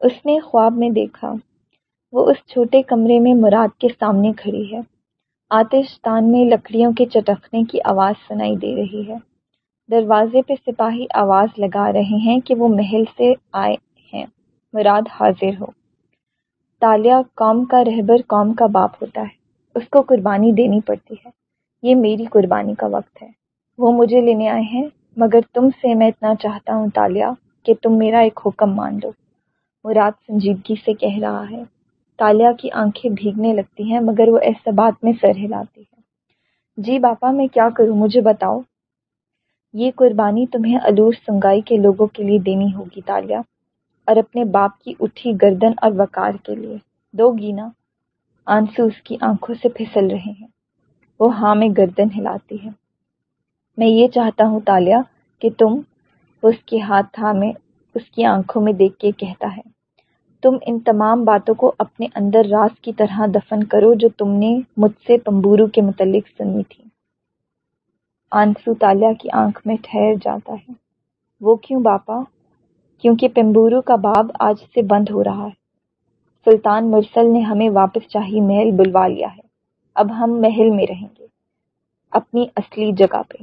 اس نے خواب میں دیکھا۔ وہ اس چھوٹے کمرے میں مراد کے سامنے کھڑی ہے۔ آتش تان میں لکڑیوں کے چٹکنے کی آواز سنائی دے رہی ہے۔ دروازے پہ سپاہی آواز لگا رہے ہیں کہ وہ محل سے آئے ہیں۔ مراد حاضر ہو۔ تالیہ قوم کا رہبر قوم کا باپ ہوتا ہے۔ اس کو قربانی دینی پڑتی ہے۔ یہ میری قربانی کا وقت ہے۔ وہ مجھے لینے آئے ہیں، مگر تم سے میں اتنا چاہتا ہوں تالیہ کہ تم میرا ایک حکم مان لو۔ مراد سنجیدگی سے کہہ رہا ہے۔ تالیہ کی آنکھیں بھیگنے لگتی ہیں، مگر وہ ایسا بات میں سر ہلاتی ہے۔ جی باپا، میں کیا کروں؟ مجھے بتاؤ۔ یہ قربانی تمہیں الور سنگائی کے لوگوں کے لیے دینی ہوگی، تالیہ، اور اپنے باپ کی اٹھی گردن اور وقار کے لیے۔ دو گینا۔ آنسو اس کی آنکھوں سے پھسل رہے ہیں۔ وہ ہاں میں گردن ہلاتی ہے۔ میں یہ چاہتا ہوں، تالیہ، کہ تم اس کے ہاتھ تھا میں اس کی آنکھوں میں دیکھ کے کہتا ہے۔ تم ان تمام باتوں کو اپنے اندر راز کی طرح دفن کرو جو تم نے مجھ سے پمبورو کے متعلق سنی تھی۔ آنسو تالیہ کی آنکھ میں ٹھہر جاتا ہے۔ وہ کیوں باپا؟ کیونکہ پمبورو کا باب آج سے بند ہو رہا ہے۔ سلطان مرسل نے ہمیں واپس چاہی محل بلوا لیا ہے۔ اب ہم محل میں رہیں گے۔ اپنی اصلی جگہ پہ۔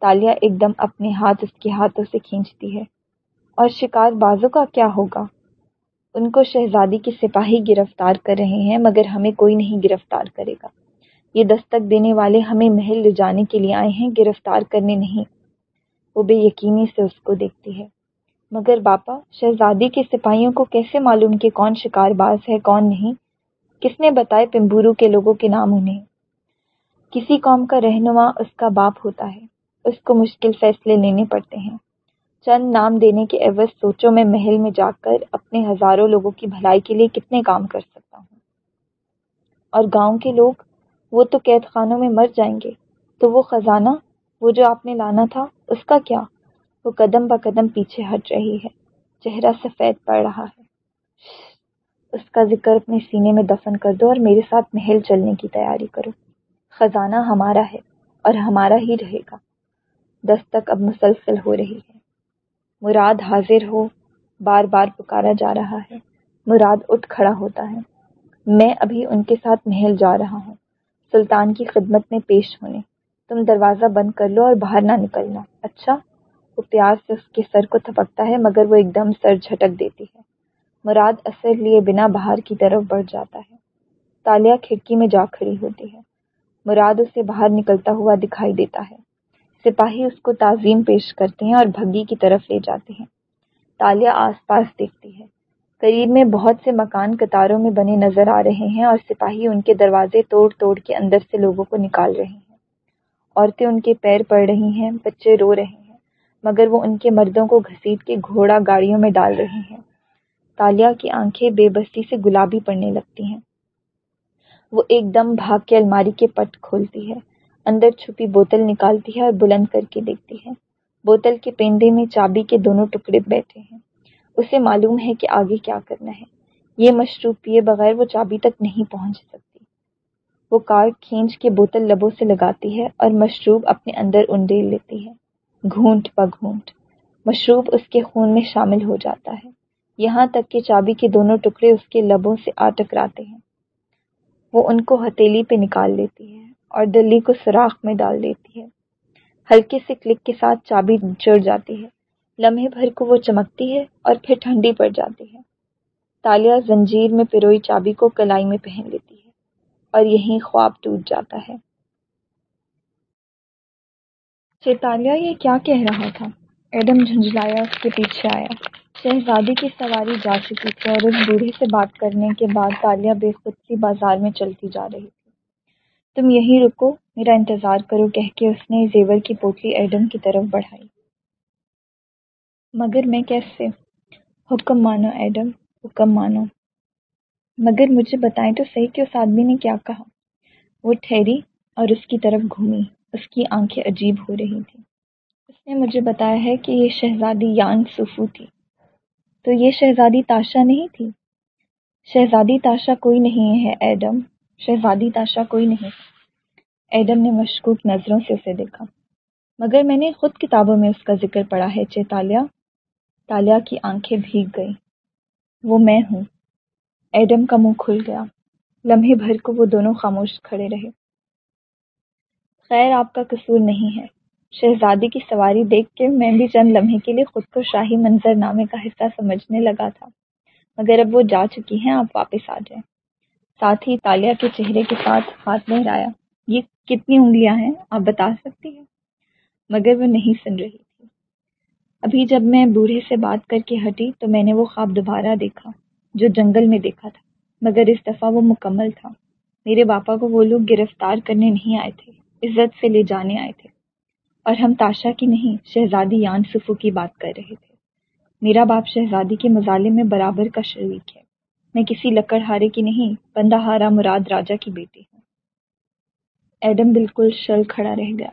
تالیہ ایک دم اپنے ہاتھ اس کے ہاتھوں سے کھینچتی ہے۔ اور شکار بازوں کا کیا ہوگا؟ ان کو شہزادی کے سپاہی گرفتار کر رہے ہیں، مگر ہمیں کوئی نہیں گرفتار کرے گا۔ یہ دستک دینے والے ہمیں محل لے جانے کے لیے آئے ہیں، گرفتار کرنے نہیں۔ وہ بے یقینی سے اس کو دیکھتی ہے۔ مگر باپا، شہزادی کے سپاہیوں کو کیسے معلوم کہ کون شکار باز ہے، کون نہیں؟ کس نے بتائے پمبورو کے لوگوں کے نام انہیں؟ کسی قوم کا رہنما اس کا باپ ہوتا ہے۔ اس کو مشکل فیصلے لینے پڑتے ہیں۔ چند نام دینے کے عوض سوچو میں محل میں جا کر اپنے ہزاروں لوگوں کی بھلائی کے لیے کتنے کام کر سکتا ہوں۔ اور گاؤں کے لوگ وہ تو قید خانوں میں مر جائیں گے، تو وہ خزانہ، وہ جو آپ نے لانا تھا، اس کا کیا؟ وہ قدم با قدم پیچھے ہٹ رہی ہے، چہرہ سفید پڑ رہا ہے۔ اس کا ذکر اپنے سینے میں دفن کر دو اور میرے ساتھ محل چلنے کی تیاری کرو۔ خزانہ ہمارا ہے اور ہمارا ہی رہے گا۔ دستک اب مسلسل ہو رہی ہے۔ مراد حاضر ہو، بار بار پکارا جا رہا ہے۔ مراد اٹھ کھڑا ہوتا ہے۔ میں ابھی ان کے ساتھ محل جا رہا ہوں۔ سلطان کی خدمت میں پیش ہونے۔ تم دروازہ بند کر لو اور باہر نہ نکلنا۔ اچھا؟ وہ پیار سے اس کے سر کو تھپکتا ہے، مگر وہ ایک دم سر جھٹک دیتی ہے۔ مراد اثر لیے بنا باہر کی طرف بڑھ جاتا ہے۔ تالیہ کھڑکی میں جا کھڑی ہوتی ہے۔ مراد اسے باہر نکلتا ہوا دکھائی دیتا ہے۔ سپاہی اس کو تعظیم پیش کرتے ہیں اور بھگی کی طرف لے جاتے ہیں۔ تالیہ آس پاس دیکھتی ہے۔ قریب میں بہت سے مکان قطاروں میں بنے نظر آ رہے ہیں اور سپاہی ان کے دروازے توڑ توڑ کے اندر سے لوگوں کو نکال رہے ہیں۔ عورتیں ان کے پیر پڑ رہی ہیں، بچے رو رہے ہیں، مگر وہ ان کے مردوں کو گھسیٹ کے گھوڑا گاڑیوں میں ڈال رہے ہیں۔ تالیہ کی آنکھیں بے بستی سے گلابی پڑنے لگتی ہیں۔ وہ ایک دم بھاگ کے الماری کے پٹ کھولتی ہے۔ اندر چھپی بوتل نکالتی ہے اور بلند کر کے دیکھتی ہے۔ بوتل کے پیندے میں چابی کے دونوں ٹکڑے بیٹھے ہیں۔ اسے معلوم ہے کہ آگے کیا کرنا ہے۔ یہ مشروب پیے بغیر وہ چابی تک نہیں پہنچ سکتی۔ وہ کار کھینچ کے بوتل لبوں سے لگاتی ہے اور مشروب اپنے اندر انڈیل لیتی ہے۔ گھونٹ پا گھونٹ۔ مشروب اس کے خون میں شامل ہو جاتا ہے۔ یہاں تک کہ چابی کے دونوں ٹکڑے اس کے لبوں سے آ ٹکراتے ہیں۔ وہ ان کو ہتیلی پہ نکال لیتی ہے۔ اور دلی کو سوراخ میں ڈال دیتی ہے۔ ہلکے سے کلک کے ساتھ چابی چڑھ جاتی ہے۔ لمحے بھر کو وہ چمکتی ہے اور پھر ٹھنڈی پڑ جاتی ہے۔ تالیہ زنجیر میں پروئی چابی کو کلائی میں پہن لیتی ہے اور یہیں خواب ٹوٹ جاتا ہے۔ جی، چیتالیہ یہ کیا کہہ رہا تھا؟ ایڈم جھنجھلایا، اس کے پیچھے آیا۔ شہزادی کی سواری جا چکی تھی اور اس بوڑھے سے بات کرنے کے بعد تالیہ بے خود سی بازار میں چلتی جا رہی۔ تم یہیں رکو، میرا انتظار کرو کہہ کے اس نے زیور کی پوٹلی ایڈم کی طرف بڑھائی۔ مگر میں کیسے؟ حکم مانو ایڈم، حکم مانو۔ مگر مجھے بتائیں تو صحیح کہ اس آدمی نے کیا کہا۔ وہ ٹھہری اور اس کی طرف گھومی، اس کی آنکھیں عجیب ہو رہی تھیں۔ اس نے مجھے بتایا ہے کہ یہ شہزادی یانگ سفو تھی۔ تو یہ شہزادی تاشا نہیں تھی؟ شہزادی تاشا کوئی نہیں ہے ایڈم۔ شہزادی تاشا کوئی نہیں۔ ایڈم نے مشکوک نظروں سے اسے دیکھا۔ مگر میں نے خود کتابوں میں اس کا ذکر پڑھا ہے، چیتالیہ، تالیہ کی آنکھیں بھیگ گئی وہ میں ہوں۔ ایڈم کا منہ کھل گیا۔ لمحے بھر کو وہ دونوں خاموش کھڑے رہے۔ خیر، آپ کا قصور نہیں ہے۔ شہزادی کی سواری دیکھ کے میں بھی چند لمحے کے لیے خود کو شاہی منظر نامے کا حصہ سمجھنے لگا تھا۔ مگر اب وہ جا چکی ہیں، آپ واپس آ جائیں۔ ساتھ ہی تالیہ کے چہرے کے ساتھ ہاتھ لہرایا یہ کتنی انگلیاں ہیں، آپ بتا سکتی ہیں؟ مگر وہ نہیں سن رہی تھی۔ ابھی جب میں بوڑھے سے بات کر کے ہٹی تو میں نے وہ خواب دوبارہ دیکھا، جو جنگل میں دیکھا تھا۔ مگر اس دفعہ وہ مکمل تھا۔ میرے باپا کو وہ لوگ گرفتار کرنے نہیں آئے تھے، عزت سے لے جانے آئے تھے۔ اور ہم تاشا کی نہیں، شہزادی یان سفو کی بات کر رہے تھے۔ میرا باپ شہزادی کے مظالم میں برابر کا شریک ہے۔ میں کسی لکڑ ہارے کی نہیں، بندہ ہارا مراد راجا کی بیٹی ہوں۔ ایڈم بالکل شل کھڑا رہ گیا۔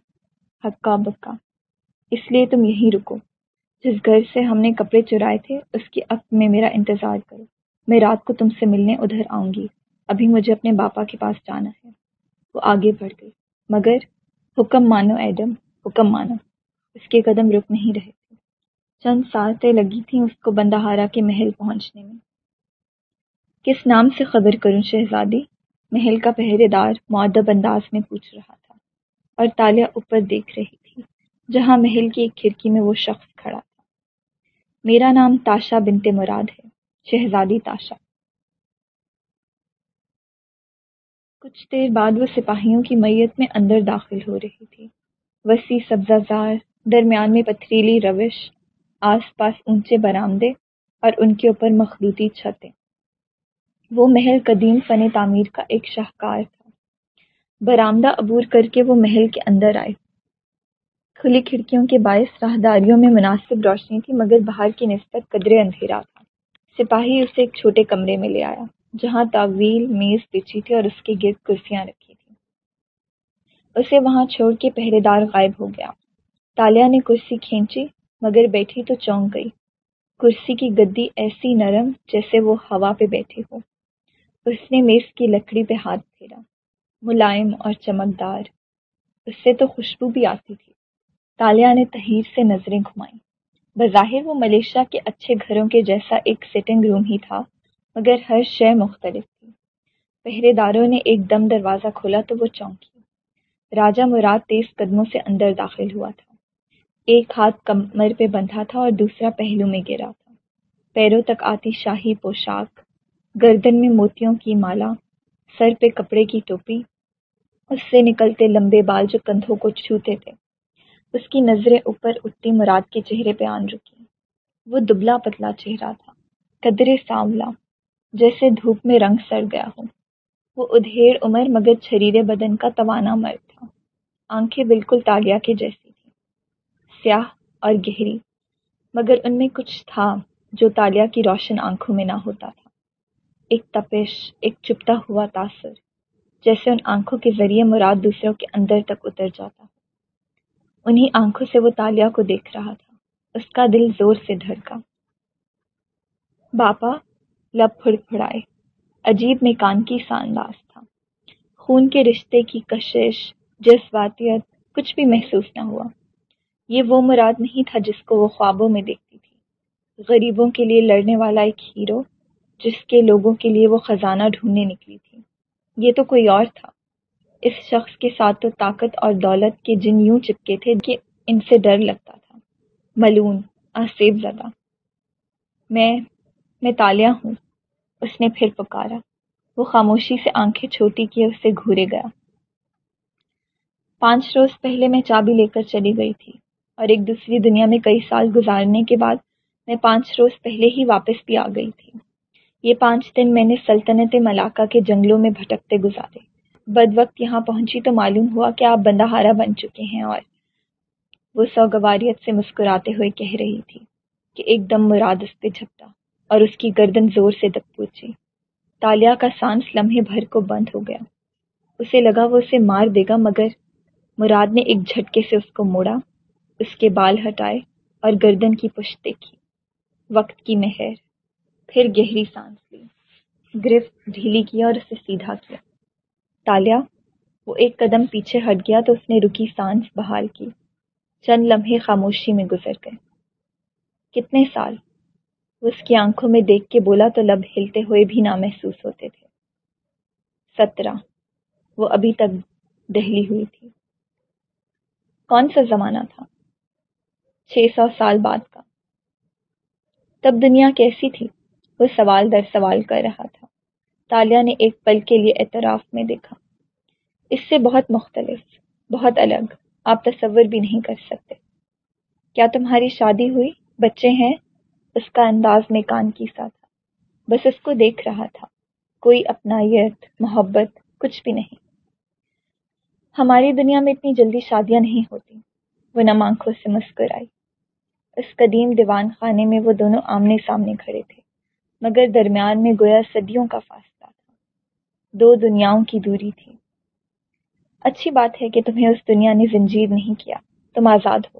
ہکا بکا۔ اس لیے تم یہیں رکو۔ جس گھر سے ہم نے کپڑے چرائے تھے، اس کی عقد میں میرا انتظار کرو۔ میں رات کو تم سے ملنے ادھر آؤں گی۔ ابھی مجھے اپنے باپا کے پاس جانا ہے۔ وہ آگے بڑھ گئی۔ مگر حکم مانو ایڈم، حکم مانو۔ اس کے قدم رک نہیں رہے تھے۔ چند ساتیں لگی تھیں اس کو بندہارا کے محل پہنچنے میں۔ کس نام سے خبر کروں شہزادی؟ محل کا پہرے دار معدب انداز میں پوچھ رہا تھا اور تالیہ اوپر دیکھ رہی تھی، جہاں محل کی ایک کھڑکی میں وہ شخص کھڑا تھا۔ میرا نام تاشا بنتے مراد ہے، شہزادی تاشا۔ کچھ دیر بعد وہ سپاہیوں کی میت میں اندر داخل ہو رہی تھی۔ وسیع سبزہ زار، درمیان میں پتھریلی روش، آس پاس اونچے برآمدے اور ان کے اوپر مخلوطی چھتیں۔ وہ محل قدیم فن تعمیر کا ایک شاہکار تھا۔ برآمدہ عبور کر کے وہ محل کے اندر آئے۔ کھلی کھڑکیوں کے باعث راہداریوں میں مناسب روشنی تھی، مگر باہر کی نسبت قدرے اندھیرا تھا۔ سپاہی اسے ایک چھوٹے کمرے میں لے آیا، جہاں تعویل میز بچھی تھی اور اس کے گرد کرسیاں رکھی تھیں۔ اسے وہاں چھوڑ کے پہرے دار غائب ہو گیا۔ تالیا نے کرسی کھینچی، مگر بیٹھی تو چونک گئی۔ کرسی کی گدی ایسی نرم جیسے وہ ہوا پہ بیٹھے ہو۔ اس نے میز کی لکڑی پہ ہاتھ پھیرا، ملائم اور چمکدار۔ اس سے تو خوشبو بھی آتی تھی۔ تالیا نے تہیر سے نظریں گھمائیں۔ بظاہر وہ ملیشیا کے اچھے گھروں کے جیسا ایک سٹنگ روم ہی تھا، مگر ہر شے مختلف تھی۔ پہرے داروں نے ایک دم دروازہ کھولا تو وہ چونکی۔ راجا مراد تیز قدموں سے اندر داخل ہوا تھا۔ ایک ہاتھ کمر پہ بندھا تھا اور دوسرا پہلو میں گرا تھا۔ پیروں تک آتی شاہی پوشاک۔ گردن میں موتیوں کی مالا، سر پہ کپڑے کی ٹوپی، اس سے نکلتے لمبے بال جو کندھوں کو چھوتے تھے۔ اس کی نظریں اوپر اٹھتی مراد کے چہرے پہ آن رکی۔ وہ دبلا پتلا چہرہ تھا، قدرے سانولا جیسے دھوپ میں رنگ سڑ گیا ہو۔ وہ ادھیڑ عمر مگر چھریرے بدن کا توانا مرد تھا۔ آنکھیں بالکل تالیا کے جیسی تھیں۔ سیاہ اور گہری، مگر ان میں کچھ تھا جو تالیا کی روشن آنکھوں میں نہ ہوتا تھا۔ ایک تپش، ایک چپتا ہوا تاثر، جیسے ان آنکھوں کے ذریعے مراد دوسروں کے اندر تک اتر جاتا۔ انہیں آنکھوں سے وہ تالیا کو دیکھ رہا تھا۔ اس کا دل زور سے دھڑکا۔ باپا، لب پھڑ پھڑائے۔ عجیب میں کان کی سانداز تھا۔ خون کے رشتے کی کشش، جذباتیت کچھ بھی محسوس نہ ہوا۔ یہ وہ مراد نہیں تھا جس کو وہ خوابوں میں دیکھتی تھی۔ غریبوں کے لیے لڑنے والا ایک ہیرو جس کے لوگوں کے لیے وہ خزانہ ڈھونڈنے نکلی تھی۔ یہ تو کوئی اور تھا۔ اس شخص کے ساتھ تو طاقت اور دولت کے جن یوں چپکے تھے کہ ان سے ڈر لگتا تھا۔ ملون آسیب زدہ۔ میں میں تالیا ہوں۔ اس نے پھر پکارا۔ وہ خاموشی سے آنکھیں چھوٹی کیے، اسے گھورے گیا۔ پانچ روز پہلے میں چابی لے کر چلی گئی تھی اور ایک دوسری دنیا میں کئی سال گزارنے کے بعد میں پانچ روز پہلے ہی واپس بھی آ گئی تھی۔ یہ پانچ دن میں نے سلطنت ملاقہ کے جنگلوں میں بھٹکتے گزارے۔ بد وقت یہاں پہنچی تو معلوم ہوا کہ آپ بندہ ہارا بن چکے ہیں اور وہ سوگواریت سے مسکراتے ہوئے کہہ رہی تھی کہ ایک دم مراد اس پہ جھپٹا اور اس کی گردن زور سے دب پوچھی۔ تالیا کا سانس لمحے بھر کو بند ہو گیا۔ اسے لگا وہ اسے مار دے گا، مگر مراد نے ایک جھٹکے سے اس کو موڑا، اس کے بال ہٹائے اور گردن کی پشت دیکھی۔ وقت کی مہر۔ پھر گہری سانس لی۔ گرفت ڈھیلی کیا اور اسے سیدھا کیا۔ تالیا، وہ ایک قدم پیچھے ہٹ گیا تو اس نے رکی سانس بحال کی۔ چند لمحے خاموشی میں گزر گئے۔ کتنے سال؟ وہ اس کی آنکھوں میں دیکھ کے بولا تو لب ہلتے ہوئے بھی نہ محسوس ہوتے تھے۔ سترہ۔ وہ ابھی تک دہلی ہوئی تھی۔ کون سا زمانہ تھا؟ چھ سو سال بعد کا۔ تب دنیا کیسی تھی؟ وہ سوال در سوال کر رہا تھا۔ تالیہ نے ایک پل کے لیے اعتراف میں دیکھا۔ اس سے بہت مختلف، بہت الگ۔ آپ تصور بھی نہیں کر سکتے۔ کیا تمہاری شادی ہوئی؟ بچے ہیں؟ اس کا انداز میں کان کی سا تھا۔ بس اس کو دیکھ رہا تھا۔ کوئی اپنائیت محبت، کچھ بھی نہیں۔ ہماری دنیا میں اتنی جلدی شادیاں نہیں ہوتی۔ وہ نم آنکھوں سے مسکرائی۔ اس قدیم دیوان خانے میں وہ دونوں آمنے سامنے کھڑے تھے۔ مگر درمیان میں گویا صدیوں کا فاصلہ تھا۔ دو دنیاؤں کی دوری تھی۔ اچھی بات ہے کہ تمہیں اس دنیا نے زنجیر نہیں کیا۔ تم آزاد ہو۔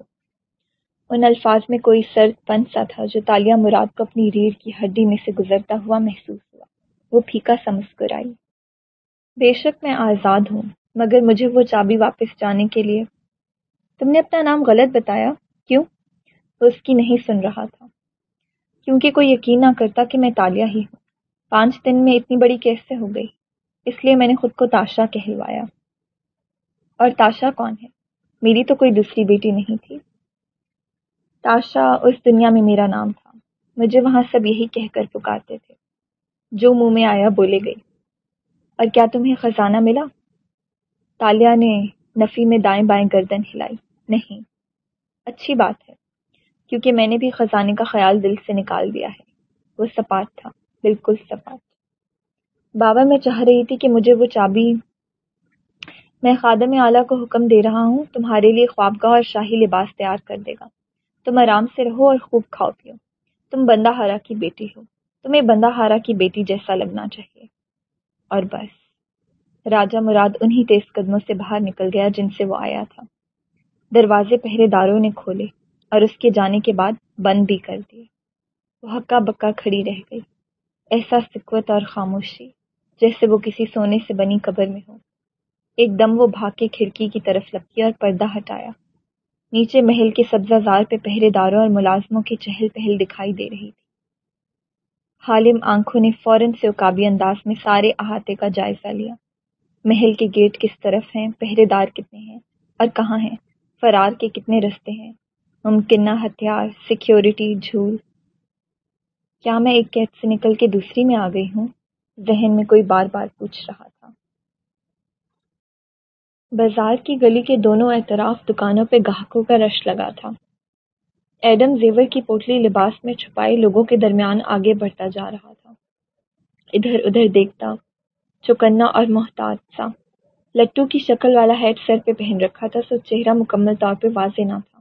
ان الفاظ میں کوئی سرد پن سا تھا جو تالیہ مراد کو اپنی ریڑھ کی ہڈی میں سے گزرتا ہوا محسوس ہوا۔ وہ پھیکا سا مسکرائی۔ بے شک میں آزاد ہوں، مگر مجھے وہ چابی واپس جانے کے لیے۔ تم نے اپنا نام غلط بتایا؟ کیوں؟ وہ اس کی نہیں سن رہا تھا۔ کیونکہ کوئی یقین نہ کرتا کہ میں تالیہ ہی ہوں۔ پانچ دن میں اتنی بڑی کیسے ہو گئی، اس لیے میں نے خود کو تاشا کہلوایا۔ اور تاشا کون ہے؟ میری تو کوئی دوسری بیٹی نہیں تھی۔ تاشا اس دنیا میں میرا نام تھا۔ مجھے وہاں سب یہی کہہ کر پکارتے تھے۔ جو منہ میں آیا بولے گئی۔ اور کیا تمہیں خزانہ ملا؟ تالیہ نے نفی میں دائیں بائیں گردن ہلائی۔ نہیں، اچھی بات ہے۔ کیونکہ میں نے بھی خزانے کا خیال دل سے نکال دیا ہے۔ وہ سپاٹ تھا، بالکل سپاٹ بابا، میں چاہ رہی تھی کہ مجھے وہ چابی، میں خادم اعلیٰ کو حکم دے رہا ہوں، تمہارے لیے خوابگاہ اور شاہی لباس تیار کر دے گا۔ تم آرام سے رہو اور خوب کھاؤ پیو۔ تم بندہ ہارا کی بیٹی ہو۔ تمہیں بندہ ہارا کی بیٹی جیسا لگنا چاہیے۔ اور بس۔ راجا مراد انہی تیز قدموں سے باہر نکل گیا جن سے وہ آیا تھا۔ دروازے پہرے داروں نے کھولے۔ اور اس کے جانے کے بعد بند بھی کر دیے وہ ہکا بکا کھڑی رہ گئی۔ ایسا سکوت اور خاموشی جیسے وہ کسی سونے سے بنی قبر میں ہو۔ ایک دم وہ بھاگ کے کھڑکی کی طرف لپکی اور پردہ ہٹایا۔ نیچے محل کے سبزہ زار پہ پہرے داروں اور ملازموں کی چہل پہل دکھائی دے رہی تھی۔ حالم آنکھوں نے فوراً سے اکابی انداز میں سارے احاطے کا جائزہ لیا۔ محل کے گیٹ کس طرف ہیں؟ پہرے دار کتنے ہیں؟ اور کہاں ہیں؟ فرار کے کتنے رستے ہیں؟ ممکنہ ہتھیار سیکیورٹی جھول۔ کیا میں ایک قید سے نکل کے دوسری میں آ گئی ہوں؟ ذہن میں کوئی بار بار پوچھ رہا تھا۔ بازار کی گلی کے دونوں اعتراف دکانوں پہ گاہکوں کا رش لگا تھا۔ ایڈم زیور کی پوٹلی لباس میں چھپائے لوگوں کے درمیان آگے بڑھتا جا رہا تھا۔ ادھر ادھر دیکھتا، چکنا اور محتاط سا۔ لٹو کی شکل والا ہیڈ سر پہ پہن رکھا تھا، سو چہرہ مکمل طور پہ واضح نہ تھا۔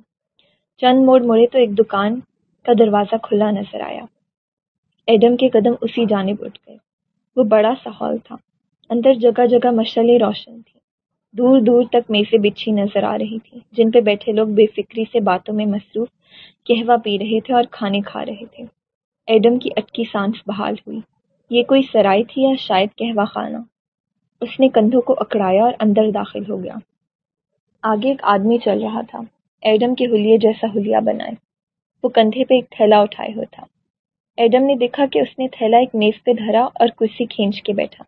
چند موڑ مڑے تو ایک دکان کا دروازہ کھلا نظر آیا۔ ایڈم کے قدم اسی جانب اٹھ گئے۔ وہ بڑا سا ہال تھا۔ اندر جگہ جگہ مشلیں روشن تھی۔ دور دور تک میزیں بچھی نظر آ رہی تھی، جن پہ بیٹھے لوگ بے فکری سے باتوں میں مصروف کہوا پی رہے تھے اور کھانے کھا رہے تھے۔ ایڈم کی اٹکی سانس بحال ہوئی۔ یہ کوئی سرائے تھی یا شاید کہوا خانہ؟ اس نے کندھوں کو اکڑایا اور اندر داخل ہو گیا۔ آگے ایک آدمی چل رہا تھا۔ ایڈم کے حلیے جیسا حلیہ بنائے۔ وہ کندھے پہ ایک تھیلا اٹھائے ہوئے تھا۔ ایڈم نے دیکھا کہ اس نے تھیلا ایک میز پہ دھرا اور کرسی کھینچ کے بیٹھا۔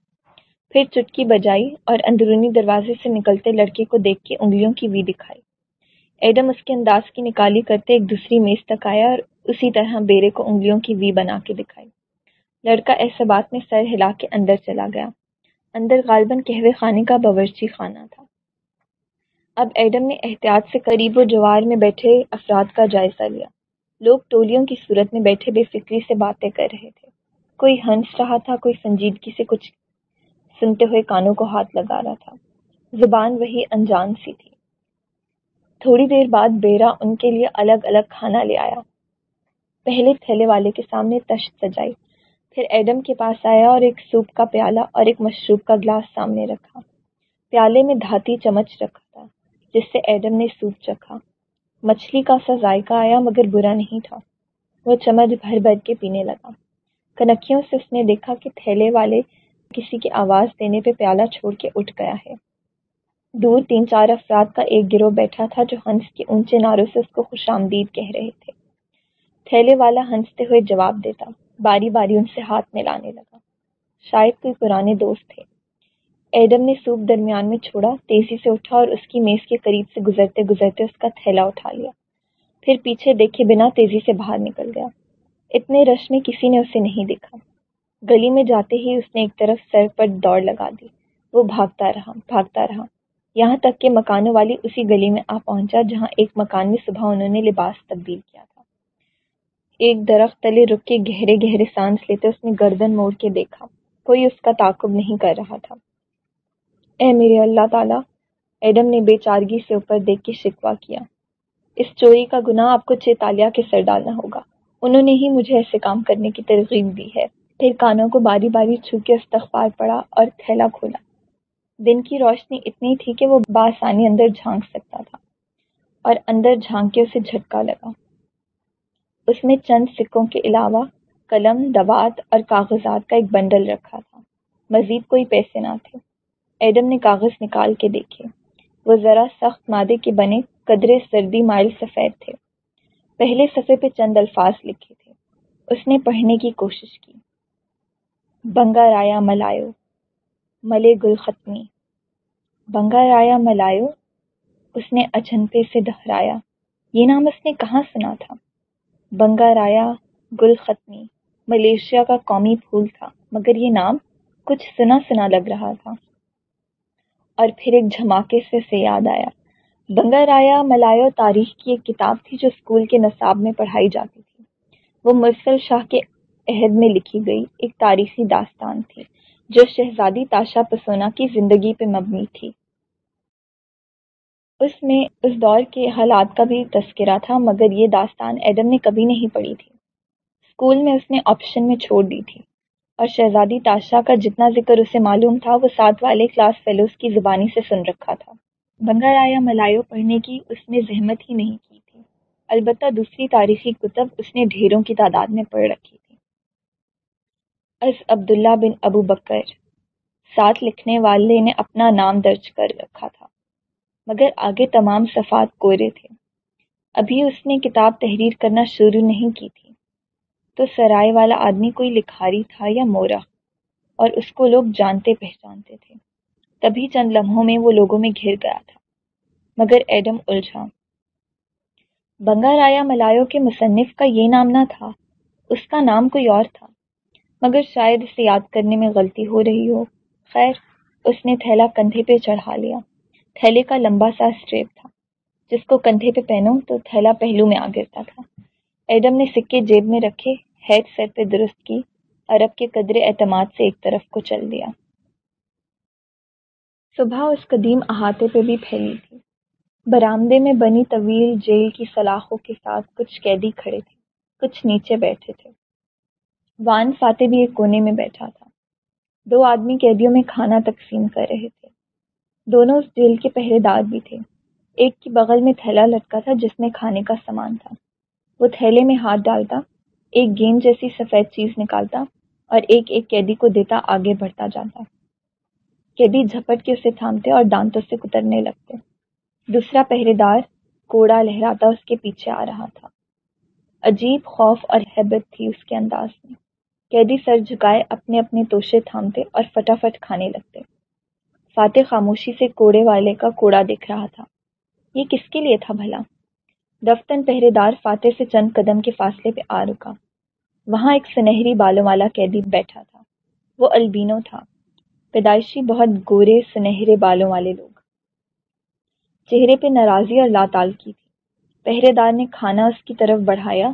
پھر چٹکی بجائی اور اندرونی دروازے سے نکلتے لڑکے کو دیکھ کے انگلیوں کی وی دکھائی۔ ایڈم اس کے انداز کی نکالی کرتے ایک دوسری میز تک آیا اور اسی طرح بیرے کو انگلیوں کی وی بنا کے دکھائی۔ لڑکا ایسے بات میں سر ہلا کے اندر چلا گیا۔ اندر غالباً کہوے خانے کا باورچی خانہ تھا۔ اب ایڈم نے احتیاط سے قریب و جوار میں بیٹھے افراد کا جائزہ لیا۔ لوگ ٹولیوں کی صورت میں بیٹھے بے فکری سے باتیں کر رہے تھے۔ کوئی ہنس رہا تھا، کوئی سنجیدگی سے کچھ سنتے ہوئے کانوں کو ہاتھ لگا رہا تھا۔ زبان وہی انجان سی تھی۔ تھوڑی دیر بعد بیرا ان کے لیے الگ الگ کھانا لے آیا۔ پہلے تھیلے والے کے سامنے تشت سجائی۔ پھر ایڈم کے پاس آیا اور ایک سوپ کا پیالہ اور ایک مشروب کا گلاس سامنے رکھا۔ پیالے میں دھاتی چمچ رکھا تھا۔ جس سے ایڈم نے سوپ چکھا۔ مچھلی کا سا ذائقہ آیا مگر برا نہیں تھا۔ وہ چمچ بھر بھر کے پینے لگا۔ کنکھیوں سے اس نے دیکھا کہ تھیلے والے کسی کی آواز دینے پہ پیالہ چھوڑ کے اٹھ گیا ہے۔ دور تین چار افراد کا ایک گروہ بیٹھا تھا جو ہنس کے اونچے نعروں سے اس کو خوش آمدید کہہ رہے تھے۔ تھیلے والا ہنستے ہوئے جواب دیتا، باری باری ان سے ہاتھ ملانے لگا۔ شاید کوئی پرانے دوست تھے۔ ایڈم نے سوپ درمیان میں چھوڑا، تیزی سے اٹھا اور اس کی میز کے قریب سے گزرتے گزرتے اس کا تھیلا اٹھا لیا۔ پھر پیچھے دیکھے بنا تیزی سے باہر نکل گیا۔ اتنے رش میں کسی نے اسے نہیں دیکھا۔ گلی میں جاتے ہی اس نے ایک طرف سر پر دوڑ لگا دی۔ وہ بھاگتا رہا بھاگتا رہا۔ یہاں تک کہ مکانوں والی اسی گلی میں آ پہنچا جہاں ایک مکان میں صبح انہوں نے لباس تبدیل کیا تھا۔ ایک درخت تلے رک کے گہرے گہرے سانس لیتے اس نے گردن موڑ کے دیکھا۔ کوئی اس کا تعقب نہیں کر رہا تھا۔ اے میرے اللہ تعالیٰ، ایڈم نے بے چارگی سے اوپر دیکھ کے شکوا کیا۔ اس چوری کا گناہ آپ کو چیتالیہ کے سر ڈالنا ہوگا۔ انہوں نے ہی مجھے ایسے کام کرنے کی ترغیب دی ہے۔ پھر کانوں کو باری باری چھو کے استغفار پڑا اور تھیلا کھولا۔ دن کی روشنی اتنی تھی کہ وہ بآسانی اندر جھانک سکتا تھا اور اندر جھانک کے اسے جھٹکا لگا۔ اس میں چند سکوں کے علاوہ قلم، دوات اور کاغذات کا ایک بنڈل رکھا تھا۔ مزید کوئی پیسے نہ تھے۔ ایڈم نے کاغذ نکال کے دیکھے۔ وہ ذرا سخت مادے کے بنے قدرے سردی مائل سفید تھے۔ پہلے صفحے پہ چند الفاظ لکھے تھے۔ اس نے پڑھنے کی کوشش کی۔ بنگا رایا ملایو ملے گل ختمی۔ بنگا رایا ملایو اس نے اچنپے سے دہرایا۔ یہ نام اس نے کہاں سنا تھا؟ بنگا رایا گل ختمی۔ ملیشیا کا قومی پھول تھا، مگر یہ نام کچھ سنا سنا لگ رہا تھا۔ اور پھر ایک جھماکے سے سے یاد آیا بنگا رایا ملایو تاریخ کی ایک کتاب تھی جو اسکول کے نصاب میں پڑھائی جاتی تھی۔ وہ مرسل شاہ کے عہد میں لکھی گئی ایک تاریخی داستان تھی، جو شہزادی تاشا پسونا کی زندگی پہ مبنی تھی۔ اس میں اس دور کے حالات کا بھی تذکرہ تھا، مگر یہ داستان ایڈم نے کبھی نہیں پڑھی تھی۔ اسکول میں اس نے آپشن میں چھوڑ دی تھی۔ اور شہزادی تاشا کا جتنا ذکر اسے معلوم تھا، وہ ساتھ والے کلاس فیلوز کی زبانی سے سن رکھا تھا۔ بنگا رایا ملایو پڑھنے کی اس نے زحمت ہی نہیں کی تھی۔ البتہ دوسری تاریخی کتب اس نے ڈھیروں کی تعداد میں پڑھ رکھی تھی۔ از عبداللہ بن ابو بکر، ساتھ لکھنے والے نے اپنا نام درج کر رکھا تھا، مگر آگے تمام صفات کورے تھے۔ ابھی اس نے کتاب تحریر کرنا شروع نہیں کی تھی۔ تو سرائے والا آدمی کوئی لکھاری تھا یا مورا، اور اس کو لوگ جانتے پہچانتے تھے۔ تبھی چند لمحوں میں وہ لوگوں میں گھر گیا تھا۔ مگر ایڈم الجھا۔ بنگا رایا ملایو کے مصنف کا یہ نام نہ تھا، اس کا نام کوئی اور تھا۔ مگر شاید اسے یاد کرنے میں غلطی ہو رہی ہو۔ خیر، اس نے تھیلا کندھے پہ چڑھا لیا۔ تھیلے کا لمبا سا اسٹریپ تھا، جس کو کندھے پہ پہنو تو تھیلا پہلو میں آ گرتا تھا۔ ایڈم نے سکے جیب میں رکھے، ہیڈ سر پہ درست کی، عرب کے قدرے اعتماد سے ایک طرف کو چل دیا۔ صبح اس قدیم احاطے پہ بھی پھیلی تھی۔ برآمدے میں بنی طویل جیل کی سلاخوں کے ساتھ کچھ قیدی کھڑے تھے، کچھ نیچے بیٹھے تھے۔ وان فاتح بھی ایک کونے میں بیٹھا تھا۔ دو آدمی قیدیوں میں کھانا تقسیم کر رہے تھے۔ دونوں اس جیل کے پہرے دار بھی تھے۔ ایک کی بغل میں تھیلا لٹکا تھا جس میں کھانے کا سامان تھا۔ وہ تھیلے میں ہاتھ ڈالتا، ایک گیند جیسی سفید چیز نکالتا اور ایک ایک قیدی کو دیتا، آگے بڑھتا جاتا۔ قیدی جھپٹ کے اسے تھامتے اور دانتوں سے کترنے لگتے۔ دوسرا پہرے دار کوڑا لہراتا، اس کے پیچھے آ رہا تھا۔ عجیب خوف اور حیبت تھی اس کے انداز میں۔ قیدی سر جھکائے اپنے اپنے توشے تھامتے اور فٹافٹ کھانے لگتے۔ فاتح خاموشی سے کوڑے والے کا کوڑا دیکھ رہا تھا۔ یہ کس کے لیے تھا بھلا؟ دفتن پہرے دار فاتح سے چند قدم کے فاصلے پہ آ رکا۔ وہاں ایک سنہری بالوں والا قیدی بیٹھا تھا۔ وہ البینو تھا۔ پیدائشی بہت گورے سنہرے بالوں والے لوگ۔ چہرے پہ ناراضی اور لاتال کی تھی۔ پہرے دار نے کھانا اس کی طرف بڑھایا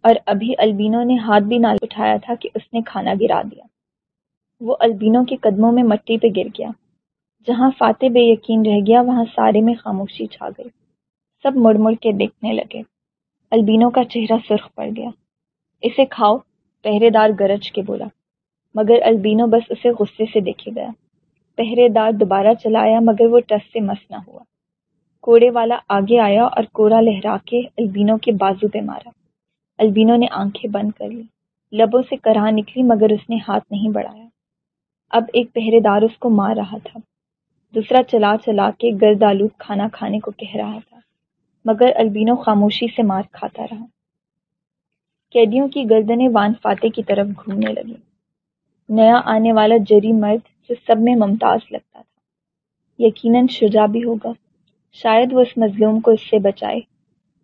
اور ابھی البینوں نے ہاتھ بھی نہ اٹھایا تھا کہ اس نے کھانا گرا دیا۔ وہ البینوں کے قدموں میں مٹی پہ گر گیا۔ جہاں فاتح بے یقین رہ گیا، وہاں سارے میں خاموشی چھا گئی۔ سب مڑ مڑ کے دیکھنے لگے۔ البینوں کا چہرہ سرخ پڑ گیا۔ اسے کھاؤ پہرے دار گرج کے بولا۔ مگر البینوں بس اسے غصے سے دیکھے گیا۔ پہرے دار دوبارہ چلایا مگر وہ ٹس سے مس نہ ہوا۔ کوڑے والا آگے آیا اور کوڑا لہرا کے البینوں کے بازو پہ مارا۔ البینوں نے آنکھیں بند کر لی۔ لبوں سے کرا نکلی، مگر اس نے ہاتھ نہیں بڑھایا۔ اب ایک پہرے دار اس کو مار رہا تھا۔ دوسرا چلا چلا کے گرد آلود کھانا کھانے کو کہہ رہا تھا۔ مگر البینو خاموشی سے مار کھاتا رہا۔ قیدیوں کی گردنیں وان فاتح کی طرف گھومنے لگی نیا آنے والا جری مرد جو سب میں ممتاز لگتا تھا۔ یقیناً شجا بھی ہوگا۔ شاید وہ اس مظلوم کو اس سے بچائے۔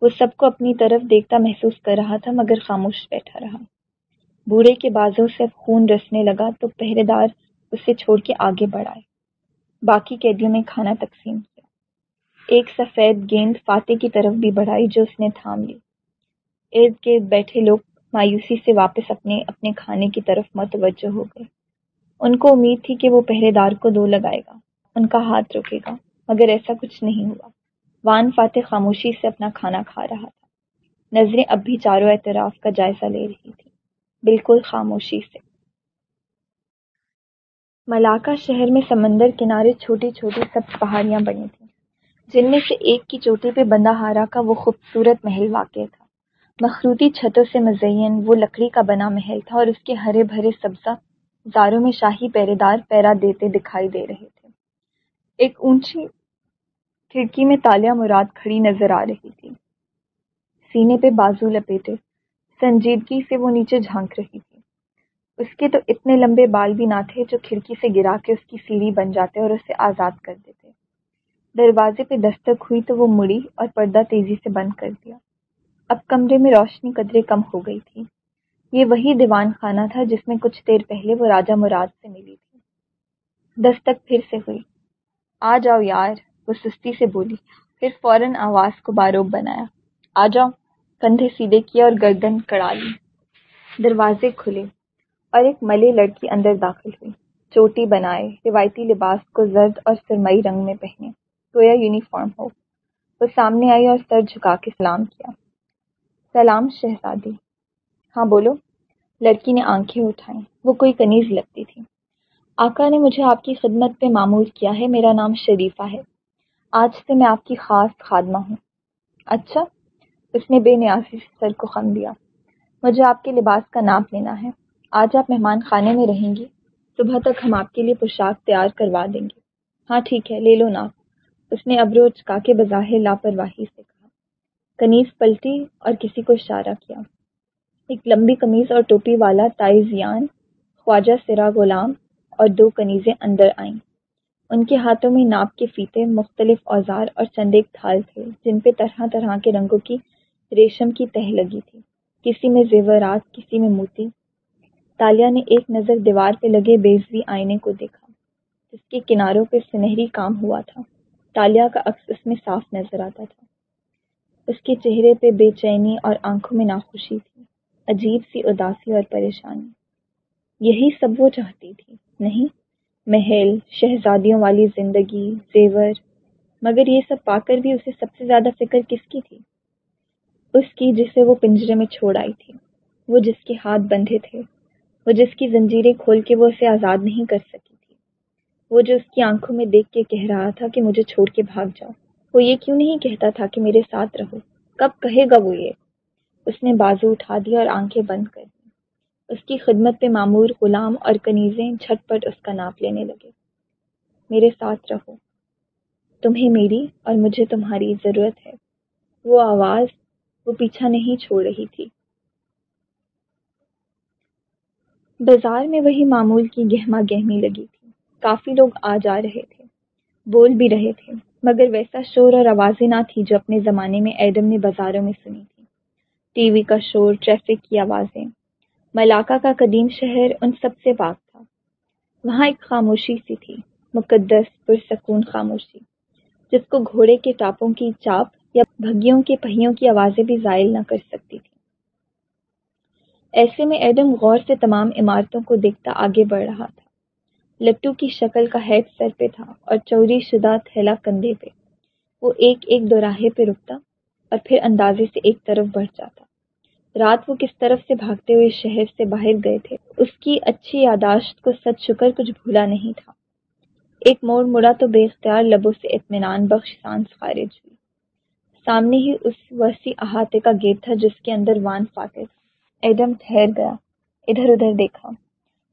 وہ سب کو اپنی طرف دیکھتا محسوس کر رہا تھا، مگر خاموش بیٹھا رہا۔ بوڑھے کے بازوں سے خون رسنے لگا تو پہرے دار اسے چھوڑ کے آگے بڑھائے۔ باقی قیدیوں نے کھانا تقسیم۔ کیا ایک سفید گیند فاتح کی طرف بھی بڑھائی جو اس نے تھام لی۔ ارد گرد بیٹھے لوگ مایوسی سے واپس اپنے اپنے کھانے کی طرف متوجہ ہو گئے۔ ان کو امید تھی کہ وہ پہرے دار کو دو لگائے گا۔ ان کا ہاتھ رکے گا، مگر ایسا کچھ نہیں ہوا۔ وان فاتح خاموشی سے اپنا کھانا کھا رہا تھا۔ نظریں اب بھی چاروں اعتراف کا جائزہ لے رہی تھی بالکل خاموشی سے۔ ملاقہ شہر میں سمندر کنارے چھوٹی چھوٹی سب پہاڑیاں بنی تھیں۔ جن میں سے ایک کی چوٹی پہ بندہ ہارا کا وہ خوبصورت محل واقع تھا۔ مخروطی چھتوں سے مزین وہ لکڑی کا بنا محل تھا اور اس کے ہرے بھرے سبزہ زاروں میں شاہی پہرے دار پیرا دیتے دکھائی دے رہے تھے۔ ایک اونچی کھڑکی میں تالیہ مراد کھڑی نظر آ رہی تھی سینے پہ بازو لپیٹے، سنجیدگی سے وہ نیچے جھانک رہی تھی اس کے تو اتنے لمبے بال بھی نہ تھے جو کھڑکی سے گرا کے اس کی سیڑھی بن جاتے اور اسے آزاد کر دیتے۔ دروازے پہ دستک ہوئی تو وہ مڑی اور پردہ تیزی سے بند کر دیا۔ اب کمرے میں روشنی قدرے کم ہو گئی تھی۔ یہ وہی دیوان خانہ تھا جس میں کچھ دیر پہلے وہ راجہ مراد سے ملی تھی۔ دستک پھر سے ہوئی۔ آ جاؤ یار، وہ سستی سے بولی۔ پھر فوراً آواز کو باروب بنایا۔ آ جاؤ۔ کندھے سیدھے کیا اور گردن کڑا لی۔ دروازے کھلے اور ایک ملے لڑکی اندر داخل ہوئی۔ چوٹی بنائے، روایتی لباس کو زرد اور سرمئی رنگ میں پہنے۔ گویا یونیفارم ہو۔ وہ سامنے آئی اور سر جھکا کے سلام کیا۔ سلام شہزادی۔ ہاں بولو۔ لڑکی نے آنکھیں اٹھائیں۔ وہ کوئی کنیز لگتی تھی۔ آقا نے مجھے آپ کی خدمت پہ معمول کیا ہے۔ میرا نام شریفہ ہے۔ آج سے میں آپ کی خاص خادمہ ہوں۔ اچھا اس نے بے نیازی سے سر کو خم دیا۔ مجھے آپ کے لباس کا ناپ لینا ہے۔ آج آپ مہمان خانے میں رہیں گی۔ صبح تک ہم آپ کے لیے پوشاک تیار کروا دیں گے۔ ہاں ٹھیک ہے، لے لو ناپ۔ اس نے ابرو چکا کے بظاہر لاپرواہی سے کہا، کنیز پلٹی اور کسی کو اشارہ کیا۔ ایک لمبی قمیض اور ٹوپی والا تائزیان، خواجہ سرا غلام اور دو کنیزیں اندر آئیں۔ ان کے ہاتھوں میں ناپ کے فیتے مختلف اوزار اور چند ایک تھال تھے، جن پہ طرح طرح کے رنگوں کی ریشم کی تہ لگی تھی۔ کسی میں زیورات، کسی میں موتی۔ تالیا نے ایک نظر دیوار پہ لگے بیزوی آئینے کو دیکھا، جس کے کناروں پہ سنہری کام ہوا تھا۔ تالیا کا عکس اس میں صاف نظر آتا تھا۔ اس کے چہرے پہ بے چینی اور آنکھوں میں ناخوشی تھی۔ عجیب سی اداسی اور پریشانی۔ یہی سب وہ چاہتی تھی۔ نہیں، محل، شہزادیوں والی زندگی، زیور۔ مگر یہ سب پا کر بھی اسے سب سے زیادہ فکر کس کی تھی؟ اس کی جسے وہ پنجرے میں چھوڑ آئی تھی۔ وہ جس کے ہاتھ بندھے تھے۔ وہ جس کی زنجیریں کھول کے وہ اسے آزاد نہیں کر سکی۔ وہ جو اس کی آنکھوں میں دیکھ کے کہہ رہا تھا کہ مجھے چھوڑ کے بھاگ جاؤ، وہ یہ کیوں نہیں کہتا تھا کہ میرے ساتھ رہو؟ کب کہے گا وہ یہ؟ اس نے بازو اٹھا دیا اور آنکھیں بند کر دی۔ اس کی خدمت پہ معمور غلام اور کنیزیں جھٹ پٹ اس کا ناپ لینے لگے۔ میرے ساتھ رہو۔ تمہیں میری اور مجھے تمہاری ضرورت ہے۔ وہ آواز وہ پیچھا نہیں چھوڑ رہی تھی۔ بازار میں وہی معمول کی گہما گہمی لگی تھی۔ کافی لوگ آ جا رہے تھے، بول بھی رہے تھے، مگر ویسا شور اور آوازیں نہ تھی جو اپنے زمانے میں ایڈم نے بازاروں میں سنی تھی۔ ٹی وی کا شور، ٹریفک کی آوازیں ملاقہ کا قدیم شہر، ان سب سے پاک تھا۔ وہاں ایک خاموشی سی تھی، مقدس، پرسکون خاموشی، جس کو گھوڑے کے ٹاپوں کی چاپ یا بھگیوں کے پہیوں کی آوازیں بھی زائل نہ کر سکتی تھی۔ ایسے میں ایڈم غور سے تمام عمارتوں کو دیکھتا آگے بڑھ رہا تھا۔ لٹو کی شکل کا ہیڈ سر پہ تھا اور چوری شدہ تھیلا کندھے پہ۔ وہ ایک ایک دوراہے پہ رکتا اور پھر اندازے سے ایک طرف بڑھ جاتا۔ رات وہ کس طرف سے بھاگتے ہوئے شہر سے باہر گئے تھے، اس کی اچھی یاداشت کو سچ شکر کچھ بھولا نہیں تھا۔ ایک موڑ مڑا تو بے اختیار لبوں سے اطمینان بخش سانس خارج ہوئی۔ سامنے ہی اس وسیع احاطے کا گیٹ تھا جس کے اندر وان فاتح تھا ایڈم ٹھہر گیا، ادھر ادھر دیکھا۔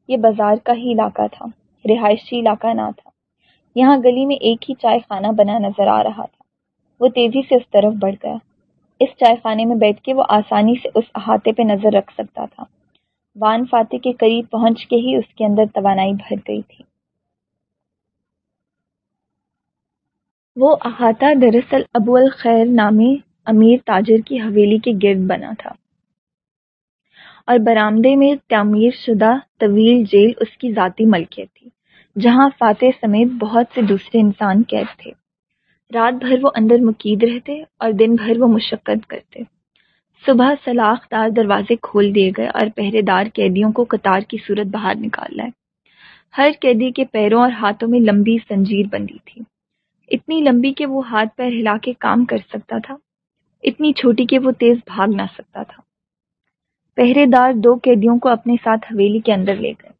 یہ بازار کا ہی علاقہ تھا۔ رہائشی علاقہ نہ تھا۔ یہاں گلی میں ایک ہی چائے خانہ بنا نظر آ رہا تھا۔ وہ تیزی سے اس طرف بڑھ گیا۔ اس چائے خانے میں بیٹھ کے وہ آسانی سے اس احاطے پہ نظر رکھ سکتا تھا۔ وان فاتح کے قریب پہنچ کے ہی اس کے اندر توانائی بھر گئی تھی۔ وہ احاطہ دراصل ابو الخیر نامی امیر تاجر کی حویلی کے گرد بنا تھا۔ اور برآمدے میں تعمیر شدہ طویل جیل اس کی ذاتی ملکیت تھی۔ جہاں فاتح سمیت بہت سے دوسرے انسان قید تھے۔ رات بھر وہ اندر مقید رہتے اور دن بھر وہ مشقت کرتے۔ صبح سلاخ دار دروازے کھول دیے گئے اور پہرے دار قیدیوں کو قطار کی صورت باہر نکال لائے۔ ہر قیدی کے پیروں اور ہاتھوں میں لمبی سنجیر بندی تھی۔ اتنی لمبی کہ وہ ہاتھ پیر ہلا کے کام کر سکتا تھا۔ اتنی چھوٹی کہ وہ تیز بھاگ نہ سکتا تھا۔ پہرے دار دو قیدیوں کو اپنے ساتھ حویلی کے اندر لے گئے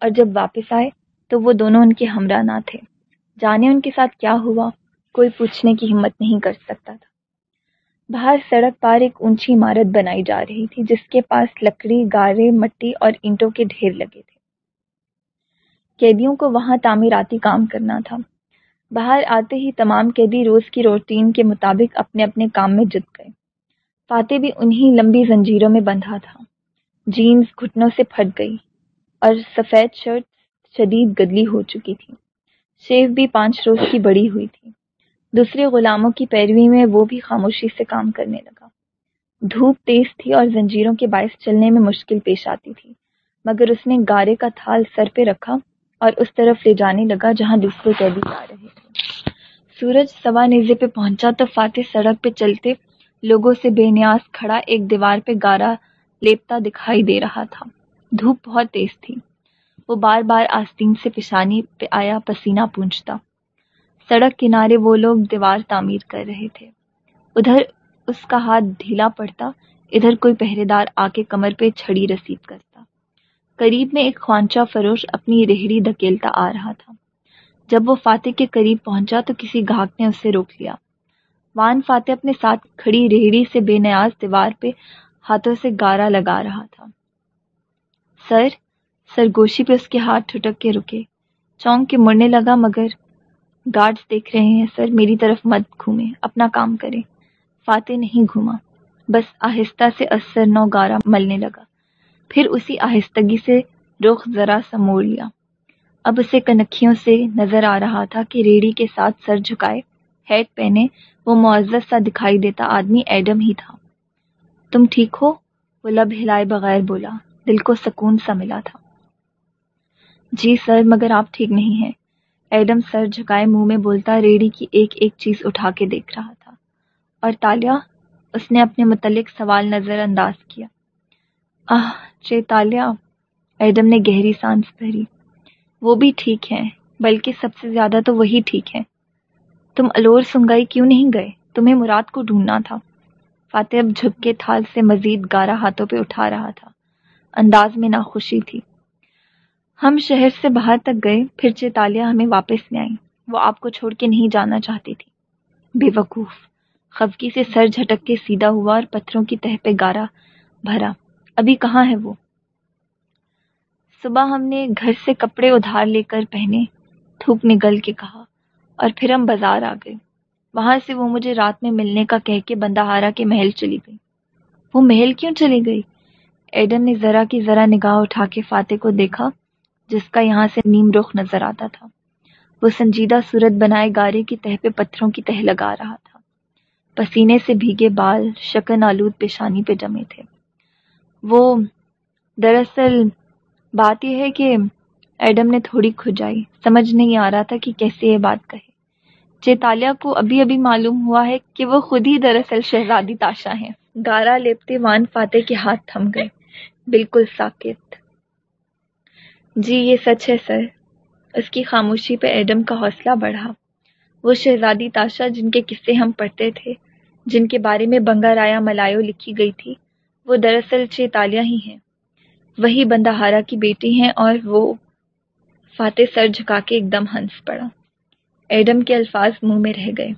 اور جب واپس آئے تو وہ دونوں ان کے ہمراہ نہ تھے۔ جانے ان کے ساتھ کیا ہوا، کوئی پوچھنے کی ہمت نہیں کر سکتا تھا۔ باہر سڑک پار ایک اونچی عمارت بنائی جا رہی تھی، جس کے پاس لکڑی، گارے، مٹی اور اینٹوں کے ڈھیر لگے تھے۔ قیدیوں کو وہاں تعمیراتی کام کرنا تھا۔ باہر آتے ہی تمام قیدی روز کی روٹین کے مطابق اپنے اپنے کام میں جت گئے۔ فاتح بھی انہی لمبی زنجیروں میں بندھا تھا۔ جینز گھٹنوں سے پھٹ گئی اور سفید شرٹ شدید گدلی ہو چکی تھی۔ شیو بھی پانچ روز کی بڑی ہوئی تھی۔ دوسرے غلاموں کی پیروی میں وہ بھی خاموشی سے کام کرنے لگا۔ دھوپ تیز تھی اور زنجیروں کے باعث چلنے میں مشکل پیش آتی تھی۔ مگر اس نے گارے کا تھال سر پہ رکھا اور اس طرف لے جانے لگا جہاں دوسرے قیدی جا رہے تھے۔ سورج سوا نیزے پہ پہنچا تو فاتح سڑک پہ چلتے لوگوں سے بے نیاز کھڑا ایک دیوار پہ گارا لیپتا دکھائی دے رہا تھا۔ دھوپ بہت تیز تھی۔ وہ بار بار آستین سے پشانی پہ آیا، پسینہ پونچھتا۔ سڑک کنارے وہ لوگ دیوار تعمیر کر رہے تھے۔ ادھر اس کا ہاتھ ڈھیلا پڑتا، ادھر کوئی پہرے دار آ کے کمر پہ چھڑی رسید کرتا۔ قریب میں ایک خوانچہ فروش اپنی ریہڑی دھکیلتا آ رہا تھا۔ جب وہ فاتح کے قریب پہنچا تو کسی گاہک نے اسے روک لیا۔ وان فاتح اپنے ساتھ کھڑی ریہڑی سے بے نیاز دیوار پہ ہاتھوں سے گارا لگا رہا تھا۔ سر سرگوشی پہ اس کے ہاتھ ٹھٹک کے رکے۔ چونک کے مڑنے لگا مگر گارڈز دیکھ رہے ہیں، سر، میری طرف مت گھومے اپنا کام کرے فاتح نہیں گھوما۔ بس آہستہ سے اثر نو گارا ملنے لگا۔ پھر اسی آہستگی سے رخ ذرا سا موڑ لیا۔ اب اسے کنکھیوں سے نظر آ رہا تھا کہ ریڑھی کے ساتھ سر جھکائے ہیٹ پہنے وہ معزز سا دکھائی دیتا آدمی ایڈم ہی تھا۔ تم ٹھیک ہو؟ وہ لب ہلائے بغیر بولا۔ دل کو سکون سا ملا تھا۔ جی سر، مگر آپ ٹھیک نہیں ہیں۔ ایڈم سر جھکائے منہ میں بولتا ریڑھی کی ایک ایک چیز اٹھا کے دیکھ رہا تھا۔ اور تالیا اس نے اپنے متعلق سوال نظر انداز کیا۔ آہ چیتالیہ ایڈم نے گہری سانس بھری۔ وہ بھی ٹھیک ہیں، بلکہ سب سے زیادہ تو وہی ٹھیک ہے تم الور سنگائی کیوں نہیں گئے؟ تمہیں مراد کو ڈھونڈنا تھا۔ فاتح اب جھک کے تھال سے مزید گارا ہاتھوں پہ اٹھا رہا تھا۔ انداز میں ناخوشی تھی۔ ہم شہر سے باہر تک گئے، پھر چیتالیہ ہمیں واپس میں آئی وہ آپ کو چھوڑ کے نہیں جانا چاہتی تھی۔ بے وقوف خفکی سے سر جھٹک کے سیدھا ہوا اور پتھروں کی تہ پہ گارا بھرا۔ ابھی کہاں ہے وہ؟ صبح ہم نے گھر سے کپڑے ادھار لے کر پہنے، تھوک نگل کے کہا اور پھر ہم بازار آ گئے۔ وہاں سے وہ مجھے رات میں ملنے کا کہہ کے بندہ ہارا کے محل چلی گئی۔ وہ محل کیوں چلی گئی؟ ایڈن نے ذرا کی ذرا نگاہ اٹھا کے فاتح کو دیکھا۔ جس کا یہاں سے نیم رخ نظر آتا تھا۔ وہ سنجیدہ صورت بنائے گارے کی تہ پہ پتھروں کی تہ لگا رہا تھا۔ پسینے سے بھیگے بال شکن آلود پیشانی پہ جمے تھے۔ وہ دراصل بات یہ ہے کہ ایڈم نے تھوڑی کھجائی۔ سمجھ نہیں آ رہا تھا کہ کیسے یہ بات کہے۔ چیتالیہ کو ابھی ابھی معلوم ہوا ہے کہ وہ خود ہی دراصل شہزادی تاشا ہیں۔ گارا لیپتے وان فاتح کے ہاتھ تھم گئے۔ بالکل ساکت۔ جی یہ سچ ہے سر۔ اس کی خاموشی پہ ایڈم کا حوصلہ بڑھا۔ وہ شہزادی تاشا جن کے قصے ہم پڑھتے تھے، جن کے بارے میں بنگا رایا ملایو لکھی گئی تھی، وہ دراصل چیتالیہ ہی ہیں۔ وہی بندہ ہارا کی بیٹی ہیں اور وہ فاتح سر جھکا کے ایک دم ہنس پڑا۔ ایڈم کے الفاظ منہ میں رہ گئے۔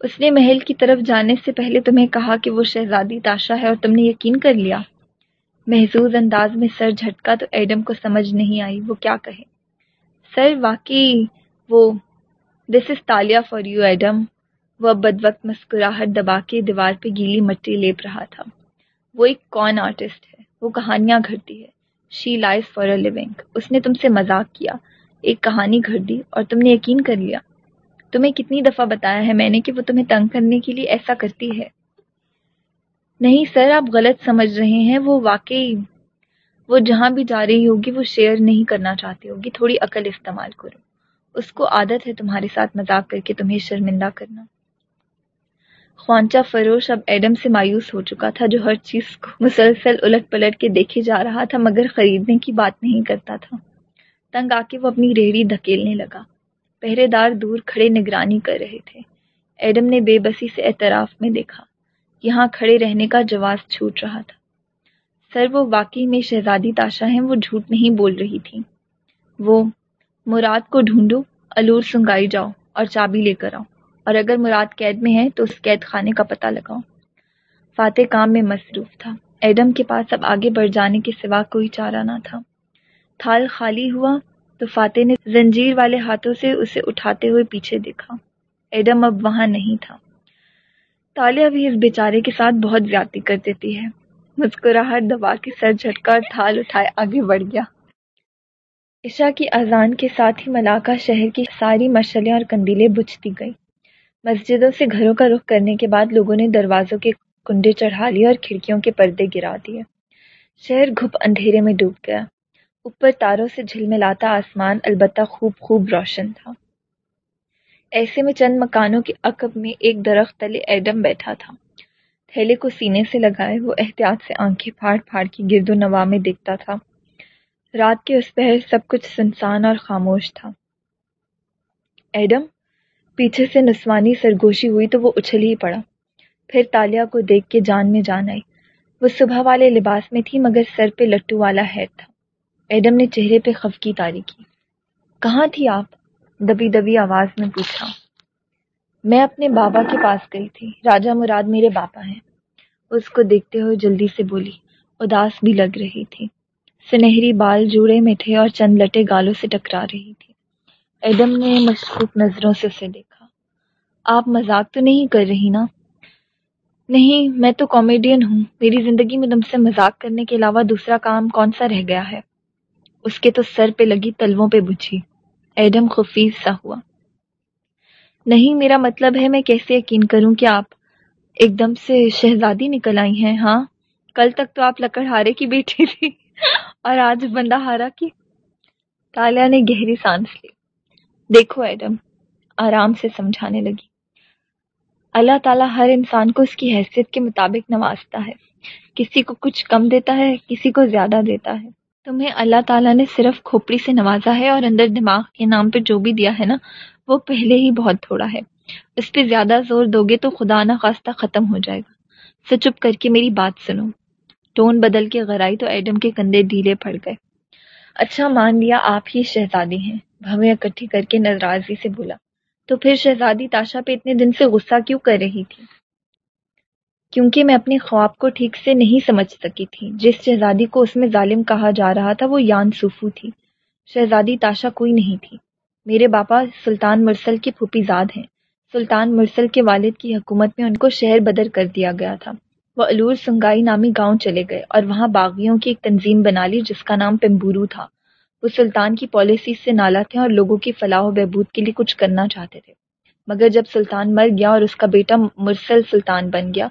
اس نے محل کی طرف جانے سے پہلے تمہیں کہا کہ وہ شہزادی تاشا ہے اور تم نے یقین کر لیا؟ محظوظ انداز میں سر جھٹکا تو ایڈم کو سمجھ نہیں آئی، وہ کیا کہے؟ سر، واقعی وہ this is Talia for you Adam وہ اب بد وقت مسکراہٹ دبا کے دیوار پہ گیلی مٹی لیپ رہا تھا۔ وہ ایک کون آرٹسٹ ہے؟ وہ کہانیاں گھڑتی ہے۔ She life for a living اس نے تم سے مذاق کیا۔ ایک کہانی گھڑ دی اور تم نے یقین کر لیا۔ تمہیں کتنی دفعہ بتایا ہے میں نے کہ وہ تمہیں تنگ کرنے کے لیے ایسا کرتی ہے۔ نہیں سر، آپ غلط سمجھ رہے ہیں۔ وہ واقعی، وہ جہاں بھی جا رہی ہوگی، وہ شیئر نہیں کرنا چاہتی ہوگی۔ تھوڑی عقل استعمال کرو۔ اس کو عادت ہے تمہارے ساتھ مذاق کر کے تمہیں شرمندہ کرنا۔ خوانچہ فروش اب ایڈم سے مایوس ہو چکا تھا جو ہر چیز کو مسلسل الٹ پلٹ کے دیکھے جا رہا تھا، مگر خریدنے کی بات نہیں کرتا تھا۔ تنگ آ کے وہ اپنی ریڑھی دھکیلنے لگا۔ پہرے دار دور کھڑے نگرانی کر رہے تھے۔ ایڈم نے بے بسی سے اعتراف میں دیکھا۔ یہاں کھڑے رہنے کا جواز چھوٹ رہا تھا۔ سر، وہ واقعی میں شہزادی تاشا ہیں، وہ جھوٹ نہیں بول رہی تھی۔ وہ، مراد کو ڈھونڈو، الور سنگائی جاؤ اور چابی لے کر آؤ۔ اور اگر مراد قید میں ہے تو اس قید خانے کا پتہ لگاؤ۔ فاتح کام میں مصروف تھا۔ ایڈم کے پاس اب آگے بڑھ جانے کے سوا کوئی چارہ نہ تھا۔ تھال خالی ہوا تو فاتح نے زنجیر والے ہاتھوں سے اسے اٹھاتے ہوئے پیچھے دیکھا۔ ایڈم اب وہاں نہیں تھا۔ تالیہ بھی اس بیچارے کے ساتھ بہت زیادتی کر دیتی ہے۔ مسکراہٹ، دبا کے سر جھٹکا اور تھال اٹھائے آگے بڑھ گیا۔ عشاء کی اذان کے ساتھ ہی ملاقہ شہر کی ساری مشلیں اور کندیلیں بجھتی گئی مسجدوں سے گھروں کا رخ کرنے کے بعد لوگوں نے دروازوں کے کنڈے چڑھا لیے اور کھڑکیوں کے پردے گرا دیے۔ شہر گھپ اندھیرے میں ڈوب گیا۔ اوپر تاروں سے جھلملاتا آسمان البتہ خوب خوب روشن تھا۔ ایسے میں چند مکانوں کے عقب میں ایک درخت تلے ایڈم بیٹھا تھا۔ تھیلے کو سینے سے لگائے وہ احتیاط سے آنکھیں پھاڑ پھاڑ کی گرد و نوا میں دیکھتا تھا۔ رات کے اس پہر سب کچھ سنسان اور خاموش تھا۔ ایڈم، پیچھے سے نسوانی سرگوشی ہوئی تو وہ اچھل ہی پڑا۔ پھر تالیا کو دیکھ کے جان میں جان آئی۔ وہ صبح والے لباس میں تھی مگر سر پہ لٹو والا ہیڈ تھا۔ ایڈم نے چہرے پہ خفکی تاری کی۔ کہاں تھی آپ؟ دبی دبی آواز میں پوچھا۔ میں اپنے بابا کے پاس گئی تھی۔ راجا مراد میرے باپا ہیں۔ اس کو دیکھتے ہوئے جلدی سے بولی، اداس بھی لگ رہی تھی۔ سنہری بال جوڑے میں تھے اور چند لٹے گالوں سے ٹکرا رہی تھی۔ ایڈم نے مشکوک نظروں سے اسے دیکھا۔ آپ مذاق تو نہیں کر رہی نا؟ نہیں، میں تو کامیڈین ہوں۔ میری زندگی میں تم سے مذاق کرنے کے علاوہ دوسرا کام کون سا رہ گیا ہے؟ اس کے تو سر پہ لگی تلووں پہ بجھی ایڈم خفیف سا ہوا۔ نہیں، میرا مطلب ہے میں کیسے یقین کروں کہ آپ ایک دم سے شہزادی نکل آئی ہیں؟ ہاں کل تک تو آپ لکڑ ہارے کی بیٹی تھی۔ اور آج بندہ ہارا کی؟ تالیا نے گہری سانس لی۔ دیکھو ایڈم، آرام سے سمجھانے لگی۔ اللہ تعالیٰ ہر انسان کو اس کی حیثیت کے مطابق نوازتا ہے۔ کسی کو کچھ کم دیتا ہے، کسی کو زیادہ دیتا ہے۔ تمہیں اللہ تعالیٰ نے صرف کھوپڑی سے نوازا ہے اور اندر دماغ کے نام پہ جو بھی دیا ہے نا، وہ پہلے ہی بہت تھوڑا ہے۔ اس پہ زیادہ زور دو گے تو خدا نہ خواستہ ختم ہو جائے گا۔ سو چپ کر کے میری بات سنو۔ ٹون بدل کے غرائی تو ایڈم کے کندھے ڈھیلے پڑ گئے۔ اچھا مان لیا آپ ہی شہزادی ہیں۔ بھویں اکٹھی کر کے ناراضی سے بولا۔ تو پھر شہزادی تاشا پہ اتنے دن سے غصہ کیوں کر رہی تھی؟ کیونکہ میں اپنے خواب کو ٹھیک سے نہیں سمجھ سکی تھی۔ جس شہزادی کو اس میں ظالم کہا جا رہا تھا، وہ یان سوفو تھی۔ شہزادی تاشا کوئی نہیں تھی۔ میرے باپا سلطان مرسل کے پھوپھی زاد ہیں۔ سلطان مرسل کے والد کی حکومت میں ان کو شہر بدر کر دیا گیا تھا۔ وہ الور سنگائی نامی گاؤں چلے گئے اور وہاں باغیوں کی ایک تنظیم بنا لی، جس کا نام پمبورو تھا۔ وہ سلطان کی پالیسی سے نالا تھے اور لوگوں کی فلاح و بہبود کے لیے کچھ کرنا چاہتے تھے۔ مگر جب سلطان مر گیا اور اس کا بیٹا مرسل سلطان بن گیا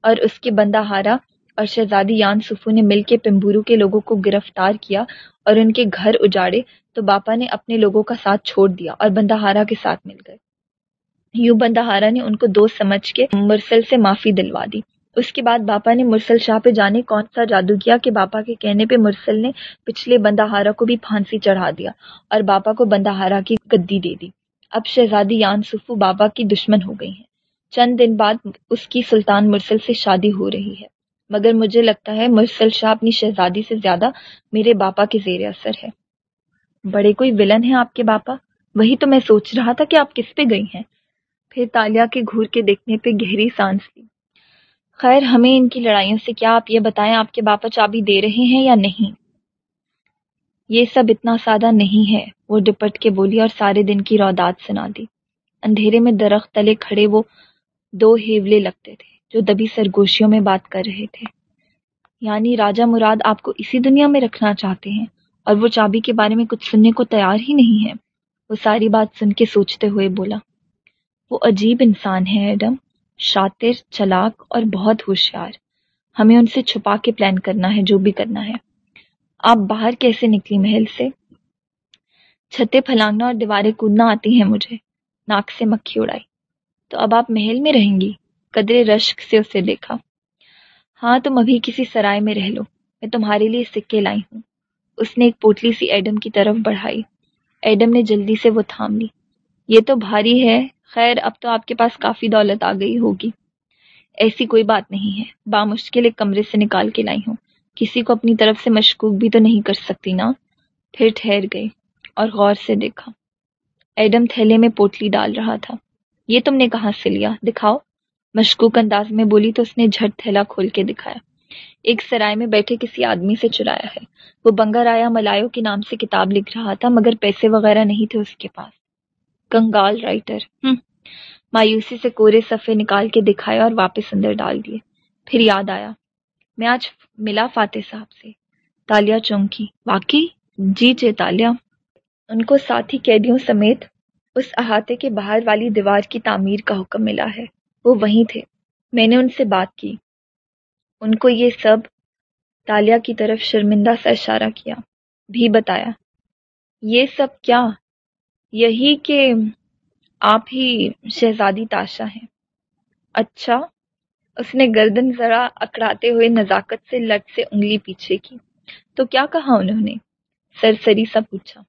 اور اس کے بندہ ہارا اور شہزادی یان سفو نے مل کے پمبورو کے لوگوں کو گرفتار کیا اور ان کے گھر اجاڑے تو باپا نے اپنے لوگوں کا ساتھ چھوڑ دیا اور بندہ ہارا کے ساتھ مل گئے۔ یوں بندہ ہارا نے ان کو دوست سمجھ کے مرسل سے معافی دلوا دی۔ اس کے بعد باپا نے مرسل شاہ پہ جانے کون سا جادو کیا کہ باپا کے کہنے پہ مرسل نے پچھلے بندہ ہارا کو بھی پھانسی چڑھا دیا اور باپا کو بندہ ہارا کی گدی دے دی۔ اب شہزادی یان سفو بابا کی دشمن ہو گئی ہیں۔ چند دن بعد اس کی سلطان مرسل سے شادی ہو رہی ہے۔ مگر مجھے لگتا ہے مرسل شاہ اپنی شہزادی سے زیادہ میرے باپا کے زیر اثر ہے۔ بڑے کوئی ولن ہے آپ کے باپا؟ وہی تو میں سوچ رہا تھا کہ آپ کس پہ گئی ہیں۔ پھر تالیا کے گھور کے دیکھنے پہ گہری سانس لی۔ خیر، ہمیں ان کی لڑائیوں سے کیا آپ یہ بتائیں آپ کے باپا چابی دے رہے ہیں یا نہیں؟ یہ سب اتنا سادہ نہیں ہے، وہ ڈپٹ کے بولی اور سارے دن کی رودات سنا دی۔ اندھیرے میں درخت تلے کھڑے وہ دو ہیولے لگتے تھے جو دبی سرگوشیوں میں بات کر رہے تھے۔ یعنی راجا مراد آپ کو اسی دنیا میں رکھنا چاہتے ہیں اور وہ چابی کے بارے میں کچھ سننے کو تیار ہی نہیں ہے۔ وہ ساری بات سن کے سوچتے ہوئے بولا، وہ عجیب انسان ہے ایڈم، شاطر، چلاک اور بہت ہوشیار۔ ہمیں ان سے چھپا کے پلان کرنا ہے، جو بھی کرنا ہے۔ آپ باہر کیسے نکلی محل سے؟ چھتے پھلانگنا اور دیواریں کودنا آتی ہیں مجھے، ناک سے مکھی اڑائی۔ تو اب آپ محل میں رہیں گی۔ قدرے رشک سے اسے دیکھا۔ ہاں تم ابھی کسی سرائے میں رہ لو۔ میں تمہارے لیے سکے لائی ہوں۔ اس نے ایک پوٹلی سی ایڈم کی طرف بڑھائی۔ ایڈم نے جلدی سے وہ تھام لی۔ یہ تو بھاری ہے۔ خیر، اب تو آپ کے پاس کافی دولت آ گئی ہوگی۔ ایسی کوئی بات نہیں ہے۔ بامشکل ایک کمرے سے نکال کے لائی ہوں۔ کسی کو اپنی طرف سے مشکوک بھی تو نہیں کر سکتی نا؟ پھر ٹھہر گئی اور غور سے دیکھا۔ ایڈم تھیلے میں پوٹلی ڈال رہا تھا۔ یہ تم نے کہاں سے لیا؟ دکھاؤ۔ مشکوک انداز میں بولی تو اس نے جھٹ تھیلا کھول کے دکھایا۔ ایک سرائے میں بیٹھے کسی آدمی سے چرایا ہے۔ وہ بنگا رایا ملایو کے نام سے کتاب لکھ رہا تھا، مگر پیسے وغیرہ نہیں تھے اس کے پاس۔ کنگال رائٹر۔ مایوسی سے کورے صفحے نکال کے دکھایا اور واپس اندر ڈال دیے۔ پھر یاد آیا۔ میں آج ملا فاتح صاحب سے۔ تالیا چونکی۔ واقعی؟ جی چے تالیا ان کو ساتھی قیدیوں سمیت اس احاطے کے باہر والی دیوار کی تعمیر کا حکم ملا ہے۔ وہ وہیں تھے۔ میں نے ان سے بات کی۔ ان کو یہ سب تالیا کی طرف شرمندہ سا اشارہ کیا۔ بھی بتایا۔ یہ سب کیا؟ یہی کہ آپ ہی شہزادی تاشا ہیں۔ اچھا۔ اس نے گردن ذرا اکڑاتے ہوئے نزاکت سے لٹ سے انگلی پیچھے کی۔ تو کیا کہا انہوں نے؟ سرسری سا پوچھا۔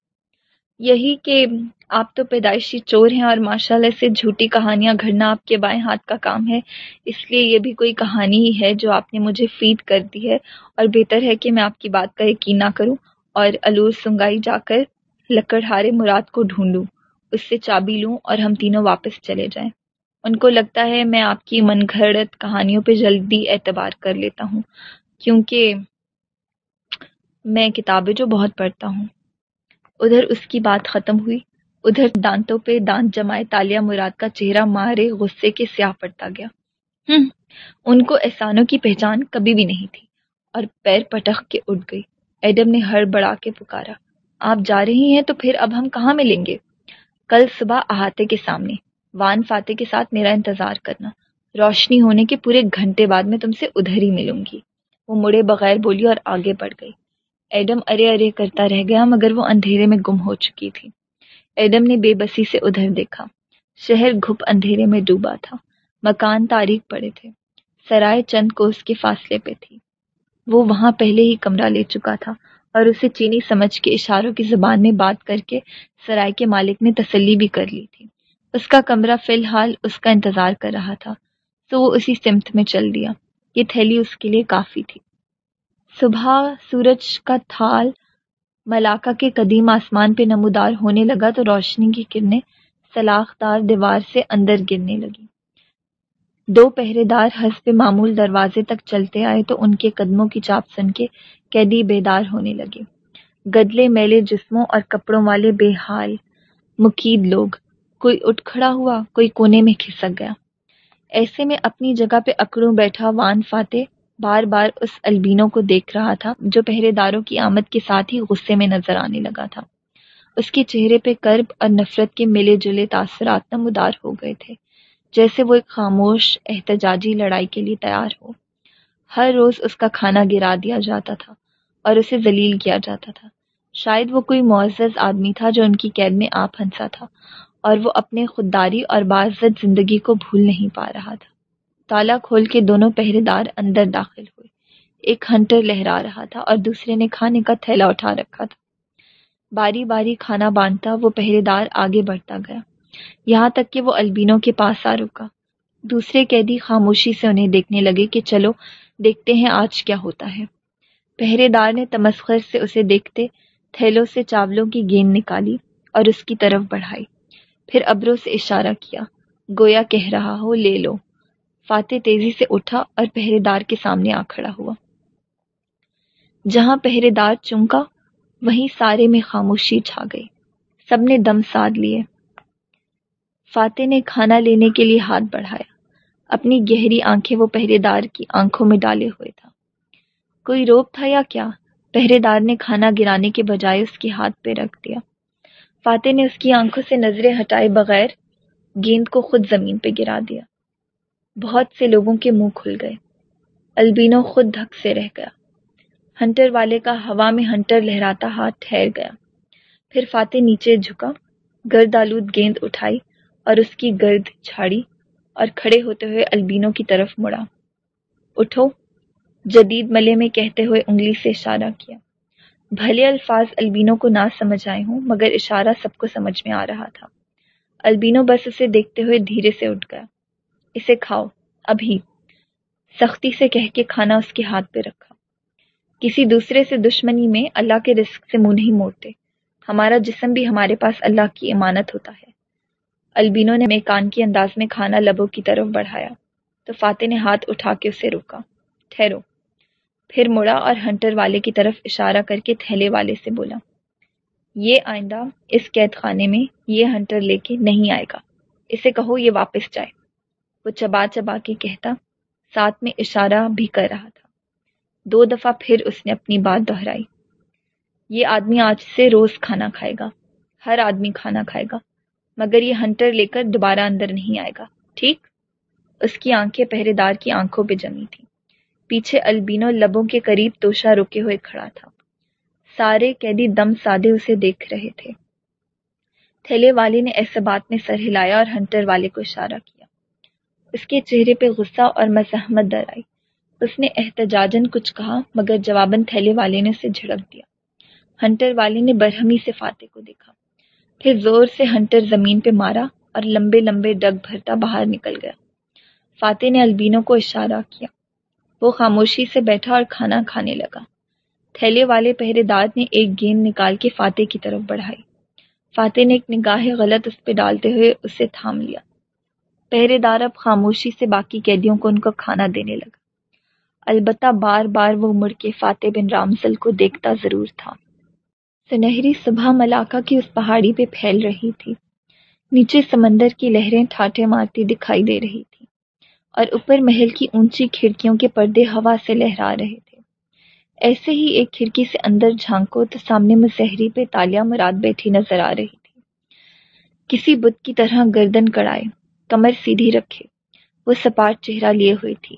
یہی کہ آپ تو پیدائشی چور ہیں اور ماشاء اللہ سے جھوٹی کہانیاں گھڑنا آپ کے بائیں ہاتھ کا کام ہے۔ اس لیے یہ بھی کوئی کہانی ہی ہے جو آپ نے مجھے فیڈ کر دی ہے اور بہتر ہے کہ میں آپ کی بات کا یقین نہ کروں اور الور سنگائی جا کر لکڑ ہارے مراد کو ڈھونڈوں، اس سے چابی لوں اور ہم تینوں واپس چلے جائیں۔ ان کو لگتا ہے میں آپ کی من گھڑت کہانیوں پہ جلدی اعتبار کر لیتا ہوں، کیونکہ میں کتابیں جو بہت پڑھتا ہوں۔ ادھر اس کی بات ختم ہوئی۔ ادھر دانتوں پہ دانت جمائے تالیا مراد کا چہرہ مارے غصے کے سیاہ پڑتا گیا۔ ہم، ان کو احسانوں کی پہچان کبھی بھی نہیں تھی اور پیر پٹخ کے اٹھ گئی۔ ایڈم نے ہر بڑا کے پکارا۔ آپ جا رہی ہیں تو پھر اب ہم کہاں ملیں گے؟ کل صبح احاطے کے سامنے۔ وان فاتح کے ساتھ میرا انتظار کرنا۔ روشنی ہونے کے پورے گھنٹے بعد میں تم سے ادھر ہی ملوں گی۔ وہ مڑے بغیر بولی اور آگے بڑھ گئی۔ ایڈم ارے ارے کرتا رہ گیا مگر وہ اندھیرے میں گم ہو چکی تھی۔ ایڈم نے بے بسی سے ادھر دیکھا۔ شہر گھپ اندھیرے میں ڈوبا تھا۔ مکان تاریخ پڑے تھے۔ سرائے چند کو اس کے فاصلے پہ تھی۔ وہ وہاں پہلے ہی کمرہ لے چکا تھا اور اسے چینی سمجھ کے اشاروں کی زبان میں بات کر کے سرائے کے مالک نے تسلی بھی کر لی تھی۔ اس کا کمرہ فی الحال اس کا انتظار کر رہا تھا۔ تو وہ اسی سمت میں چل دیا۔ یہ تھیلی اس کے لیے کافی تھی۔ صبح سورج کا تھال ملاقہ کے قدیم آسمان پہ نمودار ہونے لگا تو روشنی کی کرنیں سلاخ دار دیوار سے اندر گرنے لگی دو پہرے دار حسب معمول دروازے تک چلتے آئے تو ان کے قدموں کی چاپ سن کے قیدی بیدار ہونے لگے۔ گدلے، میلے، جسموں اور کپڑوں والے بے حال، مقید لوگ۔ کوئی اٹھ کھڑا ہوا، کوئی کونے میں کھسک گیا۔ ایسے میں اپنی جگہ پہ اکڑوں بیٹھا وان فاتح بار بار اس البینوں کو دیکھ رہا تھا، جو پہرے داروں کی آمد کے ساتھ ہی غصے میں نظر آنے لگا تھا۔ اس کے چہرے پہ کرب اور نفرت کے ملے جلے تاثرات نمودار ہو گئے تھے، جیسے وہ ایک خاموش، احتجاجی لڑائی کے لیے تیار ہو۔ ہر روز اس کا کھانا گرا دیا جاتا تھا اور اسے ذلیل کیا جاتا تھا۔ شاید وہ کوئی معزز آدمی تھا جو ان کی قید میں آپ پھنسا تھا اور وہ اپنے خودداری اور باعزت زندگی کو بھول نہیں پا رہا تھا۔ تالا کھول کے دونوں پہرے دار اندر داخل ہوئے۔ ایک ہنٹر لہرا رہا تھا اور دوسرے نے کھانے کا تھیلا اٹھا رکھا تھا۔ باری باری کھانا باندھتا وہ پہرے دار آگے بڑھتا گیا۔ یہاں تک کہ وہ البینوں کے پاس آ رکا۔ دوسرے قیدی خاموشی سے انہیں دیکھنے لگے کہ چلو دیکھتے ہیں آج کیا ہوتا ہے۔ پہرے دار نے تمسخر سے اسے دیکھتے تھیلوں سے چاولوں کی گیند نکالی اور اس کی طرف بڑھائی۔ پھر ابروں سے اشارہ کیا، گویا کہہ رہا ہو، لے لو۔ فاتح تیزی سے اٹھا اور پہرے دار کے سامنے آ کھڑا ہوا۔ جہاں پہرے دار چونکا، وہیں سارے میں خاموشی چھا گئی۔ سب نے دم ساد لیے۔ فاتح نے کھانا لینے کے لیے ہاتھ بڑھایا۔ اپنی گہری آنکھیں وہ پہرے دار کی آنکھوں میں ڈالے ہوئے تھا۔ کوئی روپ تھا یا کیا؟ پہرے دار نے کھانا گرانے کے بجائے اس کے ہاتھ پہ رکھ دیا۔ فاتح نے اس کی آنکھوں سے نظریں ہٹائے بغیر گیند کو خود زمین پہ گرا دیا۔ بہت سے لوگوں کے منہ کھل گئے۔ البینو خود دھک سے رہ گیا۔ ہنٹر والے کا ہوا میں ہنٹر لہراتا ہاتھ ٹھہر گیا۔ پھر فاتح نیچے جھکا، گرد آلود گیند اٹھائی اور اس کی گرد چھاڑی اور کھڑے ہوتے ہوئے البینو کی طرف مڑا۔ اٹھو۔ جدید ملے میں کہتے ہوئے انگلی سے اشارہ کیا۔ بھلے الفاظ البینو کو نہ سمجھ آئے ہوں، مگر اشارہ سب کو سمجھ میں آ رہا تھا۔ البینو بس اسے دیکھتے ہوئے دھیرے سے اٹھ گیا۔ اسے کھاؤ۔ ابھی۔ سختی سے کہہ کے کھانا اس کے ہاتھ پہ رکھا۔ کسی دوسرے سے دشمنی میں اللہ کے رزق سے منہ نہیں موڑتے۔ ہمارا جسم بھی ہمارے پاس اللہ کی امانت ہوتا ہے۔ البینو نے میکان کے انداز میں کھانا لبوں کی طرف بڑھایا۔ تو فاتح نے ہاتھ اٹھا کے اسے روکا۔ ٹھہرو۔ پھر مڑا اور ہنٹر والے کی طرف اشارہ کر کے تھیلے والے سے بولا۔ یہ آئندہ اس قید خانے میں یہ ہنٹر لے کے نہیں آئے گا۔ اسے کہو یہ واپس جائے۔ وہ چبا چبا کے کہتا، ساتھ میں اشارہ بھی کر رہا تھا۔ دو دفعہ پھر اس نے اپنی بات دہرائی۔ یہ آدمی آج سے روز کھانا کھائے گا، ہر آدمی کھانا کھائے گا، مگر یہ ہنٹر لے کر دوبارہ اندر نہیں آئے گا، ٹھیک؟ اس کی آنکھیں پہرے دار کی آنکھوں پہ جمی تھیں۔ پیچھے البینو لبوں کے قریب توشا رکے ہوئے کھڑا تھا۔ سارے قیدی دم سادے اسے دیکھ رہے تھے۔ تھیلے والے نے ایسے بات میں سر ہلایا اور ہنٹر والے کو اشارہ کیا۔ اس کے چہرے پہ غصہ اور مزاحمت در آئی۔ اس نے احتجاجن کچھ کہا، مگر جواباً تھیلے والے نے اسے جھڑک دیا۔ ہنٹر والے نے برہمی سے فاتح کو دیکھا۔ پھر زور سے ہنٹر زمین پہ مارا اور لمبے لمبے ڈگ بھرتا باہر نکل گیا۔ فاتح نے البینو کو اشارہ کیا۔ وہ خاموشی سے بیٹھا اور کھانا کھانے لگا۔ تھیلے والے پہرے دار نے ایک گیند نکال کے فاتح کی طرف بڑھائی۔ فاتح نے ایک نگاہ غلط اس پہ ڈالتے ہوئے اسے تھام لیا۔ پہرے دار اب خاموشی سے باقی قیدیوں کو ان کو کھانا دینے لگا۔ البتہ بار بار وہ مڑ کے فاتح بن رامزل کو دیکھتا ضرور تھا۔ سنہری صبح ملاقہ کی اس پہاڑی پہ پھیل رہی تھی۔ نیچے سمندر کی لہریں ٹھاٹھے مارتی دکھائی دے رہی تھی اور اوپر محل کی اونچی کھڑکیوں کے پردے ہوا سے لہرا رہے تھے۔ ایسے ہی ایک کھڑکی سے اندر جھانکو تو سامنے مسحری پہ تالیہ مراد بیٹھی نظر آ رہی تھی۔ کسی بت کی طرح گردن کڑائے۔ کمر سیدھی رکھے۔ وہ سپاٹ چہرہ لیے ہوئی تھی۔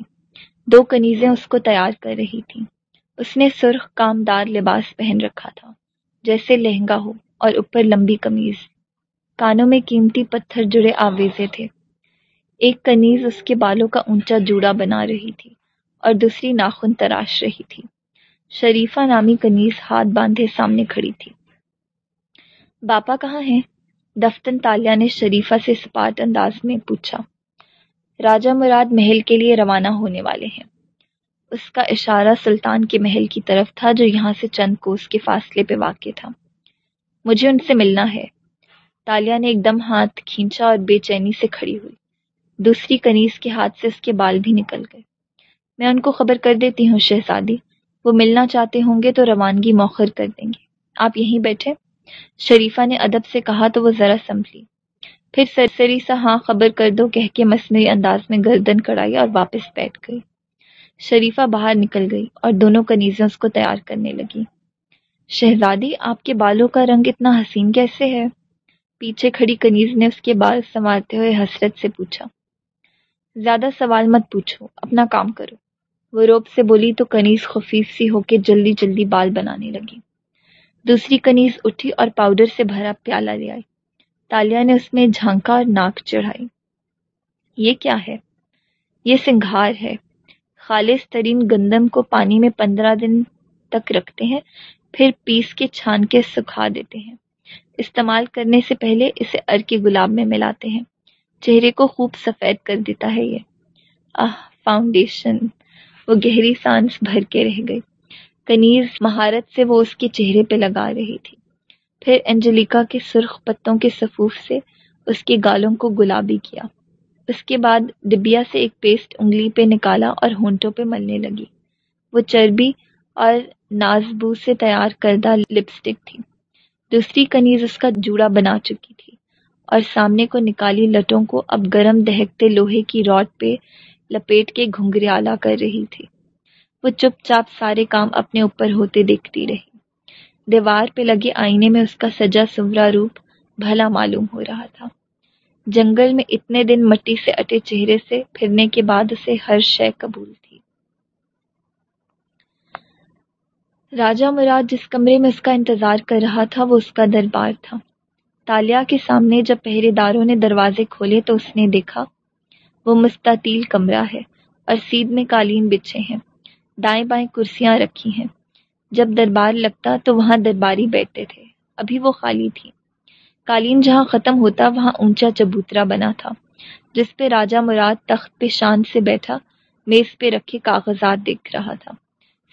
دو کنیزیں اس کو تیار کر رہی تھیں۔ اس نے سرخ کامدار لباس پہن رکھا تھا، جیسے لہنگا ہو اور اوپر لمبی قمیض۔ کانوں میں قیمتی پتھر جڑے آویزے تھے۔ ایک کنیز اس کے بالوں کا اونچا جوڑا بنا رہی تھی اور دوسری ناخن تراش رہی تھی۔ شریفہ نامی کنیز ہاتھ باندھے سامنے کھڑی تھی۔ باپا کہاں ہیں؟ دفتن تالیہ نے شریفہ سے سپاٹ انداز میں پوچھا، راجہ مراد محل کے لیے روانہ ہونے والے ہیں۔ اس کا اشارہ سلطان کے محل کی طرف تھا جو یہاں سے چند کوس کے فاصلے پہ واقع تھا۔ مجھے ان سے ملنا ہے۔ تالیہ نے ایک دم ہاتھ کھینچا اور بے چینی سے کھڑی ہوئی۔ دوسری کنیز کے ہاتھ سے اس کے بال بھی نکل گئے۔ میں ان کو خبر کر دیتی ہوں، شہزادی، وہ ملنا چاہتے ہوں گے تو روانگی موخر کر دیں گے۔ آپ یہیں بیٹھے شریفہ نے ادب سے کہا تو وہ ذرا سنبھلی پھر سرسری سا ہاں خبر کر دو، کہہ کے مصنوعی انداز میں گردن کڑائی اور واپس بیٹھ گئی۔ شریفہ باہر نکل گئی اور دونوں کنیزیں اس کو تیار کرنے لگی۔ شہزادی، آپ کے بالوں کا رنگ اتنا حسین کیسے ہے؟ پیچھے کھڑی کنیز نے اس کے بال سنوارتے ہوئے حسرت سے پوچھا۔ زیادہ سوال مت پوچھو، اپنا کام کرو۔ وہ روب سے بولی تو کنیز خفیف سی ہو کے جلدی جلدی بال بنانے لگی۔ دوسری کنیز اٹھی اور پاؤڈر سے بھرا پیالہ لے آئی۔ تالیا نے اس میں جھانکا اور ناک چڑھائی۔ یہ کیا ہے؟ یہ سنگھار ہے۔ خالص ترین گندم کو پانی میں پندرہ دن تک رکھتے ہیں، پھر پیس کے چھان کے سکھا دیتے ہیں۔ استعمال کرنے سے پہلے اسے ار کے گلاب میں ملاتے ہیں۔ چہرے کو خوب سفید کر دیتا ہے یہ۔ آہ، فاؤنڈیشن۔ وہ گہری سانس بھر کے رہ گئی۔ کنیز مہارت سے وہ اس کے چہرے پہ لگا رہی تھی۔ پھر انجلیکا کے سرخ پتوں کے سفوف سے اس کے گالوں کو گلابی کیا۔ اس کے بعد ڈبیا سے ایک پیسٹ انگلی پہ نکالا اور ہونٹوں پہ ملنے لگی۔ وہ چربی اور نازبو سے تیار کردہ لپسٹک تھی۔ دوسری کنیز اس کا جوڑا بنا چکی تھی اور سامنے کو نکالی لٹوں کو اب گرم دہکتے لوہے کی راڈ پہ لپیٹ کے گھنگریالا کر رہی تھی۔ وہ چپ چاپ سارے کام اپنے اوپر ہوتے دیکھتی رہی۔ دیوار پہ لگے آئینے میں اس کا سجا سورا روپ بھلا معلوم ہو رہا تھا۔ جنگل میں اتنے دن مٹی سے اٹے چہرے سے پھرنے کے بعد اسے ہر شے قبول تھی۔ راجا مراد جس کمرے میں اس کا انتظار کر رہا تھا وہ اس کا دربار تھا۔ تالیا کے سامنے جب پہرے داروں نے دروازے کھولے تو اس نے دیکھا، وہ مستطیل کمرہ ہے اور سیدھ میں قالین بچھے ہیں۔ دائیں بائیں کرسیاں رکھی ہیں۔ جب دربار لگتا تو وہاں درباری بیٹھتے تھے۔ ابھی وہ خالی تھی قالین جہاں ختم ہوتا وہاں اونچا چبوترا بنا تھا، جس پہ راجا مراد تخت پہ شان سے بیٹھا، میز پہ رکھے کاغذات دیکھ رہا تھا۔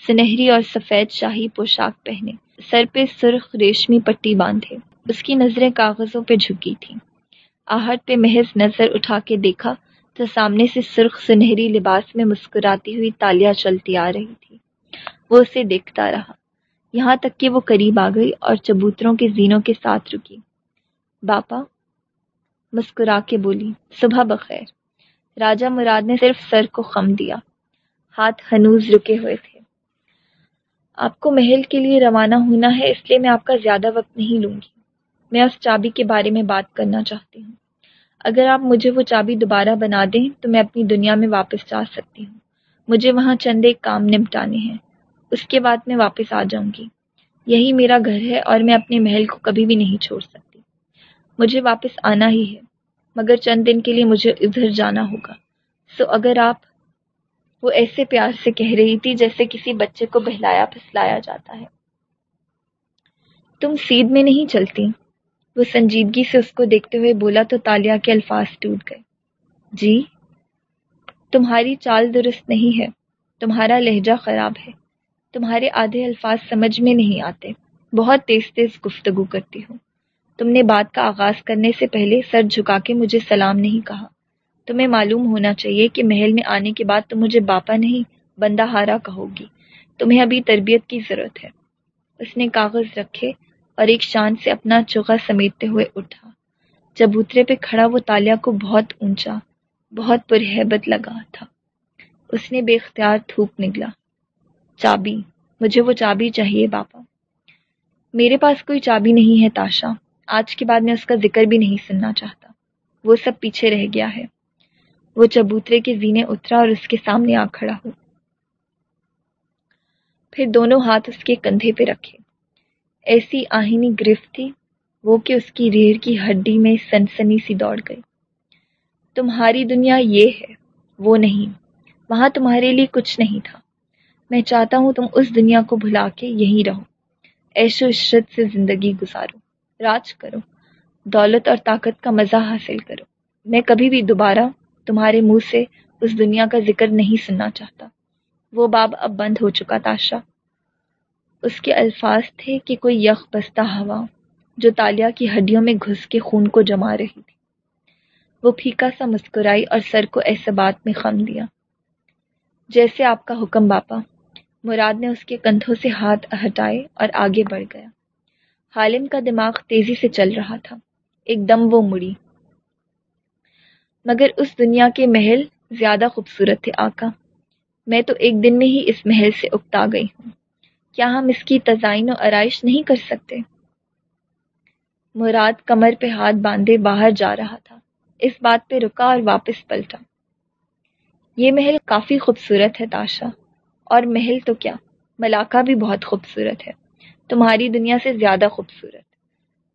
سنہری اور سفید شاہی پوشاک پہنے۔ سر پہ سرخ ریشمی پٹی باندھے۔ اس کی نظریں کاغذوں پہ جھکی تھیں۔ آہٹ پہ محض نظر اٹھا کے دیکھا تو سامنے سے سرخ سنہری لباس میں مسکراتی ہوئی تالیاں چلتی آ رہی تھی وہ اسے دیکھتا رہا۔ یہاں تک کہ وہ قریب آ گئی اور چبوتروں کے زینوں کے ساتھ رکی۔ باپا، مسکرا کے بولی، صبح بخیر۔ راجا مراد نے صرف سر کو خم دیا۔ ہاتھ ہنوز رکے ہوئے تھے۔ آپ کو محل کے لیے روانہ ہونا ہے، اس لیے میں آپ کا زیادہ وقت نہیں لوں گی۔ میں اس چابی کے بارے میں بات کرنا چاہتی ہوں۔ اگر آپ مجھے وہ چابی دوبارہ بنا دیں تو میں اپنی دنیا میں واپس جا سکتی ہوں۔ مجھے وہاں چند ایک کام نمٹانے ہیں۔ اس کے بعد میں واپس آ جاؤں گی۔ یہی میرا گھر ہے اور میں اپنے محل کو کبھی بھی نہیں چھوڑ سکتی۔ مجھے واپس آنا ہی ہے، مگر چند دن کے لیے مجھے ادھر جانا ہوگا۔ سو اگر آپ وہ ایسے پیار سے کہہ رہی تھی جیسے کسی بچے کو بہلایا پھسلایا جاتا ہے۔ تم سیدھ میں نہیں چلتی۔ وہ سنجیدگی سے اس کو دیکھتے ہوئے بولا تو تالیا کے الفاظ ٹوٹ گئے۔ جی تمہاری چال درست نہیں ہے، تمہارا لہجہ خراب ہے، تمہارے آدھے الفاظ سمجھ میں نہیں آتے۔ بہت تیز تیز گفتگو کرتی ہو تم نے بات کا آغاز کرنے سے پہلے سر جھکا کے مجھے سلام نہیں کہا۔ تمہیں معلوم ہونا چاہیے کہ محل میں آنے کے بعد تم مجھے باپا نہیں، بندہ ہارا کہو گی۔ تمہیں ابھی تربیت کی ضرورت ہے۔ اس نے کاغذ رکھے اور ایک شان سے اپنا چوغا سمیٹتے ہوئے اٹھا۔ چبوترے پہ کھڑا وہ تالیا کو بہت اونچا، بہت پرہیبت لگا تھا۔ اس نے بے اختیار تھوک نگلا چابی، مجھے وہ چابی چاہیے باپا۔ میرے پاس کوئی چابی نہیں ہے تاشا۔ آج کے بعد میں اس کا ذکر بھی نہیں سننا چاہتا۔ وہ سب پیچھے رہ گیا ہے۔ وہ چبوترے کے زینے اترا اور اس کے سامنے آ کھڑا ہو۔ پھر دونوں ہاتھ اس کے کندھے پہ رکھے۔ ایسی آہینی گرفت تھی، وہ کہ اس کی ریڑھ کی ہڈی میں سنسنی سی دوڑ گئی۔ تمہاری دنیا یہ ہے، وہ نہیں۔ وہاں تمہارے لیے کچھ نہیں تھا۔ میں چاہتا ہوں تم اس دنیا کو بھلا کے یہیں رہو۔ ایش و عشرت سے زندگی گزارو۔ راج کرو۔ دولت اور طاقت کا مزہ حاصل کرو۔ میں کبھی بھی دوبارہ تمہارے منہ سے اس دنیا کا ذکر نہیں سننا چاہتا۔ وہ باب اب بند ہو چکا تاشا۔ اس کے الفاظ تھے کہ کوئی یخ بستہ ہوا جو تالیا کی ہڈیوں میں گھس کے خون کو جما رہی تھی۔ وہ پھیکا سا مسکرائی اور سر کو ایسے بات میں خم دیا۔ جیسے آپ کا حکم باپا، مراد نے اس کے کندھوں سے ہاتھ ہٹائے اور آگے بڑھ گیا۔ حالم کا دماغ تیزی سے چل رہا تھا۔ ایک دم وہ مڑی۔ مگر اس دنیا کے محل زیادہ خوبصورت تھے آقا۔ میں تو ایک دن میں ہی اس محل سے اکتا گئی ہوں۔ کیا ہم اس کی تزائین و آرائش نہیں کر سکتے؟ مراد کمر پہ ہاتھ باندھے باہر جا رہا تھا۔ اس بات پہ رکا اور واپس پلٹا۔ یہ محل کافی خوبصورت ہے تاشا۔ اور محل تو کیا؟ ملاقہ بھی بہت خوبصورت ہے۔ تمہاری دنیا سے زیادہ خوبصورت۔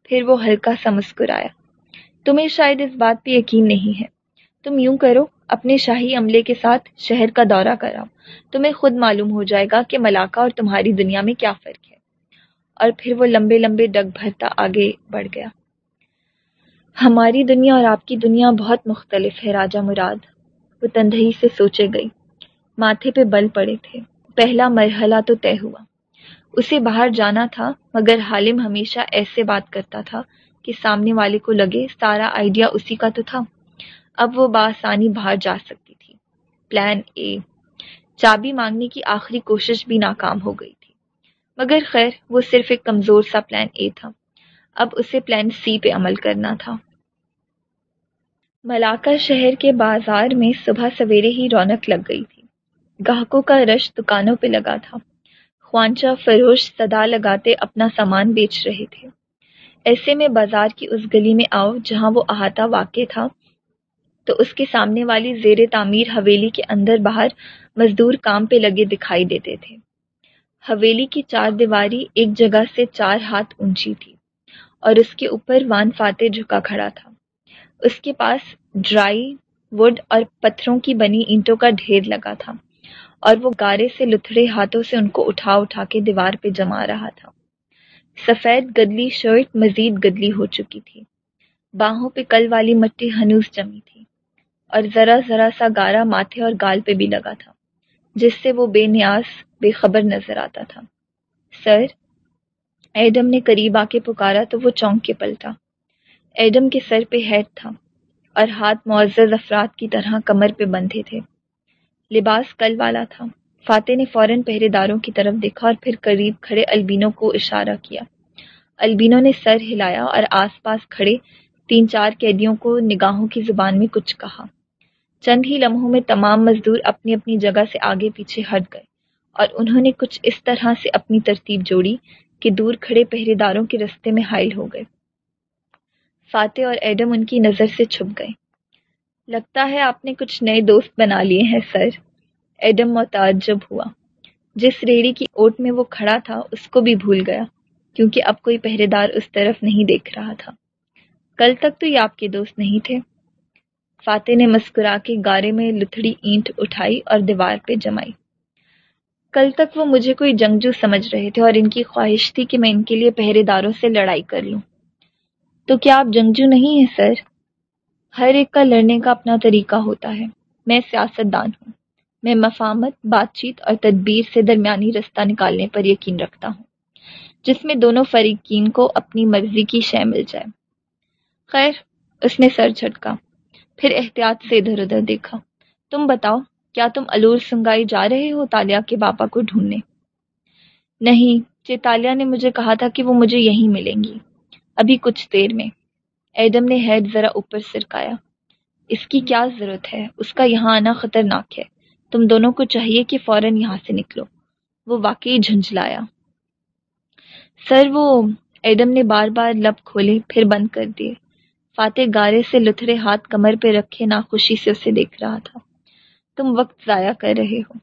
پھر وہ ہلکا سا مسکرایا۔ تمہیں شاید اس بات پہ یقین نہیں ہے۔ تم یوں کرو۔ اپنے شاہی عملے کے ساتھ شہر کا دورہ کراؤ تمہیں خود معلوم ہو جائے گا کہ ملاقہ اور تمہاری دنیا میں کیا فرق ہے۔ اور پھر وہ لمبے لمبے ڈگ بھرتا آگے بڑھ گیا۔ ہماری دنیا اور آپ کی دنیا بہت مختلف ہے، راجا مراد۔ وہ تندہی سے سوچے گئی۔ ماتھے پہ بل پڑے تھے۔ پہلا مرحلہ تو طے ہوا۔ اسے باہر جانا تھا، مگر حالم ہمیشہ ایسے بات کرتا تھا کہ سامنے والے کو لگے، سارا آئیڈیا اسی کا تو تھا۔ اب وہ بآسانی باہر جا سکتی تھی۔ پلان اے چابی مانگنے کی آخری کوشش بھی ناکام ہو گئی تھی۔ مگر خیر، وہ صرف ایک کمزور سا پلان اے تھا۔ اب اسے پلان سی پہ عمل کرنا تھا۔ ملاقہ شہر کے بازار میں صبح سویرے ہی رونق لگ گئی تھی۔ گاہکوں کا رش دکانوں پہ لگا تھا۔ خوانچہ فروش صدا لگاتے اپنا سامان بیچ رہے تھے۔ ایسے میں بازار کی اس گلی میں آؤ جہاں وہ احاطہ واقع تھا۔ تو اس کے سامنے والی زیر تعمیر حویلی کے اندر باہر مزدور کام پہ لگے دکھائی دیتے تھے۔ حویلی کی چار دیواری ایک جگہ سے چار ہاتھ اونچی تھی اور اس کے اوپر وان فاتح جھکا کھڑا تھا۔ اس کے پاس ڈرائی وڈ اور پتھروں کی بنی اینٹوں کا ڈھیر لگا تھا اور وہ گارے سے لتھڑے ہاتھوں سے ان کو اٹھا اٹھا کے دیوار پہ جما رہا تھا۔ سفید گدلی شرٹ مزید گدلی ہو چکی تھی۔ باہوں پہ کل والی مٹی ہنوز جمی تھی۔ اور ذرا ذرا سا گارا ماتھے اور گال پہ بھی لگا تھا، جس سے وہ بے نیاز، بے خبر نظر آتا تھا۔ سر، ایڈم نے قریب آ کے پکارا تو وہ چونک کے پلٹا۔ ایڈم کے سر پہ ہیڈ تھا اور ہاتھ معزز افراد کی طرح کمر پہ بندھے تھے۔ لباس کل والا تھا۔ فاتح نے فوراً پہرے داروں کی طرف دیکھا اور پھر قریب کھڑے البینوں کو اشارہ کیا۔ البینوں نے سر ہلایا اور آس پاس کھڑے تین چار قیدیوں کو نگاہوں کی زبان میں کچھ کہا۔ چند ہی لمحوں میں تمام مزدور اپنی اپنی جگہ سے آگے پیچھے ہٹ گئے اور انہوں نے کچھ اس طرح سے اپنی ترتیب جوڑی کہ دور کھڑے پہرے داروں کے رستے میں حائل ہو گئے۔ فاتح اور ایڈم ان کی نظر سے چھپ گئے۔ لگتا ہے آپ نے کچھ نئے دوست بنا لیے ہیں، سر۔ ایڈم متعجب ہوا۔ جس ریڑھی کی اوٹ میں وہ کھڑا تھا، اس کو بھی بھول گیا، کیونکہ اب کوئی پہرے دار اس طرف نہیں دیکھ رہا تھا۔ کل تک تو یہ آپ کے دوست نہیں تھے۔ فاتح نے مسکرا کے گارے میں لتھڑی اینٹ اٹھائی اور دیوار پہ جمائی۔ کل تک وہ مجھے کوئی جنگجو سمجھ رہے تھے اور ان کی خواہش تھی کہ میں ان کے لیے پہرے داروں سے لڑائی کر لوں۔ تو کیا آپ جنگجو نہیں ہیں، سر؟ ہر ایک کا لڑنے کا اپنا طریقہ ہوتا ہے۔ میں سیاست دان ہوں۔ میں مفامت بات چیت اور تدبیر سے درمیانی رستہ نکالنے پر یقین رکھتا ہوں، جس میں دونوں فریقین کو اپنی مرضی کی شے مل جائے۔ خیر، اس نے سر جھٹکا۔ پھر احتیاط سے ادھر ادھر دیکھا۔ تم بتاؤ، کیا تم الور سنگائی جا رہے ہو تالیا کے باپا کو ڈھونڈنے؟ نہیں چیتالیہ نے مجھے کہا تھا کہ وہ مجھے یہیں ملیں گی۔ ابھی کچھ دیر میں۔ ایڈم نے ہیڈ ذرا اوپر سرکایا۔ اس کی کیا ضرورت ہے؟ اس کا یہاں آنا خطرناک ہے۔ تم دونوں کو چاہیے کہ فوراً یہاں سے نکلو۔ وہ واقعی جھنجھلایا۔ سر، وہ ایڈم نے بار بار لب کھولے، پھر بند کر دیے۔ فاتح گارے سے لتھڑے ہاتھ کمر پہ رکھے ناخوشی سے اسے دیکھ رہا تھا۔ تم وقت ضائع کر رہے ہو۔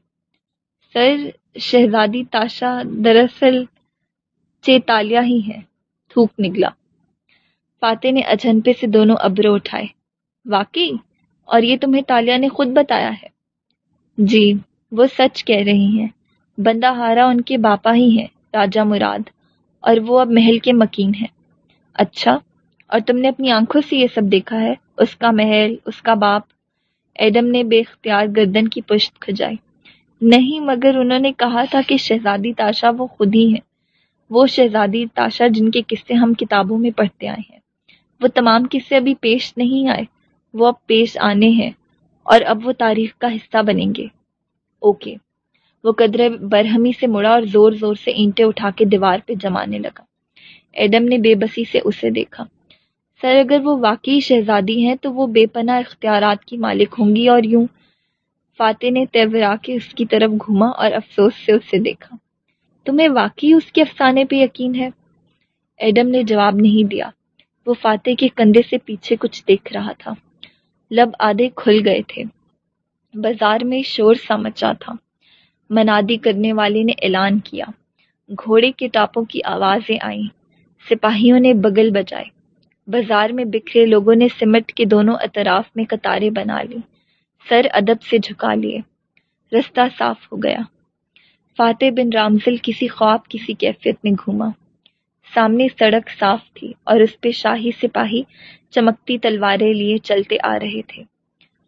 سر شہزادی تاشا دراصل چیتالیہ ہی ہے تھوک نگلا فاتح نے اجنپے سے دونوں ابرو اٹھائے۔ واقعی؟ اور یہ تمہیں تالیا نے خود بتایا ہے؟ جی وہ سچ کہہ رہی ہیں۔ بندہ ہارا ان کے باپا ہی ہیں راجا مراد۔ اور وہ اب محل کے مکین ہیں۔ اچھا اور تم نے اپنی آنکھوں سے یہ سب دیکھا ہے، اس کا محل اس کا باپ۔ ایڈم نے بے اختیار گردن کی پشت کھجائی۔ نہیں، مگر انہوں نے کہا تھا کہ شہزادی تاشا وہ خود ہی ہیں۔ وہ شہزادی تاشا جن کے قصے ہم کتابوں میں پڑھتے آئے ہیں۔ وہ تمام قصے ابھی پیش نہیں آئے، وہ اب پیش آنے ہیں۔ اور اب وہ تاریخ کا حصہ بنیں گے۔ اوکے۔ وہ قدرے برہمی سے مڑا اور زور زور سے اینٹیں اٹھا کے دیوار پہ جمانے لگا۔ ایڈم نے بے بسی سے اسے دیکھا۔ سر، اگر وہ واقعی شہزادی ہیں تو وہ بے پناہ اختیارات کی مالک ہوں گی اور یوں فاتح نے تیورا کے اس کی طرف گھوما اور افسوس سے اسے دیکھا۔ تمہیں واقعی اس کے افسانے پہ یقین ہے؟ ایڈم نے جواب نہیں دیا۔ وہ فاتح کے کندھے سے پیچھے کچھ دیکھ رہا تھا۔ لب آدھے کھل گئے تھے۔ بازار میں شور سا مچا تھا۔ منادی کرنے والے نے اعلان کیا۔ گھوڑے کے ٹاپوں کی آوازیں آئیں۔ سپاہیوں نے بگل بجائے۔ بازار میں بکھرے لوگوں نے سمٹ کے دونوں اطراف میں قطاریں بنا لی سر ادب سے جھکا لیے۔ رستہ صاف ہو گیا۔ فاتح بن رامزل کسی خواب، کسی کیفیت میں گھوما۔ سامنے سڑک صاف تھی اور اس پہ شاہی سپاہی چمکتی تلواریں لیے چلتے آ رہے تھے۔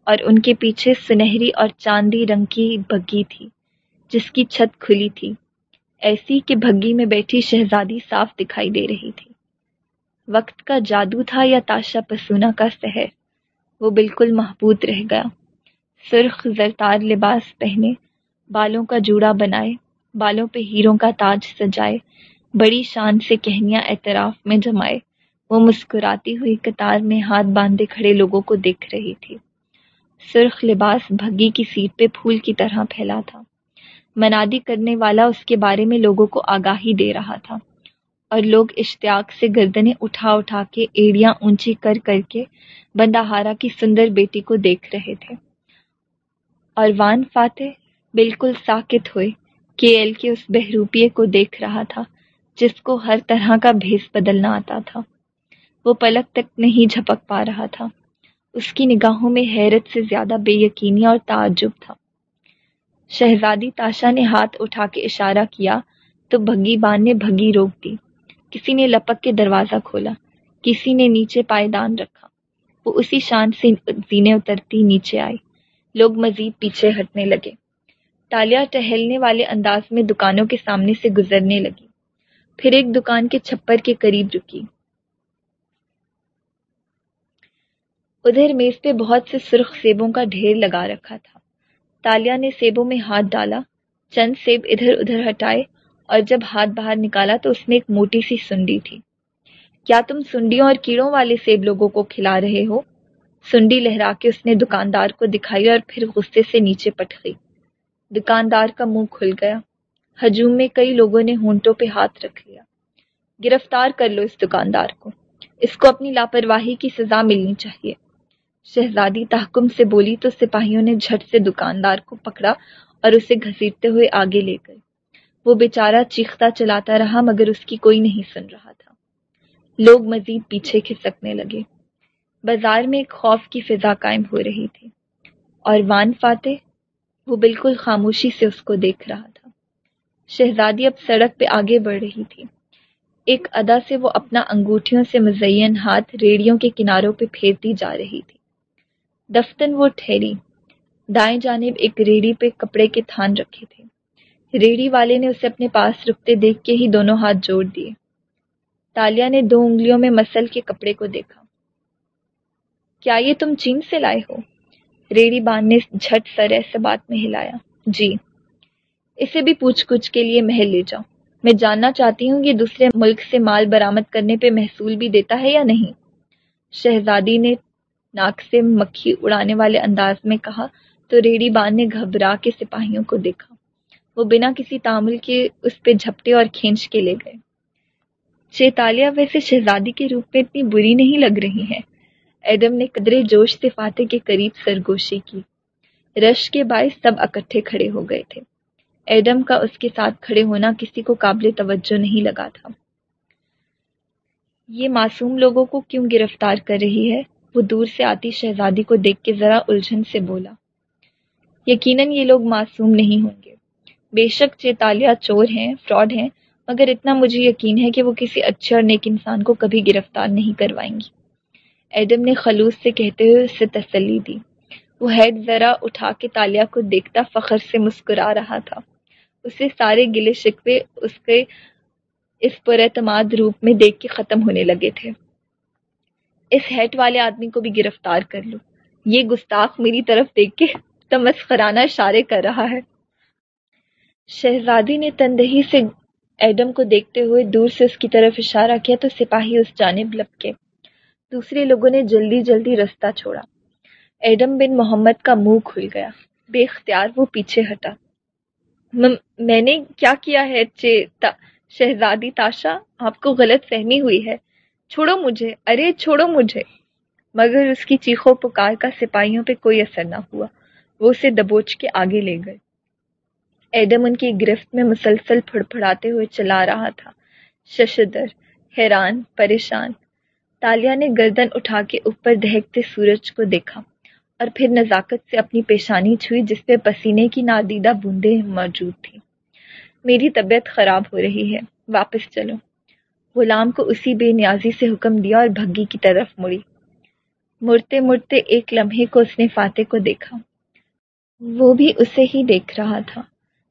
اور ان کے پیچھے سنہری اور چاندی رنگ کی بگی تھی، جس کی چھت کھلی تھی۔ ایسی کہ بھگی میں بیٹھی شہزادی صاف دکھائی دے رہی تھی۔ وقت کا جادو تھا یا تاشا پسونا کا سحر، وہ بالکل محبوط رہ گیا۔ سرخ زرتار لباس پہنے، بالوں کا جوڑا بنائے، بالوں پہ ہیروں کا تاج سجائے، بڑی شان سے کہنیاں اعتراف میں جمائے۔ وہ مسکراتی ہوئی قطار میں ہاتھ باندھے کھڑے لوگوں کو دیکھ رہی تھی۔ سرخ لباس بھگی کی سیٹ پہ پھول کی طرح پھیلا تھا۔ منادی کرنے والا اس کے بارے میں لوگوں کو آگاہی دے رہا تھا۔ اور لوگ اشتیاق سے گردنیں اٹھا اٹھا کے ایڑیاں اونچی کر کر کے بندہارا کی سندر بیٹی کو دیکھ رہے تھے۔ اور وان فاتح بالکل ساکت ہوئے۔ کے ایل کے اس بہروپیے کو دیکھ رہا تھا، جس کو ہر طرح کا بھیس بدلنا آتا تھا۔ وہ پلک تک نہیں جھپک پا رہا تھا۔ اس کی نگاہوں میں حیرت سے زیادہ بے یقینی اور تعجب تھا۔ شہزادی تاشا نے ہاتھ اٹھا کے اشارہ کیا تو بھگی بان نے بھگی روک دی۔ کسی نے لپک کے دروازہ کھولا، کسی نے نیچے پائیدان رکھا۔ وہ اسی شان سے زینے اترتی نیچے آئی۔ لوگ مزید پیچھے ہٹنے لگے۔ تالیا ٹہلنے والے انداز میں دکانوں کے سامنے سے گزرنے لگی۔ پھر ایک دکان کے چھپر کے قریب رکی۔ ادھر میز پہ بہت سے سرخ سیبوں کا ڈھیر لگا رکھا تھا۔ تالیا نے سیبوں میں ہاتھ ڈالا، چند سیب ادھر ادھر ہٹائے۔ اور جب ہاتھ باہر نکالا تو اس میں ایک موٹی سی سنڈی تھی۔ کیا تم سنڈیوں اور کیڑوں والے سیب لوگوں کو کھلا رہے ہو؟ سنڈی لہرا کے اس نے دکاندار کو دکھائی اور پھر غصے سے نیچے پٹ گئی۔ دکاندار کا منہ کھل گیا۔ ہجوم میں کئی لوگوں نے ہونٹوں پہ ہاتھ رکھ لیا۔ گرفتار کر لو اس دکاندار کو۔ اس کو اپنی لاپرواہی کی سزا ملنی چاہیے۔ شہزادی تحکم سے بولی تو سپاہیوں نے جھٹ سے دکاندار کو پکڑا اور اسے گھسیٹتے ہوئے آگے لے گئے۔ وہ بیچارہ چیختا چلاتا رہا مگر اس کی کوئی نہیں سن رہا تھا۔ لوگ مزید پیچھے کھسکنے لگے۔ بازار میں ایک خوف کی فضا قائم ہو رہی تھی۔ اور وان فاتح، وہ بالکل خاموشی سے اس کو دیکھ رہا تھا۔ شہزادی اب سڑک پہ آگے بڑھ رہی تھی۔ ایک ادا سے وہ اپنا انگوٹھیوں سے مزین ہاتھ ریڑیوں کے کناروں پہ پھیرتی جا رہی تھی۔ دفتن وہ ٹھہری۔ دائیں جانب ایک ریڑھی پہ کپڑے کے تھان رکھے تھے۔ ریڑھی والے نے اسے اپنے پاس رکتے دیکھ کے ہی دونوں ہاتھ جوڑ دیے۔ تالیا نے دو انگلیوں میں مسل کے کپڑے کو دیکھا۔ کیا یہ تم چین سے لائے ہو؟ ریڑھی بان نے جھٹ سر ایسے بات میں ہلایا۔ جی۔ اسے بھی پوچھ گچھ کے لیے محل لے جاؤ۔ میں جاننا چاہتی ہوں کہ دوسرے ملک سے مال برآمد کرنے پہ محصول بھی دیتا ہے یا نہیں۔ شہزادی نے ناک سے مکھی اڑانے والے انداز میں کہا تو ریڑھی بان نے گھبرا کے سپاہیوں کو دیکھا۔ وہ بنا کسی تعمل کے اس پہ جھپٹے اور کھینچ کے لے گئے۔ چیتالیہ ویسے شہزادی کے روپ میں اتنی بری نہیں لگ رہی ہے۔ ایڈم نے قدرے جوش سے فاتح کے قریب سرگوشی کی۔ رش کے باعث سب اکٹھے کھڑے ہو گئے تھے۔ ایڈم کا اس کے ساتھ کھڑے ہونا کسی کو قابل توجہ نہیں لگا تھا۔ یہ معصوم لوگوں کو کیوں گرفتار کر رہی ہے؟ وہ دور سے آتی شہزادی کو دیکھ کے ذرا الجھن سے بولا، یقیناً یہ لوگ معصوم نہیں ہوں گے۔ بے شک چیتالیہ چور ہیں فراڈ ہیں، مگر اتنا مجھے یقین ہے کہ وہ کسی اچھے اور نیک انسان کو کبھی گرفتار نہیں کروائیں گی۔ ایڈم نے خلوص سے کہتے ہوئے اس سے تسلی دی۔ وہ ہیڈ ذرا اٹھا کے تالیہ کو دیکھتا فخر سے مسکرا رہا تھا۔ اسے سارے گلے شکوے اس کے اس پر اعتماد روپ میں دیکھ کے ختم ہونے لگے تھے۔ اس ہیٹ والے آدمی کو بھی گرفتار کر لو۔ یہ گستاخ میری طرف دیکھ کے تمسخرانہ اشارے کر رہا ہے۔ شہزادی نے تندہی سے ایڈم کو دیکھتے ہوئے دور سے اس کی طرف اشارہ کیا تو سپاہی اس جانب لپکے۔ دوسرے لوگوں نے جلدی جلدی رستہ چھوڑا۔ ایڈم بن محمد کا منہ کھل گیا۔ بے اختیار وہ پیچھے ہٹا۔ میں نے کیا کیا ہے شہزادی تاشا، آپ کو غلط فہمی ہوئی ہے۔ چھوڑو مجھے۔ ارے، چھوڑو مجھے۔ مگر اس کی چیخو پکار کا سپاہیوں پہ کوئی اثر نہ ہوا۔ وہ اسے دبوچ کے آگے لے گئے۔ ایڈم ان کی گرفت میں مسلسل پھڑ پھڑاتے ہوئے چلا رہا تھا۔ ششدر، حیران، پریشان، تالیا نے گردن اٹھا کے اوپر دہکتے سورج کو دیکھا اور پھر نزاکت سے اپنی پیشانی چھوئی جس پہ پسینے کی نادیدہ بوندیں موجود تھیں۔ میری طبیعت خراب ہو رہی ہے، واپس چلو۔ غلام کو اسی بے نیازی سے حکم دیا اور بھگی کی طرف مڑی۔ مڑتے مڑتے ایک لمحے کو اس نے فاتح کو دیکھا۔ وہ بھی اسے ہی دیکھ رہا تھا۔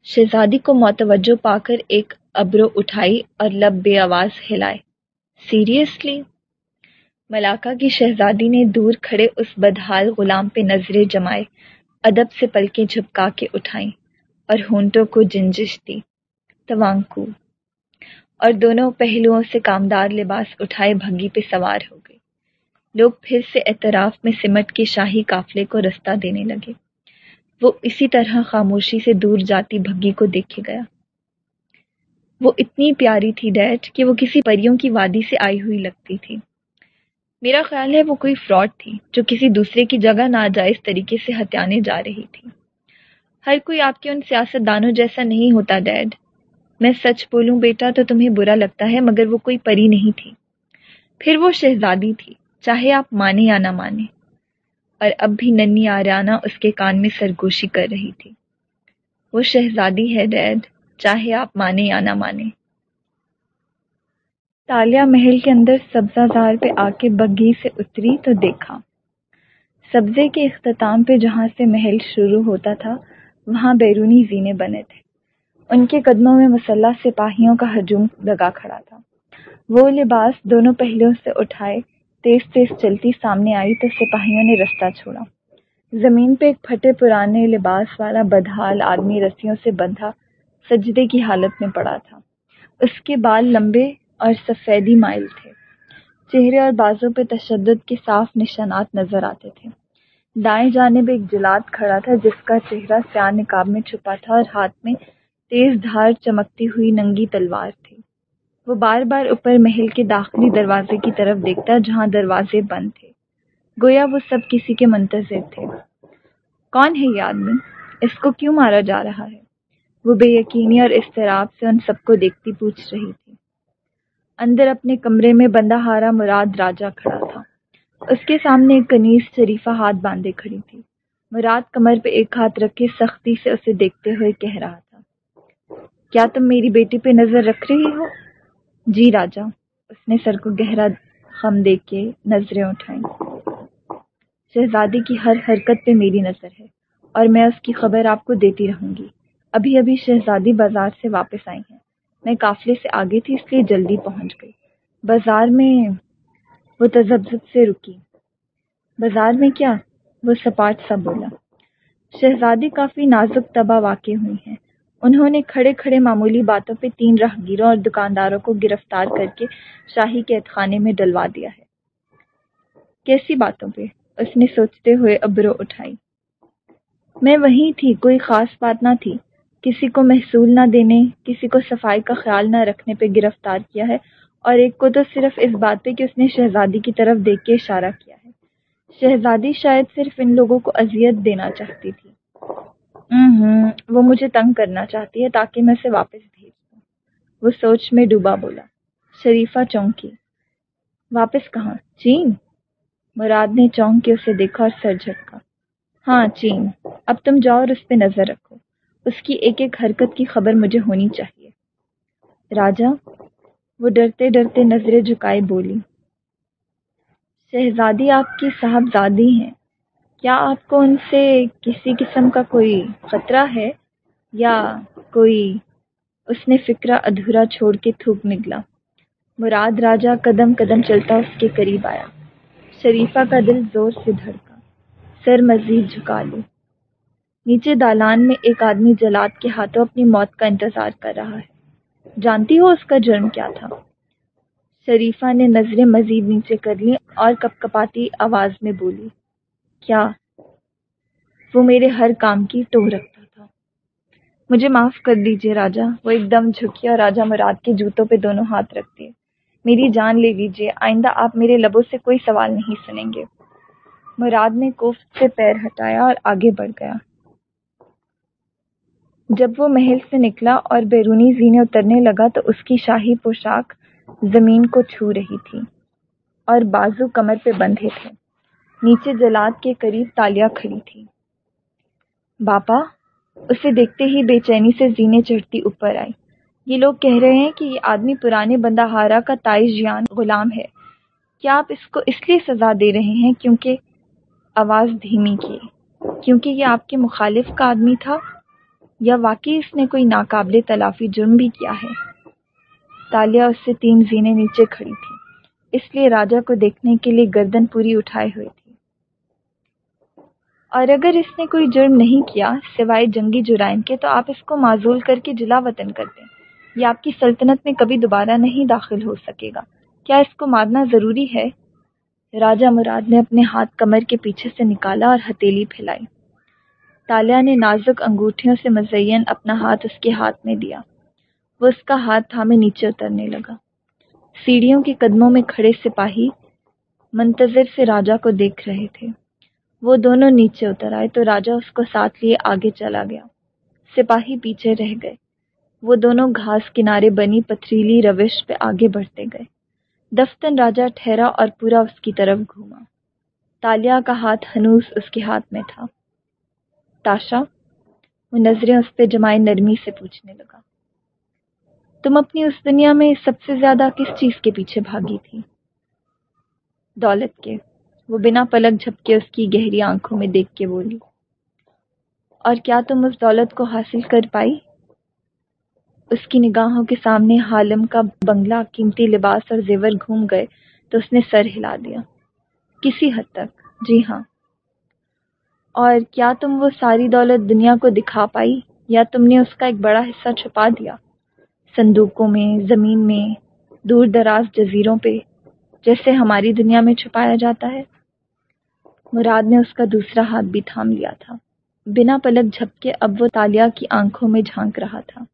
شہزادی کو متوجہ پا کر ایک ابرو اٹھائی اور لب بے آواز ہلائے سیریسلی ملاقہ کی شہزادی نے دور کھڑے اس بدحال غلام پہ نظریں جمائے ادب سے پلکیں جھپکا کے اٹھائیں اور ہونٹوں کو جنجش دی۔ توانکو۔ اور دونوں پہلوؤں سے کامدار لباس اٹھائے بھگی پہ سوار ہو گئے۔ لوگ پھر سے اعتراف میں سمٹ کے شاہی قافلے کو رستہ دینے لگے۔ وہ اسی طرح خاموشی سے دور جاتی بھگی کو دیکھے گیا۔ وہ اتنی پیاری تھی ڈیٹ کہ وہ کسی پریوں کی وادی سے آئی ہوئی لگتی تھی۔ میرا خیال ہے وہ کوئی فراڈ تھی جو کسی دوسرے کی جگہ ناجائز طریقے سے ہتھیانے جا رہی تھی۔ ہر کوئی آپ کے ان سیاست دانوں جیسا نہیں ہوتا ڈیڈ۔ میں سچ بولوں بیٹا تو تمہیں برا لگتا ہے مگر وہ کوئی پری نہیں تھی۔ پھر وہ شہزادی تھی، چاہے آپ مانے یا نہ مانے۔ اور اب بھی ننی آریانہ اس کے کان میں سرگوشی کر رہی تھی۔ وہ شہزادی ہے، ڈیڈ، چاہے آپ مانے یا نہ مانے تالیا محل کے اندر سبزہ زار پہ آ کے بگی سے اتری تو دیکھا۔ سبزے کے اختتام پہ جہاں سے محل شروع ہوتا تھا، وہاں بیرونی زینے بنے تھے۔ ان کے قدموں میں مسلح سپاہیوں کا ہجوم لگا کھڑا تھا۔ وہ لباس دونوں پہلوؤں سے اٹھائے تیز تیز چلتی سامنے آئی تو سپاہیوں نے رستہ چھوڑا۔ زمین پہ ایک پھٹے پرانے لباس والا بدحال آدمی رسیوں سے بندھا سجدے کی حالت میں پڑا تھا۔ اس کے بال لمبے اور سفیدی مائل تھے۔ چہرے اور بازوں پہ تشدد کے صاف نشانات نظر آتے تھے۔ دائیں جانب ایک جلاد کھڑا تھا جس کا چہرہ سیاہ نکاب میں چھپا تھا اور ہاتھ میں تیز دھار چمکتی ہوئی ننگی تلوار تھی۔ وہ بار بار اوپر محل کے داخلی دروازے کی طرف دیکھتا جہاں دروازے بند تھے۔ گویا وہ سب کسی کے منتظر تھے۔ کون ہے یہ آدمی؟ اس کو کیوں مارا جا رہا ہے؟ وہ بے یقینی اور اضطراب سے ان سب کو دیکھتی پوچھ رہی تھی۔ اندر اپنے کمرے میں بندہ ہارا مراد راجا کھڑا تھا۔ اس کے سامنے ایک کنیز شریفہ ہاتھ باندھے کھڑی تھی۔ مراد کمر پہ ایک ہاتھ رکھے سختی سے اسے دیکھتے ہوئے کہہ رہا تھا۔ کیا تم میری بیٹی پہ نظر رکھ رہی ہو؟ جی راجا، اس نے سر کو گہرا خم دیکھ کے نظریں اٹھائیں۔ شہزادی کی ہر حرکت پہ میری نظر ہے اور میں اس کی خبر آپ کو دیتی رہوں گی۔ ابھی ابھی شہزادی بازار سے واپس آئی ہیں۔ میں قافلے سے آگے تھی، اس لیے جلدی پہنچ گئی۔ بازار میں وہ تذبذب سے رکی۔ بازار میں کیا؟ وہ سپاٹ سا بولا۔ شہزادی کافی نازک تباہ واقع ہوئی ہیں۔ انہوں نے کھڑے کھڑے معمولی باتوں پہ تین راہگیروں اور دکانداروں کو گرفتار کر کے شاہی قید خانے میں ڈلوا دیا ہے۔ کیسی باتوں پہ؟ اس نے سوچتے ہوئے ابرو اٹھائی۔ میں وہیں تھی، کوئی خاص بات نہ تھی۔ کسی کو محصول نہ دینے، کسی کو صفائی کا خیال نہ رکھنے پہ گرفتار کیا ہے، اور ایک کو تو صرف اس بات پہ کہ اس نے شہزادی کی طرف دیکھ کے اشارہ کیا ہے۔ شہزادی شاید صرف ان لوگوں کو اذیت دینا چاہتی تھی۔ وہ مجھے تنگ کرنا چاہتی ہے تاکہ میں اسے واپس بھیج دوں۔ وہ سوچ میں ڈوبا بولا۔ شریفہ چونکی۔ واپس کہاں؟ چین؟ مراد نے چونک کے اسے دیکھا اور سر جھٹکا۔ ہاں چین۔ اب تم جاؤ اور اس پہ نظر رکھو۔ اس کی ایک ایک حرکت کی خبر مجھے ہونی چاہیے۔ راجا؟ وہ ڈرتے ڈرتے نظریں جھکائے بولی۔ شہزادی، آپ کی صاحبزادی ہیں۔ کیا آپ کو ان سے کسی قسم کا کوئی خطرہ ہے یا کوئی اس نے فکرہ ادھورا چھوڑ کے تھوک نکلا؟ مراد راجا قدم قدم چلتا اس کے قریب آیا۔ شریفہ کا دل زور سے دھڑکا، سر مزید جھکا لی نیچے دالان میں ایک آدمی جلاد کے ہاتھوں اپنی موت کا انتظار کر رہا ہے۔ جانتی ہو اس کا جرم کیا تھا؟ شریفہ نے نظریں مزید نیچے کر لی اور کپ کپاتی آواز میں بولی کیا؟ وہ میرے ہر کام کی ٹوہ رکھتا تھا۔ مجھے معاف کر دیجیے راجا، وہ ایک دم جھکی اور راجا مراد کے جوتوں پہ دونوں ہاتھ رکھ دیے میری جان لے لیجیے آئندہ آپ میرے لبوں سے کوئی سوال نہیں سنیں گے۔ مراد نے کوفت سے پیر ہٹایا اور آگے بڑھ گیا۔ جب وہ محل سے نکلا اور بیرونی زینے اترنے لگا تو اس کی شاہی پوشاک زمین کو چھو رہی تھی اور بازو کمر پہ بندھے تھے۔ نیچے جلاد کے قریب تالیا کھڑی تھی۔ باپا، اسے دیکھتے ہی بے چینی سے زینے چڑھتی اوپر آئی۔ یہ لوگ کہہ رہے ہیں کہ یہ آدمی پرانے بندہ ہارا کا تائش جان غلام ہے۔ کیا آپ اس کو اس لیے سزا دے رہے ہیں کیونکہ آواز دھیمی کی، کیونکہ یہ آپ کے مخالف کا آدمی تھا؟ یا واقعی اس نے کوئی ناقابل تلافی جرم بھی کیا ہے؟ تالیا اس سے تین زینے نیچے کھڑی تھی، اس لیے راجا کو دیکھنے کے لیے گردن پوری اٹھائے ہوئے تھی۔ اور اگر اس نے کوئی جرم نہیں کیا سوائے جنگی جرائم کے، تو آپ اس کو معذول کر کے جلا وطن کر دیں۔ یہ آپ کی سلطنت میں کبھی دوبارہ نہیں داخل ہو سکے گا۔ کیا اس کو مارنا ضروری ہے؟ راجہ مراد نے اپنے ہاتھ کمر کے پیچھے سے نکالا اور ہتیلی پھیلائی۔ تالیا نے نازک انگوٹھیوں سے مزین اپنا ہاتھ اس کے ہاتھ میں دیا۔ وہ اس کا ہاتھ تھامے نیچے اترنے لگا۔ سیڑھیوں کے قدموں میں کھڑے سپاہی منتظر سے راجا کو دیکھ رہے تھے۔ وہ دونوں نیچے اتر آئے تو راجا اس کو ساتھ لیے آگے چلا گیا۔ سپاہی پیچھے رہ گئے۔ وہ دونوں گھاس کنارے بنی پتھریلی روش پہ آگے بڑھتے گئے۔ دفتن راجا ٹھہرا اور پورا اس کی طرف گھوما۔ تالیا کا ہاتھ ہنوس اس کے ہاتھ میں تھا۔ تاشا، وہ نظریں اس پہ جمائے نرمی سے پوچھنے لگا۔ تم اپنی اس دنیا میں سب سے زیادہ کس چیز کے پیچھے بھاگی تھی؟ دولت کے۔ وہ بنا پلک جھپکے اس کی گہری آنکھوں میں دیکھ کے بولی، اور کیا تم اس دولت کو حاصل کر پائی؟ اس کی نگاہوں کے سامنے حالم کا بنگلہ قیمتی لباس اور زیور گھوم گئے تو اس نے سر ہلا دیا۔ کسی حد تک؟ جی ہاں۔ اور کیا تم وہ ساری دولت دنیا کو دکھا پائی؟ یا تم نے اس کا ایک بڑا حصہ چھپا دیا؟ صندوقوں میں، زمین میں، دور دراز جزیروں پہ جیسے ہماری دنیا میں چھپایا جاتا ہے۔ مراد نے اس کا دوسرا ہاتھ بھی تھام لیا تھا۔ بنا پلک جھپ کے اب وہ تالیا کی آنکھوں میں جھانک رہا تھا۔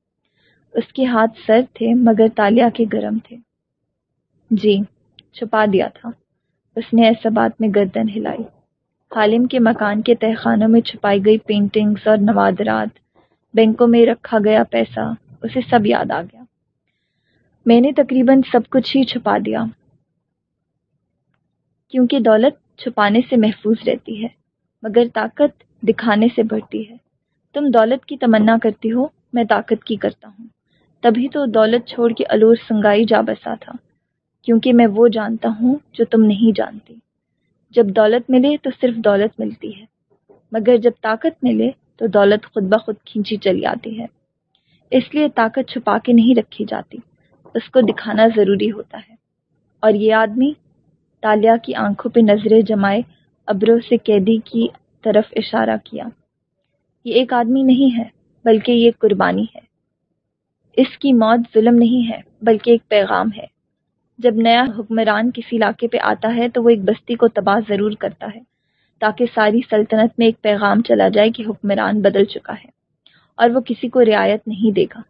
اس کے ہاتھ سر تھے مگر تالیا کے گرم تھے۔ جی چھپا دیا تھا۔ اس نے ایسا بات میں گردن ہلائی۔ حالم کے مکان کے تہخانوں میں چھپائی گئی پینٹنگز اور نوادرات۔ بینکوں میں رکھا گیا پیسہ، اسے سب یاد آ گیا۔ میں نے تقریباً سب کچھ ہی چھپا دیا۔ کیونکہ دولت چھپانے سے محفوظ رہتی ہے، مگر طاقت دکھانے سے بڑھتی ہے۔ تم دولت کی تمنا کرتی ہو، میں طاقت کی کرتا ہوں۔ تبھی تو دولت چھوڑ کے الور سنگائی جا بسا تھا، کیونکہ میں وہ جانتا ہوں جو تم نہیں جانتی۔ جب دولت ملے تو صرف دولت ملتی ہے، مگر جب طاقت ملے تو دولت خود بخود کھینچی چلی آتی ہے۔ اس لیے طاقت چھپا کے نہیں رکھی جاتی، اس کو دکھانا ضروری ہوتا ہے۔ اور یہ آدمی تالیا کی آنکھوں پہ نظریں جمائے ابرو سے قیدی کی طرف اشارہ کیا۔ یہ ایک آدمی نہیں ہے، بلکہ یہ قربانی ہے۔ اس کی موت ظلم نہیں ہے، بلکہ ایک پیغام ہے۔ جب نیا حکمران کسی علاقے پہ آتا ہے تو وہ ایک بستی کو تباہ ضرور کرتا ہے، تاکہ ساری سلطنت میں ایک پیغام چلا جائے کہ حکمران بدل چکا ہے اور وہ کسی کو رعایت نہیں دے گا۔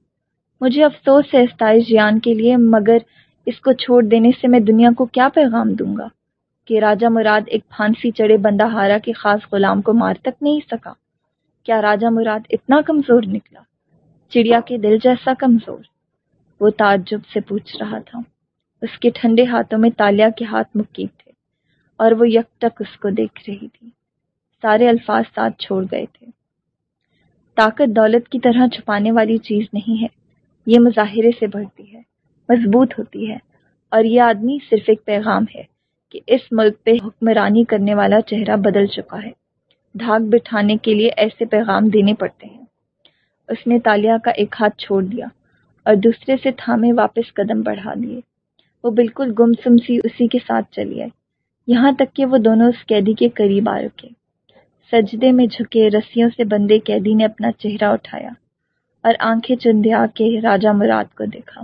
مجھے افسوس ہے استائش جیان کے لیے، مگر اس کو چھوڑ دینے سے میں دنیا کو کیا پیغام دوں گا کہ راجہ مراد ایک پھانسی چڑے بندہ ہارا کے خاص غلام کو مار تک نہیں سکا؟ کیا راجہ مراد اتنا کمزور نکلا؟ چڑیا کے دل جیسا کمزور؟ وہ تعجب سے پوچھ رہا تھا۔ اس کے ٹھنڈے ہاتھوں میں تالیا کے ہاتھ مکیب تھے اور وہ یک تک اس کو دیکھ رہی تھی۔ سارے الفاظ ساتھ چھوڑ گئے تھے۔ طاقت دولت کی طرح چھپانے والی چیز نہیں ہے، یہ مظاہرے سے بڑھتی ہے۔ مضبوط ہوتی ہے۔ اور یہ آدمی صرف ایک پیغام ہے کہ اس ملک پہ حکمرانی کرنے والا چہرہ بدل چکا ہے۔ دھاگ بٹھانے کے لیے ایسے پیغام دینے پڑتے ہیں۔ اس نے تالیا کا ایک ہاتھ چھوڑ دیا اور دوسرے سے تھامے واپس قدم بڑھا دیے۔ وہ بالکل گم سم سی اسی کے ساتھ چلی آئی۔ یہاں تک کہ وہ دونوں اس قیدی کے قریب آ رکے۔ سجدے میں جھکے رسیوں سے بندے قیدی نے اپنا چہرہ اٹھایا اور آنکھیں چندیا کے راجا مراد کو دیکھا۔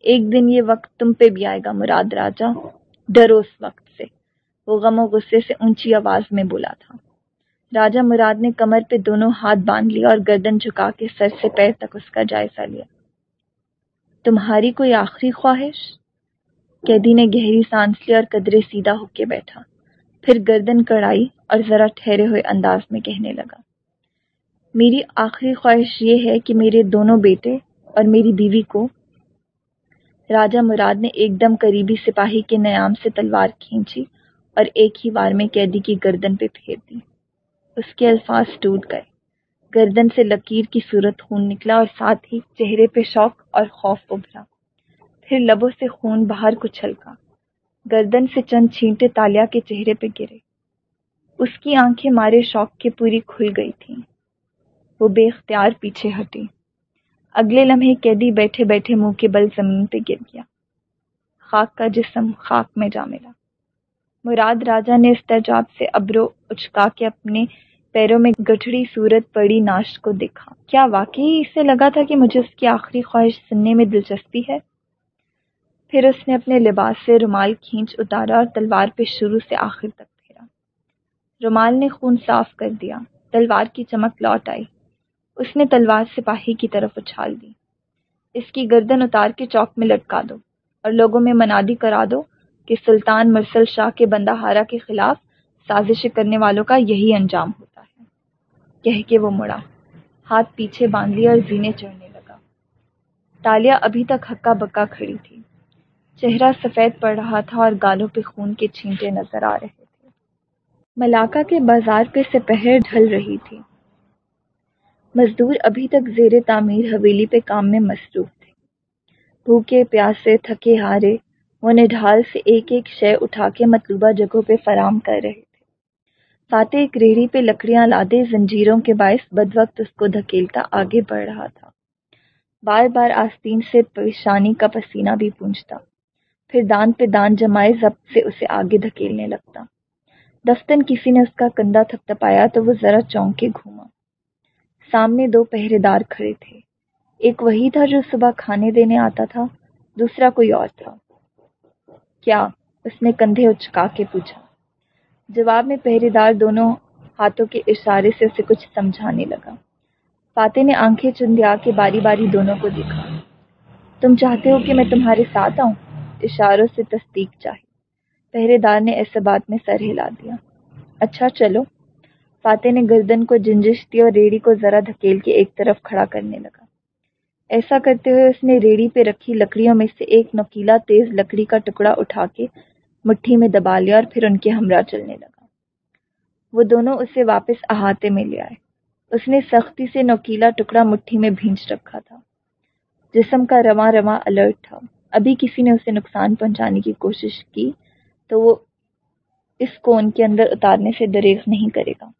ایک دن یہ وقت تم پہ بھی آئے گا، مراد راجا۔ ڈرو اس وقت سے۔ وہ غم و غصے سے اونچی آواز میں بولا تھا۔ راجا مراد نے کمر پہ دونوں ہاتھ باندھ لیا اور گردن جھکا کے سر سے پیر تک اس کا جائزہ لیا۔ تمہاری کوئی آخری خواہش؟ قیدی نے گہری سانس لی اور قدرے سیدھا ہو کے بیٹھا۔ پھر گردن کڑائی اور ذرا ٹھہرے ہوئے انداز میں کہنے لگا۔ میری آخری خواہش یہ ہے کہ میرے دونوں بیٹے اور میری بیوی کو راجا مراد نے ایک دم قریبی سپاہی کے نیام سے تلوار کھینچی اور ایک ہی بار میں قیدی کی گردن پہ پھیر دی۔ اس کے الفاظ ٹوٹ گئے۔ گردن سے لکیر کی صورت خون نکلا اور ساتھ ہی چہرے پہ شوق اور خوف ابھرا۔ پھر لبوں سے خون باہر کو چھلکا۔ گردن سے چند چھینٹے تالیا کے چہرے پہ گرے۔ اس کی آنکھیں مارے شوق کے پوری کھل گئی تھیں۔ وہ بے اختیار پیچھے ہٹی۔ اگلے لمحے قیدی بیٹھے بیٹھے منہ کے بل زمین پہ گر گیا۔ خاک کا جسم خاک میں جا ملا۔ مراد راجا نے استجاب سے ابرو اچکا کے اپنے پیروں میں گٹھڑی صورت پڑی ناشت کو دیکھا۔ کیا واقعی اسے لگا تھا کہ مجھے اس کی آخری خواہش سننے میں دلچسپی ہے؟ پھر اس نے اپنے لباس سے رومال کھینچ اتارا اور تلوار پہ شروع سے آخر تک پھیرا۔ رومال نے خون صاف کر دیا۔ تلوار کی چمک لوٹ آئی۔ اس نے تلوار سپاہی کی طرف اچھال دی۔ اس کی گردن اتار کے چوک میں لٹکا دو اور لوگوں میں منادی کرا دو کہ سلطان مرسل شاہ کے بندہ ہارا کے خلاف سازش کرنے والوں کا یہی انجام ہوتا ہے۔ کہہ کے وہ مڑا، ہاتھ پیچھے باندھ لیا اور زینے چڑھنے لگا۔ تالیا ابھی تک ہکا بکا کھڑی تھی۔ چہرہ سفید پڑ رہا تھا اور گالوں پہ خون کے چھینٹے نظر آ رہے تھے۔ ملاقہ کے بازار پہ سپہر ڈھل رہی تھی۔ مزدور ابھی تک زیر تعمیر حویلی پہ کام میں مصروف تھے۔ بھوکے پیاسے تھکے ہارے وہ نڈھال سے ایک ایک شے اٹھا کے مطلوبہ جگہوں پہ فراہم کر رہے تھے۔ فاتح ایک ریڑھی پہ لکڑیاں لادے زنجیروں کے باعث بد وقت اس کو دھکیلتا آگے بڑھ رہا تھا۔ بار بار آستین سے پریشانی کا پسینہ بھی پونچھتا۔ پھر دان پہ دان جمائے ضبط سے اسے آگے دھکیلنے لگتا۔ دفتن کسی نے اس کا کندھا تھپتپایا تو وہ ذرا چونک کے گھوما۔ سامنے دو پہرے دار کھڑے تھے۔ ایک وہی تھا جو صبح کھانے دینے آتا تھا، دوسرا کوئی اور تھا۔ کیا؟ اس نے کندھے اچکا کے پوچھا۔ جواب میں پہرے دار دونوں ہاتھوں کے اشارے سے اسے کچھ سمجھانے لگا۔ فاتح نے آنکھیں چندیا کے باری باری دونوں کو دیکھا۔ تم چاہتے ہو کہ میں تمہارے ساتھ آؤں؟ اشاروں سے تصدیق چاہی۔ پہرے دار نے ایسے بات میں سر ہلا دیا۔ اچھا چلو۔ فاتح نے گردن کو جنجش دی اور ریڑھی کو ذرا دھکیل کے ایک طرف کھڑا کرنے لگا۔ ایسا کرتے ہوئے اس نے ریڑھی پہ رکھی لکڑیوں میں سے ایک نوکیلا تیز لکڑی کا ٹکڑا اٹھا کے مٹھی میں دبا لیا اور پھر ان کے ہمراہ چلنے لگا۔ وہ دونوں اسے واپس احاطے میں لے آئے۔ اس نے سختی سے نوکیلا ٹکڑا مٹھی میں بھینچ رکھا تھا۔ جسم کا رواں رواں الرٹ تھا۔ ابھی کسی نے اسے نقصان پہنچانے کی کوشش کی تو وہ اس کو ان کے اندر اتارنے سے دریغ نہیں کرے گا۔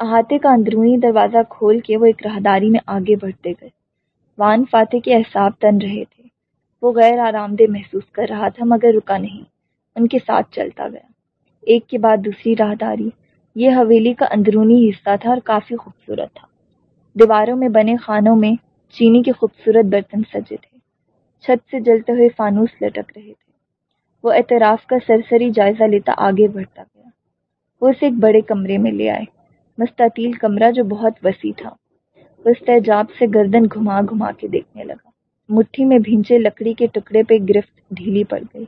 احاطے کا اندرونی دروازہ کھول کے وہ ایک راہداری میں آگے بڑھتے گئے۔ وان فاتح کے احساب تن رہے تھے۔ وہ غیر آرام دہ محسوس کر رہا تھا، مگر رکا نہیں۔ ان کے ساتھ چلتا گیا۔ ایک کے بعد دوسری راہداری۔ یہ حویلی کا اندرونی حصہ تھا اور کافی خوبصورت تھا۔ دیواروں میں بنے خانوں میں چینی کے خوبصورت برتن سجے تھے۔ چھت سے جلتے ہوئے فانوس لٹک رہے تھے۔ وہ اعتراف کا سرسری جائزہ لیتا آگے بڑھتا گیا۔ وہ اسے ایک بڑے کمرے میں لے آئے۔ مستطیل کمرہ جو بہت وسیع تھا۔ اس تیجاب سے گردن گھما گھما کے دیکھنے لگا۔ مٹھی میں بھینچے لکڑی کے ٹکڑے پہ گرفت ڈھیلی پڑ گئی۔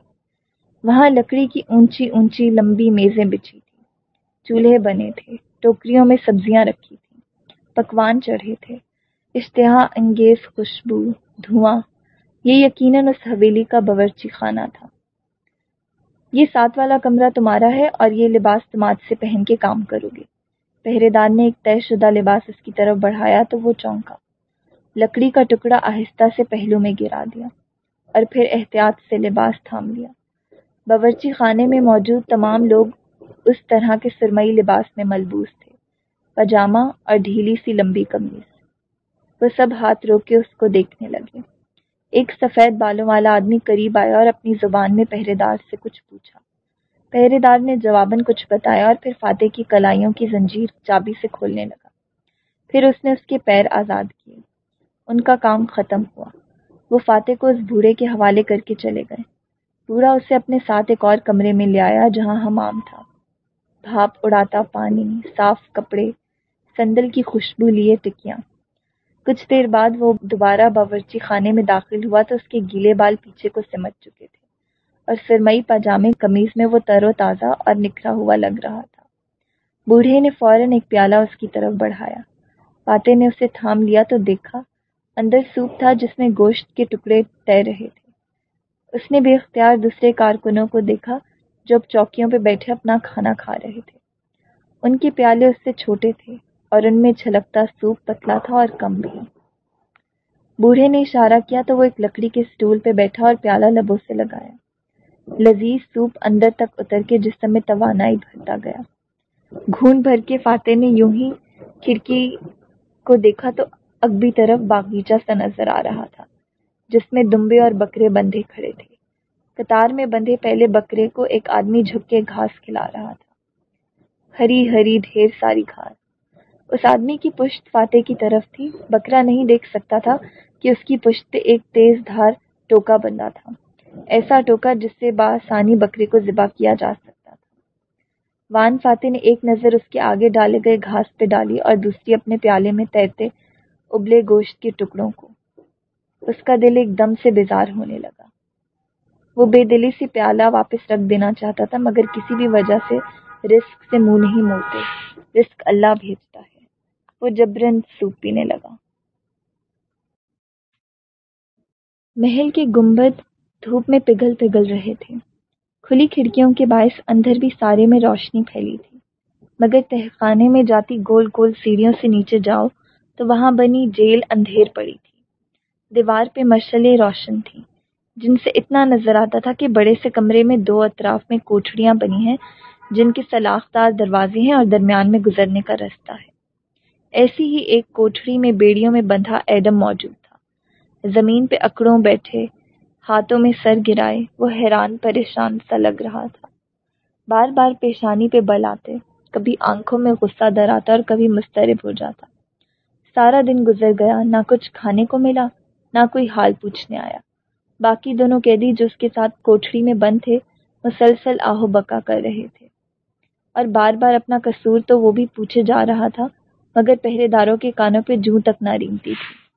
وہاں لکڑی کی اونچی اونچی لمبی میزیں بچھی تھی چولہے بنے تھے، ٹوکریوں میں سبزیاں رکھی تھیں، پکوان چڑھے تھے، اشتہا، انگیز، خوشبو، دھواں۔ یہ یقیناً اس حویلی کا باورچی خانہ تھا۔ یہ ساتھ والا کمرہ تمہارا ہے اور یہ لباس تم آج سے پہن کے کام کرو گے۔ پہرے دار نے ایک طے شدہ لباس اس کی طرف بڑھایا تو وہ چونکا، لکڑی کا ٹکڑا آہستہ سے پہلو میں گرا دیا اور پھر احتیاط سے لباس تھام لیا۔ باورچی خانے میں موجود تمام لوگ اس طرح کے سرمئی لباس میں ملبوس تھے پاجامہ اور ڈھیلی سی لمبی قمیض وہ سب ہاتھ روک کے اس کو دیکھنے لگے۔ ایک سفید بالوں والا آدمی قریب آیا اور اپنی زبان میں پہرے دار سے کچھ پوچھا۔ پہرے دار نے جواباً کچھ بتایا اور پھر فاتح کی کلائیوں کی زنجیر چابی سے کھولنے لگا۔ پھر اس نے اس کے پیر آزاد کیے۔ ان کا کام ختم ہوا۔ وہ فاتح کو اس بوڑھے کے حوالے کر کے چلے گئے۔ بوڑھا اسے اپنے ساتھ ایک اور کمرے میں لے آیا جہاں حمام تھا۔ بھاپ اڑاتا پانی، صاف کپڑے، سندل کی خوشبو لیے ٹکیاں۔ کچھ دیر بعد وہ دوبارہ باورچی خانے میں داخل ہوا تو اس کے گیلے بال پیچھے کو سمجھ چکے تھے۔ اور سرمئی پاجامے قمیض میں وہ تر و تازہ اور نکھرا ہوا لگ رہا تھا۔ بوڑھے نے فوراً ایک پیالہ اس کی طرف بڑھایا۔ فاتح نے اسے تھام لیا تو دیکھا اندر سوپ تھا جس میں گوشت کے ٹکڑے تیر رہے تھے۔ اس نے بے اختیار دوسرے کارکنوں کو دیکھا جو اب چوکیوں پہ بیٹھے اپنا کھانا کھا رہے تھے۔ ان کے پیالے اس سے چھوٹے تھے اور ان میں چھلکتا سوپ پتلا تھا اور کم بھی۔ بوڑھے نے اشارہ کیا تو وہ ایک لکڑی کے اسٹول پہ بیٹھا اور پیالہ لبوں سے لگایا۔ لذیذ سوپ اندر تک اتر کے جسم میں توانائی بھرتا گیا۔ گھون بھر کے فاتح نے یوں ہی کھڑکی کو دیکھا تو اگبی طرف باغیچہ سا نظر آ رہا تھا، جس میں دمبے اور بکرے بندھے کھڑے تھے۔ قطار میں بندھے پہلے بکرے کو ایک آدمی جھک کے گھاس کھلا رہا تھا۔ ہری ہری ڈھیر ساری گھاس۔ اس آدمی کی پشت فاتح کی طرف تھی۔ بکرا نہیں دیکھ سکتا تھا کہ اس کی پشت پہ ایک تیز دھار ٹوکا بندہ تھا۔ ایسا ٹوکا جس سے بآسانی بکرے کو ذبح کیا جا سکتا تھا۔ وان فاتح نے ایک نظر اس کے آگے ڈالے گئے گھاس پہ ڈالی اور دوسری اپنے پیالے میں تیرتے ابلے گوشت کے ٹکڑوں کو۔ اس کا دل ایک دم سے بیزار ہونے لگا۔ وہ بے دلی سے پیالہ واپس رکھ دینا چاہتا تھا، مگر کسی بھی وجہ سے رسک سے منہ نہیں موڑتے رسک اللہ بھیجتا ہے۔ وہ جبرن سوپ پینے لگا۔ محل کے گنبد دھوپ میں پگھل پگھل رہے تھے۔ کھلی کھڑکیوں کے باعث اندر بھی سارے میں روشنی پھیلی تھی۔ مگر تہخانے میں جاتی گول گول سیڑھیوں سے نیچے جاؤ تو وہاں بنی جیل اندھیر پڑی تھی۔ دیوار پہ مشلیں روشن تھیں۔ جن سے اتنا نظر آتا تھا کہ بڑے سے کمرے میں دو اطراف میں کوٹھڑیاں بنی ہیں، جن کے سلاخ دار دروازے ہیں اور درمیان میں گزرنے کا رستہ ہے۔ ایسی ہی ایک کوٹھڑی میں بیڑیوں میں بندھا ایڈم موجود تھا۔ زمین پہ اکڑوں بیٹھے ہاتھوں میں سر گرائے، وہ حیران پریشان سا لگ رہا تھا۔ بار بار پیشانی پہ بل آتے، کبھی آنکھوں میں غصہ در آتا اور کبھی مسترب ہو جاتا۔ سارا دن گزر گیا، نہ کچھ کھانے کو ملا، نہ کوئی حال پوچھنے آیا۔ باقی دونوں قیدی جو اس کے ساتھ کوٹھڑی میں بند تھے، مسلسل آہو بکا کر رہے تھے۔ اور بار بار اپنا قصور تو وہ بھی پوچھے جا رہا تھا، مگر پہرے داروں کے کانوں پہ جوں تک نہ رینگتی تھی۔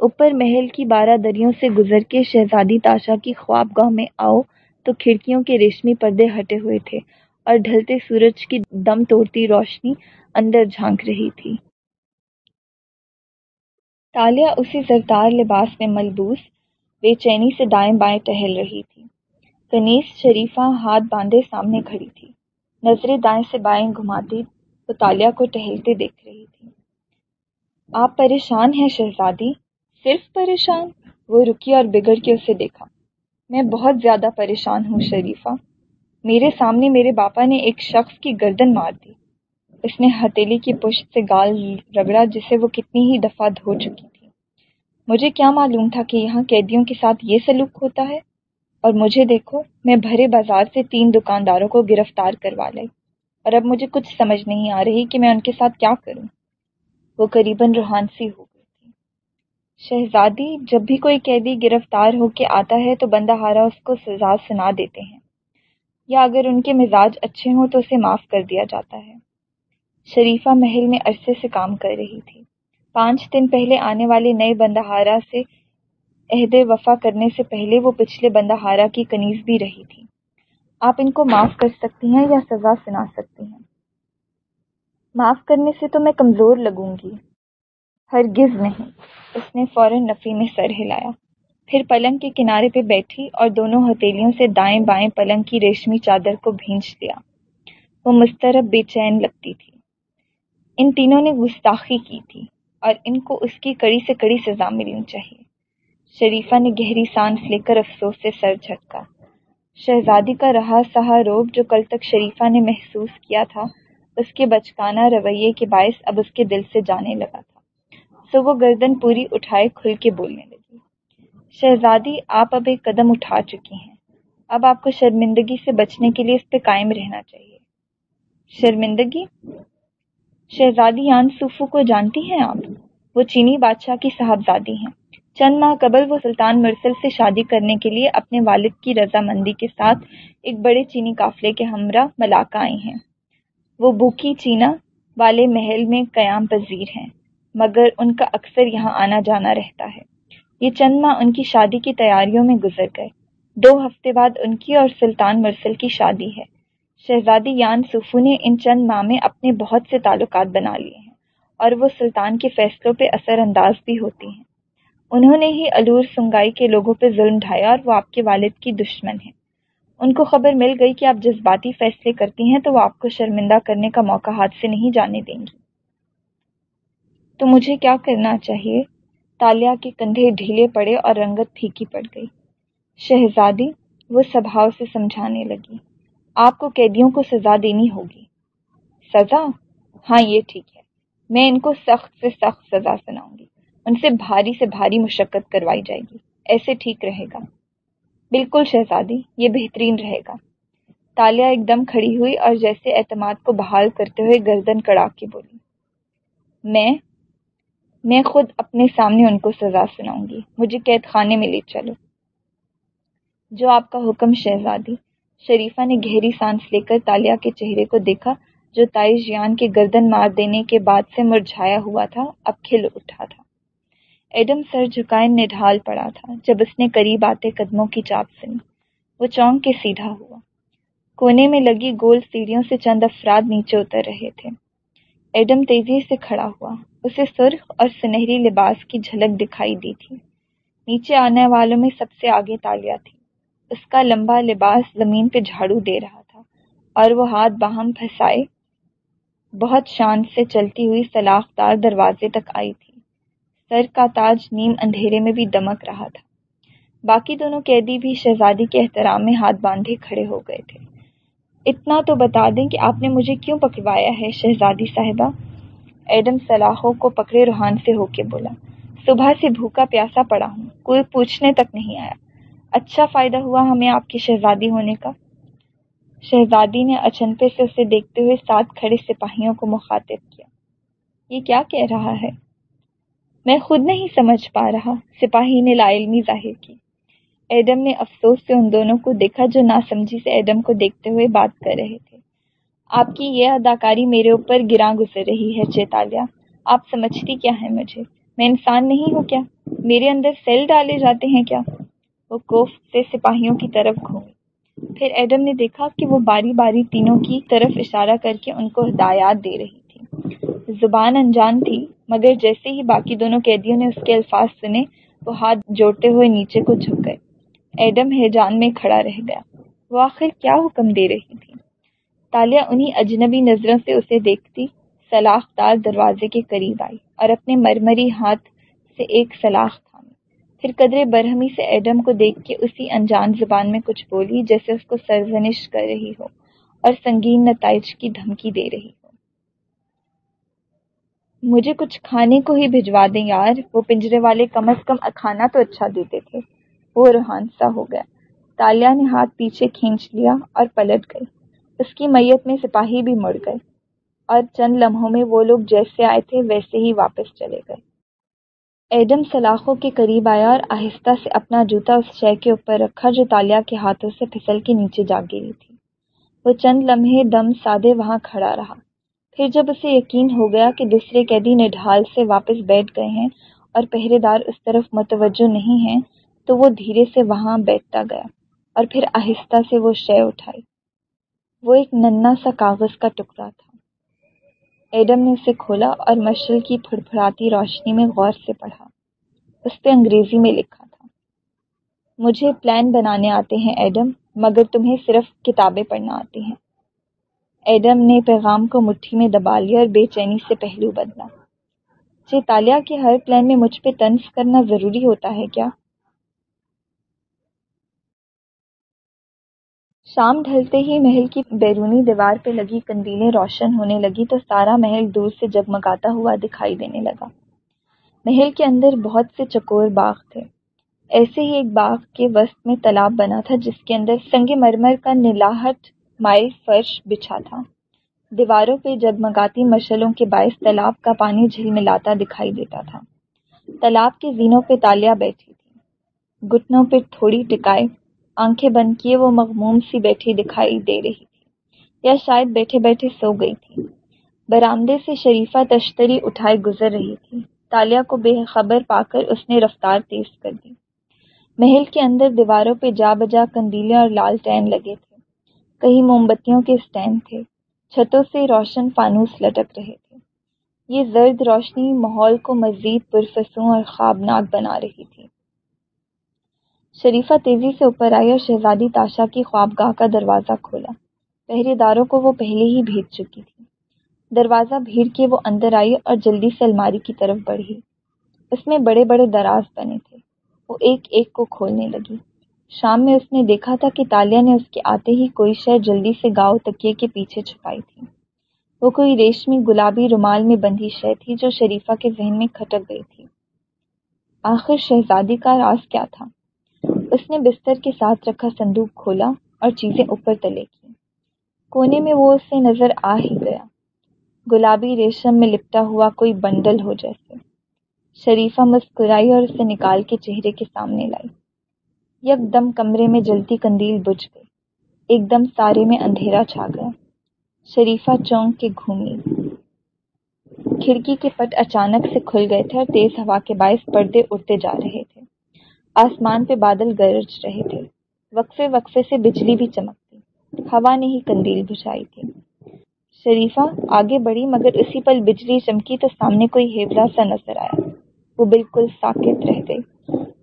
اوپر محل کی بارہ دریوں سے گزر کے شہزادی تاشا کی خواب گاہ میں آؤ تو کھڑکیوں کے ریشمی پردے ہٹے ہوئے تھے اور ڈھلتے سورج کی دم توڑتی روشنی اندر جھانک رہی تھی۔ تالیا اسی زردار لباس میں ملبوس، بے چینی سے دائیں بائیں ٹہل رہی تھی۔ کنیز شریفہ ہاتھ باندھے سامنے کھڑی تھی۔ نظریں دائیں سے بائیں گھماتی تو تالیا کو ٹہلتے دیکھ رہی تھی۔ آپ پریشان ہیں شہزادی صرف پریشان، وہ رکی اور بگڑ کے اسے دیکھا۔ میں بہت زیادہ پریشان ہوں شریفہ۔ میرے سامنے میرے باپا نے ایک شخص کی گردن مار دی۔ اس نے ہتیلی کی پشت سے گال رگڑا جسے وہ کتنی ہی دفعہ دھو چکی تھی۔ مجھے کیا معلوم تھا کہ یہاں قیدیوں کے ساتھ یہ سلوک ہوتا ہے؟ اور مجھے دیکھو، میں بھرے بازار سے تین دکانداروں کو گرفتار کروا لائی۔ اور اب مجھے کچھ سمجھ نہیں آ رہی کہ میں ان کے ساتھ کیا کروں۔ وہ قریباً روحانسی ہو گئی شہزادی جب بھی کوئی قیدی گرفتار ہو کے آتا ہے تو بندہ ہارا اس کو سزا سنا دیتے ہیں۔ یا اگر ان کے مزاج اچھے ہوں تو اسے معاف کر دیا جاتا ہے۔ شریفہ محل میں عرصے سے کام کر رہی تھی۔ پانچ دن پہلے آنے والے نئے بندہ ہارا سے عہد وفا کرنے سے پہلے وہ پچھلے بندہ ہارا کی کنیز بھی رہی تھی۔ آپ ان کو معاف کر سکتی ہیں یا سزا سنا سکتی ہیں؟ معاف کرنے سے تو میں کمزور لگوں گی۔ ہرگز نہیں۔ اس نے فوراً نفی میں سر ہلایا۔ پھر پلنگ کے کنارے پہ بیٹھی اور دونوں ہتیلیوں سے دائیں بائیں پلنگ کی ریشمی چادر کو بھینچ دیا۔ وہ مسترب بے چین لگتی تھی۔ ان تینوں نے گستاخی کی تھی اور ان کو اس کی کڑی سے کڑی سزا ملنی چاہیے۔ شریفہ نے گہری سانس لے کر افسوس سے سر جھٹکا۔ شہزادی کا رہا سہا روب جو کل تک شریفہ نے محسوس کیا تھا، اس کے بچکانہ رویے کے باعث اب اس کے دل سے جانے لگا تھا۔ سو وہ گردن پوری اٹھائے کھل کے بولنے لگی۔ شہزادی، آپ اب ایک قدم اٹھا چکی ہیں۔ اب آپ کو شرمندگی سے بچنے کے لیے اس پہ قائم رہنا چاہیے۔ شرمندگی؟ شہزادی، یان صوفو کو جانتی ہیں آپ؟ وہ چینی بادشاہ کی صاحبزادی ہیں۔ چند ماہ قبل وہ سلطان مرسل سے شادی کرنے کے لیے اپنے والد کی رضامندی کے ساتھ ایک بڑے چینی قافلے کے ہمراہ ملاقہ آئی ہیں۔ وہ بھوکی چینا والے محل میں قیام پذیر ہیں۔ مگر ان کا اکثر یہاں آنا جانا رہتا ہے۔ یہ چند ماہ ان کی شادی کی تیاریوں میں گزر گئے۔ دو ہفتے بعد ان کی اور سلطان مرسل کی شادی ہے۔ شہزادی یان سفو نے ان چند ماہ میں اپنے بہت سے تعلقات بنا لیے ہیں اور وہ سلطان کے فیصلوں پہ اثر انداز بھی ہوتی ہیں۔ انہوں نے ہی الور سنگائی کے لوگوں پہ ظلم ڈھایا اور وہ آپ کے والد کی دشمن ہیں۔ ان کو خبر مل گئی کہ آپ جذباتی فیصلے کرتی ہیں تو وہ آپ کو شرمندہ کرنے کا موقع ہاتھ سے نہیں جانے دیں گی۔ تو مجھے کیا کرنا چاہیے؟ تالیا کے کندھے ڈھیلے پڑے اور رنگت پھیکی پڑ گئی۔ شہزادی وہ سبھاؤ سے سمجھانے لگی۔ آپ کو قیدیوں کو سزا دینی ہوگی۔ سزا؟ ہاں یہ ٹھیک ہے۔ میں ان کو سخت سے سخت سزا سناؤں گی۔ ان سے بھاری سے بھاری مشقت کروائی جائے گی۔ ایسے ٹھیک رہے گا۔ بالکل شہزادی، یہ بہترین رہے گا۔ تالیہ ایک دم کھڑی ہوئی اور جیسے اعتماد کو بحال کرتے ہوئے گردن کڑا کے بولی، میں میں خود اپنے سامنے ان کو سزا سناؤں گی۔ مجھے قید خانے میں لے چلو۔ جو آپ کا حکم شہزادی، شریفہ نے گہری سانس لے کر تالیہ کے چہرے کو دیکھا، جو تائش یان کے گردن مار دینے کے بعد سے مرجھایا ہوا تھا، اب کھل اٹھا تھا۔ ایڈم سر جھکائے نڈھال پڑا تھا، جب اس نے قریب آتے قدموں کی چاپ سنی۔ وہ چونک کے سیدھا ہوا۔ کونے میں لگی گول سیڑھیوں سے چند افراد نیچے اتر رہے تھے۔ ایڈم تیزی سے کھڑا ہوا۔ اسے سرخ اور سنہری لباس کی جھلک دکھائی دی تھی۔ نیچے آنے والوں میں سب سے آگے تالیاں تھی۔ اس کا لمبا لباس زمین پہ جھاڑو دے رہا تھا اور وہ ہاتھ باہم پھنسائے بہت شان سے چلتی ہوئی سلاخ دار دروازے تک آئی تھی۔ سر کا تاج نیم اندھیرے میں بھی دمک رہا تھا۔ باقی دونوں قیدی بھی شہزادی کے احترام میں ہاتھ باندھے کھڑے ہو گئے تھے۔ اتنا تو بتا دیں کہ آپ نے مجھے کیوں پکڑوایا ہے شہزادی صاحبہ؟ ایڈم سلاخوں کو پکڑے روحان سے ہو کے بولا، صبح سے بھوکا پیاسا پڑا ہوں، کوئی پوچھنے تک نہیں آیا۔ اچھا فائدہ ہوا ہمیں آپ کی شہزادی ہونے کا۔ شہزادی نے اچنپے سے اسے دیکھتے ہوئے ساتھ کھڑے سپاہیوں کو مخاطب کیا۔ یہ کیا کہہ رہا ہے؟ میں خود نہیں سمجھ پا رہا، سپاہی نے لا علمی ظاہر کی۔ ایڈم نے افسوس سے ان دونوں کو دیکھا جو ناسمجھی سے ایڈم کو دیکھتے ہوئے بات کر رہے تھے۔ آپ کی یہ اداکاری میرے اوپر گراں گزر رہی ہے چیتالیہ۔ آپ سمجھتی کیا ہے مجھے؟ میں انسان نہیں ہوں کیا؟ میرے اندر سیل ڈالے جاتے ہیں کیا؟ وہ کوف سے سپاہیوں کی طرف گھومی۔ پھر ایڈم نے دیکھا کہ وہ باری باری تینوں کی طرف اشارہ کر کے ان کو ہدایات دے رہی تھی۔ زبان انجان تھی، مگر جیسے ہی باقی دونوں قیدیوں نے اس کے الفاظ سنے، وہ ہاتھ جوڑتے ہوئے نیچے کو جھک گئے۔ ایڈم ہیجان میں کھڑا رہ گیا۔ وہ آخر کیا حکم دے رہی تھی؟ تالیہ انہیں اجنبی نظروں سے اسے دیکھتی سلاخ دار دروازے کے قریب آئی اور اپنے مرمری ہاتھ سے ایک سلاخ تھامی۔ پھر قدرے برہمی سے ایڈم کو دیکھ کے اسی انجان زبان میں کچھ بولی جیسے اس کو سرزنش کر رہی ہو اور سنگین نتائج کی دھمکی دے رہی ہو۔ مجھے کچھ کھانے کو ہی بھجوا دیں یار، وہ پنجرے والے کم از کم کھانا تو اچھا دیتے تھے۔ وہ روحان سا ہو گیا۔ تالیہ نے ہاتھ پیچھے کھینچ لیا اور پلٹ گئی۔ اس کی میت میں سپاہی بھی مڑ گئے اور چند لمحوں میں وہ لوگ جیسے آئے تھے ویسے ہی واپس چلے گئے۔ ایڈم سلاخوں کے قریب آیا اور آہستہ سے اپنا جوتا اس شے کے اوپر رکھا جو تالیہ کے ہاتھوں سے پھسل کے نیچے جا گری تھی۔ وہ چند لمحے دم سادے وہاں کھڑا رہا۔ پھر جب اسے یقین ہو گیا کہ دوسرے قیدی نڈھال سے واپس بیٹھ گئے ہیں اور پہرے دار اس طرف متوجہ نہیں ہیں، تو وہ دھیرے سے وہاں بیٹھتا گیا اور پھر آہستہ سے وہ شے اٹھائی۔ وہ ایک ننا سا کاغذ کا ٹکڑا تھا۔ ایڈم نے اسے کھولا اور مشل کی پھڑ پھڑاتی روشنی میں غور سے پڑھا۔ اس پہ انگریزی میں لکھا تھا۔ مجھے پلان بنانے آتے ہیں ایڈم، مگر تمہیں صرف کتابیں پڑھنا آتی ہیں۔ ایڈم نے پیغام کو مٹھی میں دبا لیا اور بے چینی سے پہلو بدلا۔ جی، چیتالیہ کے ہر پلان میں مجھ پہ تنس کرنا ضروری ہوتا ہے کیا؟ شام ڈھلتے ہی محل کی بیرونی دیوار پہ لگی کندیلیں روشن ہونے لگی تو سارا محل دور سے جگمگاتا ہوا دکھائی دینے لگا۔ محل کے اندر بہت سے چکور باغ تھے۔ ایسے ہی ایک باغ کے وسط میں تالاب بنا تھا جس کے اندر سنگ مرمر کا نلاہٹ مائل فرش بچھا تھا۔ دیواروں پہ جگمگاتی مشلوں کے باعث تالاب کا پانی جھلملاتا دکھائی دیتا تھا۔ تالاب کے زینوں پہ تالیاں بیٹھی تھی گھٹنوں پہ تھوڑی ٹکائے آنکھیں بند کیے، وہ مغموم سی بیٹھی دکھائی دے رہی تھی، یا شاید بیٹھے بیٹھے سو گئی تھی۔ برآمدے سے شریفہ تشتری اٹھائے گزر رہی تھی۔ تالیہ کو بے خبر پا کر اس نے رفتار تیز کر دی۔ محل کے اندر دیواروں پہ جا بجا کندیلے اور لال ٹین لگے تھے۔ کہیں موم بتیوں کے اسٹینڈ تھے۔ چھتوں سے روشن فانوس لٹک رہے تھے۔ یہ زرد روشنی ماحول کو مزید پرفسوں اور خوابناک بنا رہی تھی۔ شریفہ تیزی سے اوپر آئی اور شہزادی تاشا کی خوابگاہ کا دروازہ کھولا۔ پہرے داروں کو وہ پہلے ہی بھیج چکی تھی۔ دروازہ بھیڑ کے وہ اندر آئی اور جلدی سے الماری کی طرف بڑھی۔ اس میں بڑے بڑے دراز بنے تھے۔ وہ ایک ایک کو کھولنے لگی۔ شام میں اس نے دیکھا تھا کہ تالیہ نے اس کے آتے ہی کوئی شے جلدی سے گاؤ تکیے کے پیچھے چھپائی تھی۔ وہ کوئی ریشمی گلابی رومال میں بندھی شے تھی جو شریفہ کے ذہن میں کھٹک گئی تھی۔ آخر شہزادی کا راز کیا تھا؟ اس نے بستر کے ساتھ رکھا صندوق کھولا اور چیزیں اوپر تلے کی۔ کونے میں وہ اسے نظر آ ہی گیا۔ گلابی ریشم میں لپٹا ہوا کوئی بنڈل ہو جیسے۔ شریفہ مسکرائی اور اسے نکال کے چہرے کے سامنے لائی۔ یک دم کمرے میں جلتی کندیل بجھ گئی۔ ایک دم سارے میں اندھیرا چھا گیا۔ شریفہ چونک کے گھومی کھڑکی کے پٹ اچانک سے کھل گئے تھے اور تیز ہوا کے باعث پردے اڑتے جا رہے تھے۔ آسمان پہ بادل گرج رہے تھے۔ وقفے وقفے سے بجلی بھی چمکتی۔ ہوا نے ہی کندیل بجھائی تھی۔ شریفہ آگے بڑھی، مگر اسی پل بجلی چمکی تو سامنے کوئی ہیبلا سا نظر آیا۔ وہ بالکل ساکت رہ گئی۔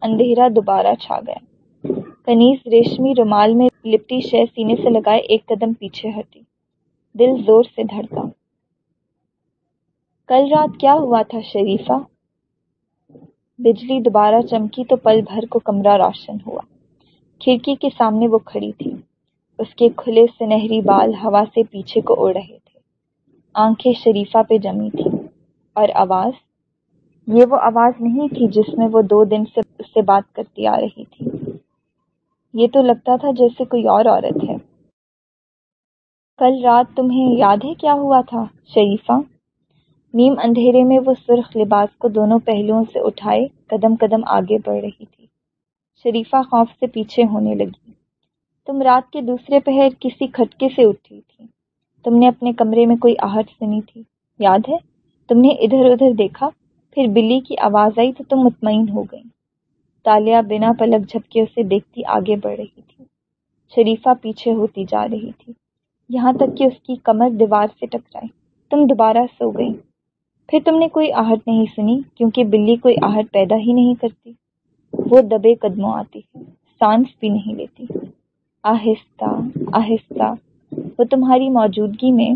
اندھیرا دوبارہ چھا گیا۔ کنیز ریشمی رومال میں لپٹی شے سینے سے لگائے ایک قدم پیچھے ہٹی۔ دل زور سے دھڑکا۔ کل رات کیا ہوا تھا شریفہ؟ بجلی دوبارہ چمکی تو پل بھر کو کمرہ روشن ہوا۔ کھڑکی کے سامنے وہ کھڑی تھی۔ اس کے کھلے سنہری بال ہوا سے پیچھے کو اڑ رہے تھے۔ آنکھیں شریفہ پہ جمی تھی اور آواز؟ یہ وہ آواز نہیں تھی جس میں وہ دو دن سے اس سے بات کرتی آ رہی تھی۔ یہ تو لگتا تھا جیسے کوئی اور عورت ہے۔ کل رات تمہیں یاد ہے کیا ہوا تھا، شریفہ؟ نیم اندھیرے میں وہ سرخ لباس کو دونوں پہلوؤں سے اٹھائے، قدم قدم آگے بڑھ رہی تھی۔ شریفہ خوف سے پیچھے ہونے لگی۔ تم رات کے دوسرے پہر کسی کھٹکے سے اٹھی تھی۔ تم نے اپنے کمرے میں کوئی آہٹ سنی تھی۔ یاد ہے؟ تم نے ادھر ادھر دیکھا، پھر بلی کی آواز آئی تو تم مطمئن ہو گئی۔ تالیہ بنا پلک جھپکے اسے دیکھتی آگے بڑھ رہی تھی۔ شریفہ پیچھے ہوتی جا رہی تھی۔ یہاں تک کہ اس کی کمر دیوار سے ٹکرائی۔ تم دوبارہ سو گئی۔ پھر تم نے کوئی آہٹ نہیں سنی کیونکہ بلی کوئی آہٹ پیدا ہی نہیں کرتی۔ وہ دبے قدموں آتی ہے، سانس بھی نہیں لیتی۔ آہستہ آہستہ۔ وہ تمہاری موجودگی میں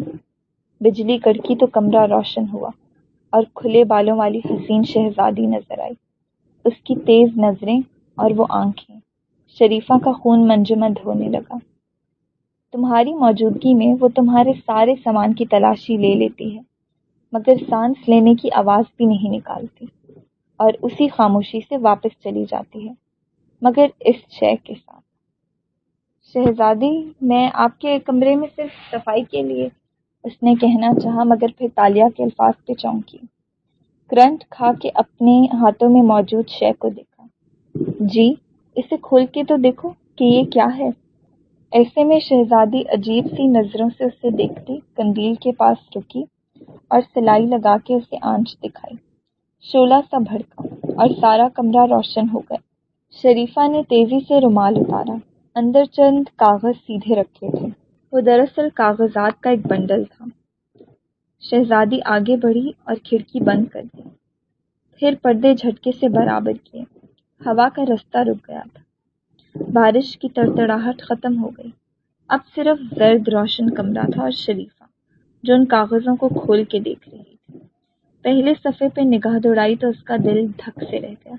بجلی کڑکی تو کمرہ روشن ہوا اور کھلے بالوں والی حسین شہزادی نظر آئی۔ اس کی تیز نظریں اور وہ آنکھیں۔ شریفہ کا خون منجمد ہونے لگا۔ تمہاری موجودگی میں وہ تمہارے سارے سامان کی تلاشی لے لیتی ہے۔ مگر سانس لینے کی آواز بھی نہیں نکالتی اور اسی خاموشی سے واپس چلی جاتی ہے، مگر اس شے کے ساتھ۔ شہزادی، میں آپ کے کمرے میں صرف صفائی کے لیے اس نے کہنا چاہا، مگر پھر تالیہ کے الفاظ پہ چونکی۔ کرنٹ کھا کے اپنے ہاتھوں میں موجود شے کو دیکھا۔ جی اسے کھول کے تو دیکھو کہ یہ کیا ہے۔ ایسے میں شہزادی عجیب سی نظروں سے اسے دیکھتی، کندیل کے پاس رکی۔ اور سلائی لگا کے اسے آنچ دکھائی۔ شولہ سا بھڑکا اور سارا کمرہ روشن ہو گیا۔ شریفہ نے تیزی سے رومال اتارا۔ اندر چند کاغذ سیدھے رکھے تھے۔ وہ دراصل کاغذات کا ایک بنڈل تھا۔ شہزادی آگے بڑھی اور کھڑکی بند کر دی۔ پھر پردے جھٹکے سے برابر کیے۔ ہوا کا رستہ رک گیا تھا۔ بارش کی تڑتڑاہٹ ختم ہو گئی۔ اب صرف زرد روشن کمرہ تھا اور شریفہ۔ جو ان کاغذوں کو کھول کے دیکھ رہی تھی۔ پہلے صفحے پہ نگاہ دوڑائی تو اس کا دل دھک سے رہ گیا۔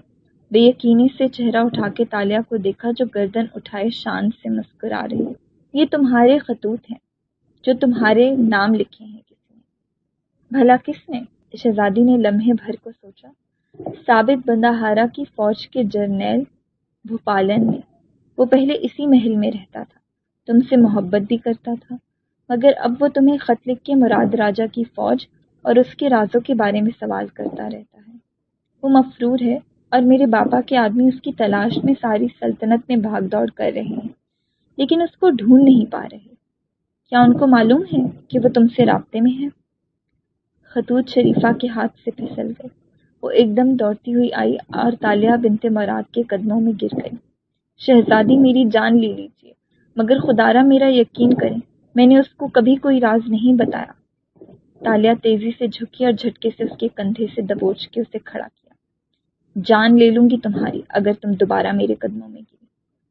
بے یقینی سے چہرہ اٹھا کے تالیہ کو دیکھا جو گردن اٹھائے شان سے مسکرا رہی یہ تمہارے خطوط ہیں جو تمہارے نام لکھے ہیں۔ کسی نے بھلا کس نے؟ شہزادی نے لمحے بھر کو سوچا۔ ثابت بندہ ہارا کی فوج کے جرنیل بھوپالن نے۔ وہ پہلے اسی محل میں رہتا تھا۔ تم سے محبت بھی کرتا تھا۔ مگر اب وہ تمہیں خط لکھ کے مراد راجا کی فوج اور اس کے رازوں کے بارے میں سوال کرتا رہتا ہے۔ وہ مفرور ہے اور میرے باپا کے آدمی اس کی تلاش میں ساری سلطنت میں بھاگ دوڑ کر رہے ہیں، لیکن اس کو ڈھونڈ نہیں پا رہے۔ کیا ان کو معلوم ہے کہ وہ تم سے رابطے میں ہے؟ خطوط شریفہ کے ہاتھ سے پھسل گئے۔ وہ ایک دم دوڑتی ہوئی آئی اور تالیہ بنت مراد کے قدموں میں گر گئی۔ شہزادی میری جان لے لیجیے مگر خدارہ میرا یقین کریں۔ میں نے اس کو کبھی کوئی راز نہیں بتایا۔ تالیہ تیزی سے جھکی اور جھٹکے سے اس کے کندھے سے دبوچ کے اسے کھڑا کیا۔ جان لے لوں گی تمہاری اگر تم دوبارہ میرے قدموں میں گری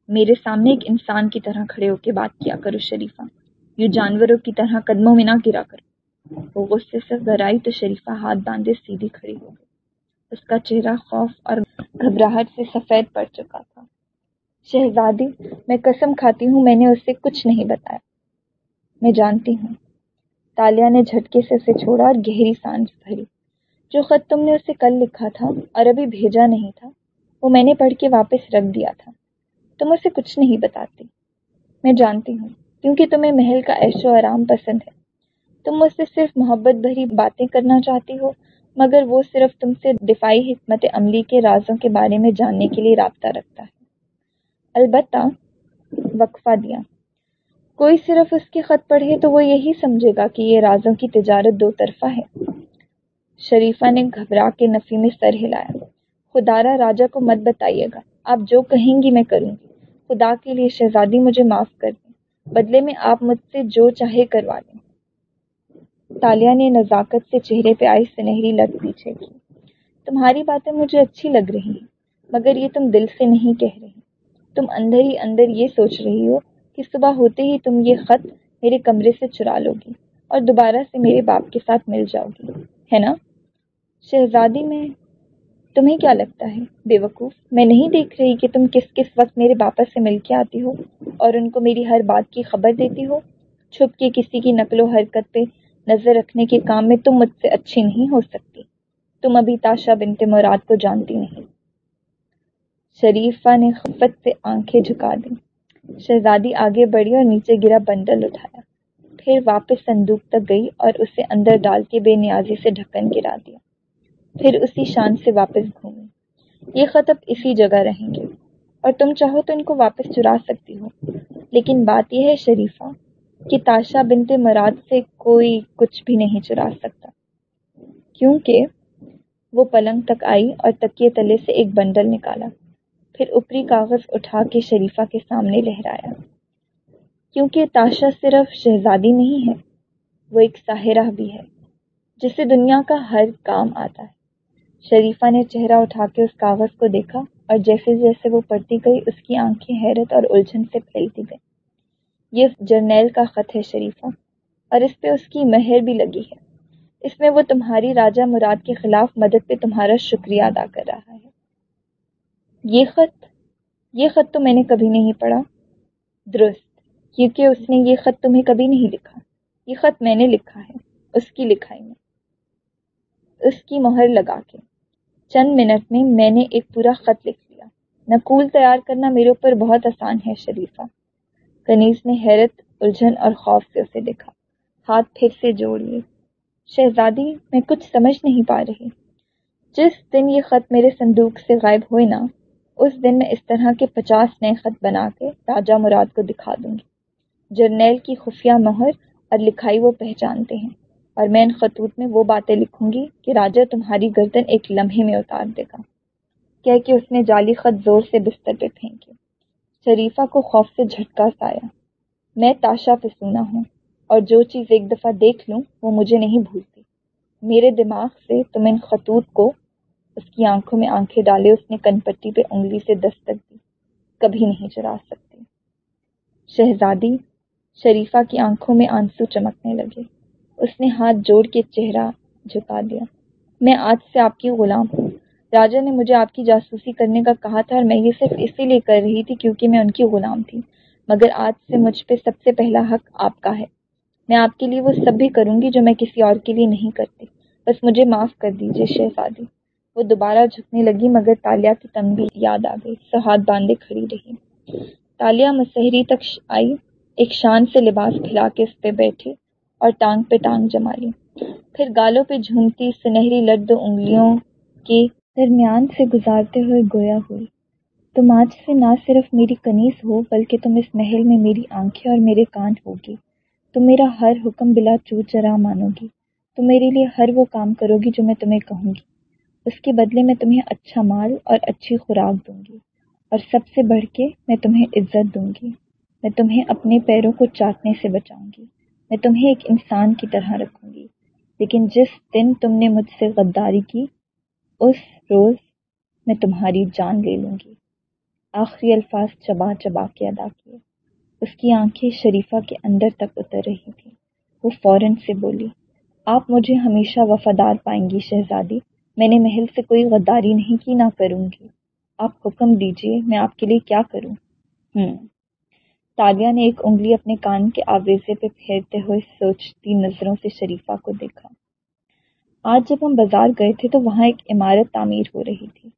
میرے سامنے ایک انسان کی طرح کھڑے ہو کے بات کیا کرو شریفہ۔ یوں جانوروں کی طرح قدموں میں نہ گرا کرو۔ وہ غصے سے گرائی تو شریفہ ہاتھ باندھے سیدھی کھڑی ہو گئی اس کا چہرہ خوف اور گھبراہٹ سے سفید پڑ چکا تھا۔ شہزادی، میں قسم کھاتی ہوں، میں نے اسے کچھ نہیں بتایا۔ میں جانتی ہوں۔ تالیہ نے جھٹکے سے اسے چھوڑا اور گہری سانس بھری۔ جو خط تم نے اسے کل لکھا تھا اور ابھی بھیجا نہیں تھا، وہ میں نے پڑھ کے واپس رکھ دیا تھا۔ تم اسے کچھ نہیں بتاتی میں جانتی ہوں، کیونکہ تمہیں محل کا عیش و آرام پسند ہے۔ تم مجھ سے صرف محبت بھری باتیں کرنا چاہتی ہو، مگر وہ صرف تم سے دفاعی حکمت عملی کے رازوں کے بارے میں جاننے کے لیے رابطہ رکھتا ہے۔ البتہ، وقفہ دیا۔ کوئی صرف اس کے خط پڑھے تو وہ یہی سمجھے گا کہ یہ رازوں کی تجارت دو طرفہ ہے۔ شریفہ نے گھبرا کے نفی میں سر ہلایا۔ خدارا راجا کو مت بتائیے گا۔ آپ جو کہیں گی میں کروں گی۔ خدا کے لیے شہزادی مجھے معاف کر دیں۔ بدلے میں آپ مجھ سے جو چاہے کروا دیں تالیہ نے نزاکت سے چہرے پہ آئی سنہری لت پیچھے کی۔ تمہاری باتیں مجھے اچھی لگ رہی ہیں، مگر یہ تم دل سے نہیں کہہ رہی۔ تم اندر ہی اندر یہ سوچ رہی ہو کہ صبح ہوتے ہی تم یہ خط میرے کمرے سے چرا لو گی اور دوبارہ سے میرے باپ کے ساتھ مل جاؤ گی ہے نا؟ شہزادی میں تمہیں کیا لگتا ہے؟ بے وقوف میں نہیں دیکھ رہی کہ تم کس کس وقت میرے باپس سے مل کے آتی ہو اور ان کو میری ہر بات کی خبر دیتی ہو؟ چھپ کے کسی کی نقل و حرکت پہ نظر رکھنے کے کام میں تم مجھ سے اچھی نہیں ہو سکتی۔ تم ابھی تاشا بنت مراد کو جانتی نہیں۔ شریفہ نے خفت سے آنکھیں جھکا دی شہزادی آگے بڑھی اور نیچے گرا بنڈل اٹھایا۔ پھر واپس صندوق تک گئی اور اسے اندر ڈال کے بے نیازی سے ڈھکن گرا دیا۔ پھر اسی شان سے واپس گھومی۔ یہ خط اب اسی جگہ رہیں گے۔ اور تم چاہو تو ان کو واپس چرا سکتی ہو۔ لیکن بات یہ ہے شریفہ کہ تاشا بنت مراد سے کوئی کچھ بھی نہیں چرا سکتا۔ کیونکہ وہ پلنگ تک آئی اور تکیے تلے سے ایک بنڈل نکالا۔ پھر اوپری کاغذ اٹھا کے شریفہ کے سامنے لہرایا۔ کیونکہ تاشا صرف شہزادی نہیں ہے، وہ ایک ساحرہ بھی ہے، جسے دنیا کا ہر کام آتا ہے۔ شریفہ نے چہرہ اٹھا کے اس کاغذ کو دیکھا اور جیسے جیسے وہ پڑھتی گئی، اس کی آنکھیں حیرت اور الجھن سے پھیلتی گئی یہ جرنیل کا خط ہے شریفہ، اور اس پہ اس کی مہر بھی لگی ہے۔ اس میں وہ تمہاری راجہ مراد کے خلاف مدد پہ تمہارا شکریہ ادا کر رہا ہے۔ یہ خط یہ خط تو میں نے کبھی نہیں پڑھا۔ درست، کیونکہ اس نے یہ خط تمہیں کبھی نہیں لکھا۔ یہ خط میں نے لکھا ہے، اس کی لکھائی میں۔ اس کی مہر لگا کے۔ چند منٹ میں میں نے ایک پورا خط لکھ لیا۔ نقول تیار کرنا میرے اوپر بہت آسان ہے، شریفہ۔ کنیز نے حیرت، الجھن اور خوف سے اسے دیکھا۔ ہاتھ پھر سے جوڑ لیے۔ شہزادی، میں کچھ سمجھ نہیں پا رہی۔ جس دن یہ خط میرے صندوق سے غائب ہوئے نا اس دن میں اس طرح کے پچاس نئے خط بنا کے راجہ مراد کو دکھا دوں گی۔ جرنیل کی خفیہ مہر اور لکھائی وہ پہچانتے ہیں اور میں ان خطوط میں وہ باتیں لکھوں گی کہ راجا تمہاری گردن ایک لمحے میں اتار دے گا۔ کہہ کہ اس نے جعلی خط زور سے بستر پہ پھینکے۔ شریفہ کو خوف سے جھٹکا سایا میں تاشا پہ ہوں اور جو چیز ایک دفعہ دیکھ لوں وہ مجھے نہیں بھولتی۔ میرے دماغ سے تم ان خطوط کو اس کی آنکھوں میں آنکھیں ڈالے، اس نے کن پٹی پہ انگلی سے دستک دی۔ کبھی نہیں چرا سکتی شہزادی شریفہ کی آنکھوں میں آنسو چمکنے لگے۔ اس نے ہاتھ جوڑ کے چہرہ جھکا دیا۔ میں آج سے آپ کی غلام ہوں۔ راجا نے مجھے آپ کی جاسوسی کرنے کا کہا تھا اور میں یہ صرف اسی لیے کر رہی تھی کیونکہ میں ان کی غلام تھی۔ مگر آج سے مجھ پہ سب سے پہلا حق آپ کا ہے۔ میں آپ کے لیے وہ سب بھی کروں گی جو میں کسی اور کے لیے نہیں کرتی۔ بس مجھے معاف کر دیجیے شہزادی۔ وہ دوبارہ جھکنے لگی مگر تالیہ کی تنبی یاد آ گئی، سو ہاتھ باندھے کھڑی رہی۔ تالیہ مسحری تک آئی، ایک شان سے لباس کھلا کے اس پہ بیٹھی اور ٹانگ پہ ٹانگ جما لی پھر گالوں پہ جھومتی سنہری لڈ انگلیوں کی درمیان سے گزارتے ہوئے گویا ہوئی، تم آج سے نہ صرف میری کنیز ہو، بلکہ تم اس محل میں میری آنکھیں اور میرے کان ہوگی۔ تم میرا ہر حکم بلا چو چرا مانو گی۔ تم میرے لیے ہر وہ کام کرو گی جو میں تمہیں کہوں گی۔ اس کے بدلے میں تمہیں اچھا مال اور اچھی خوراک دوں گی، اور سب سے بڑھ کے میں تمہیں عزت دوں گی۔ میں تمہیں اپنے پیروں کو چاٹنے سے بچاؤں گی۔ میں تمہیں ایک انسان کی طرح رکھوں گی۔ لیکن جس دن تم نے مجھ سے غداری کی، اس روز میں تمہاری جان لے لوں گی۔ آخری الفاظ چبا چبا کے ادا کیے۔ اس کی آنکھیں شریفہ کے اندر تک اتر رہی تھیں۔ وہ فوراً سے بولی، آپ مجھے ہمیشہ وفادار پائیں گی، شہزادی۔ میں نے محل سے کوئی غداری نہیں کی، نہ کروں گی۔ آپ حکم دیجیے میں آپ کے لیے کیا کروں۔ ہوں تالیہ نے ایک انگلی اپنے کان کے آویزے پہ پھیرتے ہوئے سوچتی نظروں سے شریفہ کو دیکھا۔ آج جب ہم بازار گئے تھے تو وہاں ایک عمارت تعمیر ہو رہی تھی۔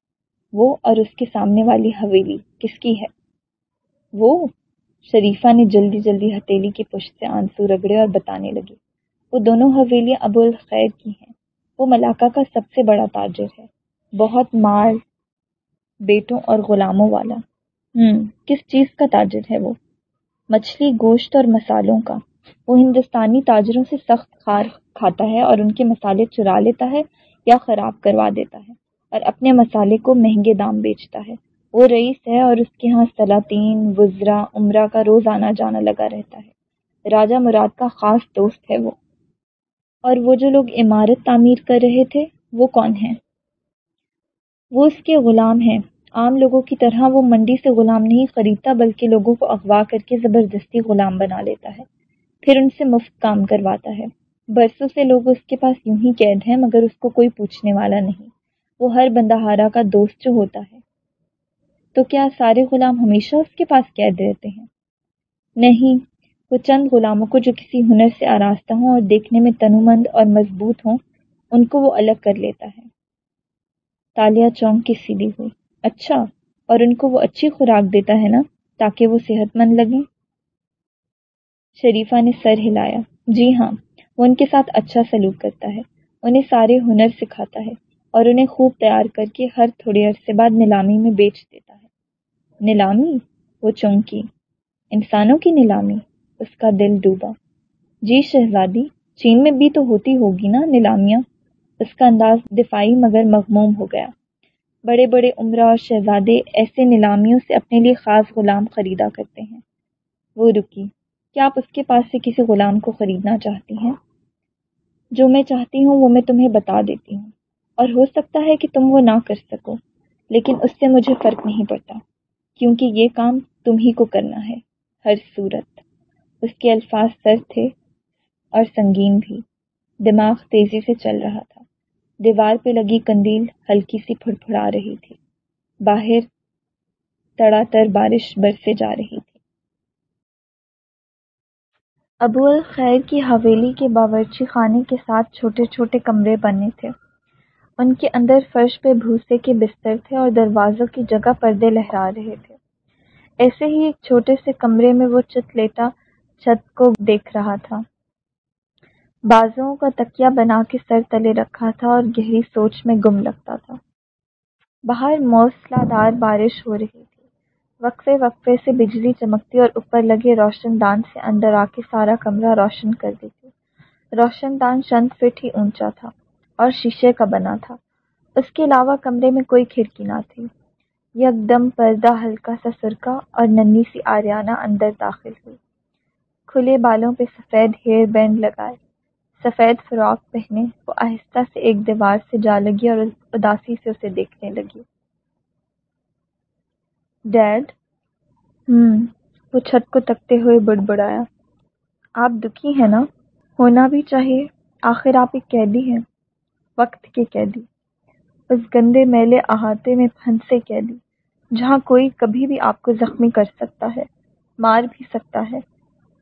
وہ اور اس کے سامنے والی حویلی، کس کی ہے؟ وہ؟ شریفہ نے جلدی جلدی ہتیلی کی پشت سے آنسو رگڑے اور بتانے لگی وہ دونوں حویلیاں ابو الخیر کی ہیں۔ وہ ملاقہ کا سب سے بڑا تاجر ہے۔ بہت مال، بیٹوں اور غلاموں والا۔ ہوں کس چیز کا تاجر ہے وہ؟ مچھلی گوشت اور مسالوں کا۔ وہ ہندوستانی تاجروں سے سخت خار کھاتا ہے اور ان کے مسالے چرا لیتا ہے یا خراب کروا دیتا ہے اور اپنے مسالے کو مہنگے دام بیچتا ہے۔ وہ رئیس ہے اور اس کے ہاں سلاطین وزرا عمرہ کا روز آنا جانا لگا رہتا ہے۔ راجہ مراد کا خاص دوست ہے وہ۔ اور وہ جو لوگ عمارت تعمیر کر رہے تھے، وہ کون ہیں؟ وہ اس کے غلام ہیں۔ عام لوگوں کی طرح وہ منڈی سے غلام نہیں خریدتا، بلکہ لوگوں کو اغوا کر کے زبردستی غلام بنا لیتا ہے، پھر ان سے مفت کام کرواتا ہے۔ برسوں سے لوگ اس کے پاس یوں ہی قید ہیں، مگر اس کو کوئی پوچھنے والا نہیں۔ وہ ہر بندہ ہارا کا دوست جو ہوتا ہے۔ تو کیا سارے غلام ہمیشہ اس کے پاس قید رہتے ہیں؟ نہیں۔ وہ چند غلاموں کو جو کسی ہنر سے آراستہ ہوں اور دیکھنے میں تنومند اور مضبوط ہوں، ان کو وہ الگ کر لیتا ہے۔ تالیہ چونک کی سیدھی ہوئی۔ اچھا اور ان کو وہ اچھی خوراک دیتا ہے نا، تاکہ وہ صحت مند لگیں۔ شریفہ نے سر ہلایا۔ جی ہاں وہ ان کے ساتھ اچھا سلوک کرتا ہے۔ انہیں سارے ہنر سکھاتا ہے اور انہیں خوب تیار کر کے ہر تھوڑے عرصے بعد نیلامی میں بیچ دیتا ہے۔ نیلامی؟ وہ چونکی۔ انسانوں کی نیلامی۔ اس کا دل ڈوبا۔ جی شہزادی، چین میں بھی تو ہوتی ہوگی نا نیلامیاں؟ اس کا انداز دفاعی مگر مغموم ہو گیا۔ بڑے بڑے عمرہ اور شہزادے ایسے نیلامیوں سے اپنے لیے خاص غلام خریدا کرتے ہیں۔ وہ رکی، کیا آپ اس کے پاس سے کسی غلام کو خریدنا چاہتی ہیں؟ جو میں چاہتی ہوں وہ میں تمہیں بتا دیتی ہوں۔ اور ہو سکتا ہے کہ تم وہ نہ کر سکو، لیکن اس سے مجھے فرق نہیں پڑتا، کیونکہ یہ کام تم ہی کو کرنا ہے، ہر صورت۔ اس کے الفاظ سر تھے اور سنگین بھی۔ دماغ تیزی سے چل رہا تھا۔ دیوار پہ لگی کندیل ہلکی سی پھڑ پھڑا رہی تھی۔ باہر تڑا تر بارش برسے جا رہی تھی۔ ابو الخیر کی حویلی کے باورچی خانے کے ساتھ چھوٹے چھوٹے کمرے بنے تھے۔ ان کے اندر فرش پہ بھوسے کے بستر تھے اور دروازوں کی جگہ پردے لہرا رہے تھے۔ ایسے ہی ایک چھوٹے سے کمرے میں وہ چت لیتا چھت کو دیکھ رہا تھا۔ بازوؤں کا تکیا بنا کے سر تلے رکھا تھا اور گہری سوچ میں گم لگتا تھا۔ باہر موسلا دار بارش ہو رہی تھی۔ وقفے وقفے سے بجلی چمکتی اور اوپر لگے روشن دان سے اندر آ کے سارا کمرہ روشن کر دیتی۔ روشن دان چند فٹ ہی اونچا تھا اور شیشے کا بنا تھا۔ اس کے علاوہ کمرے میں کوئی کھڑکی نہ تھی۔ یک دم پردہ ہلکا سا سرکا اور ننی سی آریانہ اندر داخل ہوئی۔ کھلے بالوں پہ سفید ہیئر بینڈ لگائے۔ سفید فراک پہنے وہ آہستہ سے ایک دیوار سے جا لگی اور اداسی سے اسے دیکھنے لگی۔ ڈیڈ ہوں وہ چھت کو تکتے ہوئے بڑبڑایا۔ آپ دکھی ہیں نا؟ ہونا بھی چاہیے۔ آخر آپ ایک قیدی ہیں۔ وقت کے قیدی۔ اس گندے میلے احاطے میں پھنسے قیدی۔ جہاں کوئی کبھی بھی آپ کو زخمی کر سکتا ہے، مار بھی سکتا ہے۔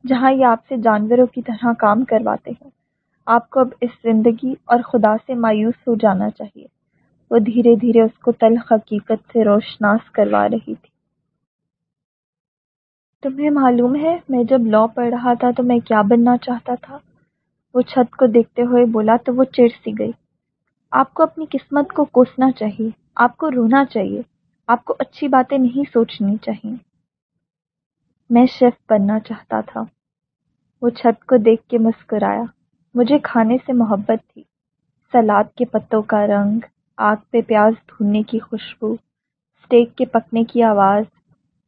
جہاں یہ آپ سے جانوروں کی طرح کام کرواتے ہیں۔ آپ کو اب اس زندگی اور خدا سے مایوس ہو جانا چاہیے۔ وہ دھیرے دھیرے اس کو تلخ حقیقت سے روشناس کروا رہی تھی۔ تمہیں معلوم ہے، میں جب لا پڑھ رہا تھا تو میں کیا بننا چاہتا تھا؟ وہ چھت کو دیکھتے ہوئے بولا تو وہ چڑ سی گئی۔ آپ کو اپنی قسمت کو کوسنا چاہیے، آپ کو رونا چاہیے، آپ کو اچھی باتیں نہیں سوچنی چاہیے۔ میں شیف بننا چاہتا تھا۔ وہ چھت کو دیکھ کے مسکرایا۔ مجھے کھانے سے محبت تھی۔ سلاد کے پتوں کا رنگ، آگ پہ پیاز بھوننے کی خوشبو اسٹیک کے پکنے کی آواز،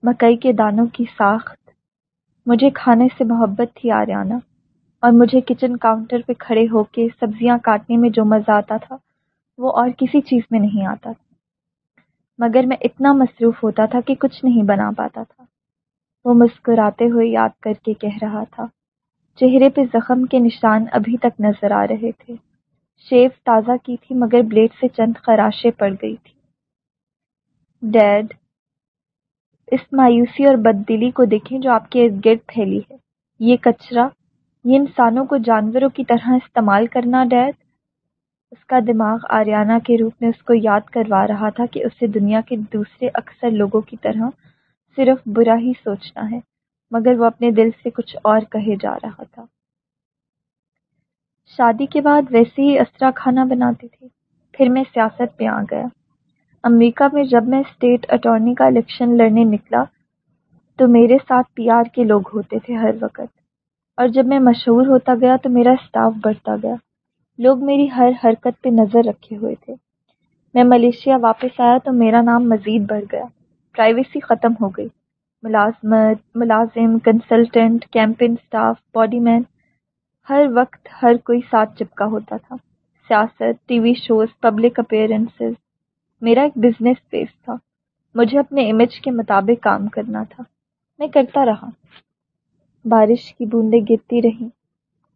مکئی کے دانوں کی ساخت۔ مجھے کھانے سے محبت تھی آریانہ اور مجھے کچن کاؤنٹر پہ کھڑے ہو کے سبزیاں کاٹنے میں جو مزہ آتا تھا، وہ اور کسی چیز میں نہیں آتا۔ تھا مگر میں اتنا مصروف ہوتا تھا کہ کچھ نہیں بنا پاتا تھا۔ وہ مسکراتے ہوئے یاد کر کے کہہ رہا تھا۔ چہرے پہ زخم کے نشان ابھی تک نظر آ رہے تھے۔ شیو تازہ کی تھی مگر بلیڈ سے چند خراشیں پڑ گئی تھی۔ ڈیڈ، اس مایوسی اور بد دلی کو دیکھیں جو آپ کے ارد گرد پھیلی ہے۔ یہ کچرا، یہ انسانوں کو جانوروں کی طرح استعمال کرنا، ڈیڈ۔ اس کا دماغ آریانہ کے روپ میں اس کو یاد کروا رہا تھا کہ اسے دنیا کے دوسرے اکثر لوگوں کی طرح صرف برا ہی سوچنا ہے، مگر وہ اپنے دل سے کچھ اور کہے جا رہا تھا۔ شادی کے بعد ویسے ہی اسرا کھانا بناتی تھی، پھر میں سیاست پہ آ گیا۔ امریکہ میں جب میں اسٹیٹ اٹارنی کا الیکشن لڑنے نکلا، تو میرے ساتھ پی آر کے لوگ ہوتے تھے ہر وقت۔ اور جب میں مشہور ہوتا گیا، تو میرا اسٹاف بڑھتا گیا۔ لوگ میری ہر حرکت پہ نظر رکھے ہوئے تھے۔ میں ملیشیا واپس آیا، تو میرا نام مزید بڑھ گیا۔ پرائیویسی ختم ہو گئی۔ ملازمت، ملازم consultant camping staff body man ہر وقت ہر کوئی ساتھ چپکا ہوتا تھا۔ سیاست T V shows public appearances میرا ایک بزنس پیس تھا۔ مجھے اپنے امیج کے مطابق کام کرنا تھا۔ میں کرتا رہا۔ بارش کی بوندیں گرتی رہی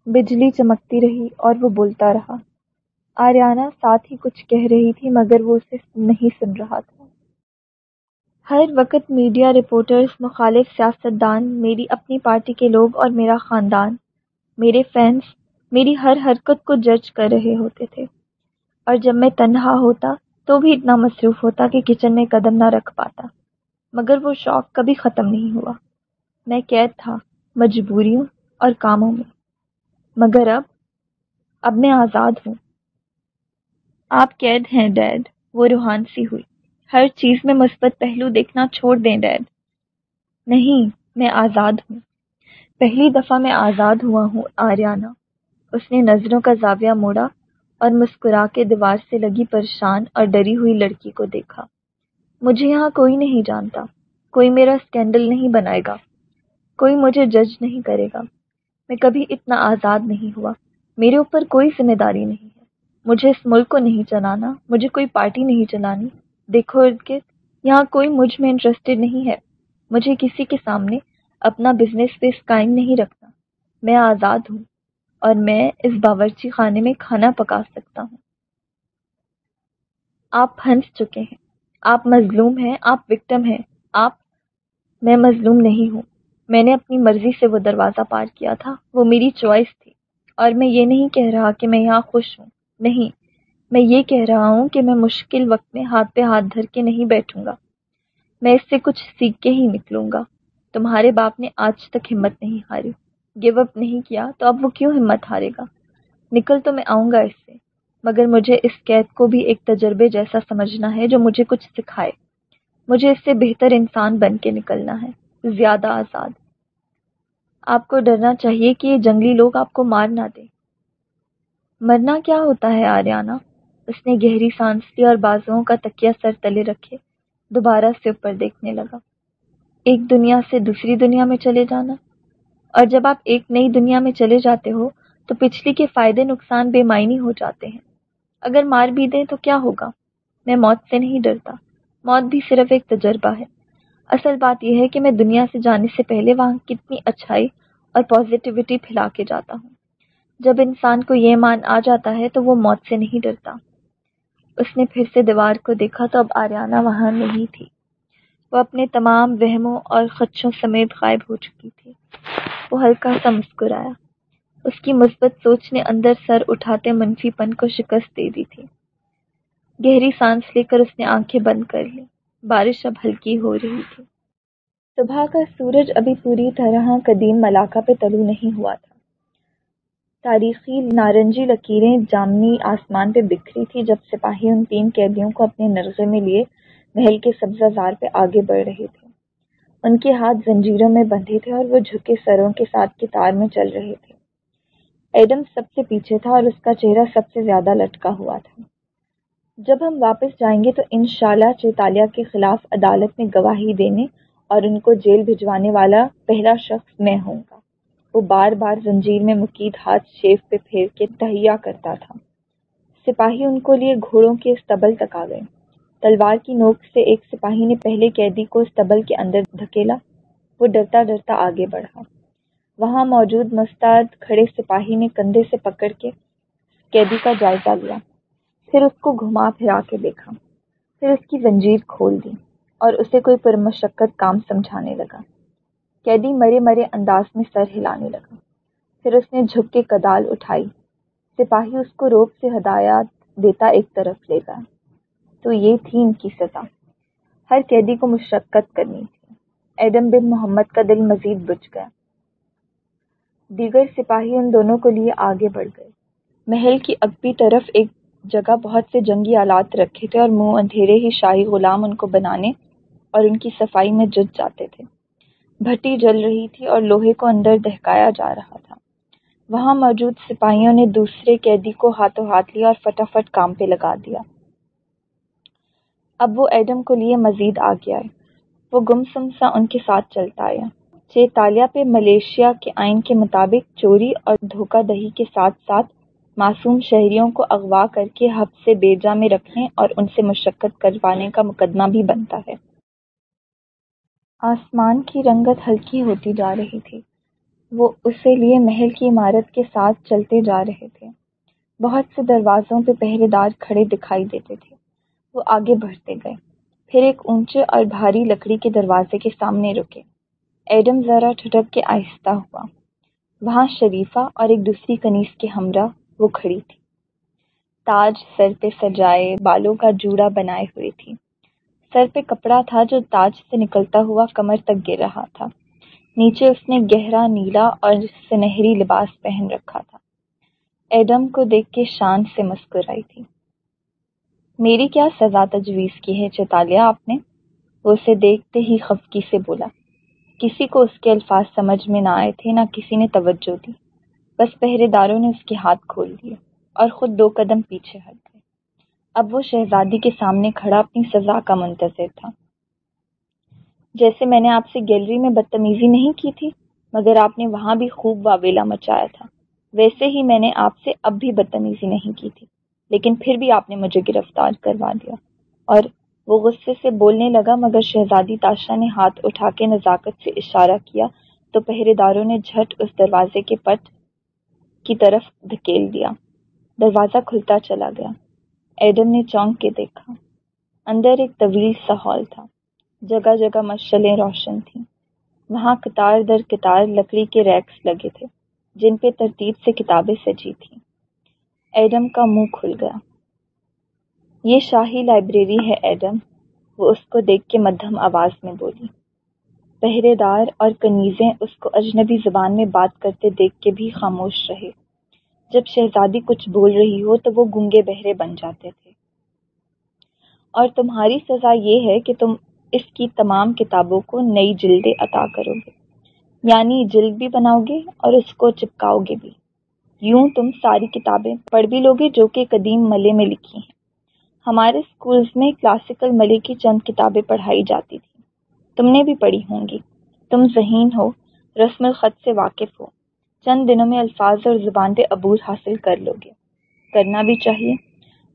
بجلی چمکتی رہی اور وہ بولتا رہا۔ آریانہ ساتھ ہی کچھ کہہ رہی تھی، مگر وہ اسے نہیں سن رہا تھا۔ ہر وقت میڈیا رپورٹرز، مخالف سیاستدان، میری اپنی پارٹی کے لوگ اور میرا خاندان، میرے فینس میری ہر حرکت کو جج کر رہے ہوتے تھے۔ اور جب میں تنہا ہوتا تو بھی اتنا مصروف ہوتا کہ کچن میں قدم نہ رکھ پاتا، مگر وہ شوق کبھی ختم نہیں ہوا۔ میں قید تھا مجبوریوں اور کاموں میں۔ مگر اب اب میں آزاد ہوں۔ آپ قید ہیں، ڈیڈ، وہ روحان سی ہوئی۔ ہر چیز میں مثبت پہلو دیکھنا چھوڑ دیں، ڈیڈ۔ نہیں، میں آزاد ہوں۔ پہلی دفعہ میں آزاد ہوا ہوں آریانہ اس نے نظروں کا زاویہ موڑا اور مسکرا کے دیوار سے لگی پریشان اور ڈری ہوئی لڑکی کو دیکھا۔ مجھے یہاں کوئی نہیں جانتا، کوئی میرا اسکینڈل نہیں بنائے گا، کوئی مجھے جج نہیں کرے گا۔ میں کبھی اتنا آزاد نہیں ہوا۔ میرے اوپر کوئی ذمہ داری نہیں ہے۔ مجھے اس ملک کو نہیں چلانا، مجھے کوئی پارٹی نہیں چلانی۔ دیکھو ارد گرد یہاں کوئی مجھ میں انٹرسٹڈ نہیں ہے۔ مجھے کسی کے سامنے اپنا بزنس پیس قائم نہیں رکھنا۔ میں آزاد ہوں اور میں اس باورچی خانے میں کھانا پکا سکتا ہوں۔ آپ پھنس چکے ہیں۔ آپ مظلوم ہیں، آپ وکٹم ہیں۔ آپ، میں مظلوم نہیں ہوں۔ میں نے اپنی مرضی سے وہ دروازہ پار کیا تھا۔ وہ میری چوائس تھی۔ اور میں یہ نہیں کہہ رہا کہ میں یہاں خوش ہوں۔ نہیں میں یہ کہہ رہا ہوں کہ میں مشکل وقت میں ہاتھ پہ ہاتھ دھر کے نہیں بیٹھوں گا۔ میں اس سے کچھ سیکھ کے ہی نکلوں گا۔ تمہارے باپ نے آج تک ہمت نہیں ہاری۔ گو اپ نہیں کیا تو اب وہ کیوں ہمت ہارے گا؟ نکل تو میں آؤں گا اس سے، مگر مجھے اس قید کو بھی ایک تجربے جیسا سمجھنا ہے جو مجھے کچھ سکھائے۔ مجھے اس سے بہتر انسان بن کے نکلنا ہے، زیادہ آزاد۔ آپ کو ڈرنا چاہیے کہ یہ جنگلی لوگ آپ کو مار نہ دیں۔ مرنا کیا ہوتا ہے آریانہ اس نے گہری سانس لی اور بازوؤں کا تکیا سر تلے رکھے، دوبارہ سے اوپر دیکھنے لگا۔ ایک دنیا سے دوسری دنیا میں چلے جانا۔ اور جب آپ ایک نئی دنیا میں چلے جاتے ہو، تو پچھلی کے فائدے نقصان بے معنی ہو جاتے ہیں۔ اگر مار بھی دیں تو کیا ہوگا؟ میں موت سے نہیں ڈرتا۔ موت بھی صرف ایک تجربہ ہے۔ اصل بات یہ ہے کہ میں دنیا سے جانے سے پہلے وہاں کتنی اچھائی اور پازیٹیوٹی پھیلا کے جاتا ہوں۔ جب انسان کو یہ مان آ جاتا ہے تو وہ موت سے نہیں ڈرتا۔ اس نے پھر سے دیوار کو دیکھا تو اب آریانہ وہاں نہیں تھی۔ وہ اپنے تمام وہموں اور خدشوں سمیت غائب ہو چکی تھی۔ وہ ہلکا سا مسکرایا۔ اس کی مثبت سوچ نے اندر سر اٹھاتے منفی پن کو شکست دے دی تھی۔ گہری سانس لے کر اس نے آنکھیں بند کر لی بارش اب ہلکی ہو رہی تھی۔ صبح کا سورج ابھی پوری طرح قدیم ملاقہ پہ تلو نہیں ہوا تھا۔ تاریخی نارنجی لکیریں جامنی آسمان پہ بکھری تھی جب سپاہی ان تین قیدیوں کو اپنے نرغے میں لیے محل کے سبزہ زار پہ آگے بڑھ رہے تھے۔ ان کے ہاتھ زنجیروں میں بندھے تھے اور وہ جھکے سروں کے ساتھ کتار میں چل رہے تھے۔ ایڈم سب سے پیچھے تھا اور اس کا چہرہ سب سے زیادہ لٹکا ہوا تھا۔ جب ہم واپس جائیں گے تو انشاءاللہ چیتالیہ کے خلاف عدالت میں گواہی دینے اور ان کو جیل بھجوانے والا پہلا شخص میں ہوں گا۔ وہ بار بار زنجیر میں مقید ہاتھ شیف پہ پھیر کے تہیا کرتا تھا۔ سپاہی ان کو لیے گھوڑوں کے استبل تک آ گئے۔ تلوار کی نوک سے ایک سپاہی نے پہلے قیدی کو استبل کے اندر دھکیلا۔ وہ ڈرتا ڈرتا آگے بڑھا۔ وہاں موجود مستعد کھڑے سپاہی نے کندھے سے پکڑ کے قیدی کا جائزہ لیا۔ پھر اس کو گھما پھرا کے دیکھا۔ پھر اس کی زنجیر کھول دی اور اسے کوئی پرمشقت کام سمجھانے لگا۔ قیدی مرے مرے انداز میں سر ہلانے لگا۔ پھر اس نے جھک کے کدال اٹھائی۔ سپاہی اس کو روپ سے ہدایات دیتا ایک طرف لے گا تو یہ تھی ان کی سزا۔ ہر قیدی کو مشقت کرنی تھی۔ ایڈم بن محمد کا دل مزید بچ گیا۔ دیگر سپاہی ان دونوں کو لیے آگے بڑھ گئے۔ محل کی اگبی طرف ایک جگہ بہت سے جنگی آلات رکھے تھے اور منہ اندھیرے ہی شاہی غلام ان کو بنانے اور ان کی صفائی میں جت جاتے تھے۔ بھٹی جل رہی تھی اور لوہے کو اندر دہکایا جا رہا تھا۔ وہاں موجود سپاہیوں نے دوسرے قیدی کو ہاتھوں ہاتھ لیا اور فٹافٹ کام پہ لگا دیا۔ اب وہ ایڈم کو لیے مزید آگے آئے۔ وہ گم سم سا ان کے ساتھ چلتا آیا۔ چیتالیا پہ ملیشیا کے آئین کے مطابق چوری اور دھوکہ دہی کے ساتھ ساتھ معصوم شہریوں کو اغوا کر کے حب سے بیجا میں رکھنے اور ان سے مشقت کروانے کا مقدمہ بھی بنتا ہے۔ آسمان کی رنگت ہلکی ہوتی جا رہی تھی۔ وہ اسے لیے محل کی عمارت کے ساتھ چلتے جا رہے تھے۔ بہت سے دروازوں پہ پہرے دار کھڑے دکھائی دیتے تھے۔ وہ آگے بڑھتے گئے۔ پھر ایک اونچے اور بھاری لکڑی کے دروازے کے سامنے رکے۔ ایڈم ذرا ٹھٹک کے آہستہ ہوا۔ وہاں شریفہ اور ایک دوسری کنیز کے ہمراہ وہ کھڑی تھی۔ تاج سر پہ سجائے بالوں کا جوڑا بنائے ہوئے تھی۔ سر پہ کپڑا تھا جو تاج سے نکلتا ہوا کمر تک گر رہا تھا۔ نیچے اس نے گہرا نیلا اور سنہری لباس پہن رکھا تھا۔ ایڈم کو دیکھ کے شان سے مسکرائی تھی۔ میری کیا سزا تجویز کی ہے چتالیہ آپ نے؟ وہ اسے دیکھتے ہی خفکی سے بولا۔ کسی کو اس کے الفاظ سمجھ میں نہ آئے تھے، نہ کسی نے توجہ دی۔ بس پہرے داروں نے اس کے ہاتھ کھول دیے اور خود دو قدم پیچھے ہٹ گئے۔ اب وہ شہزادی کے سامنے کھڑا اپنی سزا کا منتظر تھا۔ جیسے میں نے آپ سے گیلری میں بدتمیزی نہیں کی تھی، مگر آپ نے وہاں بھی خوب واویلا مچایا تھا۔ ویسے ہی میں نے آپ سے اب بھی بدتمیزی نہیں کی تھی، لیکن پھر بھی آپ نے مجھے گرفتار کروا دیا۔ اور وہ غصے سے بولنے لگا، مگر شہزادی تاشا نے ہاتھ اٹھا کے نزاکت سے اشارہ کیا تو پہرے داروں نے جھٹ اس دروازے کے پٹ کی طرف دھکیل دیا۔ دروازہ کھلتا چلا گیا۔ ایڈم نے چونک کے دیکھا۔ اندر ایک طویل سا ہال تھا۔ جگہ جگہ مشلیں روشن تھیں۔ وہاں کتار در کتار لکڑی کے ریکس لگے تھے، جن پہ ترتیب سے کتابیں سجی تھیں۔ ایڈم کا منہ کھل گیا۔ یہ شاہی لائبریری ہے ایڈم، وہ اس کو دیکھ کے مدھم آواز میں بولی۔ پہرے دار اور کنیزیں اس کو اجنبی زبان میں بات کرتے دیکھ کے بھی خاموش رہے۔ جب شہزادی کچھ بول رہی ہو تو وہ گنگے بہرے بن جاتے تھے۔ اور تمہاری سزا یہ ہے کہ تم اس کی تمام کتابوں کو نئی جلدیں عطا کرو گے۔ یعنی جلد بھی بناؤ گے اور اس کو چپکاؤ گے بھی۔ یوں تم ساری کتابیں پڑھ بھی لوگے جو کہ قدیم ملے میں لکھی ہیں۔ ہمارے اسکولس میں کلاسیکل ملے کی چند کتابیں پڑھائی جاتی تھیں۔ تم نے بھی پڑھی ہوں گی۔ تم ذہین ہو، رسم الخط سے واقف ہو۔ چند دنوں میں الفاظ اور زبان پہ عبور حاصل کر لو گے۔ کرنا بھی چاہیے،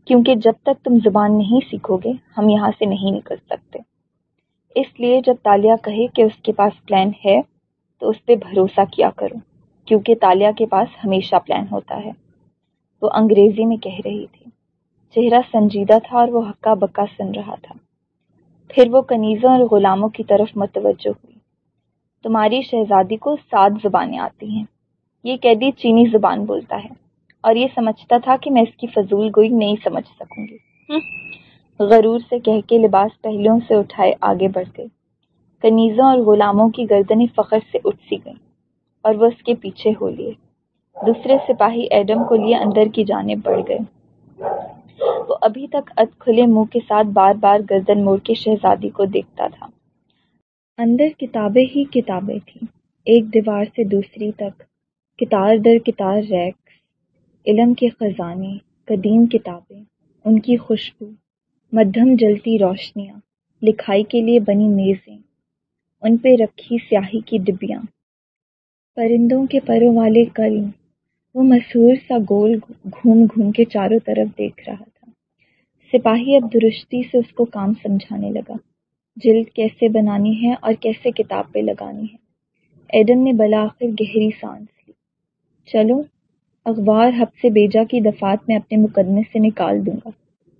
کیونکہ جب تک تم زبان نہیں سیکھو گے، ہم یہاں سے نہیں نکل سکتے۔ اس لیے جب تالیہ کہے کہ اس کے پاس پلان ہے، تو اس پہ بھروسہ کیا کرو، کیونکہ تالیہ کے پاس ہمیشہ پلان ہوتا ہے۔ وہ انگریزی میں کہہ رہی تھی۔ چہرہ سنجیدہ تھا اور وہ ہکا بکا سن رہا تھا۔ پھر وہ کنیزوں اور غلاموں کی طرف متوجہ ہوئی۔ تمہاری شہزادی کو سات زبانیں آتی ہیں۔ یہ قیدی چینی زبان بولتا ہے اور یہ سمجھتا تھا کہ میں اس کی فضول گوئی نہیں سمجھ سکوں گی۔ غرور سے کہہ کے لباس پہلوں سے اٹھائے آگے بڑھ گئے۔ کنیزوں اور غلاموں کی گردنیں فخر سے اٹھ سی گئیں اور وہ اس کے پیچھے ہو لیے۔ دوسرے سپاہی ایڈم کو لیے اندر کی جانب بڑھ گئے۔ وہ ابھی تک اد کھلے منہ کے ساتھ بار بار گردن موڑ کے شہزادی کو دیکھتا تھا۔ اندر کتابیں ہی کتابیں تھیں۔ ایک دیوار سے دوسری تک۔ کتار در کتار ریکس، علم کے خزانے، قدیم کتابیں، ان کی خوشبو، مدھم جلتی روشنیاں، لکھائی کے لیے بنی میزیں، ان پہ رکھی سیاہی کی ڈبیاں۔ پرندوں کے پروں والے قلم وہ مسحور سا گول گھوم گھوم کے چاروں طرف دیکھ رہا تھا۔ سپاہی اب درستی سے اس کو کام سمجھانے لگا۔ جلد کیسے بنانی ہے اور کیسے کتاب پہ لگانی ہے؟ ایڈم نے بلاخر گہری سانس چلو، اخبار ہب سے بیجا کی دفات میں اپنے مقدمے سے نکال دوں گا۔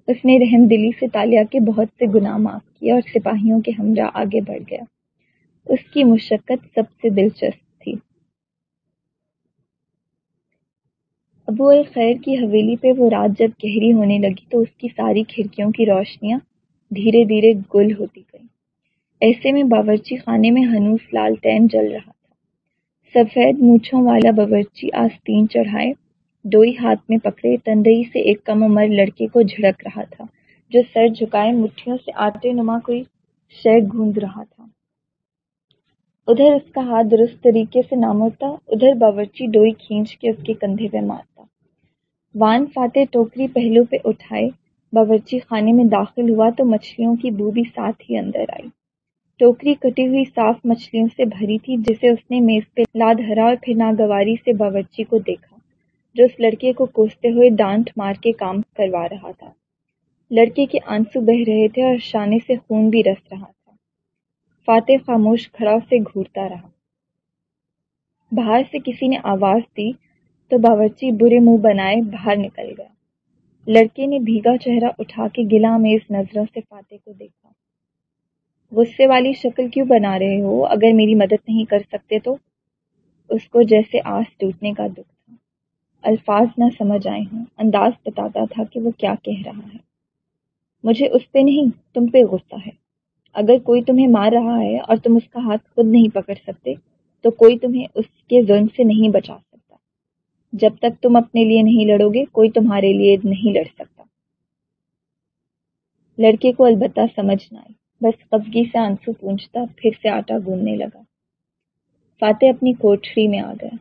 اس نے رحم دلی سے تالیا کے بہت سے گناہ معاف کیا اور سپاہیوں کے ہمراہ آگے بڑھ گیا۔ اس کی مشقت سب سے دلچسپ تھی۔ ابو الخیر کی حویلی پہ وہ رات جب گہری ہونے لگی تو اس کی ساری کھڑکیوں کی روشنیاں دھیرے دھیرے گل ہوتی گئیں۔ ایسے میں باورچی خانے میں ہنوس لال ٹین جل رہا۔ سفید مونچھوں والا باورچی آستین چڑھائے۔ ڈوئی ہاتھ میں پکڑے، تندئی سے ایک کم عمر لڑکے کو جھڑک رہا تھا، جو سر جھکائے مٹھیوں سے آتے نما کوئی شے گوند رہا تھا۔ ادھر اس کا ہاتھ درست طریقے سے نہ مڑتا ادھر باورچی ڈوئی کھینچ کے اس کے کندھے پہ مارتا۔ وان فاتح ٹوکری پہلو پہ اٹھائے، باورچی خانے میں داخل ہوا تو مچھلیوں کی بو بھی ساتھ ہی اندر آئی۔ ٹوکری کٹی ہوئی صاف مچھلیوں سے بھری تھی، جسے اس نے میز پہ لا دھرا اور پھر ناگواری سے باورچی کو دیکھا، جو اس لڑکے کو کوستے ہوئے ڈانٹ مار کے کام کروا رہا تھا۔ لڑکے کے آنسو بہ رہے تھے اور شانے سے خون بھی رس رہا تھا۔ فاتح خاموش کھڑا سے گھورتا رہا۔ باہر سے کسی نے آواز دی تو باورچی برے منہ بنائے باہر نکل گیا۔ لڑکے نے بھیگا چہرہ اٹھا کے گلا میز نظروں سے فاتح کو دیکھا۔ غصے والی شکل کیوں بنا رہے ہو؟ اگر میری مدد نہیں کر سکتے تو؟ اس کو جیسے آس ٹوٹنے کا دکھ تھا۔ الفاظ نہ سمجھ آئے ہوں۔ انداز بتاتا تھا کہ وہ کیا کہہ رہا ہے۔ مجھے اس پہ نہیں، تم پہ غصہ ہے۔ اگر کوئی تمہیں مار رہا ہے اور تم اس کا ہاتھ خود نہیں پکڑ سکتے، تو کوئی تمہیں اس کے ظلم سے نہیں بچا سکتا۔ جب تک تم اپنے لیے نہیں لڑو گے کوئی تمہارے لیے نہیں لڑ سکتا۔ لڑکے کو البتہ سمجھ نہ آئی بس قبضی سے آنسو پونچھتا پھر سے آٹا گوننے لگا۔ فاتح اپنی کوٹری میں آ گیا۔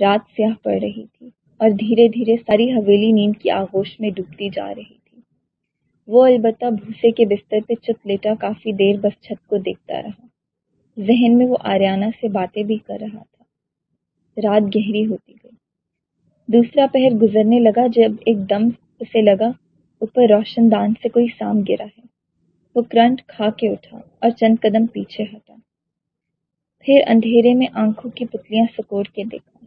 رات سیاہ پڑ رہی تھی اور دھیرے دھیرے ساری حویلی نیند کی آغوش میں ڈوبتی جا رہی تھی۔ وہ البتہ بھوسے کے بستر پہ چت لیٹا کافی دیر بس چھت کو دیکھتا رہا۔ ذہن میں وہ آریانہ سے باتیں بھی کر رہا تھا۔ رات گہری ہوتی گئی۔ دوسرا پہر گزرنے لگا جب ایک دم اسے لگا، اوپر روشن دان سے کوئی سام گرا ہے۔ وہ کرنٹ کھا کے اٹھا اور چند قدم پیچھے ہٹا پھر اندھیرے میں آنکھوں کی پتلیاں سکوڑ کے دیکھا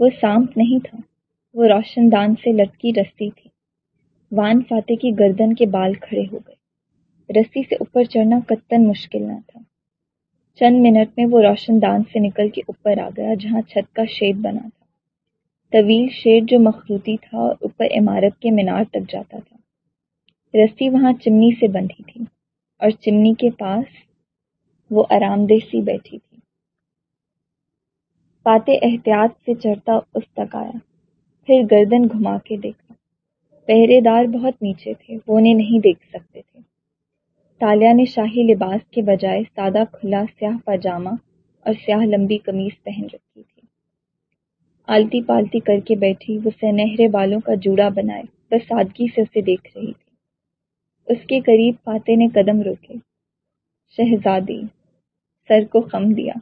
وہ سانپ نہیں تھا وہ روشن دان سے لٹکی رسی تھی وان فاتح کی گردن کے بال کھڑے ہو گئے رسی سے اوپر چڑھنا کتن مشکل نہ تھا چند منٹ میں وہ روشن دان سے نکل کے اوپر آ گیا جہاں چھت کا شیڈ بنا تھا طویل شیڈ جو مخروطی تھا اور اوپر عمارت کے مینار تک جاتا تھا رسی وہاں چمنی سے بندھی تھی اور چمنی کے پاس وہ آرام دہ سی بیٹھی تھی۔ فاتح احتیاط سے چڑھتا اس تک آیا، پھر گردن گھما کے دیکھا۔ پہرے دار بہت نیچے تھے، وہ انہیں نہیں دیکھ سکتے تھے۔ تالیہ نے شاہی لباس کے بجائے سادہ کھلا سیاہ پاجامہ اور سیاہ لمبی قمیض پہن رکھی تھی۔ آلتی پالتی کر کے بیٹھی، وہ سنہرے بالوں کا جوڑا بنائے بس سادگی سے اسے دیکھ رہی تھی۔ اس کے قریب فاتح نے قدم روکے۔ شہزادی، سر کو خم دیا۔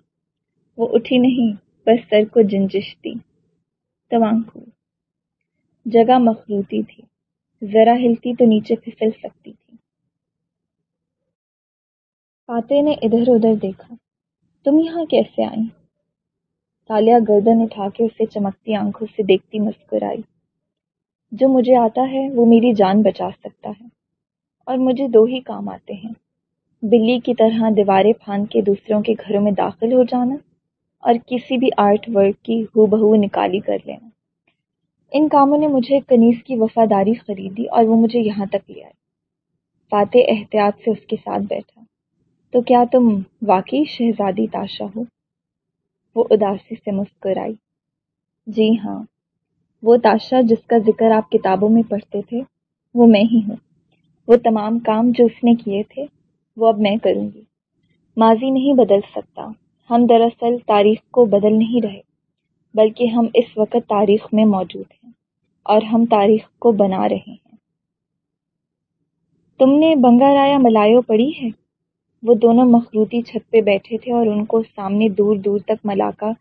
وہ اٹھی نہیں، بس سر کو جنجش دی۔ توانکو جگہ مخلوطی تھی۔ ذرا ہلتی تو نیچے پھسل سکتی تھی۔ فاتح نے ادھر ادھر دیکھا۔ تم یہاں کیسے آئی تالیہ گردن اٹھا کے اسے چمکتی آنکھوں سے دیکھتی مسکرائی۔ جو مجھے آتا ہے وہ میری جان بچا سکتا ہے۔ اور مجھے دو ہی کام آتے ہیں۔ بلی کی طرح دیواریں پھاند کے دوسروں کے گھروں میں داخل ہو جانا اور کسی بھی آرٹ ورک کی ہو بہو نکالی کر لینا۔ ان کاموں نے مجھے کنیز کی وفاداری خریدی اور وہ مجھے یہاں تک لے آئے۔ فاتح احتیاط سے اس کے ساتھ بیٹھا۔ تو کیا تم واقعی شہزادی تاشا ہو؟ وہ اداسی سے مسکرائی۔ جی ہاں۔ وہ تاشا جس کا ذکر آپ کتابوں میں پڑھتے تھے، وہ میں ہی ہوں۔ وہ تمام کام جو اس نے کیے تھے، وہ اب میں کروں گی۔ ماضی نہیں بدل سکتا۔ ہم دراصل تاریخ کو بدل نہیں رہے، بلکہ ہم اس وقت تاریخ میں موجود ہیں اور ہم تاریخ کو بنا رہے ہیں۔ تم نے بنگا رایا ملایو پڑھی ہے؟ وہ دونوں مخروطی چھت پہ بیٹھے تھے اور ان کو سامنے دور دور تک ملاقہ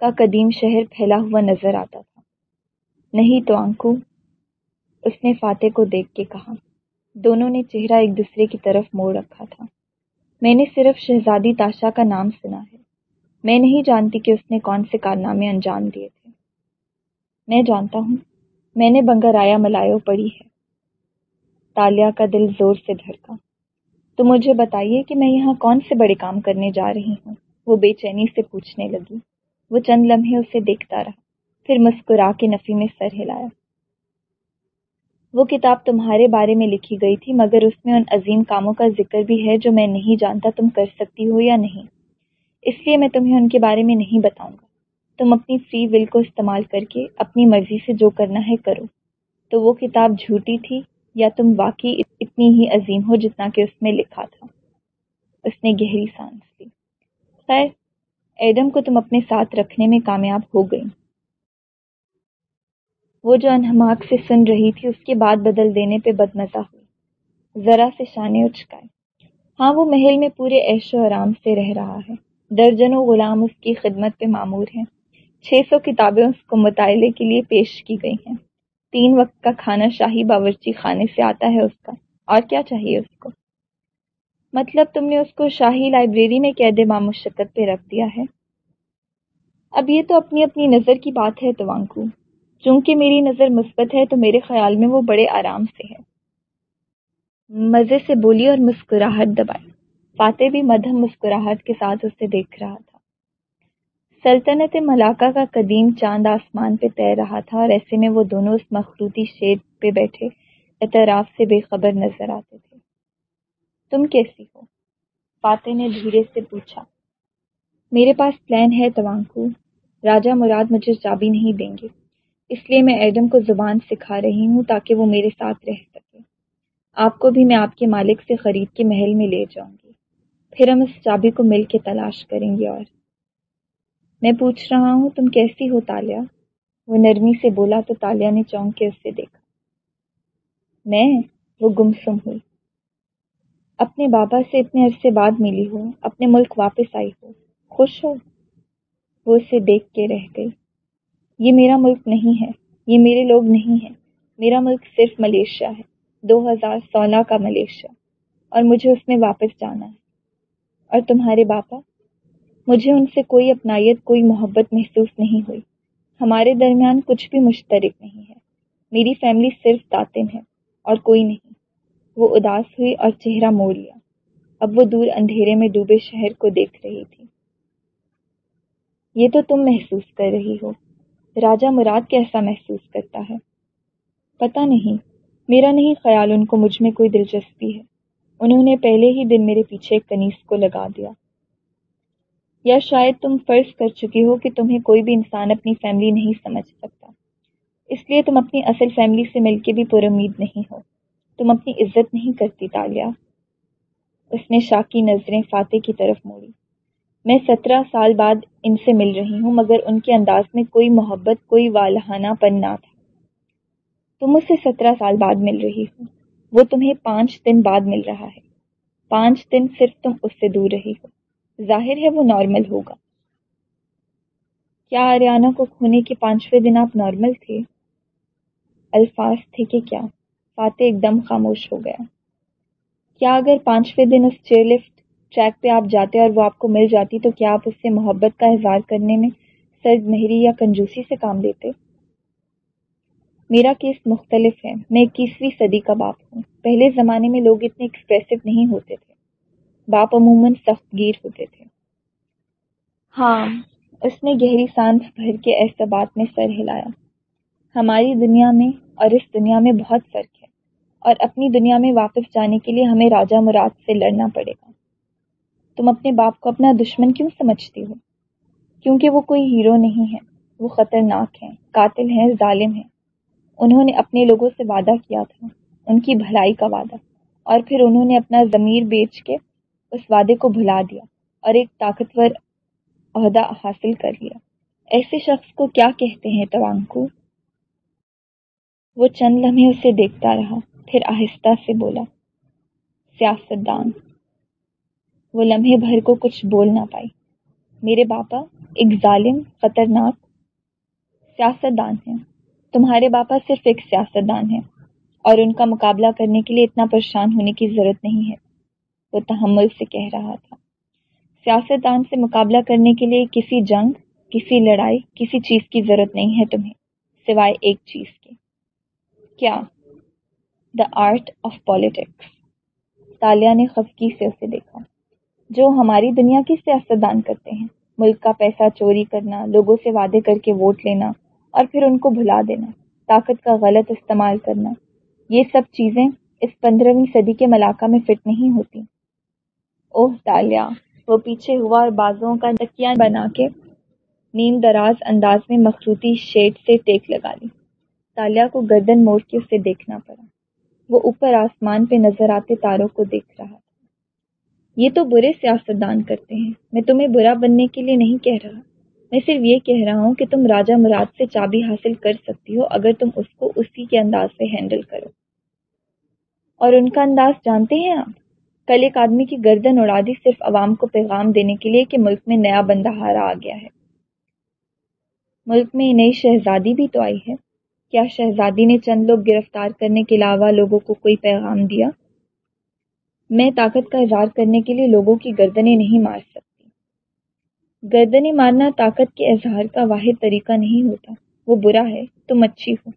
کا قدیم شہر پھیلا ہوا نظر آتا تھا۔ نہیں تو آنکھوں، اس نے فاتح کو دیکھ کے کہا دونوں نے چہرہ ایک دوسرے کی طرف موڑ رکھا تھا۔ میں نے صرف شہزادی تاشا کا نام سنا ہے۔ میں نہیں جانتی کہ اس نے کون سے کارنامے انجام دیے تھے۔ میں جانتا ہوں، میں نے بنگرایا ملایو پڑھی ہے۔ تالیہ کا دل زور سے دھڑکا۔ تو مجھے بتائیے کہ میں یہاں کون سے بڑے کام کرنے جا رہی ہوں؟ وہ بے چینی سے پوچھنے لگی۔ وہ چند لمحے اسے دیکھتا رہا، پھر مسکرا کے نفی میں سر ہلایا۔ وہ کتاب تمہارے بارے میں لکھی گئی تھی، مگر اس میں ان عظیم کاموں کا ذکر بھی ہے جو میں نہیں جانتا تم کر سکتی ہو یا نہیں۔ اس لیے میں تمہیں ان کے بارے میں نہیں بتاؤں گا۔ تم اپنی فری ول کو استعمال کر کے اپنی مرضی سے جو کرنا ہے کرو۔ تو وہ کتاب جھوٹی تھی یا تم واقعی اتنی ہی عظیم ہو جتنا کہ اس میں لکھا تھا؟ اس نے گہری سانس لی۔ خیر، ایڈم کو تم اپنے ساتھ رکھنے میں کامیاب ہو گئی وہ جو انہماک سے سن رہی تھی، اس کے بعد بدل دینے پہ بدمزہ ہوئی۔ ذرا سے شانے اچکائے ہاں وہ محل میں پورے عیش و آرام سے رہ رہا ہے۔ درجنوں غلام اس کی خدمت پہ معمور ہیں۔ چھ سو کتابیں اس کو مطالعے کے لیے پیش کی گئی ہیں۔ تین وقت کا کھانا شاہی باورچی خانے سے آتا ہے اس کا۔ اور کیا چاہیے اس کو؟ مطلب تم نے اس کو شاہی لائبریری میں قید مام مشقت پہ رکھ دیا ہے۔ اب یہ تو اپنی اپنی نظر کی بات ہے، توانکو۔ چونکہ میری نظر مثبت ہے تو میرے خیال میں وہ بڑے آرام سے ہے مزے سے بولی اور مسکراہٹ دبائی۔ فاتح بھی مدھم مسکراہٹ کے ساتھ اسے دیکھ رہا تھا۔ سلطنت ملاقہ کا قدیم چاند آسمان پہ تیر رہا تھا اور ایسے میں وہ دونوں اس مخلوطی شیر پہ بیٹھے اعتراف سے بے خبر نظر آتے تھے۔ تم کیسی ہو؟ فاتح نے دھیرے سے پوچھا۔ میرے پاس پلان ہے توانکو۔ راجا مراد مجھے چابی نہیں دیں گے۔ اس لیے میں ایڈم کو زبان سکھا رہی ہوں تاکہ وہ میرے ساتھ رہ سکے۔ آپ کو بھی میں آپ کے مالک سے خرید کے محل میں لے جاؤں گی۔ پھر ہم اس چابی کو مل کے تلاش کریں گے اور۔ میں پوچھ رہا ہوں، تم کیسی ہو تالیا؟ وہ نرمی سے بولا تو تالیا نے چونک کے اسے دیکھا۔ میں؟ وہ گمسم ہوئی۔ اپنے بابا سے اتنے عرصے بعد ملی ہو اپنے ملک واپس آئی ہو خوش ہو؟ وہ اسے دیکھ کے رہ گئی۔ یہ میرا ملک نہیں ہے، یہ میرے لوگ نہیں ہیں۔ میرا ملک صرف ملیشیا ہے، دو ہزار سولہ کا ملیشیا۔ اور مجھے اس میں واپس جانا ہے۔ اور تمہارے باپا؟ مجھے ان سے کوئی اپنائیت، کوئی محبت محسوس نہیں ہوئی۔ ہمارے درمیان کچھ بھی مشترک نہیں ہے۔ میری فیملی صرف تاطم ہے اور کوئی نہیں۔ وہ اداس ہوئی اور چہرہ موڑ لیا۔ اب وہ دور اندھیرے میں ڈوبے شہر کو دیکھ رہی تھی۔ یہ تو تم محسوس کر رہی ہو۔ راجا مراد کیسا محسوس کرتا ہے۔ پتہ نہیں، میرا نہیں خیال ان کو مجھ میں کوئی دلچسپی ہے۔ انہوں نے پہلے ہی دن میرے پیچھے کنیز کو لگا دیا۔ یا شاید تم فرض کر چکی ہو کہ تمہیں کوئی بھی انسان اپنی فیملی نہیں سمجھ سکتا۔ اس لیے تم اپنی اصل فیملی سے مل کے بھی پر امید نہیں ہو۔ تم اپنی عزت نہیں کرتی، تالیا۔ اس نے شاکی نظریں فاتح کی طرف موڑی۔ میں سترہ سال بعد ان سے مل رہی ہوں، مگر ان کے انداز میں کوئی محبت، کوئی والہانہ پن نہ تھا۔ تم اس سے سترہ سال بعد مل رہی ہو۔ وہ تمہیں پانچ دن بعد مل رہا ہے۔ پانچ دن صرف تم اس سے دور رہی ہو۔ ظاہر ہے وہ نارمل ہوگا۔ کیا آریانہ کو کھونے کے پانچویں دن آپ نارمل تھے؟ الفاظ تھے کہ کیا؟ فاتح ایک دم خاموش ہو گیا۔ کیا اگر پانچویں دن اس چیئر لفٹ ٹریک پہ آپ جاتے اور وہ آپ کو مل جاتی تو کیا آپ اس سے محبت کا اظہار کرنے میں سرد مہری یا کنجوسی سے کام لیتے؟ میرا کیس مختلف ہے۔ میں اکیسویں صدی کا باپ ہوں۔ پہلے زمانے میں لوگ اتنے ایکسپریسو نہیں ہوتے تھے۔ باپ عموماً سخت گیر ہوتے تھے۔ ہاں اس نے گہری سانس بھر کے ایسا بات میں سر ہلایا۔ ہماری دنیا میں اور اس دنیا میں بہت فرق ہے۔ اور اپنی دنیا میں واپس جانے کے لیے ہمیں راجا مراد سے لڑنا پڑے گا۔ تم اپنے باپ کو اپنا دشمن کیوں سمجھتی ہو؟ کیونکہ وہ کوئی ہیرو نہیں ہے، وہ خطرناک ہیں قاتل ہیں ظالم ہیں انہوں نے اپنے لوگوں سے وعدہ کیا تھا، ان کی بھلائی کا وعدہ۔ اور پھر انہوں نے اپنا ضمیر بیچ کے اس وعدے کو بھلا دیا اور ایک طاقتور عہدہ حاصل کر لیا۔ ایسے شخص کو کیا کہتے ہیں توانکو؟ وہ چند لمحے اسے دیکھتا رہا، پھر آہستہ سے بولا سیاست دان وہ لمحے بھر کو کچھ بول نہ پائی۔ میرے باپا ایک ظالم، خطرناک سیاست دان ہیں۔ تمہارے باپا صرف ایک سیاست دان ہیں اور ان کا مقابلہ کرنے کے لیے اتنا پریشان ہونے کی ضرورت نہیں ہے۔ وہ تحمل سے کہہ رہا تھا۔ سیاست دان سے مقابلہ کرنے کے لیے کسی جنگ، کسی لڑائی، کسی چیز کی ضرورت نہیں ہے تمہیں، سوائے ایک چیز کے کیا؟ The art of politics Talia نے خفکی سے اسے دیکھا۔ جو ہماری دنیا کی سیاست دان کرتے ہیں۔ ملک کا پیسہ چوری کرنا، لوگوں سے وعدے کر کے ووٹ لینا اور پھر ان کو بھلا دینا، طاقت کا غلط استعمال کرنا۔ یہ سب چیزیں اس پندرہویں صدی کے ملاقہ میں فٹ نہیں ہوتی۔ اوہ تالیا وہ پیچھے ہوا اور بازوؤں کا تکیا بنا کے نیم دراز انداز میں مخروطی شیڈ سے ٹیک لگا لی۔ تالیا کو گردن موڑ کے اسے دیکھنا پڑا۔ وہ اوپر آسمان پہ نظر آتے تاروں کو دیکھ رہا۔ یہ تو برے سیاستدان کرتے ہیں۔ میں تمہیں برا بننے کے لیے نہیں کہہ رہا۔ میں صرف یہ کہہ رہا ہوں کہ تم راجا مراد سے چابی حاصل کر سکتی ہو اگر تم اس کو اسی کے انداز سے ہینڈل کرو۔ اور ان کا انداز جانتے ہیں آپ؟ کل ایک آدمی کی گردن اڑا دی صرف عوام کو پیغام دینے کے لیے کہ ملک میں نیا بندہارا آ گیا ہے۔ ملک میں نئی شہزادی بھی تو آئی ہے۔ کیا شہزادی نے چند لوگ گرفتار کرنے کے علاوہ لوگوں کو کوئی پیغام دیا؟ میں طاقت کا اظہار کرنے کے لیے لوگوں کی گردنیں نہیں مار سکتی۔ گردنیں مارنا طاقت کے اظہار کا واحد طریقہ نہیں ہوتا۔ وہ برا ہے، تم اچھی ہو۔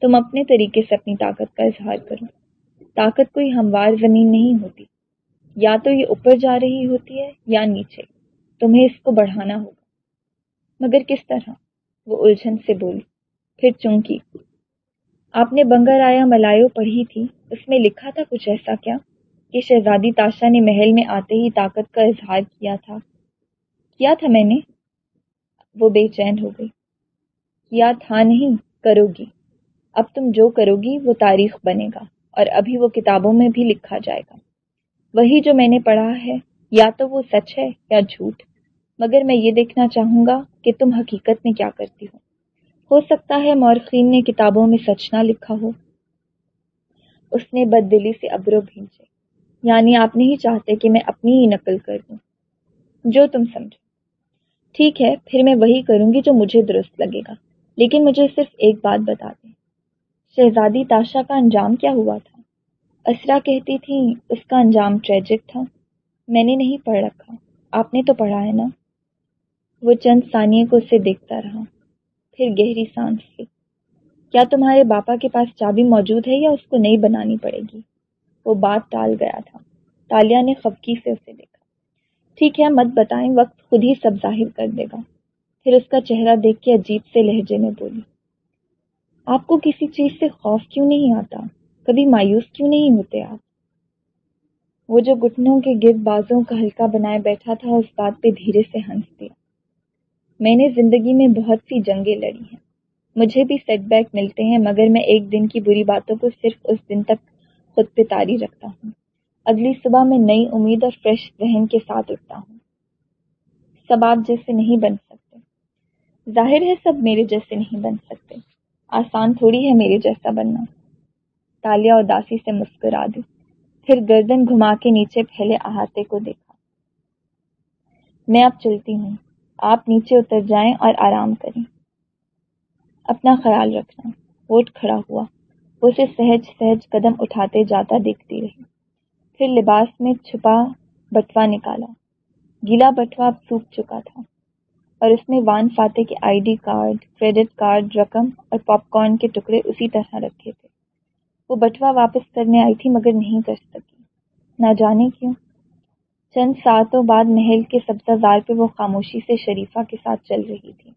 تم اپنے طریقے سے اپنی طاقت کا اظہار کرو۔ طاقت کوئی ہموار زمین نہیں ہوتی۔ یا تو یہ اوپر جا رہی ہوتی ہے یا نیچے۔ تمہیں اس کو بڑھانا ہوگا۔ مگر کس طرح؟ وہ الجھن سے بولی پھر چونکی۔ آپ نے بنگر آیا ملایو پڑھی تھی۔ اس میں لکھا تھا کچھ ایسا کیا؟ کہ شہزادی تاشا نے محل میں آتے ہی طاقت کا اظہار کیا تھا۔ کیا تھا میں نے؟ وہ بے چین ہو گئی۔ کیا تھا نہیں؟ کرو گی اب تم جو کرو گی وہ تاریخ بنے گا اور ابھی وہ کتابوں میں بھی لکھا جائے گا۔ وہی جو میں نے پڑھا ہے، یا تو وہ سچ ہے یا جھوٹ۔ مگر میں یہ دیکھنا چاہوں گا کہ تم حقیقت میں کیا کرتی ہو۔ ہو سکتا ہے مورخین نے کتابوں میں سچ نہ لکھا ہو۔ اس نے بد دلی سے ابرو بھیجے۔ یعنی آپ نہیں چاہتے کہ میں اپنی ہی نقل کر دوں۔ جو تم سمجھو۔ ٹھیک ہے، پھر میں وہی کروں گی جو مجھے درست لگے گا۔ لیکن مجھے صرف ایک بات بتا دیں۔ شہزادی تاشا کا انجام کیا ہوا تھا؟ اسرا کہتی تھی اس کا انجام ٹریجک تھا۔ میں نے نہیں پڑھ رکھا۔ آپ نے تو پڑھا ہے نا؟ وہ چند ثانیے کو اسے دیکھتا رہا۔ پھر گہری سانس لی۔ کیا تمہارے باپا کے پاس چابی موجود ہے یا اس کو نہیں بنانی پڑے گی؟ وہ بات ٹال گیا تھا۔ تالیا نے خفکی سے اسے دیکھا۔ ٹھیک ہے، مت بتائیں، وقت خود ہی سب ظاہر کر دے گا۔ پھر اس کا چہرہ دیکھ کے عجیب سے لہجے میں بولی، آپ کو کسی چیز سے خوف کیوں نہیں آتا؟ کبھی مایوس کیوں نہیں ہوتے آپ؟ وہ جو گٹنوں کے گرد بازوں کا ہلکا بنائے بیٹھا تھا، اس بات پہ دھیرے سے ہنس دیا۔ میں نے زندگی میں بہت سی جنگیں لڑی ہیں۔ مجھے بھی سیٹ بیک ملتے ہیں، مگر میں ایک دن کی بری باتوں کو صرف اس دن تک خود پہ تاری رکھتا ہوں۔ اگلی صبح میں نئی امید اور فریش ذہن کے ساتھ اٹھتا ہوں۔ سب آپ جیسے نہیں بن سکتے۔ ظاہر ہے سب میرے جیسے نہیں بن سکتے۔ آسان تھوڑی ہے میرے جیسا بننا۔ تالیا اداسی سے مسکرا دی پھر گردن گھما کے نیچے پھیلے احاطے کو دیکھا۔ میں اب چلتی ہوں۔ آپ نیچے اتر جائیں اور آرام کریں۔ اپنا خیال رکھنا۔ ووٹ کھڑا ہوا۔ اسے سہج سہج قدم اٹھاتے جاتا دیکھتی رہی۔ پھر لباس میں چھپا بٹوا نکالا۔ گیلا بٹوا اب سوکھ چکا تھا۔ اور اس میں وان فاتح کے I D card, credit card, رقم اور پاپ کارن کے ٹکڑے اسی طرح رکھے تھے۔ وہ بٹوا واپس کرنے آئی تھی مگر نہیں کر سکی۔ نہ جانے کیوں؟ چند ساتوں بعد محل کے سبزہ زار پہ وہ خاموشی سے شریفہ کے ساتھ چل رہی تھی۔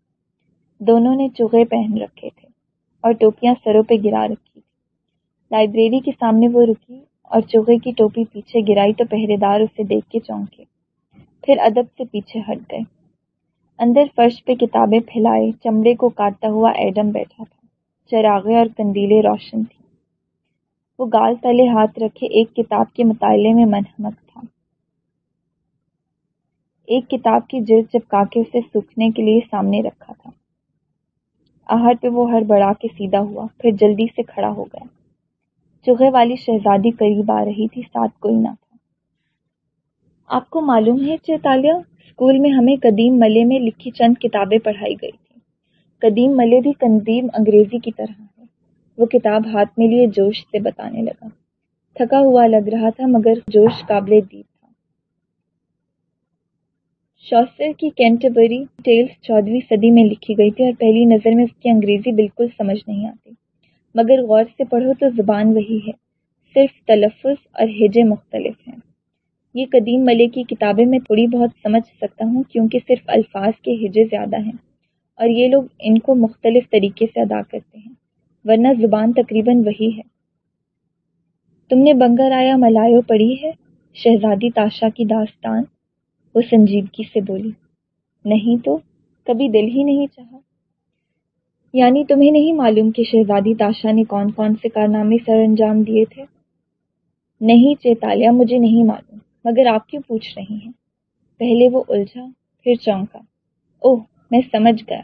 دونوں نے چوغے پہن رکھے تھے اور ٹوپیاں سروں پہ گرا رکھی۔ لائبریری کے سامنے وہ رکی اور چوہے کی ٹوپی پیچھے گرائی تو پہرے دار اسے دیکھ کے چونکے۔ پھر ادب سے پیچھے ہٹ گئے۔ اندر فرش پہ کتابیں پھیلائے، چمڑے کو کاٹتا ہوا ایڈم بیٹھا تھا۔ چراغے اور کندیلے روشن تھی وہ گال تلے ہاتھ رکھے ایک کتاب کے مطالعے میں منہمک تھا۔ ایک کتاب کی جلد چپکا کے اسے سوکھنے کے لیے سامنے رکھا تھا۔ آہٹ پہ وہ ہر بڑا کے سیدھا ہوا، پھر جلدی سے کھڑا ہو گیا۔ چوہے والی شہزادی قریب آ رہی تھی، ساتھ کوئی نہ تھا۔ آپ کو معلوم ہے چیتالیہ اسکول میں ہمیں قدیم ملے میں لکھی چند کتابیں پڑھائی گئی تھی قدیم ملے بھی قدیم انگریزی کی طرح ہے وہ کتاب ہاتھ میں لیے جوش سے بتانے لگا۔ تھکا ہوا لگ رہا تھا، مگر جوش قابل دید تھا۔ شوسر کی کینٹبری ٹیلز چودہویں صدی میں لکھی گئی تھی اور پہلی نظر میں اس کی انگریزی بالکل سمجھ نہیں آتی۔ مگر غور سے پڑھو تو زبان وہی ہے۔ صرف تلفظ اور ہجے مختلف ہیں۔ یہ قدیم ملے کی کتابیں میں تھوڑی بہت سمجھ سکتا ہوں کیونکہ صرف الفاظ کے ہجے زیادہ ہیں۔ اور یہ لوگ ان کو مختلف طریقے سے ادا کرتے ہیں۔ ورنہ زبان تقریباً وہی ہے۔ تم نے بنگر آیا ملایو پڑھی ہے؟ شہزادی تاشا کی داستان وہ سنجیدگی سے بولی، نہیں تو کبھی دل ہی نہیں چاہا۔ یعنی تمہیں نہیں معلوم کہ شہزادی تاشا نے کون کون سے کارنامے سر انجام دیے تھے؟ نہیں چیتالیہ مجھے نہیں معلوم، مگر آپ کیوں پوچھ رہی ہیں؟ پہلے وہ الجھا، پھر چونکا۔ اوہ، میں سمجھ گیا۔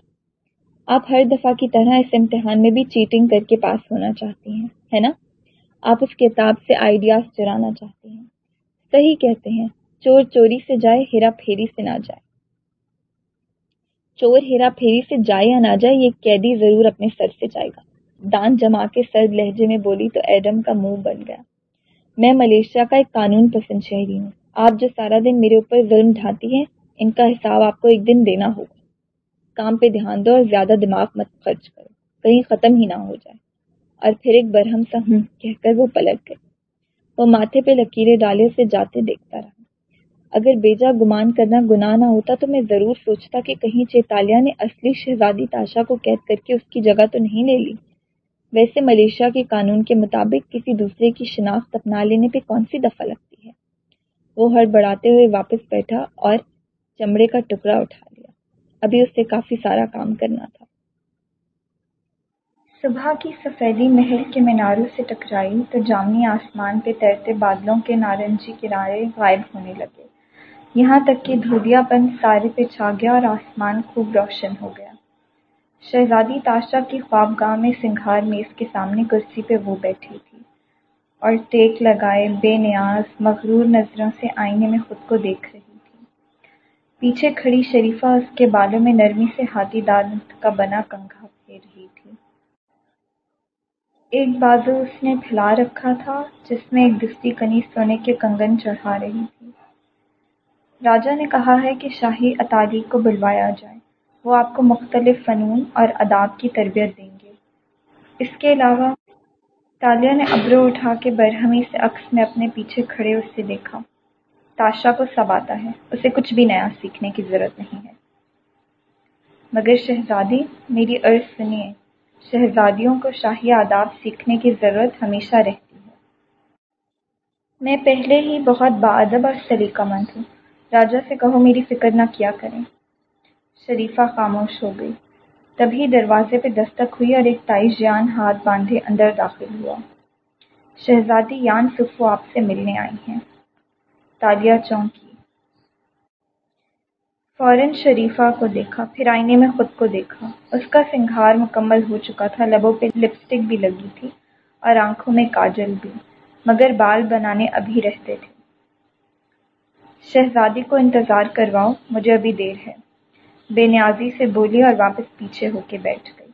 آپ ہر دفعہ کی طرح اس امتحان میں بھی چیٹنگ کر کے پاس ہونا چاہتی ہیں، ہے نا؟ آپ اس کتاب سے آئیڈیاز چرانا چاہتے ہیں۔ صحیح کہتے ہیں، چور چوری سے جائے، ہیرا پھیری سے نہ جائے۔ چور ہیرا پھیری سے جائے یا نہ جائے، یہ قیدی ضرور اپنے سر سے جائے گا۔ دان جما کے سرد لہجے میں بولی تو ایڈم کا منہ بن گیا۔ میں ملیشیا کا ایک قانون پسند شہری ہوں۔ آپ جو سارا دن میرے اوپر ظلم ڈھاتی ہیں، ان کا حساب آپ کو ایک دن دینا ہوگا۔ کام پہ دھیان دو اور زیادہ دماغ مت خرچ کرو۔ کہیں ختم ہی نہ ہو جائے۔ اور پھر ایک برہم سا ہوں کہہ کر وہ پلٹ گئی وہ ماتھے پہ لکیریں ڈالے اسے جاتے دیکھتا رہا۔ اگر بیجا گمان کرنا گناہ نہ ہوتا تو میں ضرور سوچتا کہ کہیں چیتالیہ نے اصلی شہزادی تاشا کو قید کر کے اس کی جگہ تو نہیں لے لی۔ ویسے ملیشیا کے قانون کے مطابق کسی دوسرے کی شناخت اپنا لینے پہ کون سی دفعہ لگتی ہے؟ وہ ہڑ بڑھاتے ہوئے واپس بیٹھا اور چمڑے کا ٹکڑا اٹھا لیا۔ ابھی اس سے کافی سارا کام کرنا تھا۔ صبح کی سفیدی محل کے میناروں سے ٹکرائی تو جامنی آسمان پہ تیرتے بادلوں کے نارنجی کنارے غائب ہونے لگے۔ یہاں تک کہ دھودیا پن سارے پہ چھا گیا اور آسمان خوب روشن ہو گیا۔ شہزادی تاشا کی خوابگاہ میں سنگھار میز کے سامنے کرسی پہ وہ بیٹھی تھی اور ٹیک لگائے بے نیاز مغرور نظروں سے آئینے میں خود کو دیکھ رہی تھی۔ پیچھے کھڑی شریفہ اس کے بالوں میں نرمی سے ہاتھی دانت کا بنا کنگھا پھیر رہی تھی۔ ایک بازو اس نے پھیلا رکھا تھا جس میں ایک دستی کنی سونے کے کنگن چڑھا رہی تھی۔ راجا نے کہا ہے کہ شاہی اطالی کو بلوایا جائے۔ وہ آپ کو مختلف فنون اور اداب کی تربیت دیں گے۔ اس کے علاوہ، تالیہ نے ابرو اٹھا کے برہمی سے عکس میں اپنے پیچھے کھڑے اس سے دیکھا۔ تاشا کو سب آتا ہے، اسے کچھ بھی نیا سیکھنے کی ضرورت نہیں ہے۔ مگر شہزادی، میری عرض سنیے، شہزادیوں کو شاہی آداب سیکھنے کی ضرورت ہمیشہ رہتی ہے۔ میں پہلے ہی بہت باادب اور سلیقہ مند ہوں۔ راجا سے کہو میری فکر نہ کیا کریں۔ شریفہ خاموش ہو گئی۔ تبھی دروازے پہ دستک ہوئی اور ایک تائش جان ہاتھ باندھے اندر داخل ہوا۔ شہزادی یان سفو آپ سے ملنے آئی ہیں۔ تالیہ چونکی۔ فوراً شریفہ کو دیکھا، پھر آئینے میں خود کو دیکھا۔ اس کا سنگھار مکمل ہو چکا تھا، لبوں پہ لپسٹک بھی لگی تھی اور آنکھوں میں کاجل بھی۔ مگر بال بنانے ابھی رہتے تھے۔ شہزادی کو انتظار کرواؤ مجھے ابھی دیر ہے۔ بے نیازی سے بولی اور واپس پیچھے ہو کے بیٹھ گئی۔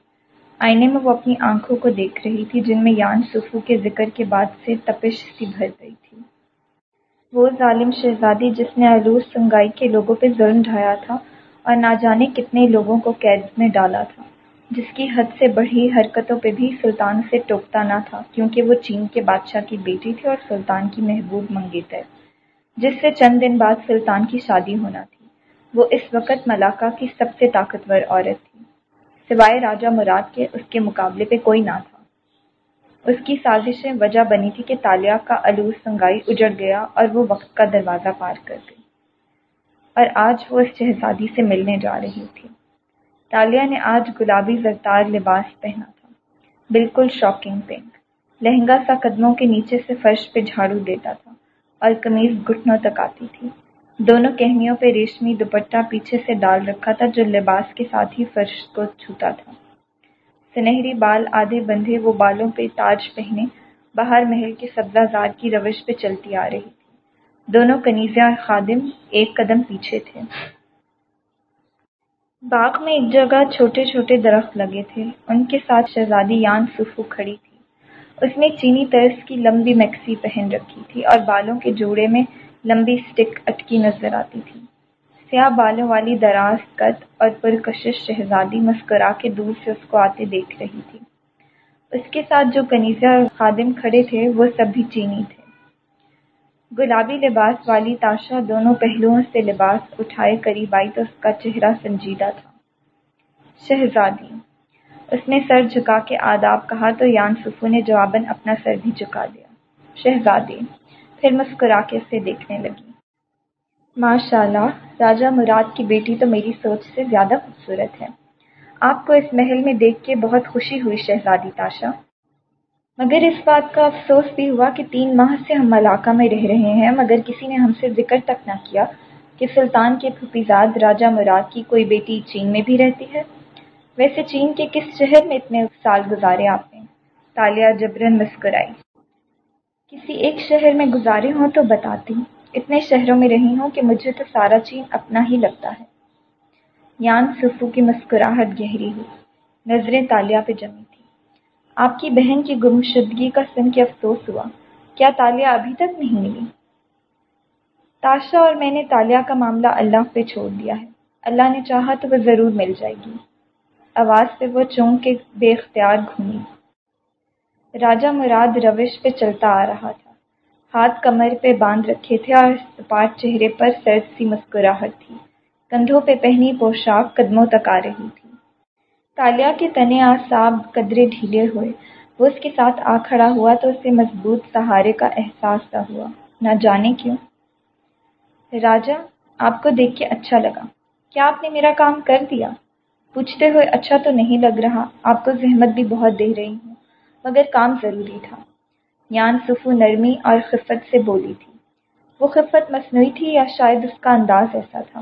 آئینے میں وہ اپنی آنکھوں کو دیکھ رہی تھی، جن میں یان سفو کے ذکر کے بعد سے تپش سی بھر گئی تھی۔ وہ ظالم شہزادی جس نے عروس سنگائی کے لوگوں پہ ظلم ڈھایا تھا اور نہ جانے کتنے لوگوں کو قید میں ڈالا تھا، جس کی حد سے بڑھی حرکتوں پہ بھی سلطان سے ٹوکتا نہ تھا، کیونکہ وہ چین کے بادشاہ کی بیٹی تھی اور سلطان کی محبوب منگیتر جس سے چند دن بعد سلطان کی شادی ہونا تھی۔ وہ اس وقت ملاقہ کی سب سے طاقتور عورت تھی۔ سوائے راجہ مراد کے اس کے مقابلے پہ کوئی نہ تھا۔ اس کی سازشیں وجہ بنی تھی کہ تالیہ کا الوس سنگائی اجڑ گیا اور وہ وقت کا دروازہ پار کر گئی۔ اور آج وہ اس شہزادی سے ملنے جا رہی تھی۔ تالیہ نے آج گلابی زرتار لباس پہنا تھا۔ بالکل شاکنگ پنک لہنگا سا قدموں کے نیچے سے فرش پہ جھاڑو دیتا تھا۔ اور قمیض گھٹنوں تک آتی تھی۔ دونوں کہنیوں پہ ریشمی دوپٹہ پیچھے سے ڈال رکھا تھا جو لباس کے ساتھ ہی فرش کو چھوتا تھا۔ سنہری بال آدھے بندھے وہ بالوں پہ تاج پہنے باہر محل کے سبزہ زار کی روش پہ چلتی آ رہی تھی۔ دونوں کنیزیاں اور خادم ایک قدم پیچھے تھے۔ باغ میں ایک جگہ چھوٹے چھوٹے درخت لگے تھے۔ ان کے ساتھ شہزادی یان سفو کھڑی تھی۔ اس نے چینی طرز کی لمبی میکسی پہن رکھی تھی اور بالوں کے جوڑے میں لمبی سٹک اٹکی نظر آتی تھی۔ سیاہ بالوں والی دراز قد اور پرکشش شہزادی مسکرا کے دور سے اس کو آتے دیکھ رہی تھی۔ اس کے ساتھ جو کنیزہ اور خادم کھڑے تھے، وہ سب بھی چینی تھے۔ گلابی لباس والی تاشا دونوں پہلوؤں سے لباس اٹھائے قریب آئی تو اس کا چہرہ سنجیدہ تھا۔ شہزادی اس نے سر جھکا کے آداب کہا تو یان سفو نے جواباً اپنا سر بھی جھکا دیا۔ شہزادی، پھر مسکرا کے اسے دیکھنے لگی۔ ماشاء اللہ راجہ مراد کی بیٹی تو میری سوچ سے زیادہ خوبصورت ہے۔ آپ کو اس محل میں دیکھ کے بہت خوشی ہوئی شہزادی تاشا۔ مگر اس بات کا افسوس بھی ہوا کہ تین ماہ سے ہم علاقہ میں رہ رہے ہیں، مگر کسی نے ہم سے ذکر تک نہ کیا کہ سلطان کے پھپیزاد راجہ مراد کی کوئی بیٹی چین میں بھی رہتی ہے۔ ویسے چین کے کس شہر میں اتنے سال گزارے آپ نے؟ تالیہ جبرن مسکرائی۔ کسی ایک شہر میں گزارے ہوں تو بتاتی اتنے شہروں میں رہی ہوں کہ مجھے تو سارا چین اپنا ہی لگتا ہے۔ یان سفو کی مسکراہٹ گہری ہوئی۔ نظریں تالیہ پہ جمی تھی آپ کی بہن کی گمشدگی کا سن کے افسوس ہوا۔ کیا تالیہ ابھی تک نہیں ملی؟ تاشا اور میں نے تالیہ کا معاملہ اللہ پہ چھوڑ دیا ہے۔ اللہ نے چاہا تو وہ ضرور مل جائے گی۔ آواز پہ وہ چونک کے بے اختیار گھومی۔ راجہ مراد روش پہ چلتا آ رہا تھا۔ ہاتھ کمر پہ باندھ رکھے تھے اور سپاٹ چہرے پر سرد سی مسکراہٹ تھی۔ کندھوں پہ پہنی پوشاک قدموں تک آ رہی تھی۔ تالیہ کے تنے آساب قدرے ڈھیلے ہوئے۔ وہ اس کے ساتھ آ کھڑا ہوا تو اسے مضبوط سہارے کا احساس نہ ہوا۔ نہ جانے کیوں؟ راجا آپ کو دیکھ کے اچھا لگا۔ کیا آپ نے میرا کام کر دیا؟ پوچھتے ہوئے اچھا تو نہیں لگ رہا، آپ کو زحمت بھی بہت دے رہی ہوں، مگر کام ضروری تھا۔ یان سفو نرمی اور خفت سے بولی تھی۔ وہ خفت مصنوعی تھی یا شاید اس کا انداز ایسا تھا؟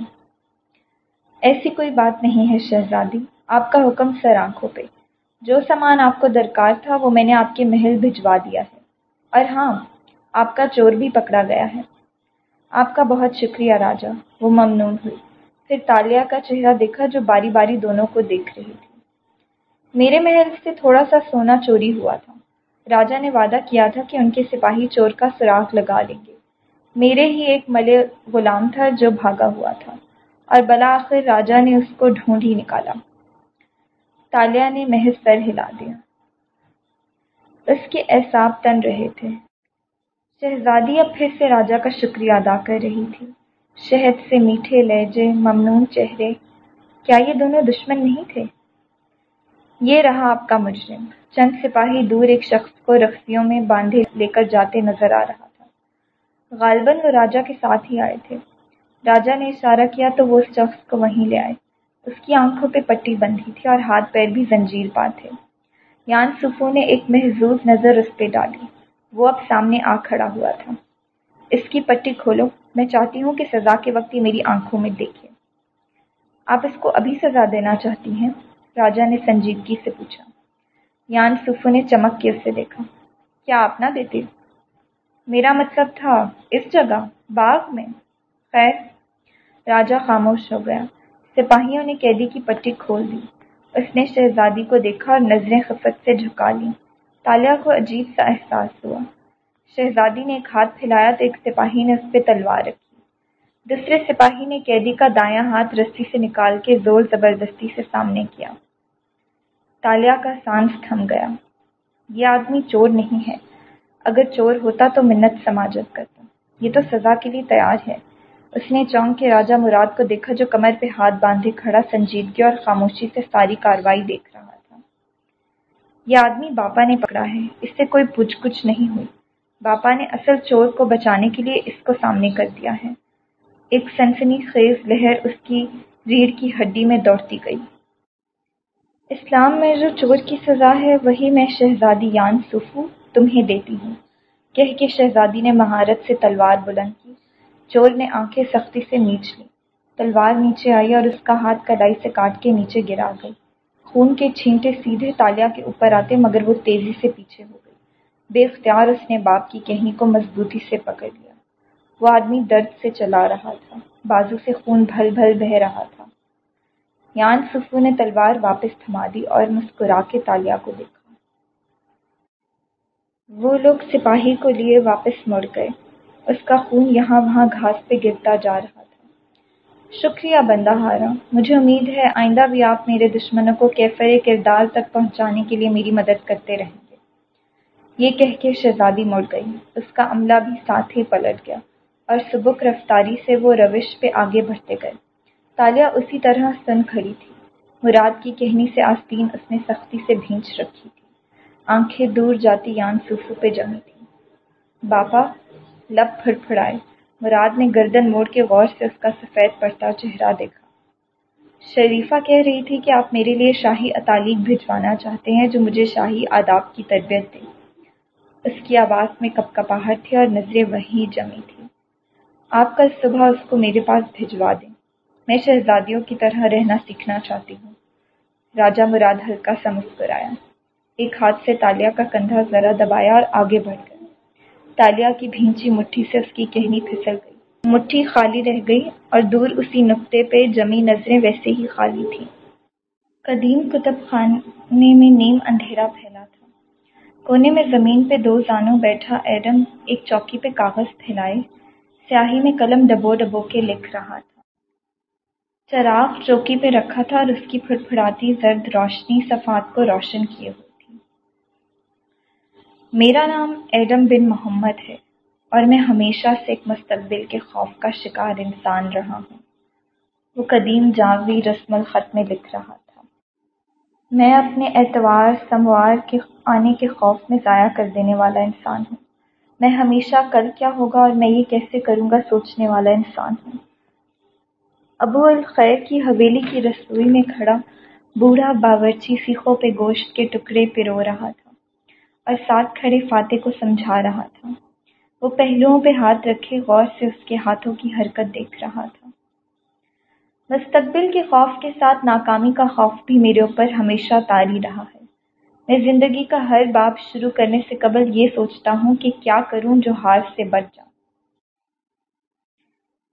ایسی کوئی بات نہیں ہے شہزادی، آپ کا حکم سر آنکھوں پہ۔ جو سامان آپ کو درکار تھا، وہ میں نے آپ کے محل بھجوا دیا ہے۔ اور ہاں آپ کا چور بھی پکڑا گیا ہے۔ آپ کا بہت شکریہ راجا، وہ ممنون ہوئی۔ پھر تالیہ کا چہرہ دیکھا جو باری باری دونوں کو دیکھ رہی تھی۔ میرے محل سے تھوڑا سا سونا چوری ہوا تھا۔ راجا نے وعدہ کیا تھا کہ ان کے سپاہی چور کا سراغ لگا لیں گے۔ میرے ہی ایک ملے غلام تھا جو بھاگا ہوا تھا۔ اور بلاخر راجا نے اس کو ڈھونڈ ہی نکالا۔ تالیہ نے محض سر ہلا دیا۔ اس کے احساب تن رہے تھے۔ شہزادی اب پھر سے راجا کا شکریہ ادا کر رہی تھی۔ شہد سے میٹھے لہجے، ممنون چہرے، کیا یہ دونوں دشمن نہیں تھے؟ یہ رہا آپ کا مجرم۔ چند سپاہی دور ایک شخص کو رخصیوں میں باندھے لے کر جاتے نظر آ رہا تھا۔ غالباً وہ راجا کے ساتھ ہی آئے تھے۔ راجا نے اشارہ کیا تو وہ اس شخص کو وہیں لے آئے۔ اس کی آنکھوں پہ پٹی بندھی تھی اور ہاتھ پیر بھی زنجیر پا تھے۔ یان سفو نے ایک محظوظ نظر اس پہ ڈالی۔ وہ اب سامنے آ کھڑا ہوا تھا۔ اس کی پٹی کھولو۔ میں چاہتی ہوں کہ سزا کے وقت یہ میری آنکھوں میں دیکھے۔ آپ اس کو ابھی سزا دینا چاہتی ہیں؟ راجا نے سنجیدگی سے پوچھا۔ یان سفو نے چمک کے اسے دیکھا۔ کیا آپ نہ دیتے؟ میرا مطلب تھا اس جگہ، باغ میں۔ خیر، راجا خاموش ہو گیا۔ سپاہیوں نے قیدی کی پٹی کھول دی۔ اس نے شہزادی کو دیکھا اور نظریں خفت سے جھکا لیں۔ تالیہ کو عجیب سا احساس ہوا۔ شہزادی نے ایک ہاتھ پھیلایا تو ایک سپاہی نے اس پہ تلوار رکھی۔ دوسرے سپاہی نے قیدی کا دایاں ہاتھ رسی سے نکال کے زور زبردستی سے سامنے کیا۔ تالیہ کا سانس تھم گیا۔ یہ آدمی چور نہیں ہے۔ اگر چور ہوتا تو منت سماجت کرتا۔ یہ تو سزا کے لیے تیار ہے۔ اس نے چونک کے راجہ مراد کو دیکھا جو کمر پہ ہاتھ باندھے کھڑا سنجیدگی اور خاموشی سے ساری کاروائی دیکھ رہا تھا۔ یہ آدمی باپا نے پکڑا ہے۔ اس سے کوئی پوچھ کچھ نہیں ہوئی۔ باپا نے اصل چور کو بچانے کے لیے اس کو سامنے کر دیا ہے۔ ایک سنسنی خیز لہر اس کی ریڑھ کی ہڈی میں دوڑتی گئی۔ اسلام میں جو چور کی سزا ہے، وہی میں شہزادی یان سفو تمہیں دیتی ہوں۔ کہہ کے شہزادی نے مہارت سے تلوار بلند کی۔ چور نے آنکھیں سختی سے نیچ لی تلوار نیچے آئی اور اس کا ہاتھ کڑائی سے کاٹ کے نیچے گرا گئی۔ خون کے چھینٹے سیدھے تالیہ کے اوپر آتے مگر وہ تیزی سے پیچھے ہو گئی۔ بے اختیار اس نے باپ کی کہنی کو مضبوطی سے پکڑ لیا۔ وہ آدمی درد سے چلا رہا تھا، بازو سے خون بھل بھل بہ رہا تھا۔ یان سفو نے تلوار واپس تھما دی اور مسکرا کے تالیہ کو دیکھا۔ وہ لوگ سپاہی کو لیے واپس مڑ گئے۔ اس کا خون یہاں وہاں گھاس پہ گرتا جا رہا تھا۔ شکریہ بندہ ہارا، مجھے امید ہے آئندہ بھی آپ میرے دشمنوں کو کیفر کردار تک پہنچانے کے لیے میری مدد کرتے رہیں۔ یہ کہہ کے شہزادی مڑ گئی۔ اس کا عملہ بھی ساتھ ہی پلٹ گیا اور سبک رفتاری سے وہ روش پہ آگے بڑھتے گئے۔ تالیہ اسی طرح سن کھڑی تھی۔ مراد کی کہنی سے آستین اس نے سختی سے بھینچ رکھی تھی۔ آنکھیں دور جاتی یان سوفو پہ جمی تھی باپا، لب پھڑ پھڑائے۔ مراد نے گردن موڑ کے غور سے اس کا سفید پڑتا چہرہ دیکھا۔ شریفہ کہہ رہی تھی کہ آپ میرے لیے شاہی اطالیق بھجوانا چاہتے ہیں جو مجھے شاہی آداب کی تربیت دے۔ اس کی آواز میں کپ کپاہٹ تھی اور نظریں وہیں جمی تھی آپ کل صبح اس کو میرے پاس بھجوا دیں۔ میں شہزادیوں کی طرح رہنا سیکھنا چاہتی ہوں۔ راجہ مراد ہلکا سا مسکرایا۔ ایک ہاتھ سے تالیا کا کندھا ذرا دبایا اور آگے بڑھ گیا۔ تالیا کی بھینچی مٹھی سے اس کی کہنی پھسل گئی۔ مٹھی خالی رہ گئی اور دور اسی نقطے پہ جمی نظریں ویسے ہی خالی تھیں۔ قدیم کتب خانے میں نیم اندھیرا پھیلا تھا کونے میں زمین پہ دو زانوں بیٹھا ایڈم ایک چوکی پہ کاغذ پھیلائے، سیاہی میں قلم ڈبو ڈبو کے لکھ رہا تھا۔ چراغ چوکی پہ رکھا تھا اور اس کی پھڑ پھڑاتی زرد روشنی صفات کو روشن کیے ہوئی تھی۔ میرا نام ایڈم بن محمد ہے اور میں ہمیشہ سے ایک مستقبل کے خوف کا شکار انسان رہا ہوں۔ وہ قدیم جاوی رسم الخط میں لکھ رہا تھا۔ میں اپنے اعتبار سموار کے آنے کے خوف میں ضائع کر دینے والا انسان ہوں۔ میں ہمیشہ کل کیا ہوگا اور میں یہ کیسے کروں گا سوچنے والا انسان ہوں۔ ابو الخیر کی حویلی کی رسوئی میں کھڑا بوڑھا باورچی سیخوں پہ گوشت کے ٹکڑے پرو رہا تھا اور ساتھ کھڑے فاتح کو سمجھا رہا تھا۔ وہ پہلوؤں پہ ہاتھ رکھے غور سے اس کے ہاتھوں کی حرکت دیکھ رہا تھا۔ مستقبل کے خوف کے ساتھ ناکامی کا خوف بھی میرے اوپر ہمیشہ تاری رہا ہے۔ میں زندگی کا ہر باب شروع کرنے سے قبل یہ سوچتا ہوں کہ کیا کروں جو ہار سے بچ جاؤں۔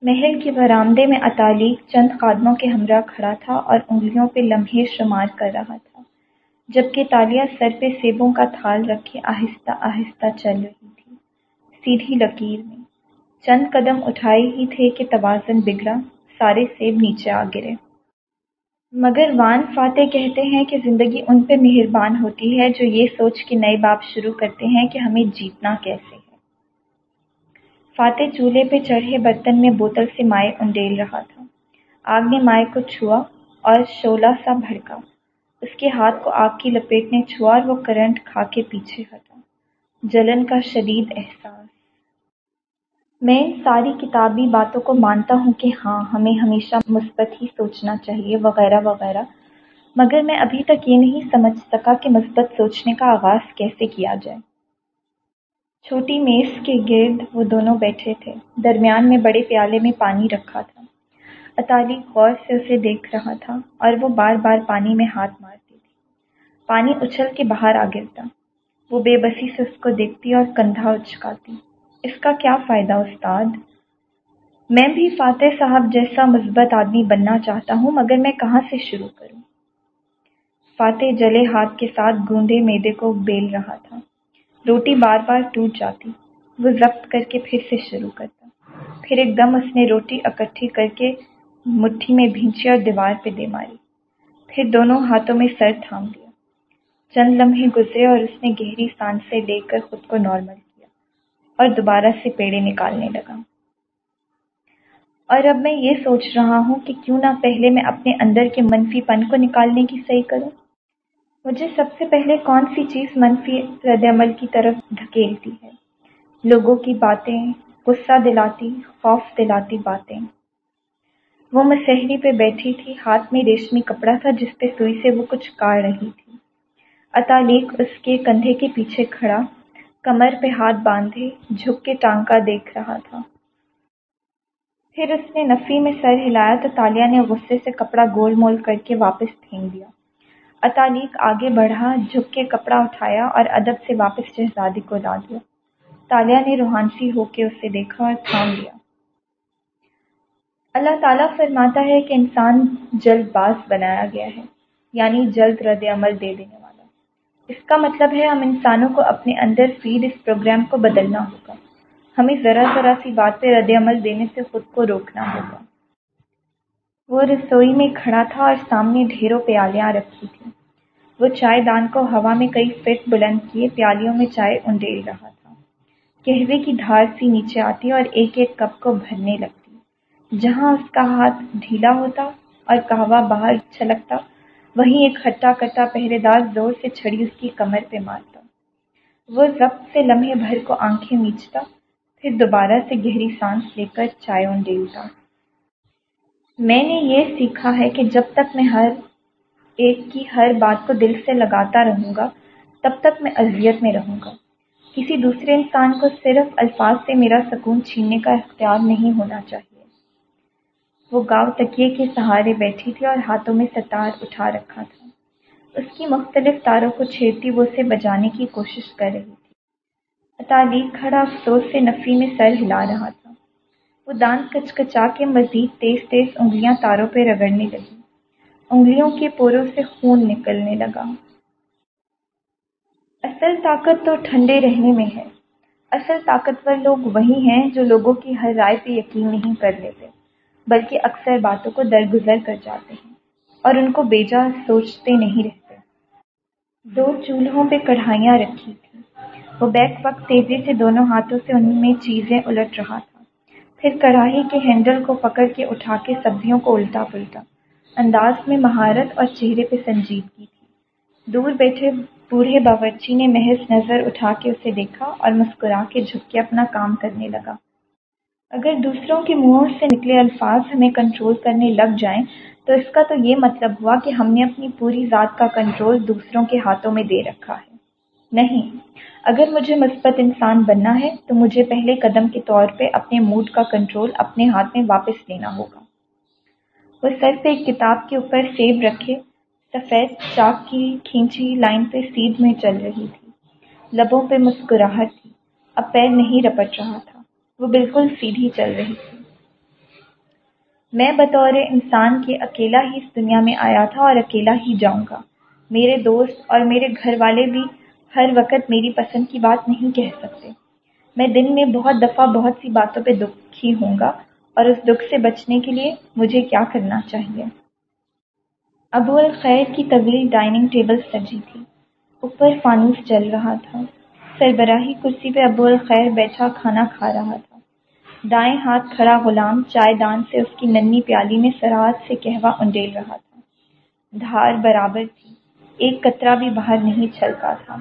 محل کے برآمدے میں اطالیق چند قادموں کے ہمراہ کھڑا تھا اور انگلیوں پہ لمحے شمار کر رہا تھا، جبکہ تالیا سر پہ سیبوں کا تھال رکھے آہستہ آہستہ چل رہی تھی۔ سیدھی لکیر میں چند قدم اٹھائے ہی تھے کہ توازن بگڑا۔ سارے سیب نیچے آ گرے۔ مگر وان فاتح کہتے ہیں کہ زندگی ان پہ مہربان ہوتی ہے جو یہ سوچ کے نئے باپ شروع کرتے ہیں کہ ہمیں جیتنا کیسے ہے۔ فاتح چولہے پہ چڑھے برتن میں بوتل سے مائع انڈیل رہا تھا۔ آگ نے مائع کو چھوا اور شولا سا بھڑکا۔ اس کے ہاتھ کو آگ کی لپیٹ نے چھوا اور وہ کرنٹ کھا کے پیچھے ہٹا۔ جلن کا شدید احساس۔ میں ان ساری کتابی باتوں کو مانتا ہوں کہ ہاں ہمیں ہمیشہ مثبت ہی سوچنا چاہیے، وغیرہ وغیرہ۔ مگر میں ابھی تک یہ نہیں سمجھ سکا کہ مثبت سوچنے کا آغاز کیسے کیا جائے۔ چھوٹی میز کے گرد وہ دونوں بیٹھے تھے۔ درمیان میں بڑے پیالے میں پانی رکھا تھا۔ اطالی غور سے اسے دیکھ رہا تھا اور وہ بار بار پانی میں ہاتھ مارتی تھی۔ پانی اچھل کے باہر آ گرتا۔ وہ بے بسی سے اس کو دیکھتی اور کندھا اچکاتی اس کا کیا فائدہ استاد؟ میں بھی فاتح صاحب جیسا مثبت آدمی بننا چاہتا ہوں، مگر میں کہاں سے شروع کروں؟ فاتح جلے ہاتھ کے ساتھ گوندے میدے کو بیل رہا تھا۔ روٹی بار بار ٹوٹ جاتی۔ وہ ضبط کر کے پھر سے شروع کرتا۔ پھر ایک دم اس نے روٹی اکٹھی کر کے مٹھی میں بھینچی اور دیوار پہ دے ماری۔ پھر دونوں ہاتھوں میں سر تھام دیا چند لمحے گزرے اور اس نے گہری سانس سے لے کر خود کو نارمل اور دوبارہ سے پیڑے نکالنے لگا۔ اور اب میں یہ سوچ رہا ہوں کہ کیوں نہ پہلے میں اپنے اندر کے منفی پن کو نکالنے کی صحیح کروں۔ مجھے سب سے پہلے کون سی چیز منفی رد عمل کی طرف دھکیلتی ہے؟ لوگوں کی باتیں، غصہ دلاتی، خوف دلاتی باتیں۔ وہ مسحری پہ بیٹھی تھی، ہاتھ میں ریشمی کپڑا تھا جس پہ سوئی سے وہ کچھ کاٹ رہی تھی۔ اطالیق اس کے کندھے کے پیچھے کھڑا۔ کمر پہ ہاتھ باندھے، جھک کے ٹانکا دیکھ رہا تھا۔ پھر اس نے نفی میں سر ہلایا تو تالیا نے غصے سے کپڑا گول مول کر کے واپس پھینک دیا۔ اطالیق آگے بڑھا، جھک کے کپڑا اٹھایا اور ادب سے واپس شہزادی کو لا دیا۔ تالیا نے روحانسی ہو کے اسے دیکھا اور تھام لیا۔ اللہ تعالیٰ فرماتا ہے کہ انسان جلد باز بنایا گیا ہے یعنی جلد رد عمل دے دینے اس کا مطلب ہے ہم انسانوں کو اپنے اندر فیڈ اس پروگرام کو بدلنا ہوگا۔ ہمیں ذرا ذرا سی بات پہ رد عمل دینے سے خود کو روکنا ہوگا۔ وہ رسوئی میں کھڑا تھا اور سامنے ڈھیروں پیالیاں رکھی تھیں۔ وہ چائے دان کو ہوا میں کئی فٹ بلند کیے پیالیوں میں چائے انڈیل رہا تھا۔ کہوے کی دھار سی نیچے آتی اور ایک ایک کپ کو بھرنے لگتی۔ جہاں اس کا ہاتھ ڈھیلا ہوتا اور کہوا باہر چھلکتا وہیں ایک ہٹا کٹا پہرے دار زور سے چھڑی اس کی کمر پہ مارتا۔ وہ ضبط سے لمحے بھر کو آنکھیں میچتا پھر دوبارہ سے گہری سانس لے کر چائے ڈیلتا میں نے یہ سیکھا ہے کہ جب تک میں ہر ایک کی ہر بات کو دل سے لگاتا رہوں گا، تب تک میں اذیت میں رہوں گا۔ کسی دوسرے انسان کو صرف الفاظ سے میرا سکون چھیننے کا اختیار نہیں ہونا چاہیے۔ وہ گاؤں تکیے کے سہارے بیٹھی تھی اور ہاتھوں میں ستار اٹھا رکھا تھا۔ اس کی مختلف تاروں کو چھیڑتی وہ اسے بجانے کی کوشش کر رہی تھی۔ اطالیق کھڑا افسوس سے نفی میں سر ہلا رہا تھا۔ وہ دانت کچکچا کے مزید تیز تیز انگلیاں تاروں پہ رگڑنے لگی۔ انگلیوں کے پوروں سے خون نکلنے لگا۔ اصل طاقت تو ٹھنڈے رہنے میں ہے۔ اصل طاقتور لوگ وہی ہیں جو لوگوں کی ہر رائے پہ یقین نہیں کر لیتے۔ بلکہ اکثر باتوں کو درگزر کر جاتے ہیں اور ان کو بیجا سوچتے نہیں رہتے۔ دو چولہوں پہ کڑھائیاں رکھی تھی وہ بیک وقت تیزی سے دونوں ہاتھوں سے ان میں چیزیں الٹ رہا تھا۔ پھر کڑھائی کے ہینڈل کو پکڑ کے اٹھا کے سبزیوں کو الٹا پلٹا۔ انداز میں مہارت اور چہرے پہ سنجیدگی تھی۔ دور بیٹھے بوڑھے باورچی نے محض نظر اٹھا کے اسے دیکھا اور مسکرا کے جھک کے اپنا کام کرنے لگا۔ اگر دوسروں کے منہوں سے نکلے الفاظ ہمیں کنٹرول کرنے لگ جائیں، تو اس کا تو یہ مطلب ہوا کہ ہم نے اپنی پوری ذات کا کنٹرول دوسروں کے ہاتھوں میں دے رکھا ہے۔ نہیں، اگر مجھے مثبت انسان بننا ہے، تو مجھے پہلے قدم کے طور پہ اپنے موڈ کا کنٹرول اپنے ہاتھ میں واپس لینا ہوگا۔ وہ سر پہ ایک کتاب کے اوپر سیب رکھے، سفید چاک کی کھینچی لائن پہ سیدھ میں چل رہی تھی۔ لبوں پہ مسکراہٹ تھی۔ اب پیر نہیں رپٹ رہا تھا۔ وہ بالکل سیدھی چل رہی تھی۔ میں بطور انسان کے اکیلا ہی اس دنیا میں آیا تھا اور اکیلا ہی جاؤں گا۔ میرے دوست اور میرے گھر والے بھی ہر وقت میری پسند کی بات نہیں کہہ سکتے۔ میں دن میں بہت دفعہ بہت سی باتوں پہ دکھی ہوں گا اور اس دکھ سے بچنے کے لیے مجھے کیا کرنا چاہیے؟ ابو الخیر کی طویل ڈائننگ ٹیبل سجی تھی۔ اوپر فانوس چل رہا تھا۔ سربراہی کرسی پہ ابو الخیر بیٹھا کھانا کھا رہا تھا۔ دائیں ہاتھ کھڑا غلام چائے دان سے اس کی ننی پیالی میں سراحت سے کہوا انڈیل رہا تھا۔ دھار برابر تھی۔ ایک قطرہ بھی باہر نہیں چھلکا تھا۔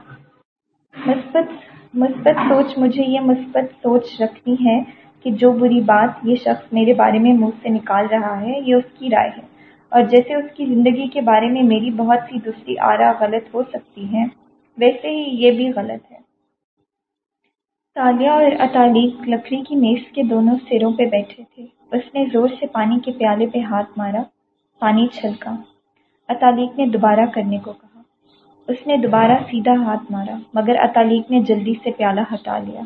مثبت مثبت سوچ مجھے یہ مثبت سوچ رکھنی ہے کہ جو بری بات یہ شخص میرے بارے میں منہ سے نکال رہا ہے، یہ اس کی رائے ہے۔ اور جیسے اس کی زندگی کے بارے میں میری بہت سی دوسری آرا غلط ہو سکتی ہیں، ویسے ہی یہ بھی غلط ہے۔ تالیہ اور اطالیق لکڑی کی میز کے دونوں سروں پہ بیٹھے تھے۔ اس نے زور سے پانی کے پیالے پہ ہاتھ مارا، پانی چھلکا۔ اطالیق نے دوبارہ کرنے کو کہا۔ اس نے دوبارہ سیدھا ہاتھ مارا، مگر اطالیق نے جلدی سے پیالہ ہٹا لیا۔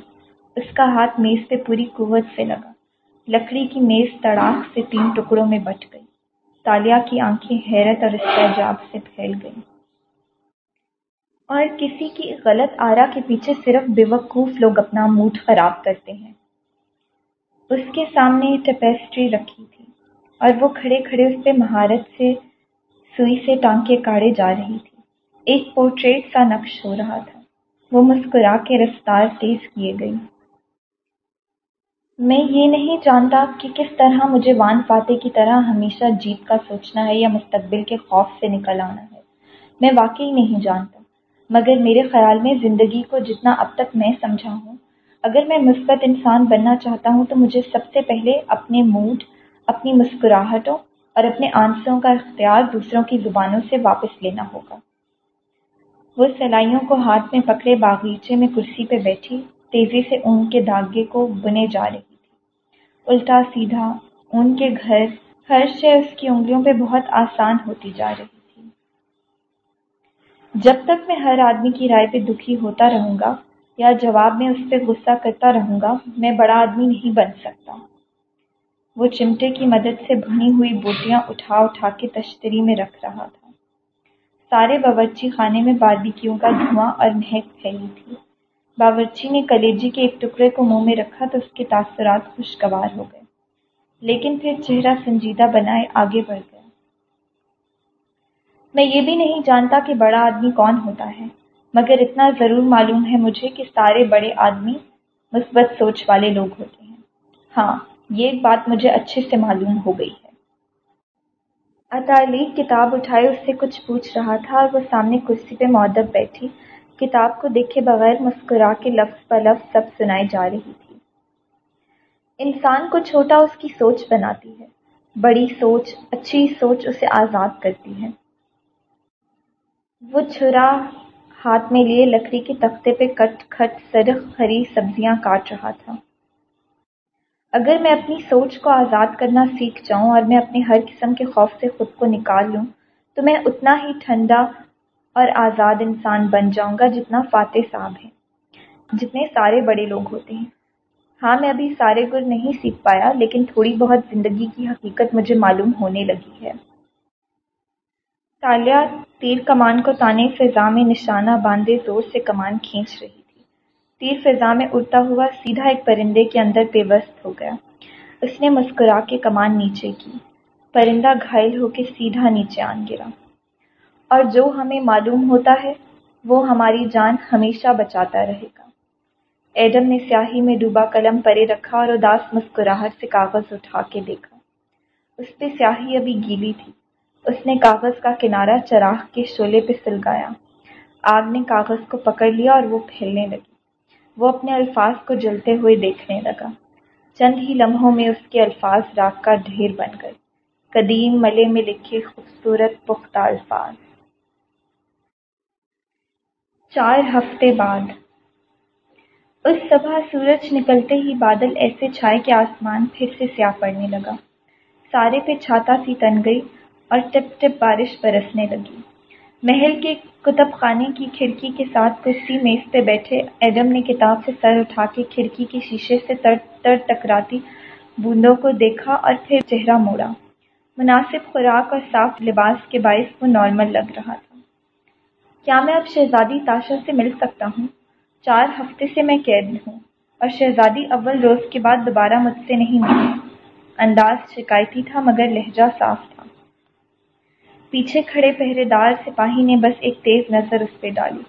اس کا ہاتھ میز پہ پوری قوت سے لگا۔ لکڑی کی میز تڑاک سے تین ٹکڑوں میں بٹ گئی۔ تالیہ کی آنکھیں حیرت اور استحجاب سے پھیل گئیں۔ اور کسی کی غلط آرا کے پیچھے صرف بے وقوف لوگ اپنا موڈ خراب کرتے ہیں۔ اس کے سامنے ٹپیسٹری رکھی تھی اور وہ کھڑے کھڑے اس پہ مہارت سے سوئی سے ٹانکے کاڑے جا رہی تھی۔ ایک پورٹریٹ سا نقش ہو رہا تھا۔ وہ مسکرا کے رفتار تیز کیے گئی میں یہ نہیں جانتا کہ کس طرح مجھے وان فاتح کی طرح ہمیشہ جیت کا سوچنا ہے یا مستقبل کے خوف سے نکل آنا ہے۔ میں واقعی نہیں جانتا۔ مگر میرے خیال میں زندگی کو جتنا اب تک میں سمجھا ہوں، اگر میں مثبت انسان بننا چاہتا ہوں تو مجھے سب سے پہلے اپنے موڈ اپنی مسکراہٹوں اور اپنے آنسوں کا اختیار دوسروں کی زبانوں سے واپس لینا ہوگا۔ وہ سلائیوں کو ہاتھ میں پکڑے باغیچے میں کرسی پہ بیٹھی، تیزی سے اون کے دھاگے کو بنے جا رہی تھی۔ الٹا سیدھا ان کے گھر، ہر شے اس کی انگلیوں پہ بہت آسان ہوتی جا رہی۔ جب تک میں ہر آدمی کی رائے پہ دکھی ہوتا رہوں گا یا جواب میں اس پہ غصہ کرتا رہوں گا، میں بڑا آدمی نہیں بن سکتا۔ وہ چمٹے کی مدد سے بھنی ہوئی بوٹیاں اٹھا اٹھا کے تشتری میں رکھ رہا تھا۔ سارے باورچی خانے میں باربیکیوں کا دھواں اور مہک پھیلی تھی۔ باورچی نے کلیجی کے ایک ٹکڑے کو منہ میں رکھا تو اس کے تاثرات خوشگوار ہو گئے۔ لیکن پھر چہرہ سنجیدہ بنائے آگے بڑھ گیا میں یہ بھی نہیں جانتا کہ بڑا آدمی کون ہوتا ہے، مگر اتنا ضرور معلوم ہے مجھے کہ سارے بڑے آدمی مثبت سوچ والے لوگ ہوتے ہیں۔ ہاں یہ بات مجھے اچھے سے معلوم ہو گئی ہے۔ اطالیق کتاب اٹھائے اس سے کچھ پوچھ رہا تھا اور وہ سامنے کرسی پہ معدب بیٹھی۔ کتاب کو دیکھے بغیر مسکرا کے لفظ پر لفظ سب سنائی جا رہی تھی۔ انسان کو چھوٹا اس کی سوچ بناتی ہے۔ بڑی سوچ، اچھی سوچ اسے آزاد کرتی ہے۔ وہ چھرا ہاتھ میں لیے لکڑی کے تختے پہ کٹ کھٹ سرخ ہری سبزیاں کاٹ رہا تھا۔ اگر میں اپنی سوچ کو آزاد کرنا سیکھ جاؤں اور میں اپنے ہر قسم کے خوف سے خود کو نکال لوں، تو میں اتنا ہی ٹھنڈا اور آزاد انسان بن جاؤں گا جتنا فاتح صاحب ہے جتنے سارے بڑے لوگ ہوتے ہیں۔ ہاں میں ابھی سارے گر نہیں سیکھ پایا، لیکن تھوڑی بہت زندگی کی حقیقت مجھے معلوم ہونے لگی ہے۔ تالیہ تیر کمان کو تانے فضا میں نشانہ باندھے زور سے کمان کھینچ رہی تھی۔ تیر فضا میں اڑتا ہوا سیدھا ایک پرندے کے اندر پیوست ہو گیا۔ اس نے مسکرا کے کمان نیچے کی۔ پرندہ گھائل ہو کے سیدھا نیچے آن گرا۔ اور جو ہمیں معلوم ہوتا ہے، وہ ہماری جان ہمیشہ بچاتا رہے گا۔ ایڈم نے سیاہی میں ڈوبا قلم پرے رکھا اور اداس مسکراہٹ سے کاغذ اٹھا کے دیکھا۔ اس پہ سیاہی ابھی گیلی تھی۔ اس نے کاغذ کا کنارہ چراغ کے شولے پہ سلگایا۔ آگ نے کاغذ کو پکڑ لیا اور وہ پھیلنے لگی۔ وہ اپنے الفاظ کو جلتے ہوئے دیکھنے لگا۔ چند ہی لمحوں میں اس کے الفاظ راک کا ڈھیر بن گئے۔ قدیم ملے میں لکھے خوبصورت پختہ الفاظ۔ چار ہفتے بعد۔ اس صبح سورج نکلتے ہی بادل ایسے چھائے کہ آسمان پھر سے سیاہ پڑنے لگا۔ سارے پہ چھاتا سی تن گئی۔ اور ٹپ ٹپ بارش برسنے لگی۔ محل کے کتب خانے کی کھڑکی کے ساتھ کرسی میز پہ بیٹھے ایڈم نے کتاب سے سر اٹھا کے کھڑکی کے شیشے سے تر تر ٹکراتی بوندوں کو دیکھا اور پھر چہرہ موڑا۔ مناسب خوراک اور صاف لباس کے باعث وہ نارمل لگ رہا تھا۔ کیا میں اب شہزادی تاشا سے مل سکتا ہوں؟ چار ہفتے سے میں قید ہوں اور شہزادی اول روز کے بعد دوبارہ مجھ سے نہیں ملی انداز شکایتی تھا مگر لہجہ صاف تھا۔ پیچھے کھڑے پہرے دار سپاہی نے بس ایک تیز نظر اس پہ ڈالی۔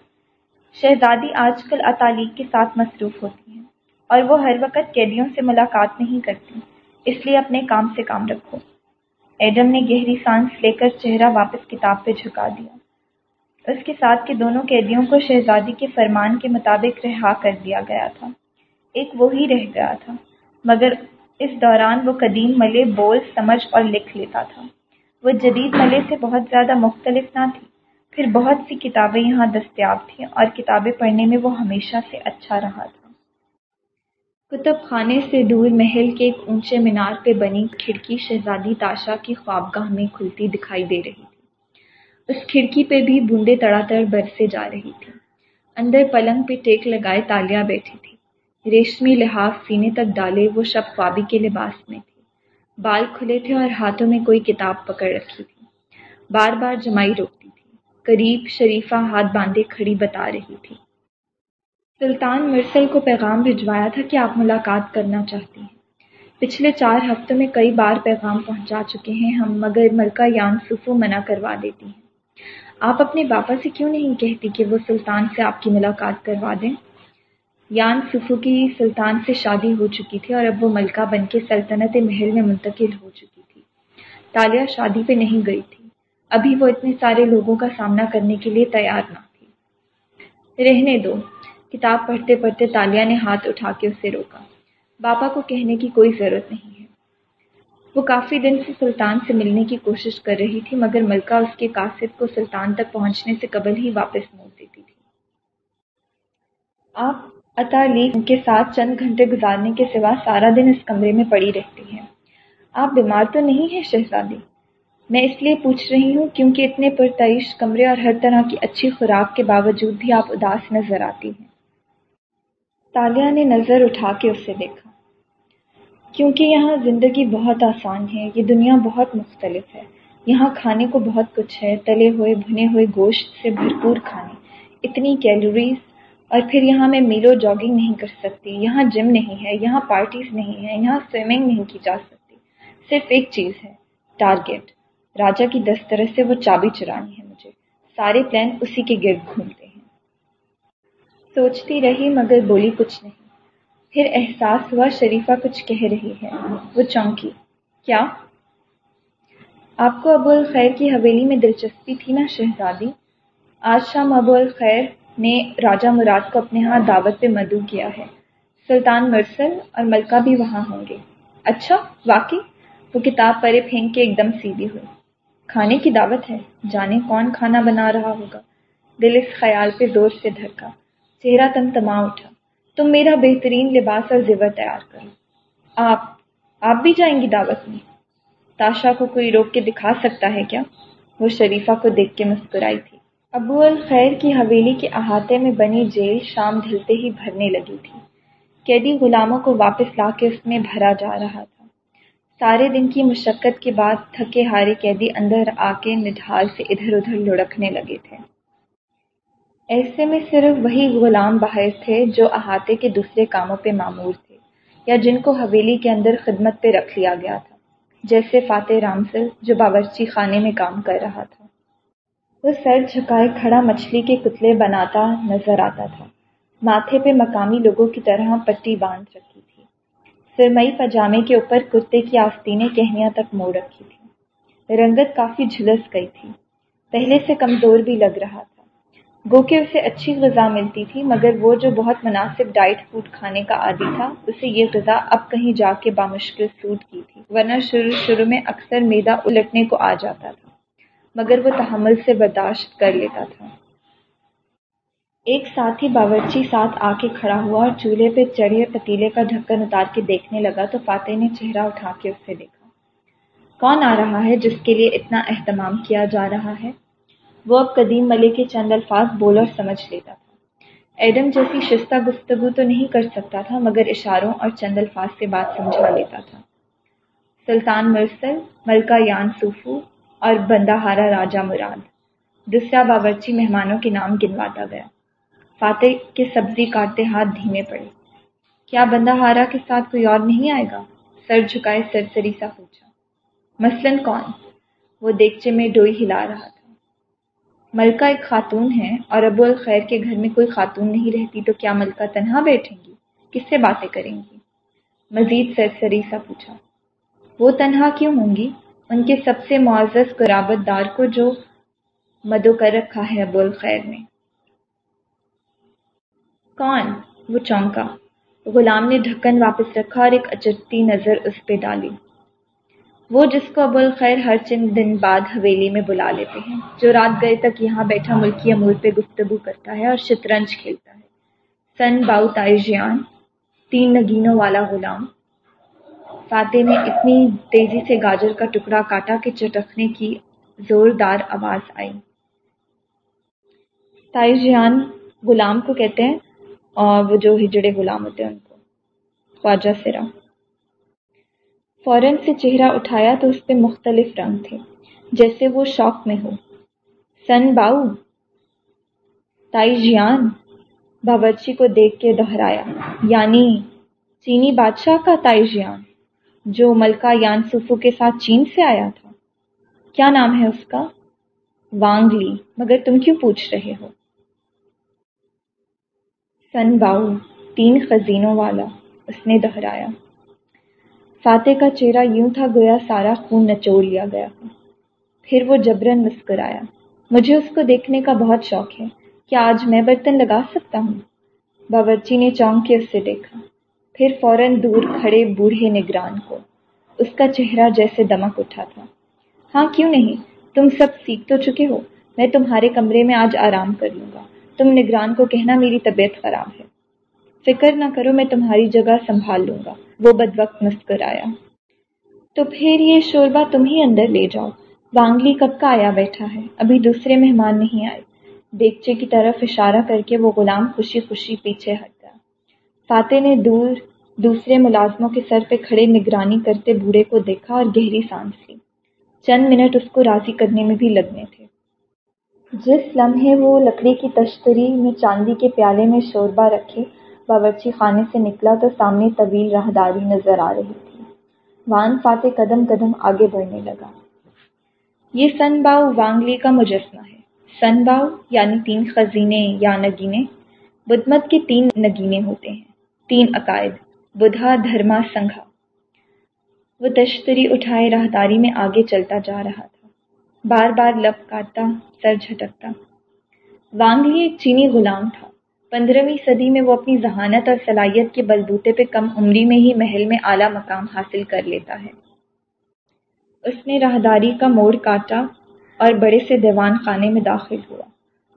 شہزادی آج کل اطالیق کے ساتھ مصروف ہوتی ہیں اور وہ ہر وقت قیدیوں سے ملاقات نہیں کرتی، اس لیے اپنے کام سے کام رکھو۔ ایڈم نے گہری سانس لے کر چہرہ واپس کتاب پہ جھکا دیا۔ اس کے ساتھ کے دونوں قیدیوں کو شہزادی کے فرمان کے مطابق رہا کر دیا گیا تھا۔ ایک وہی رہ گیا تھا، مگر اس دوران وہ قدیم ملے بول، سمجھ اور لکھ لیتا تھا۔ وہ جدید ملے سے بہت زیادہ مختلف نہ تھی۔ پھر بہت سی کتابیں یہاں دستیاب تھیں اور کتابیں پڑھنے میں وہ ہمیشہ سے اچھا رہا تھا۔ کتب خانے سے دور محل کے ایک اونچے مینار پہ بنی کھڑکی شہزادی تاشا کی خوابگاہ میں کھلتی دکھائی دے رہی تھی۔ اس کھڑکی پہ بھی بوندے تڑا تڑ برسے جا رہی تھی۔ اندر پلنگ پہ ٹیک لگائے تالیاں بیٹھی تھی۔ ریشمی لحاظ سینے تک ڈالے وہ شب خوابی کے لباس میں تھی۔ بال کھلے تھے اور ہاتھوں میں کوئی کتاب پکڑ رکھی تھی۔ بار بار جمائی روکتی تھی۔ قریب شریفہ ہاتھ باندھے کھڑی بتا رہی تھی۔ سلطان مرسل کو پیغام بھجوایا تھا کہ آپ ملاقات کرنا چاہتی ہیں۔ پچھلے چار ہفتوں میں کئی بار پیغام پہنچا چکے ہیں۔ ہم مگر ملکہ یان سفو منع کروا دیتی ہیں۔ آپ اپنے باپا سے کیوں نہیں کہتی کہ وہ سلطان سے آپ کی ملاقات کروا دیں؟ یان سفو کی سلطان سے شادی ہو چکی تھی اور اب وہ ملکہ بن کے سلطنت محل میں منتقل ہو چکی تھی۔ تالیہ شادی پہ نہیں گئی تھی۔ ابھی وہ اتنے سارے لوگوں کا سامنا کرنے کے لیے تیار نہ تھی۔ رہنے دو۔ کتاب پڑھتے پڑھتے تالیہ نے ہاتھ اٹھا کے اسے روکا۔ باپا کو کہنے کی کوئی ضرورت نہیں ہے۔ وہ کافی دن سے سلطان سے ملنے کی کوشش کر رہی تھی، مگر ملکہ اس کے قاصد کو سلطان تک پہنچنے سے قبل ہی واپس موڑ دیتی تھی۔ آپ عطا لیگ کے ساتھ چند گھنٹے گزارنے کے سوا سارا دن اس کمرے میں پڑی رہتی ہیں آپ بیمار تو نہیں ہیں شہزادی؟ میں اس لیے پوچھ رہی ہوں، کیونکہ اتنے پرتعیش کمرے اور ہر طرح کی اچھی خوراک کے باوجود بھی آپ اداس نظر آتی ہیں۔ تالیہ نے نظر اٹھا کے اسے دیکھا۔ کیونکہ یہاں زندگی بہت آسان ہے، یہ دنیا بہت مختلف ہے۔ یہاں کھانے کو بہت کچھ ہے، تلے ہوئے، بھنے ہوئے گوشت سے بھرپور کھانے، اتنی کیلوریز اور پھر یہاں میں میلو جاگنگ نہیں کر سکتی، یہاں جم نہیں ہے، یہاں پارٹیز نہیں ہے یہاں سوئمنگ نہیں کی جا سکتی۔ صرف ایک چیز ہے ٹارگیٹ راجا کی دسترس سے وہ چابی چرانی ہے مجھے۔ سارے پلان اسی کے گرد گھومتے ہیں۔ سوچتی رہی مگر بولی کچھ نہیں۔ پھر احساس ہوا شریفہ کچھ کہہ رہی ہے، وہ چونکی۔ کیا؟ آپ کو ابو الخیر کی حویلی میں دلچسپی تھی نا شہزادی؟ آج شام ابو الخیر نے راجہ مراد کو اپنے ہاں دعوت پہ مدعو کیا ہے۔ سلطان مرسل اور ملکہ بھی وہاں ہوں گے۔ اچھا واقعی؟ وہ کتاب پرے پھینک کے ایک دم سیدھی ہوئی۔ کھانے کی دعوت ہے؟ جانے کون کھانا بنا رہا ہوگا۔ دل اس خیال پہ زور سے دھڑکا۔ چہرہ تم تما اٹھا۔ تم میرا بہترین لباس اور زیور تیار کرو۔ آپ آپ بھی جائیں گی دعوت میں؟ تاشا کو کوئی روک کے دکھا سکتا ہے کیا؟ وہ شریفہ کو دیکھ کے مسکرائی تھی۔ ابو الخیر کی حویلی کے احاطے میں بنی جیل شام ڈھلتے ہی بھرنے لگی تھی۔ قیدی غلاموں کو واپس لا کے اس میں بھرا جا رہا تھا۔ سارے دن کی مشقت کے بعد تھکے ہارے قیدی اندر آ کے نڈھال سے ادھر ادھر لڑکنے لگے تھے۔ ایسے میں صرف وہی غلام باہر تھے جو احاطے کے دوسرے کاموں پہ معمور تھے یا جن کو حویلی کے اندر خدمت پہ رکھ لیا گیا تھا، جیسے فاتح رامسل جو باورچی خانے میں کام کر رہا تھا۔ وہ سر جھکائے کھڑا مچھلی کے کتلے بناتا نظر آتا تھا۔ ماتھے پہ مقامی لوگوں کی طرح پٹی باندھ رکھی تھی۔ سرمئی پاجامے کے اوپر کتے کی آستینیں کہنیاں تک موڑ رکھی تھی۔ رنگت کافی جھلس گئی تھی۔ پہلے سے کمزور بھی لگ رہا تھا۔ گو کہ اسے اچھی غذا ملتی تھی، مگر وہ جو بہت مناسب ڈائٹ فوڈ کھانے کا عادی تھا، اسے یہ غذا اب کہیں جا کے بامشکل سوٹ کی تھی۔ ورنہ شروع شروع میں اکثر میدا الٹنے کو آ جاتا تھا۔ مگر وہ تحمل سے برداشت کر لیتا تھا۔ ایک ساتھی باورچی ساتھ آ کے کھڑا ہوا اور چولہے پہ چڑھے پتیلے کا ڈھکن اتار کے دیکھنے لگا تو فاتح نے چہرہ اٹھا کے اسے دیکھا۔ کون آ رہا ہے جس کے لیے اتنا اہتمام کیا جا رہا ہے؟ وہ اب قدیم ملے کے چند الفاظ بول اور سمجھ لیتا تھا۔ ایڈم جیسی شستہ گفتگو تو نہیں کر سکتا تھا، مگر اشاروں اور چند الفاظ سے بات سمجھا لیتا تھا۔ سلطان مرسل، ملکہ یان صوفو اور بندہ ہارا راجہ مراد۔ دوسرا باورچی مہمانوں کے نام گنواتا گیا۔ فاتح کے سبزی کاٹتے ہاتھ دھیمے پڑے۔ کیا بندہ ہارا کے ساتھ کوئی اور نہیں آئے گا؟ سر جھکائے سرسری سا پوچھا۔ مثلاً کون؟ وہ دیکچے میں ڈوئی ہلا رہا تھا۔ ملکہ ایک خاتون ہے اور ابو الخیر کے گھر میں کوئی خاتون نہیں رہتی تو کیا ملکہ تنہا بیٹھیں گی؟ کس سے باتیں کریں گی؟ مزید سرسری سا پوچھا۔ وہ تنہا کیوں ہوں گی؟ ان کے سب سے معزز قرابت دار کو جو مدو کر رکھا ہے ابو الخیر نے۔ کون؟ وہ چونکا۔ غلام نے ڈھکن واپس رکھا اور ایک اچتی نظر اس پہ ڈالی۔ وہ جس کو ابو الخیر ہر چند دن بعد حویلی میں بلا لیتے ہیں، جو رات گئے تک یہاں بیٹھا ملکی امور پہ گفتگو کرتا ہے اور شطرنج کھیلتا ہے۔ سن باؤ تائجیان، تین نگینوں والا غلام۔ فاتح نے اتنی تیزی سے گاجر کا ٹکڑا کاٹا کہ چٹکنے کی زوردار آواز آئی۔ تائجیان غلام کو کہتے ہیں اور وہ جو ہجڑے غلام ہوتے ہیں ان کو۔ خواجہ سرا۔ فوراً سے چہرہ اٹھایا تو اس پہ مختلف رنگ تھے، جیسے وہ شوق میں ہو۔ سن باؤ۔ تائی جیان باورچی جی کو دیکھ کے دہرایا۔ یعنی چینی بادشاہ کا تائی جیان جو ملکہ یان سفو کے ساتھ چین سے آیا تھا۔ کیا نام ہے اس کا؟ وانگ لی۔ مگر تم کیوں پوچھ رہے ہو؟ سن باؤ، تین خزینوں والا۔ اس نے دہرایا۔ فاتح کا چہرہ یوں تھا گویا سارا خون نچوڑ لیا گیا۔ ہو پھر وہ جبرن مسکرایا۔ مجھے اس کو دیکھنے کا بہت شوق ہے۔ کیا آج میں برتن لگا سکتا ہوں؟ باورچی نے چونک کے اس سے دیکھا۔ پھر فوراً دور کھڑے بوڑھے نگران کو۔ اس کا چہرہ جیسے دمک اٹھا تھا۔ ہاں کیوں نہیں؟ تم سب سیکھ تو چکے ہو۔ میں تمہارے کمرے میں آج آرام کر لوں گا۔ تم نگران کو کہنا میری طبیعت خراب ہے۔ فکر نہ کرو، میں تمہاری جگہ سنبھال لوں گا۔ وہ بد وقت مسکرایا تو پھر یہ شوربہ تم ہی اندر لے جاؤ۔ وانگلی کب کا آیا بیٹھا ہے؟ ابھی دوسرے مہمان نہیں آئے۔ دیگچے کی طرف اشارہ کر کے وہ غلام خوشی خوشی پیچھے ہٹ۔ فاتح نے دور دوسرے ملازموں کے سر پہ کھڑے نگرانی کرتے بوڑھے کو دیکھا اور گہری سانس لی۔ چند منٹ اس کو راضی کرنے میں بھی لگنے تھے۔ جس لمحے وہ لکڑی کی تشتری میں چاندی کے پیالے میں شوربہ رکھے، باورچی خانے سے نکلا تو سامنے طویل راہداری نظر آ رہی تھی۔ وان فاتح قدم قدم آگے بڑھنے لگا۔ یہ سن باؤ وانگلی کا مجسمہ ہے۔ سن باؤ یعنی تین خزینے یا نگینے۔ بدھ مت کے تین نگینے ہوتے ہیں۔ تین عقائد، بدھا دھرما سنگھا۔ وہ تشتری اٹھائے راہداری میں آگے چلتا جا رہا تھا۔ بار بار لب کاٹتا، سر جھٹکتا۔ وانگ لی ایک چینی غلام تھا۔ پندرہویں صدی میں وہ اپنی ذہانت اور صلاحیت کے بلبوتے پہ کم عمری میں ہی محل میں اعلیٰ مقام حاصل کر لیتا ہے۔ اس نے راہداری کا موڑ کاٹا اور بڑے سے دیوان خانے میں داخل ہوا۔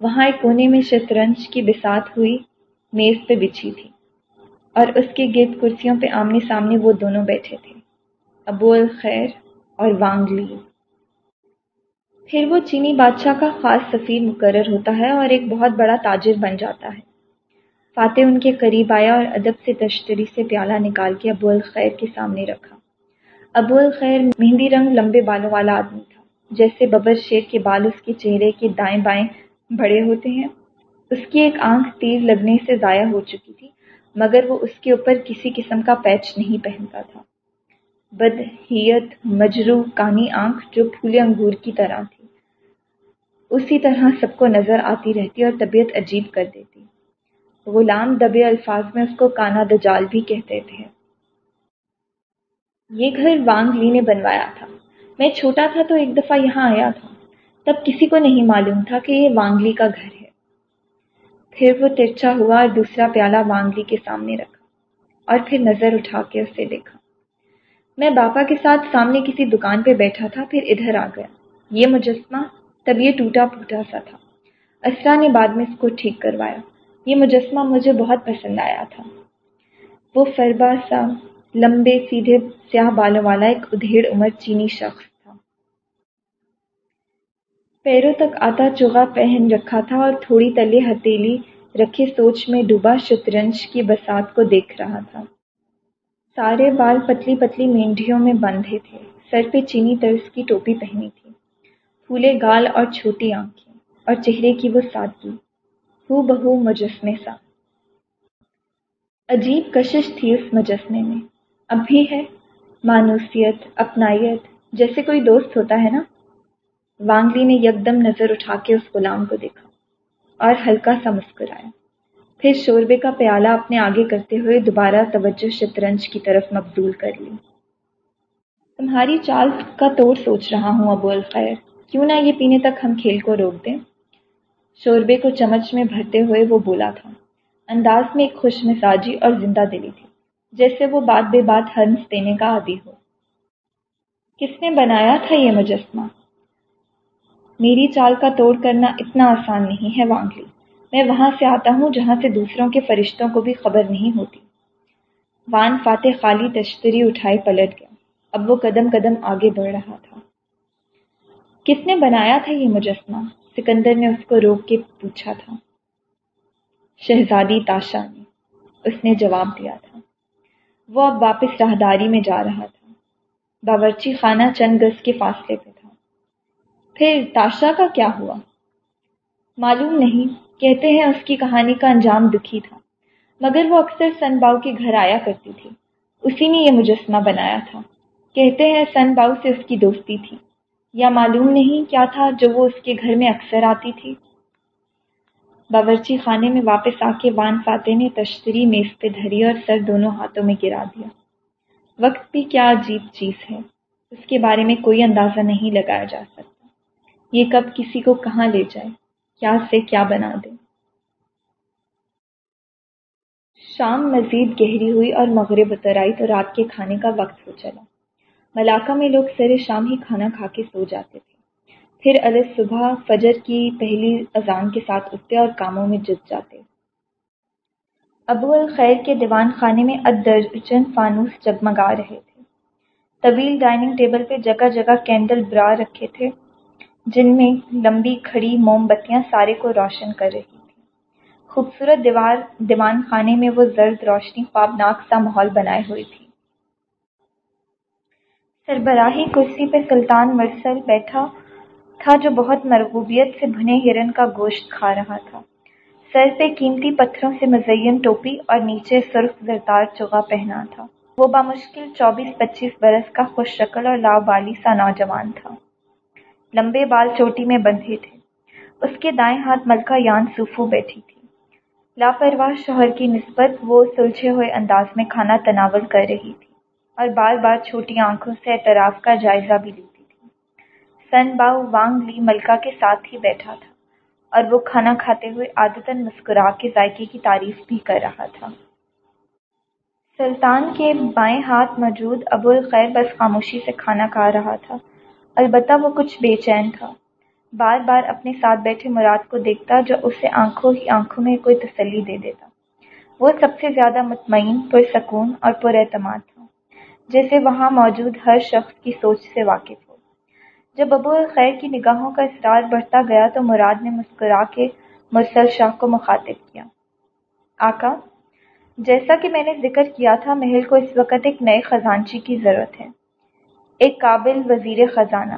وہاں ایک کونے میں شطرنج کی بسات ہوئی، میز پہ بچھی تھی۔ اور اس کے گرد کرسیوں پہ آمنے سامنے وہ دونوں بیٹھے تھے۔ ابو الخیر اور وانگ لی پھر وہ چینی بادشاہ کا خاص سفیر مقرر ہوتا ہے اور ایک بہت بڑا تاجر بن جاتا ہے۔ فاتح ان کے قریب آیا اور ادب سے تشتری سے پیالہ نکال کے ابو الخیر کے سامنے رکھا۔ ابو الخیر مہندی رنگ لمبے بالوں والا آدمی تھا، جیسے ببر شیر کے بال اس کے چہرے کے دائیں بائیں بڑے ہوتے ہیں۔ اس کی ایک آنکھ تیر لگنے سے ضائع ہو چکی تھی۔ مگر وہ اس کے اوپر کسی قسم کا پیچ نہیں پہنتا تھا۔ بدحیت مجرو کانی آنکھ جو پھولے انگور کی طرح تھی۔ اسی طرح سب کو نظر آتی رہتی اور طبیعت عجیب کر دیتی۔ غلام دبے الفاظ میں اس کو کانا دجال بھی کہتے تھے۔ یہ گھر وانگ لی نے بنوایا تھا۔ میں چھوٹا تھا تو ایک دفعہ یہاں آیا تھا۔ تب کسی کو نہیں معلوم تھا کہ یہ وانگلی کا گھر ہے۔ پھر وہ ترچا ہوا اور دوسرا پیالہ وانگلی کے سامنے رکھا اور پھر نظر اٹھا کے اسے دیکھا۔ میں باپا کے ساتھ سامنے کسی دکان پہ بیٹھا تھا، پھر ادھر آ گیا۔ یہ مجسمہ تب یہ ٹوٹا پھوٹا سا تھا۔ اسرا نے بعد میں اس کو ٹھیک کروایا۔ یہ مجسمہ مجھے بہت پسند آیا تھا۔ وہ فربا سا لمبے سیدھے سیاہ بالوں والا ایک ادھیڑ عمر چینی شخص پیروں تک آتا چوغا پہن رکھا تھا اور تھوڑی تلے ہتیلی رکھے سوچ میں ڈوبا شطرنج کی بسات کو دیکھ رہا تھا۔ سارے بال پتلی پتلی مینڈیوں میں بندھے تھے۔ سر پہ چینی طرز کی ٹوپی پہنی تھی۔ پھولے گال اور چھوٹی آنکھیں اور چہرے کی وہ سادگی۔ ہو بہو مجسمے سا۔ عجیب کشش تھی اس مجسمے میں۔ اب بھی ہے۔ مانوسیت، اپنائیت، جیسے کوئی دوست ہوتا ہے نا؟ وانگلی نے یکدم نظر اٹھا کے اس غلام کو دیکھا اور ہلکا سا مسکرایا۔ پھر شوربے کا پیالہ اپنے آگے کرتے ہوئے دوبارہ توجہ شطرنج کی طرف مبزول کر لی۔ تمہاری چال کا توڑ سوچ رہا ہوں، ابو الخیر۔ کیوں نہ یہ پینے تک ہم کھیل کو روک دیں۔ شوربے کو چمچ میں بھرتے ہوئے وہ بولا تھا۔ انداز میں ایک خوش مزاجی اور زندہ دلی تھی، جیسے وہ بات بے بات ہنس دینے کا عادی ہو۔ کس نے بنایا تھا یہ مجسمہ؟ میری چال کا توڑ کرنا اتنا آسان نہیں ہے وانگلی۔ میں وہاں سے آتا ہوں جہاں سے دوسروں کے فرشتوں کو بھی خبر نہیں ہوتی۔ وان فاتح خالی تشتری اٹھائے پلٹ گیا۔ اب وہ قدم قدم آگے بڑھ رہا تھا۔ کس نے بنایا تھا یہ مجسمہ؟ سکندر نے اس کو روک کے پوچھا تھا۔ شہزادی تاشا نے اس نے جواب دیا تھا۔ وہ اب واپس راہداری میں جا رہا تھا۔ باورچی خانہ چند گز کے فاصلے پہ۔ پھر تاشا کا کیا ہوا؟ معلوم نہیں، کہتے ہیں اس کی کہانی کا انجام دکھی تھا، مگر وہ اکثر سن باؤ کے گھر آیا کرتی تھی۔ اسی نے یہ مجسمہ بنایا تھا۔ کہتے ہیں سن باؤ سے اس کی دوستی تھی۔ یا معلوم نہیں کیا تھا جو وہ اس کے گھر میں اکثر آتی تھی۔ باورچی خانے میں واپس آ کے وان فاتح نے تشتری میز پہ دھری اور سر دونوں ہاتھوں میں گرا دیا۔ وقت بھی کیا عجیب چیز ہے، اس کے بارے میں کوئی اندازہ نہیں لگایا جا سکتا۔ یہ کب کسی کو کہاں لے جائے؟ کیا سے کیا بنا دے؟ شام مزید گہری ہوئی اور مغرب اتر آئی تو رات کے کھانے کا وقت ہو چلا۔ ملاقہ میں لوگ سر شام ہی کھانا کھا کے سو جاتے تھے۔ پھر علیہ صبح فجر کی پہلی اذان کے ساتھ اٹھتے اور کاموں میں جت جاتے۔ ابو الخیر کے دیوان خانے میں ادرجن فانوس جگمگا رہے تھے۔ طویل ڈائننگ ٹیبل پہ جگہ جگہ کینڈل برا رکھے تھے۔ جن میں لمبی کھڑی موم بتیاں سارے کو روشن کر رہی تھیں۔ خوبصورت دیوار، دیوان خانے میں وہ زرد روشنی خوابناک سا ماحول بنائے ہوئی تھی۔ سربراہی کرسی پہ سلطان مرسل بیٹھا تھا جو بہت مرغوبیت سے بھنے ہرن کا گوشت کھا رہا تھا۔ سر پہ قیمتی پتھروں سے مزین ٹوپی اور نیچے سرخ زرتار چوغا پہنا تھا۔ وہ بامشکل چوبیس پچیس برس کا خوش شکل اور لاؤ بالی سا نوجوان تھا۔ لمبے بال چوٹی میں بندھے تھے۔ اس کے دائیں ہاتھ ملکہ یان سوفو بیٹھی تھی۔ لاپرواہ شوہر کی نسبت وہ سلجھے ہوئے انداز میں کھانا تناول کر رہی تھی اور بار بار چھوٹی آنکھوں سے اعتراف کا جائزہ بھی لی سن باؤ وانگ لی ملکہ کے ساتھ ہی بیٹھا تھا اور وہ کھانا کھاتے ہوئے عادتاً مسکرا کے ذائقے کی تعریف بھی کر رہا تھا۔ سلطان کے بائیں ہاتھ موجود ابو الخیر بس خاموشی سے کھانا کھا رہا تھا۔ البتہ وہ کچھ بے چین تھا۔ بار بار اپنے ساتھ بیٹھے مراد کو دیکھتا جو اسے آنکھوں ہی آنکھوں میں کوئی تسلی دے دیتا۔ وہ سب سے زیادہ مطمئن، پرسکون اور پر اعتماد تھا، جیسے وہاں موجود ہر شخص کی سوچ سے واقف ہو۔ جب ابو الخیر کی نگاہوں کا اصرار بڑھتا گیا تو مراد نے مسکرا کے مرسل شاہ کو مخاطب کیا۔ آقا، جیسا کہ میں نے ذکر کیا تھا، محل کو اس وقت ایک نئے خزانچی کی ضرورت ہے۔ ایک قابل وزیر خزانہ،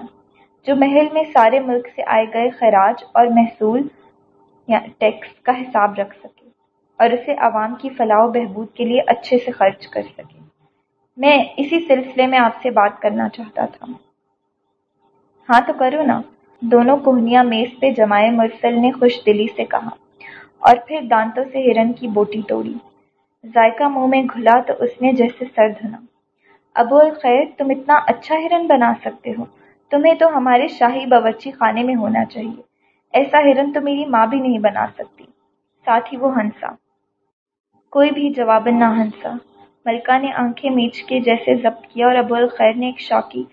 جو محل میں سارے ملک سے آئے گئے خراج اور محصول یا ٹیکس کا حساب رکھ سکے اور اسے عوام کی فلاح و بہبود کے لیے اچھے سے خرچ کر سکے۔ میں اسی سلسلے میں آپ سے بات کرنا چاہتا تھا۔ ہاں تو کرو نا۔ دونوں کوہنیاں میز پہ جمائے مرسل نے خوش دلی سے کہا اور پھر دانتوں سے ہرن کی بوٹی توڑی۔ ذائقہ منہ میں گھلا تو اس نے جیسے سر دھنا۔ ابو الخیر تم اتنا اچھا ہرن بنا سکتے ہو۔ تمہیں تو ہمارے شاہی باورچی خانے میں ہونا چاہیے۔ ایسا ہرن تو میری ماں بھی نہیں بنا سکتی۔ ساتھ ہی وہ ہنسا۔ کوئی بھی جواباً نہ ہنسا۔ ملکہ نے آنکھیں میچ کے جیسے ضبط کیا اور ابو الخیر نے ایک شوقی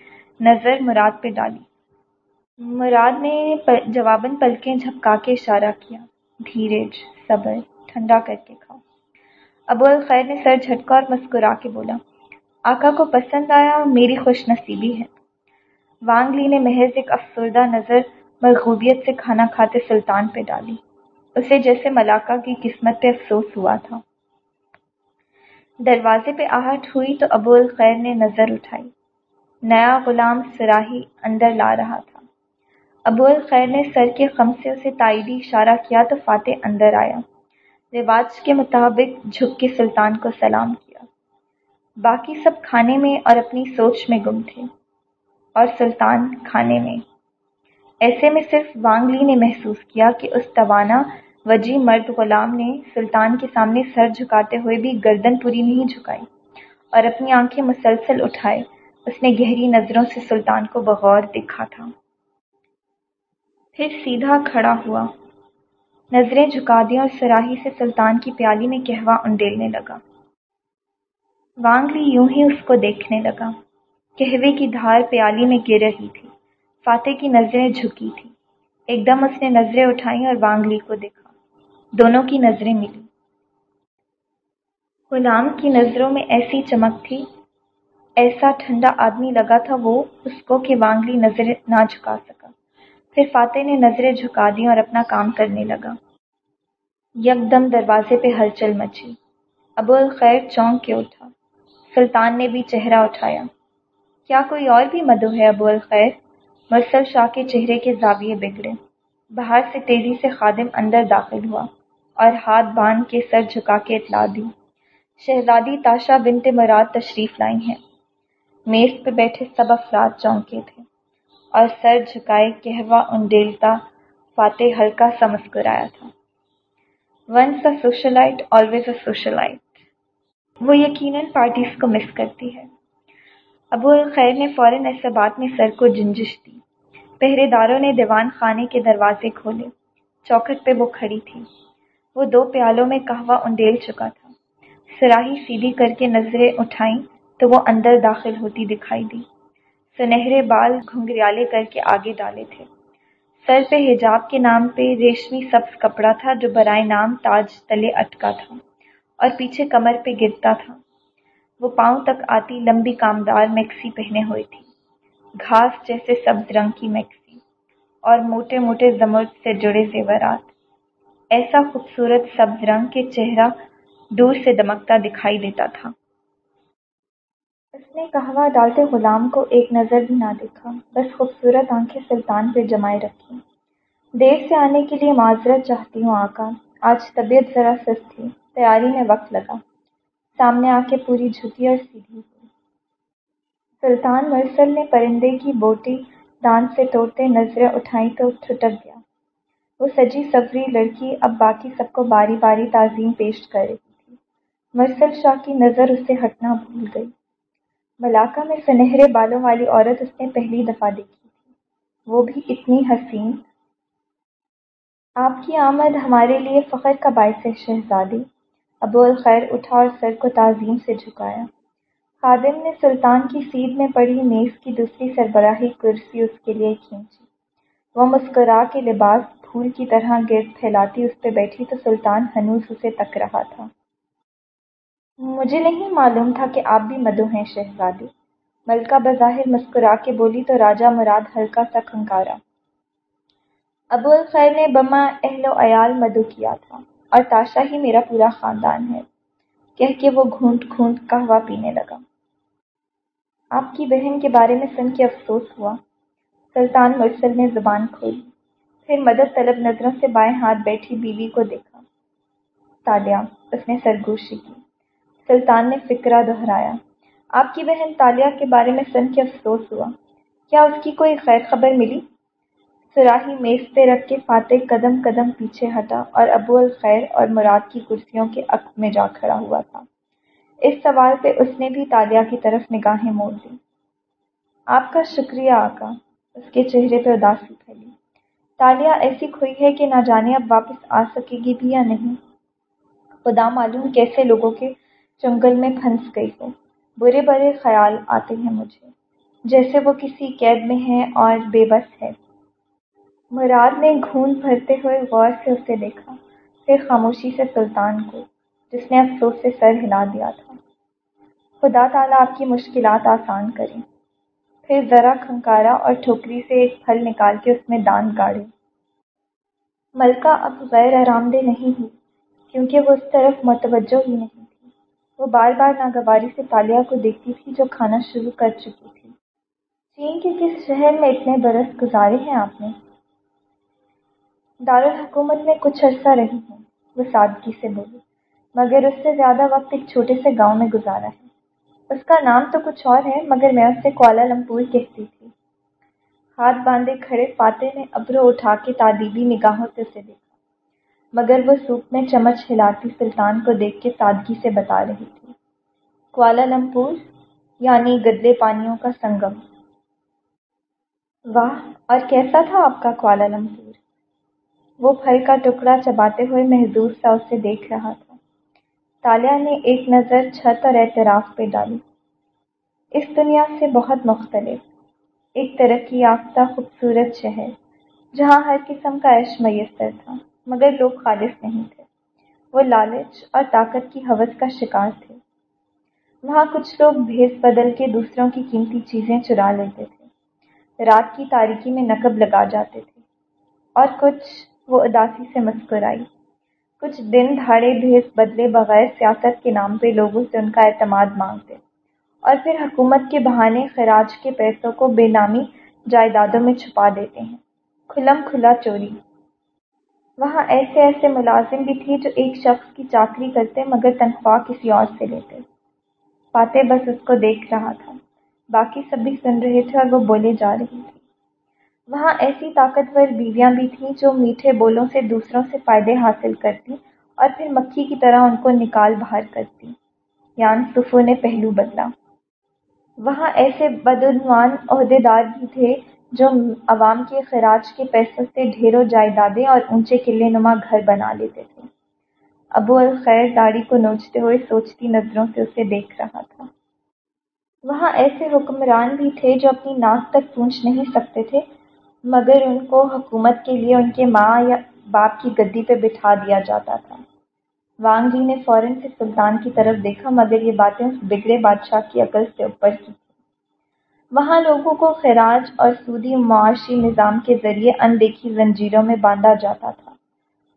نظر مراد پہ ڈالی۔ مراد نے جواباً پلکیں جھپکا کے اشارہ کیا۔ دھیرج، صبر، ٹھنڈا کر کے کھاؤ۔ ابو الخیر نے سر جھٹکا اور مسکرا کے بولا آقا کو پسند آیا میری خوش نصیبی ہے۔ وانگ لی نے محض ایک افسردہ نظر مرغوبیت سے کھانا کھاتے سلطان پہ ڈالی۔ اسے جیسے ملاقہ کی قسمت پہ افسوس ہوا تھا۔ دروازے پہ آہٹ ہوئی تو ابو الخیر نے نظر اٹھائی۔ نیا غلام سراہی اندر لا رہا تھا۔ ابو الخیر نے سر کے خم سے اسے تائیدی اشارہ کیا تو فاتح اندر آیا۔ رواج کے مطابق جھک کے سلطان کو سلام کیا۔ باقی سب کھانے میں اور اپنی سوچ میں گم تھے۔ اور سلطان کھانے میں۔ ایسے میں صرف وانگ لی نے محسوس کیا کہ اس توانا وجی مرد غلام نے سلطان کے سامنے سر جھکاتے ہوئے بھی گردن پوری نہیں جھکائی اور اپنی آنکھیں مسلسل اٹھائے۔ اس نے گہری نظروں سے سلطان کو بغور دیکھا تھا۔ پھر سیدھا کھڑا ہوا۔ نظریں جھکا دیں اور سراہی سے سلطان کی پیالی میں کہوا انڈیلنے لگا۔ وانگ لی یوں ہی اس کو دیکھنے لگا۔ کہوے کی دھار پیالی میں گر رہی تھی، فاتح کی نظریں جھکی تھی۔ ایک دم اس نے نظریں اٹھائیں اور وانگ لی کو دیکھا۔ دونوں کی نظریں ملی۔ غلام کی نظروں میں ایسی چمک تھی، ایسا ٹھنڈا آدمی لگا تھا وہ اس کو کہ وانگلی نظر نہ جھکا سکا۔ پھر فاتح نے نظریں جھکا دیں اور اپنا کام کرنے لگا۔ یک دم دروازے پہ ہلچل مچی۔ ابو الخیر چونک کے اٹھا۔ سلطان نے بھی چہرہ اٹھایا۔ کیا کوئی اور بھی مدو ہے ابو الخیر؟ مرسل شاہ کے چہرے کے زاویے بگڑے۔ باہر سے تیزی سے خادم اندر داخل ہوا اور ہاتھ باندھ کے سر جھکا کے اطلاع دی۔ شہزادی تاشا بنت مراد تشریف لائی ہیں۔ میز پہ بیٹھے سب افراد چونکے تھے اور سر جھکائے کہوا انڈیلتا فاتح ہلکا سا مسکرایا تھا۔ Once a socialite always a socialite وہ یقیناً پارٹیز کو مس کرتی ہے۔ ابو الخیر نے فوراً ایسے بات میں سر کو جنجش دی۔ پہرے داروں نے دیوان خانے کے دروازے کھولے۔ چوکھٹ پہ وہ کھڑی تھی۔ وہ دو پیالوں میں قہوہ انڈیل چکا تھا۔ سراہی سیدھی کر کے نظریں اٹھائیں تو وہ اندر داخل ہوتی دکھائی دی۔ سنہرے بال گھنگریالے کر کے آگے ڈالے تھے۔ سر پہ حجاب کے نام پہ ریشمی سبز کپڑا تھا جو برائے نام تاج تلے اٹکا تھا۔ اور پیچھے کمر پہ گرتا تھا۔ وہ پاؤں تک آتی لمبی کامدار میکسی پہنے ہوئے تھی۔ گھاس جیسے سبز رنگ کی میکسی اور موٹے موٹے زمرد سے جڑے زیورات۔ ایسا خوبصورت سبز رنگ کے چہرہ دور سے دمکتا دکھائی دیتا تھا۔ اس نے کہوا ڈالتے غلام کو ایک نظر بھی نہ دیکھا، بس خوبصورت آنکھیں سلطان پہ جمائے رکھی دیر سے آنے کے لیے معذرت چاہتی ہوں، آقا۔ آج طبیعت ذرا سست تھی۔ تیاری میں وقت لگا۔ سامنے آ کے پوری جھکی اور سیدھی ہوئی۔ سلطان مرسل نے پرندے کی بوٹی دانت سے توڑتے نظریں اٹھائیں تو ٹھٹک گیا۔ وہ سجی سبری لڑکی اب باقی سب کو باری باری تعظیم پیش کر رہی تھی۔ مرسل شاہ کی نظر اس سے ہٹنا بھول گئی۔ ملاقہ میں سنہرے بالوں والی عورت اس نے پہلی دفعہ دیکھی تھی۔ وہ بھی اتنی حسین۔ آپ کی آمد ہمارے لیے فخر کا باعث ہے، شہزادی۔ ابو الخیر اٹھا اور سر کو تعظیم سے جھکایا۔ خادم نے سلطان کی سیدھ میں پڑی میز کی دوسری سربراہی کرسی اس کے لیے کھینچی۔ وہ مسکرا کے لباس پھول کی طرح گرد پھیلاتی اس پہ بیٹھی تو سلطان ہنوز اسے تک رہا تھا۔ مجھے نہیں معلوم تھا کہ آپ بھی مدو ہیں، شہزادی۔ ملکہ بظاہر مسکرا کے بولی تو راجہ مراد ہلکا سا کھنکارا۔ ابو الخیر نے بما اہل و عیال مدو کیا تھا۔ اور تاشا ہی میرا پورا خاندان ہے۔ کہہ کے وہ گھونٹ گھونٹ قہوہ پینے لگا۔ آپ کی بہن کے بارے میں سن کے افسوس ہوا۔ سلطان مرسل نے زبان کھولی۔ پھر مدد طلب نظروں سے بائیں ہاتھ بیٹھی بیوی کو دیکھا۔ تالیہ اس نے سرگوشی کی۔ سلطان نے فکرہ دہرایا۔ آپ کی بہن تالیہ کے بارے میں سن کے افسوس ہوا۔ کیا اس کی کوئی خیر خبر ملی؟ سراہی میز پہ رکھ کے فاتح قدم قدم پیچھے ہٹا اور ابو الخیر اور مراد کی کرسیوں کے عقب میں جا کھڑا ہوا تھا۔ اس سوال پہ اس نے بھی تالیہ کی طرف نگاہیں موڑ دی آپ کا شکریہ، آقا۔ اس کے چہرے پہ اداسی پھیلی۔ تالیہ ایسی کھوئی ہے کہ نہ جانے اب واپس آ سکے گی بھی یا نہیں۔ خدا معلوم کیسے لوگوں کے جنگل میں پھنس گئی ہو۔ برے برے خیال آتے ہیں مجھے۔ جیسے وہ کسی قید میں ہے اور بے بس ہے۔ مراد نے گھون بھرتے ہوئے غور سے اسے دیکھا، پھر خاموشی سے سلطان کو، جس نے افسوس سے سر ہلا دیا تھا۔ خدا تعالیٰ آپ کی مشکلات آسان کریں۔ پھر ذرا کھنکارا اور ٹھوکری سے ایک پھل نکال کے اس میں دان گاڑے ملکہ اب غیر آرام دہ نہیں ہوئی کیونکہ وہ اس طرف متوجہ ہی نہیں تھی۔ وہ بار بار ناگواری سے تالیہ کو دیکھتی تھی جو کھانا شروع کر چکی تھی۔ چین کے کس شہر میں اتنے برس گزارے ہیں آپ نے؟ دارالحکومت میں کچھ عرصہ رہی ہوں وہ سادگی سے بولی، مگر اس سے زیادہ وقت ایک چھوٹے سے گاؤں میں گزارا ہے۔ اس کا نام تو کچھ اور ہے، مگر میں اس سے کوالا لمپور کہتی تھی۔ ہاتھ باندھے کھڑے فاتح نے ابرو اٹھا کے تعدیبی نگاہوں سے اسے دیکھا، مگر وہ سوپ میں چمچ ہلاتی سلطان کو دیکھ کے سادگی سے بتا رہی تھی۔ کوالا لمپور یعنی گدے پانیوں کا سنگم۔ واہ، اور کیسا تھا آپ کا کوالا لمپور؟ وہ پھل کا ٹکڑا چباتے ہوئے محدود سا اسے دیکھ رہا تھا۔ تالیہ نے ایک نظر چھت اور اعتراف پہ ڈالی۔ اس دنیا سے بہت مختلف۔ ایک ترقی یافتہ خوبصورت شہر جہاں ہر قسم کا عیش میسر تھا، مگر لوگ خالص نہیں تھے۔ وہ لالچ اور طاقت کی حوث کا شکار تھے۔ وہاں کچھ لوگ بھیس بدل کے دوسروں کی قیمتی چیزیں چرا لیتے تھے۔ رات کی تاریکی میں نقب لگا جاتے تھے۔ اور کچھ وہ اداسی سے مسکرائی۔ کچھ دن دھاڑے، بھیس بدلے بغیر سیاست کے نام پہ لوگوں سے ان کا اعتماد مانگتے۔ اور پھر حکومت کے بہانے خراج کے پیسوں کو بے نامی جائیدادوں میں چھپا دیتے ہیں۔ کھلم کھلا چوری۔ وہاں ایسے ایسے ملازم بھی تھے جو ایک شخص کی چاکری کرتے مگر تنخواہ کسی اور سے لیتے۔ فاتح بس اس کو دیکھ رہا تھا۔ باقی سب بھی سن رہے تھے اور وہ بولے جا رہی تھی وہاں ایسی طاقتور بیویاں بھی تھیں جو میٹھے بولوں سے دوسروں سے فائدے حاصل کرتی اور پھر مکھی کی طرح ان کو نکال باہر کرتی۔ یان صفو نے پہلو بدلا۔ وہاں ایسے بدعنوان عہدے دار بھی تھے جو عوام کے خراج کے پیسوں سے ڈھیروں جائیدادیں اور اونچے قلعے نما گھر بنا لیتے تھے۔ ابو الخیر داڑھی کو نوچتے ہوئے سوچتی نظروں سے اسے دیکھ رہا تھا۔ وہاں ایسے حکمران بھی تھے جو اپنی ناک تک پونچھ نہیں سکتے تھے۔ مگر ان کو حکومت کے لیے ان کے ماں یا باپ کی گدی پہ بٹھا دیا جاتا تھا۔ وانگ جی نے فوراً سے سلطان کی طرف دیکھا، مگر یہ باتیں اس بگڑے بادشاہ کی عقل سے اوپر کی وہاں لوگوں کو خراج اور سودی معاشی نظام کے ذریعے اندیکھی زنجیروں میں باندھا جاتا تھا۔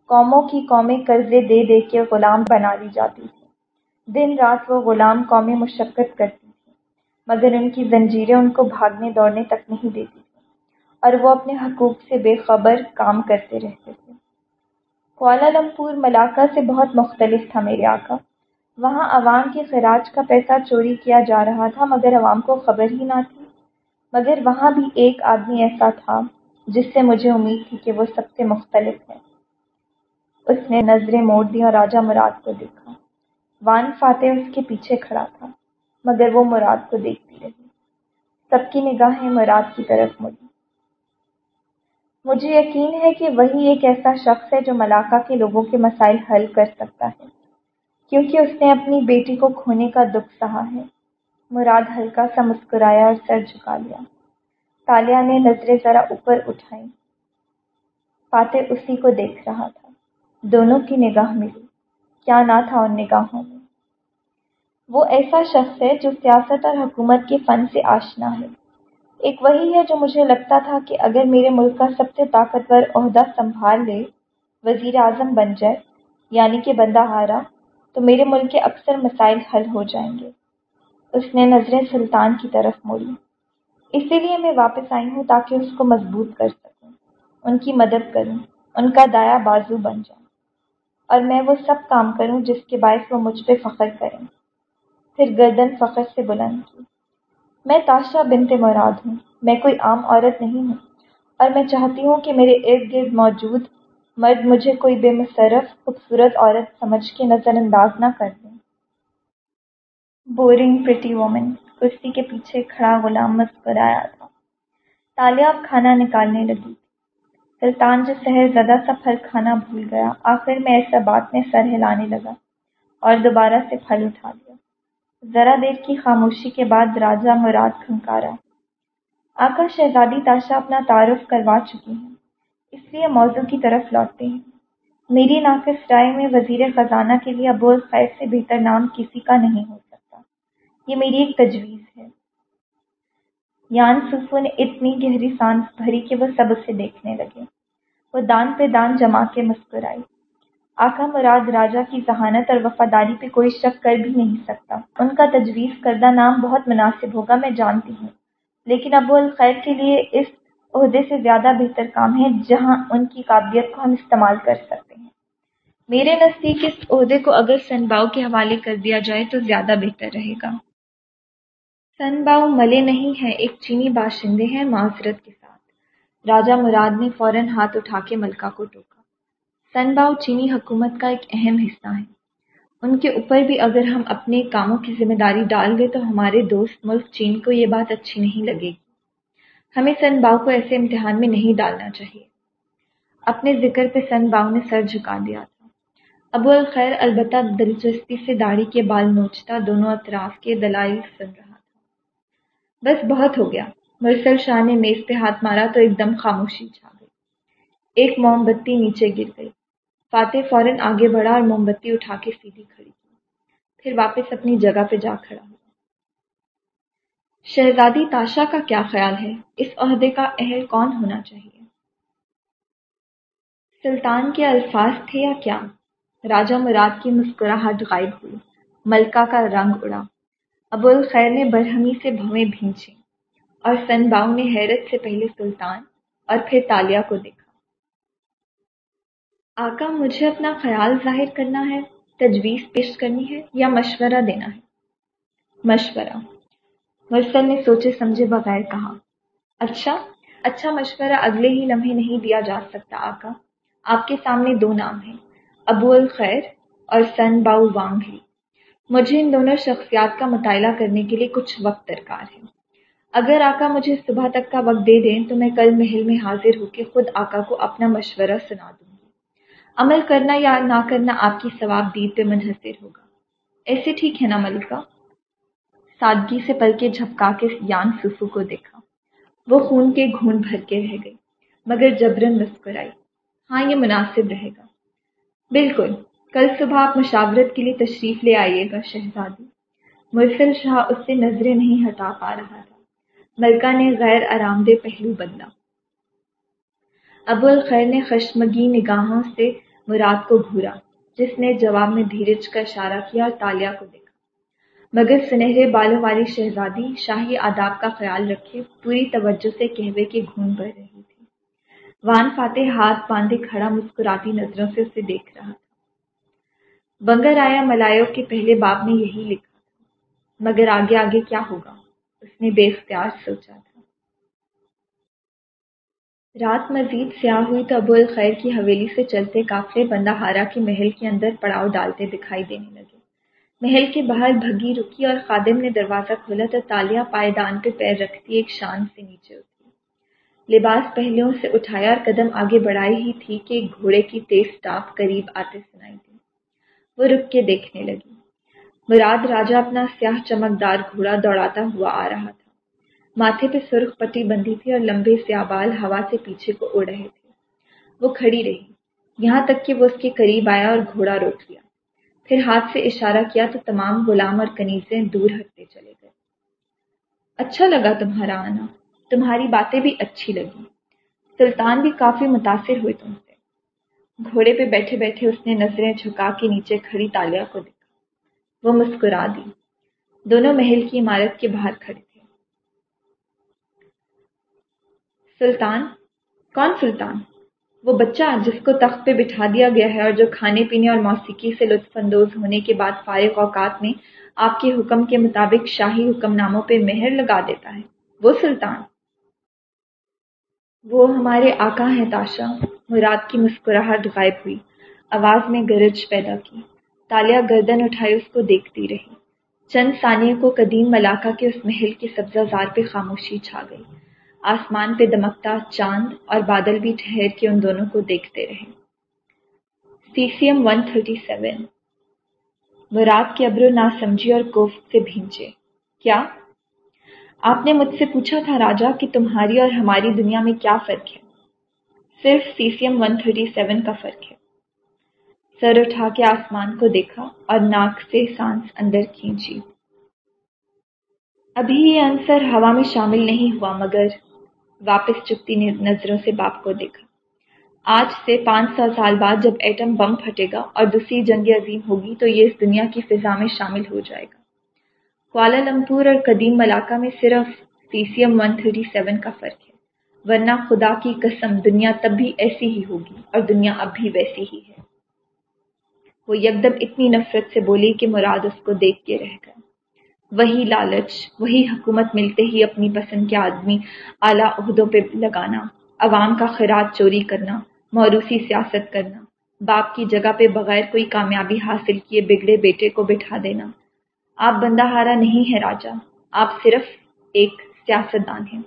قوموں کی قومیں قرضے دے دے کے غلام بنا لی جاتی تھی دن رات وہ غلام قومیں مشقت کرتی تھیں، مگر ان کی زنجیریں ان کو بھاگنے دوڑنے تک نہیں دیتی۔ اور وہ اپنے حقوق سے بے خبر کام کرتے رہتے تھے۔ کوالا لمپور ملاقہ سے بہت مختلف تھا میرے آقا۔ وہاں عوام کے خراج کا پیسہ چوری کیا جا رہا تھا، مگر عوام کو خبر ہی نہ تھی۔ مگر وہاں بھی ایک آدمی ایسا تھا، جس سے مجھے امید تھی کہ وہ سب سے مختلف ہے۔ اس نے نظریں موڑ دی اور راجہ مراد کو دیکھا۔ وان فاتح اس کے پیچھے کھڑا تھا، مگر وہ مراد کو دیکھتی رہی۔ سب کی نگاہیں مراد کی طرف مڑی۔ مجھے یقین ہے کہ وہی ایک ایسا شخص ہے جو ملاقہ کے لوگوں کے مسائل حل کر سکتا ہے، کیونکہ اس نے اپنی بیٹی کو کھونے کا دکھ سہا ہے۔ مراد ہلکا سا مسکرایا اور سر جھکا لیا۔ تالیہ نے نظریں ذرا اوپر اٹھائیں۔ فاتح اسی کو دیکھ رہا تھا۔ دونوں کی نگاہ ملی۔ کیا نہ تھا ان نگاہوں میں۔ وہ ایسا شخص ہے جو سیاست اور حکومت کے فن سے آشنا ہے۔ ایک وہی ہے جو مجھے لگتا تھا کہ اگر میرے ملک کا سب سے طاقتور عہدہ سنبھال لے، وزیر اعظم بن جائے یعنی کہ بندہ ہارا، تو میرے ملک کے اکثر مسائل حل ہو جائیں گے۔ اس نے نظریں سلطان کی طرف موڑی۔ اسی لیے میں واپس آئی ہوں تاکہ اس کو مضبوط کر سکوں، ان کی مدد کروں، ان کا دایا بازو بن جاؤں۔ اور میں وہ سب کام کروں جس کے باعث وہ مجھ پہ فخر کریں۔ پھر گردن فخر سے بلند کی۔ میں تاشا بنت مراد ہوں۔ میں کوئی عام عورت نہیں ہوں۔ اور میں چاہتی ہوں کہ میرے ارد گرد موجود مرد مجھے کوئی بے مصرف، خوبصورت عورت سمجھ کے نظر انداز نہ کر دیں بورنگ پریٹی وومن کرسی کے پیچھے کھڑا غلام مسکرایا تھا۔ تالیہ اب کھانا نکالنے لگی۔ سلطان جو سہر زدہ سا پھل کھانا بھول گیا، آخر میں ایسا بات میں سر ہلانے لگا اور دوبارہ سے پھل اٹھا لیا۔ ذرا دیر کی خاموشی کے بعد راجہ مراد کھنکارا۔ آقا شہزادی تاشا اپنا تعارف کروا چکی ہیں، اس لیے موضوع کی طرف لوٹتے ہیں۔ میری ناقص رائے میں وزیر خزانہ کے لیے ابو الخیر سے بہتر نام کسی کا نہیں ہو سکتا۔ یہ میری ایک تجویز ہے۔ یان سفو نے اتنی گہری سانس بھری کہ وہ سب اسے دیکھنے لگے۔ وہ دان پہ دان جما کے مسکرائی آقا مراد راجا کی ذہانت اور وفاداری پہ کوئی شک کر بھی نہیں سکتا۔ ان کا تجویز کردہ نام بہت مناسب ہوگا، میں جانتی ہوں۔ لیکن ابو الخیر کے لیے اس عہدے سے زیادہ بہتر کام ہے جہاں ان کی قابلیت کو ہم استعمال کر سکتے ہیں۔ میرے نزدیک اس عہدے کو اگر سن باؤ کے حوالے کر دیا جائے تو زیادہ بہتر رہے گا۔ سن باؤ ملے نہیں ہے ایک چینی باشندے ہیں معذرت کے ساتھ۔ راجا مراد نے فوراً ہاتھ اٹھا کے ملکہ کو ٹوکا۔ سن باؤ چینی حکومت کا ایک اہم حصہ ہے۔ ان کے اوپر بھی اگر ہم اپنے کاموں کی ذمہ داری ڈال دیں تو ہمارے دوست ملک چین کو یہ بات اچھی نہیں لگے گی۔ ہمیں سن باؤ کو ایسے امتحان میں نہیں ڈالنا چاہیے۔ اپنے ذکر پہ سن باؤ نے سر جھکا دیا تھا۔ ابو الخیر البتہ دلچسپی سے داڑھی کے بال نوچتا دونوں اطراف کے دلائل سن رہا تھا۔ بس بہت ہو گیا۔ مرسل شاہ نے میز پہ ہاتھ مارا تو ایک دم خاموشی چھا گئی۔ ایک موم بتی نیچے گر گئی۔ فاتح فوراً آگے بڑھا اور موم بتی اٹھا کے سیدھی کھڑی کی۔ پھر واپس اپنی جگہ پہ جا کھڑا۔ ہوا شہزادی تاشا کا کیا خیال ہے؟ اس عہدے کا اہل کون ہونا چاہیے؟ سلطان کے الفاظ تھے یا کیا؟ راجہ مراد کی مسکراہٹ غائب ہوئی۔ ملکہ کا رنگ اڑا۔ ابو الخیر نے برہمی سے بھویں بھینچی اور سن باؤ نے حیرت سے پہلے سلطان اور پھر تالیہ کو دیکھا۔ آقا، مجھے اپنا خیال ظاہر کرنا ہے، تجویز پیش کرنی ہے یا مشورہ دینا ہے؟ مشورہ۔ مرسل نے سوچے سمجھے بغیر کہا اچھا اچھا مشورہ اگلے ہی لمحے نہیں دیا جا سکتا آقا۔ آپ کے سامنے دو نام ہیں، ابو الخیر اور سن باؤ وانگ ہی۔ مجھے ان دونوں شخصیات کا مطالعہ کرنے کے لیے کچھ وقت درکار ہے۔ اگر آقا مجھے صبح تک کا وقت دے دیں تو میں کل محل میں حاضر ہو کے خود آقا کو اپنا مشورہ سنا دوں۔ عمل کرنا یا نہ کرنا آپ کی ثواب دید پہ منحصر ہوگا۔ ایسے ٹھیک ہے نا ملکہ؟ سادگی سے پل کے جھپکا کے یان سسو کو دیکھا۔ وہ خون کے گھون بھر کے رہ گئی، مگر جبرن مسکرائی۔ ہاں یہ مناسب رہے گا۔ بالکل، کل صبح آپ مشاورت کے لیے تشریف لے آئیے گا شہزادی۔ مرسل شاہ اس سے نظریں نہیں ہٹا پا رہا تھا۔ ملکہ نے غیر آرام دہ پہلو بدلا۔ ابو الخیر نے خشمگی نگاہوں سے مراد کو گھورا، جس نے جواب میں دھیرج کا اشارہ کیا اور تالیہ کو دیکھا۔ مگر سنہرے بالوں والی شہزادی شاہی آداب کا خیال رکھے، پوری توجہ سے کہوے کے گھون بھر رہی تھی۔ وان فاتح ہاتھ باندھے کھڑا مسکراتی نظروں سے اسے دیکھ رہا تھا۔ بنگر آیا ملایو کے پہلے باب میں یہی لکھا تھا، مگر آگے آگے کیا ہوگا؟ اس نے بے اختیار سوچا تھا۔ رات مزید سیاہ ہوئی تو ابو الخیر کی حویلی سے چلتے قافلے بندہ ہارا کے محل کے اندر پڑاؤ ڈالتے دکھائی دینے لگے۔ محل کے باہر بھگی رکی اور خادم نے دروازہ کھولا تو تالیاں پائے دان پہ پیر رکھتی ایک شان سے نیچے اتری۔ لباس پہلوں سے اٹھایا اور قدم آگے بڑھائی ہی تھی کہ ایک گھوڑے کی تیز ٹاپ قریب آتے سنائی دی وہ رک کے دیکھنے لگی۔ مراد راجا اپنا سیاہ چمکدار گھوڑا دوڑاتا ہوا آ رہا تھا۔ ماتھے پہ سرخ پٹی بندھی تھی اور لمبے سیابال ہوا سے پیچھے کو اڑ رہے تھے۔ وہ کھڑی رہی۔ یہاں تک کہ وہ اس کے قریب آیا اور گھوڑا روک لیا۔ پھر ہاتھ سے اشارہ کیا تو تمام غلام اور کنیزیں دور ہٹتے چلے گئے۔ اچھا لگا تمہارا آنا۔ تمہاری باتیں بھی اچھی لگی سلطان بھی کافی متاثر ہوئے تم سے۔ گھوڑے پہ بیٹھے بیٹھے اس نے نظریں جھکا کے نیچے کھڑی تالیا کو دیکھا۔ وہ مسکرا دی۔ دونوں محل کی عمارت کے باہر کھڑے تھے۔ سلطان؟ کون سلطان؟ وہ بچہ جس کو تخت پہ بٹھا دیا گیا ہے اور جو کھانے پینے اور موسیقی سے لطف اندوز ہونے کے بعد فارغ اوقات میں آپ کے حکم کے مطابق شاہی حکم ناموں پہ مہر لگا دیتا ہے۔ وہ سلطان؟ وہ ہمارے آقا ہیں تاشا۔ مراد کی مسکراہٹ غائب ہوئی۔ آواز میں گرج پیدا کی۔ تالیا گردن اٹھائے اس کو دیکھتی رہی۔ چند ثانیہ کو قدیم ملاقہ کے اس محل کے سبزہ زار پہ خاموشی چھا گئی۔ آسمان پہ دمکتا چاند اور بادل بھی ٹھہر کے ان دونوں کو دیکھتے رہے۔ C C M one thirty seven کے ابرو نہ سمجھی اور کوف سے بھینچے کیا؟ آپ نے مجھ سے پوچھا تھا راجا کہ تمہاری اور ہماری دنیا میں کیا فرق ہے؟ صرف C C M one thirty seven کا فرق ہے۔ سر اٹھا کے آسمان کو دیکھا اور ناک سے سانس اندر کھینچی۔ ابھی یہ عنصر ہوا میں شامل نہیں ہوا، مگر واپس چکتی نظروں سے باپ کو دیکھا۔ آج سے پانچ سو سال بعد جب ایٹم بم پھٹے گا اور دوسری جنگ عظیم ہوگی تو یہ اس دنیا کی فضا میں شامل ہو جائے گا۔ کوالا لمپور اور قدیم ملاقہ میں صرف C C M one thirty seven کا فرق ہے، ورنہ خدا کی قسم دنیا تب بھی ایسی ہی ہوگی اور دنیا اب بھی ویسی ہی ہے۔ وہ یکدم اتنی نفرت سے بولی کہ مراد اس کو دیکھ کے رہ گیا وہی لالچ، وہی حکومت ملتے ہی اپنی پسند کے آدمی اعلیٰ عہدوں پہ لگانا، عوام کا خراج چوری کرنا، موروثی سیاست کرنا، باپ کی جگہ پہ بغیر کوئی کامیابی حاصل کیے بگڑے بیٹے کو بٹھا دینا۔ آپ بندہ ہارا نہیں ہے راجا، آپ صرف ایک سیاست دان ہیں۔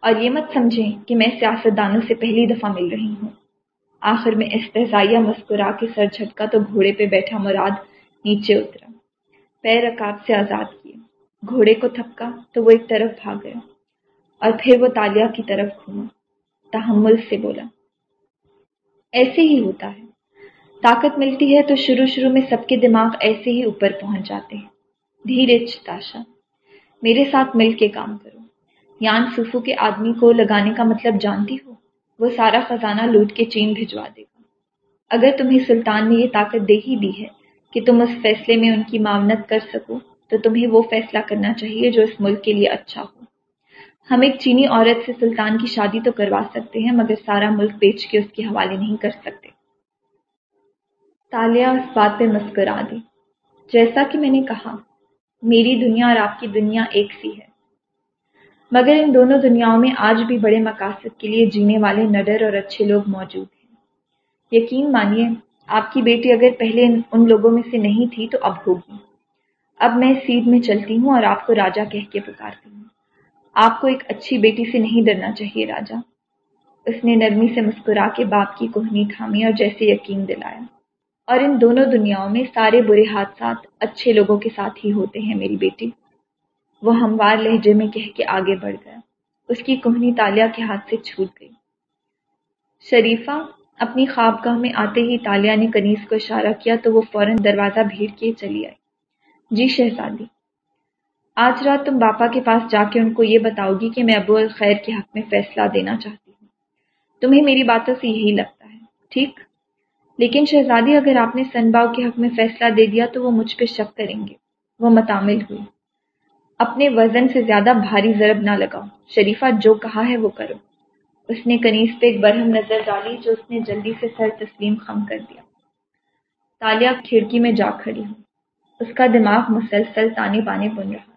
اور یہ مت سمجھیں کہ میں سیاست دانوں سے پہلی دفعہ مل رہی ہوں۔ آخر میں استحزائیہ مسکرا کے سر جھٹکا تو گھوڑے پہ بیٹھا مراد نیچے اترا۔ پیر رکاب سے آزاد۔ گھوڑے کو تھپکا تو وہ ایک طرف بھاگ گیا اور پھر وہ تالیا کی طرف گھوما۔ تحمل سے بولا، ایسے ہی ہوتا ہے۔ طاقت ملتی ہے تو شروع شروع میں سب کے دماغ ایسے ہی اوپر پہنچ جاتے ہیں۔ دھیرے تاشا میرے ساتھ مل کے کام کرو۔ یان سوفو کے آدمی کو لگانے کا مطلب جانتی ہو۔ وہ سارا خزانہ لوٹ کے چین بھجوا دے گا۔ اگر تمہیں سلطان نے یہ طاقت دے ہی دی ہے کہ تم اس فیصلے میں ان کی معاونت کر سکو تو تمہیں وہ فیصلہ کرنا چاہیے جو اس ملک کے لیے اچھا ہو۔ ہم ایک چینی عورت سے سلطان کی شادی تو کروا سکتے ہیں، مگر سارا ملک بیچ کے اس کے حوالے نہیں کر سکتے۔ تالیا اس بات پہ مسکرا دی۔ جیسا کہ میں نے کہا، میری دنیا اور آپ کی دنیا ایک سی ہے۔ مگر ان دونوں دنیاؤں میں آج بھی بڑے مقاصد کے لیے جینے والے نڈر اور اچھے لوگ موجود ہیں۔ یقین مانیے، آپ کی بیٹی اگر پہلے ان لوگوں میں سے نہیں تھی تو اب ہوگی۔ اب میں سیدھ میں چلتی ہوں اور آپ کو راجا کہہ کے پکارتی ہوں۔ آپ کو ایک اچھی بیٹی سے نہیں ڈرنا چاہیے راجا۔ اس نے نرمی سے مسکرا کے باپ کی کوہنی تھامی اور جیسے یقین دلایا۔ اور ان دونوں دنیاؤں میں سارے برے حادثات اچھے لوگوں کے ساتھ ہی ہوتے ہیں میری بیٹی۔ وہ ہموار لہجے میں کہہ کے آگے بڑھ گیا۔ اس کی کوہنی تالیا کے ہاتھ سے چھوٹ گئی۔ شریفہ، اپنی خوابگاہ میں آتے ہی تالیا نے کنیز کو اشارہ کیا تو وہ فوراً دروازہ بھیڑ کے چلی آئی۔ جی شہزادی۔ آج رات تم باپا کے پاس جا کے ان کو یہ بتاؤ گی کہ میں ابو الخیر کے حق میں فیصلہ دینا چاہتی ہوں۔ تمہیں میری باتوں سے یہی لگتا ہے، ٹھیک؟ لیکن شہزادی، اگر آپ نے سن باؤ کے حق میں فیصلہ دے دیا تو وہ مجھ پہ شک کریں گے۔ وہ متعمل ہوئی۔ اپنے وزن سے زیادہ بھاری ضرب نہ لگاؤ۔ شریفہ، جو کہا ہے وہ کرو۔ اس نے کنیز پہ ایک برہم نظر ڈالی جو اس نے جلدی سے سر تسلیم خم کر دیا۔ تالیا کھڑکی میں جا کھڑی ہوں۔ اس کا دماغ مسلسل تانے بانے بن رہا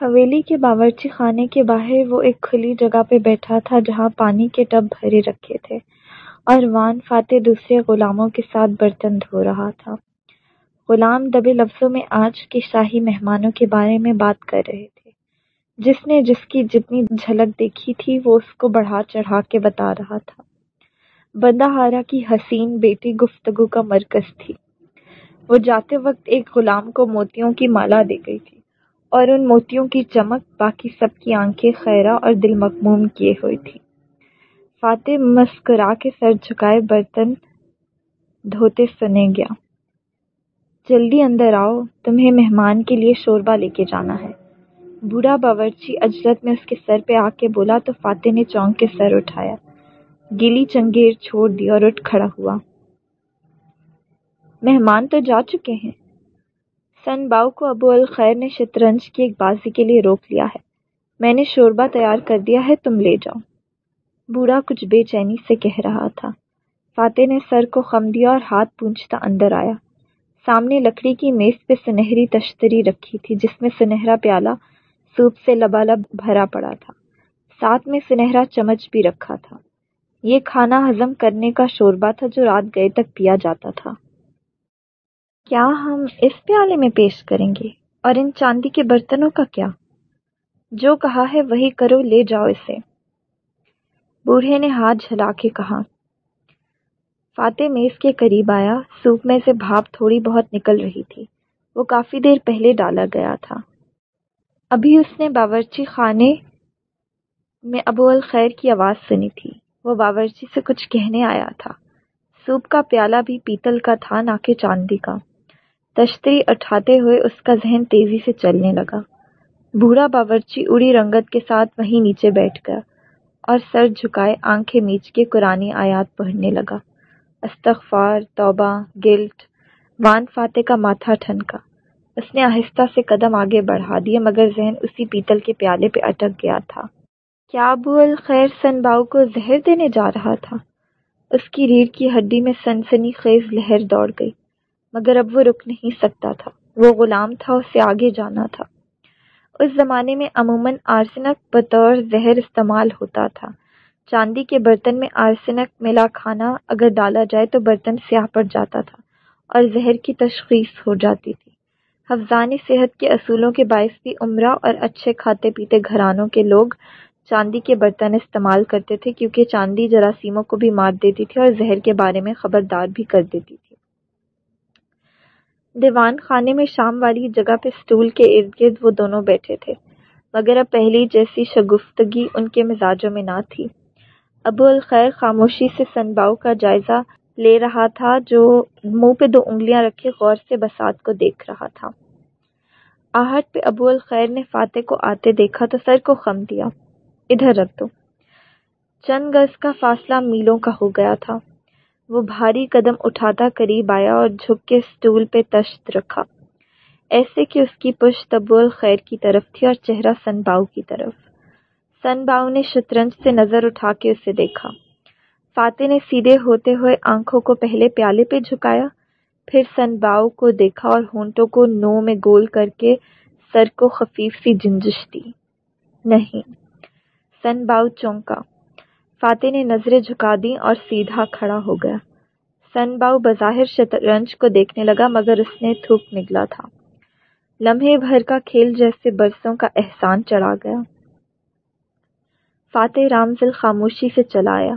حویلی کے باورچی خانے کے باہر وہ ایک کھلی جگہ پہ بیٹھا تھا جہاں پانی کے ٹب بھرے رکھے تھے۔ اور وان فاتح دوسرے غلاموں کے ساتھ برتن دھو رہا تھا۔ غلام دبے لفظوں میں آج کے شاہی مہمانوں کے بارے میں بات کر رہے تھے۔ جس نے جس کی جتنی جھلک دیکھی تھی وہ اس کو بڑھا چڑھا کے بتا رہا تھا۔ بندہ ہارا کی حسین بیٹی گفتگو کا مرکز تھی۔ وہ جاتے وقت ایک غلام کو موتیوں کی مالا دے گئی تھی اور ان موتیوں کی چمک باقی سب کی آنکھیں خیرہ اور دل مقموم کیے ہوئی تھی۔ فاتح مسکرا کے سر جھکائے برتن دھوتے سنے گیا۔ جلدی اندر آؤ، تمہیں مہمان کے لیے شوربہ لے کے جانا ہے۔ بوڑھا باورچی اجلت میں اس کے سر پہ آ کے بولا تو فاتح نے چونک کے سر اٹھایا۔ گلی چنگیر چھوڑ دی اور اٹھ کھڑا ہوا۔ مہمان تو جا چکے ہیں۔ سن باؤ کو ابو الخیر نے شطرنج کی ایک بازی کے لیے روک لیا ہے۔ میں نے شوربہ تیار کر دیا ہے، تم لے جاؤ۔ بوڑھا کچھ بے چینی سے کہہ رہا تھا۔ فاتح نے سر کو خم دیا اور ہاتھ پونچھتا اندر آیا۔ سامنے لکڑی کی میز پہ سنہری تشتری رکھی تھی، جس میں سنہرا پیالہ سوپ سے لبالب بھرا پڑا تھا۔ ساتھ میں سنہرا چمچ بھی رکھا تھا۔ یہ کھانا ہضم کرنے کا شوربہ تھا جو رات گئے تک پیا جاتا تھا۔ کیا ہم اس پیالے میں پیش کریں گے؟ اور ان چاندی کے برتنوں کا کیا؟ جو کہا ہے وہی کرو، لے جاؤ اسے۔ بوڑھے نے ہاتھ جھلا کے کہا فاتح میز کے قریب آیا۔ سوپ میں سے بھاپ تھوڑی بہت نکل رہی تھی۔ وہ کافی دیر پہلے ڈالا گیا تھا۔ ابھی اس نے باورچی خانے میں ابو الخیر کی آواز سنی تھی۔ وہ باورچی سے کچھ کہنے آیا تھا۔ سوپ کا پیالہ بھی پیتل کا تھا، نہ کہ چاندی کا۔ تشتری اٹھاتے ہوئے اس کا ذہن تیزی سے چلنے لگا۔ بوڑھا باورچی اڑی رنگت کے ساتھ وہیں نیچے بیٹھ گیا اور سر جھکائے آنکھیں میچ کے قرآن آیات پڑھنے لگا۔ استغفار، توبہ، گلٹ، وان فاتح کا ماتھا ٹھنکا۔ اس نے آہستہ سے قدم آگے بڑھا دیے مگر ذہن اسی پیتل کے پیالے پہ اٹک گیا تھا۔ کیا ابو الخیر سن باؤ کو زہر دینے جا رہا تھا؟ اس کی ریڑھ کی ہڈی میں سنسنی خیز لہر دوڑ گئی۔ مگر اب وہ رک نہیں سکتا تھا۔ وہ غلام تھا، اسے آگے جانا تھا۔ اس زمانے میں عموماً آرسنک بطور زہر استعمال ہوتا تھا۔ چاندی کے برتن میں آرسنک ملا کھانا اگر ڈالا جائے تو برتن سیاہ پڑ جاتا تھا اور زہر کی تشخیص ہو جاتی تھی۔ حفظان صحت کے اصولوں کے باعث بھی عمرہ اور اچھے کھاتے پیتے گھرانوں کے لوگ چاندی کے برتن استعمال کرتے تھے کیونکہ چاندی جراثیموں کو بھی مار دیتی تھی اور زہر کے بارے میں خبردار بھی کر دیتی تھی۔ دیوان خانے میں شام والی جگہ پہ اسٹول کے ارد گرد وہ دونوں بیٹھے تھے، مگر اب پہلی جیسی شگفتگی ان کے مزاجوں میں نہ تھی۔ ابو الخیر خاموشی سے سنباؤ کا جائزہ لے رہا تھا، جو منہ پہ دو انگلیاں رکھے غور سے بسات کو دیکھ رہا تھا۔ آہٹ پہ ابو الخیر نے فاتح کو آتے دیکھا تو سر کو خم دیا۔ ادھر رکھ دو۔ چند گز کا فاصلہ میلوں کا ہو گیا تھا۔ وہ بھاری قدم اٹھاتا قریب آیا اور جھک کے اسٹول پہ تشت رکھا۔ ایسے کہ اس کی پشت ابو الخیر کی طرف تھی اور چہرہ سن باؤ کی طرف۔ سن باؤ نے شطرنج سے نظر اٹھا کے اسے دیکھا۔ فاتح نے سیدھے ہوتے ہوئے آنکھوں کو پہلے پیالے پہ جھکایا، پھر سن باؤ کو دیکھا اور ہونٹوں کو نو میں گول کر کے سر کو خفیف سی جنجش دی۔ نہیں، سن باؤ چونکا۔ فاتح نے نظریں جھکا دیں اور سیدھا کھڑا ہو گیا۔ سن باؤ بظاہر شطرنج کو دیکھنے لگا، مگر اس نے تھوک نکلا تھا۔ لمحے بھر کا کھیل جیسے برسوں کا احسان چڑھا گیا۔ فاتح رامزل خاموشی سے چلا آیا۔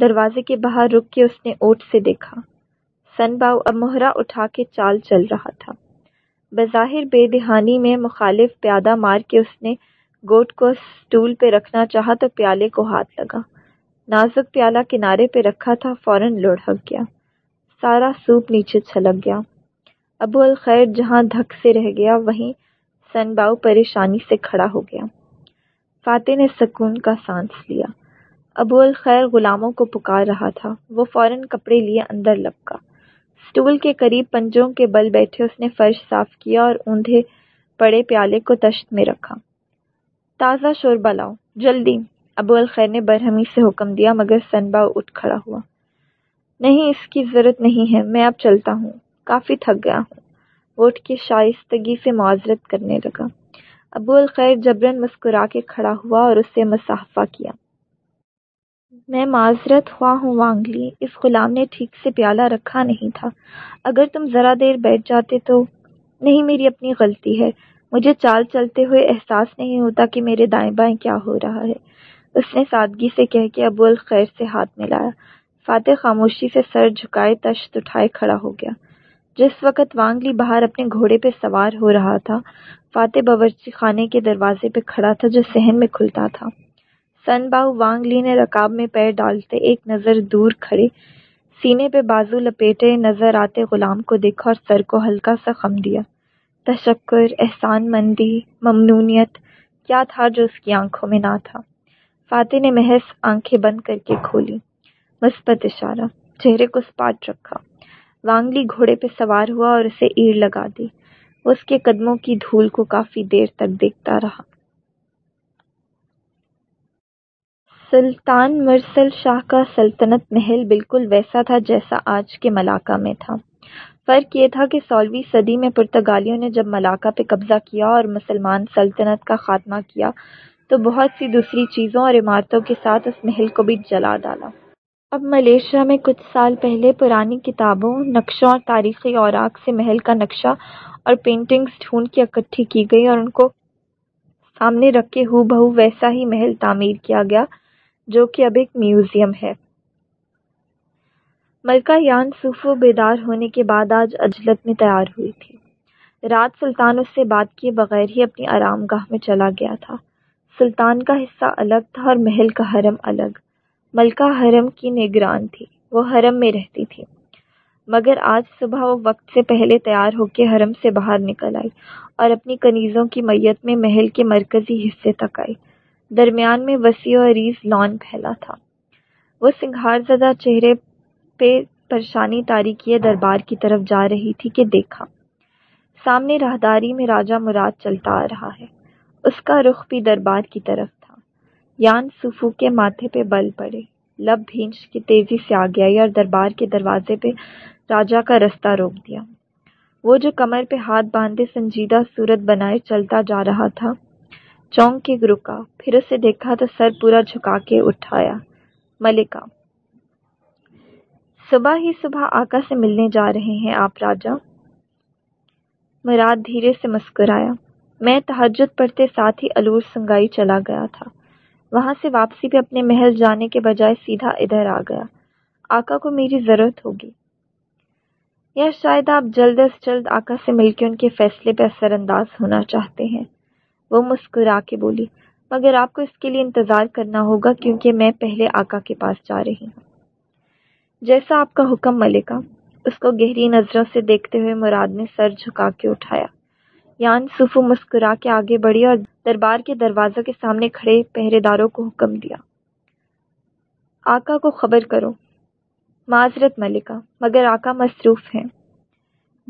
دروازے کے باہر رک کے اس نے اوٹ سے دیکھا۔ سن باؤ اب مہرا اٹھا کے چال چل رہا تھا۔ بظاہر بے دہانی میں مخالف پیادہ مار کے اس نے گوٹ کو اسٹول پہ رکھنا چاہا تو پیالے کو ہاتھ لگا۔ نازک پیالہ کنارے پہ رکھا تھا، فوراً لڑھک گیا سارا سوپ نیچے چھلک گیا۔ ابو الخیر جہاں دھک سے رہ گیا، وہیں سن باؤ پریشانی سے کھڑا ہو گیا۔ فاتح نے سکون کا سانس لیا۔ ابو الخیر غلاموں کو پکار رہا تھا۔ وہ فوراً کپڑے لیے اندر لپکا۔ اسٹول کے قریب پنجوں کے بل بیٹھے، اس نے فرش صاف کیا اور اوندھے پڑے پیالے کو تشت میں رکھا۔ تازہ شوربہ لاؤ، جلدی۔ ابو الخیر نے برہمی سے حکم دیا، مگر سنبا اٹھ کھڑا ہوا۔ نہیں، اس کی ضرورت نہیں ہے، میں اب چلتا ہوں۔ کافی تھک گیا ہوں۔ وہ اٹھ کے شائستگی سے معذرت کرنے لگا۔ ابو الخیر جبرن مسکرا کے کھڑا ہوا اور اسے مسافہ کیا۔ میں معذرت خواہ ہوں، وانگلی، اس غلام نے ٹھیک سے پیالہ رکھا نہیں تھا۔ اگر تم ذرا دیر بیٹھ جاتے تو نہیں، میری اپنی غلطی ہے۔ مجھے چال چلتے ہوئے احساس نہیں ہوتا کہ میرے دائیں بائیں کیا ہو رہا ہے۔ اس نے سادگی سے کہہ کے ابو الخیر سے ہاتھ ملایا۔ فاتح خاموشی سے سر جھکائے تشت اٹھائے کھڑا ہو گیا۔ جس وقت وانگلی باہر اپنے گھوڑے پہ سوار ہو رہا تھا، فاتح باورچی خانے کے دروازے پہ کھڑا تھا جو سہن میں کھلتا تھا۔ سن باہو وانگ لی نے رکاب میں پیر ڈالتے ایک نظر دور کھڑے، سینے پہ بازو لپیٹے نظر آتے غلام کو دیکھا اور سر کو ہلکا سا خم دیا۔ تشکر، احسان مندی، ممنونیت، کیا تھا جو اس کی آنکھوں میں نہ تھا؟ فاتح نے محض آنکھیں بند کر کے کھولی۔ مثبت اشارہ، چہرے کو سپاٹ رکھا۔ وانگلی گھوڑے پہ سوار ہوا اور اسے ایڑ لگا دی۔ اس کے قدموں کی دھول کو کافی دیر تک دیکھتا رہا۔ سلطان مرسل شاہ کا سلطنت محل بالکل ویسا تھا جیسا آج کے ملاقہ میں تھا۔ فرق یہ تھا کہ سولہویں صدی میں پرتگالیوں نے جب ملاقہ پہ قبضہ کیا اور مسلمان سلطنت کا خاتمہ کیا تو بہت سی دوسری چیزوں اور عمارتوں کے ساتھ اس محل کو بھی جلا ڈالا۔ اب ملیشیا میں کچھ سال پہلے پرانی کتابوں، نقشوں اور تاریخی اوراق سے محل کا نقشہ اور پینٹنگز ڈھونڈ کے اکٹھی کی گئی اور ان کو سامنے رکھ کے ہو بہو ویسا ہی محل تعمیر کیا گیا، جو کہ اب ایک میوزیم ہے۔ ملکہ یان صوفو بیدار ہونے کے بعد آج اجلت میں تیار ہوئی تھی۔ رات سلطان اس سے بات کیے بغیر ہی اپنی آرام گاہ میں چلا گیا تھا۔ سلطان کا حصہ الگ تھا اور محل کا حرم الگ۔ ملکہ حرم کی نگران تھی، وہ حرم میں رہتی تھی۔ مگر آج صبح وہ وقت سے پہلے تیار ہو کے حرم سے باہر نکل آئی اور اپنی کنیزوں کی میت میں محل کے مرکزی حصے تک آئی۔ درمیان میں وسیع و عریض لان پھیلا تھا۔ وہ سنگھار زدہ چہرے پہ پریشانی تاریخی دربار کی طرف جا رہی تھی کہ دیکھا۔ سامنے راہداری میں راجہ مراد چلتا آ رہا ہے۔ اس کا رخ بھی دربار کی طرف تھا۔ یان سفو کے ماتھے پہ بل پڑے۔ لب بھینچ کی تیزی سے آگے آئی اور دربار کے دروازے پہ راجا کا رستہ روک دیا۔ وہ جو کمر پہ ہاتھ باندھے سنجیدہ صورت بنائے چلتا جا رہا تھا، چونک کے رکا پھر اسے دیکھا تو سر پورا جھکا کے اٹھایا۔ ملکہ، صبح ہی صبح آقا سے ملنے جا رہے ہیں آپ راجا۔ مراد دھیرے سے مسکرایا۔ میں تحجد پڑھتے ساتھ ہی الور سنگائی چلا گیا تھا۔ وہاں سے واپسی پہ اپنے محل جانے کے بجائے سیدھا ادھر آ گیا۔ آقا کو میری ضرورت ہوگی۔ یا شاید آپ جلد از جلد آقا سے مل کے ان کے فیصلے پہ اثر انداز ہونا چاہتے ہیں۔ وہ مسکرا کے بولی، مگر آپ کو اس کے لیے انتظار کرنا ہوگا کیونکہ میں پہلے آقا کے پاس جا رہی ہوں۔ جیسا آپ کا حکم ملکہ، اس کو گہری نظروں سے دیکھتے ہوئے مراد نے سر جھکا کے اٹھایا۔ یان سفو مسکرا کے آگے بڑھی اور دربار کے دروازوں کے سامنے کھڑے پہرے داروں کو حکم دیا۔ آقا کو خبر کرو۔ معذرت ملکہ، مگر آقا مصروف ہیں۔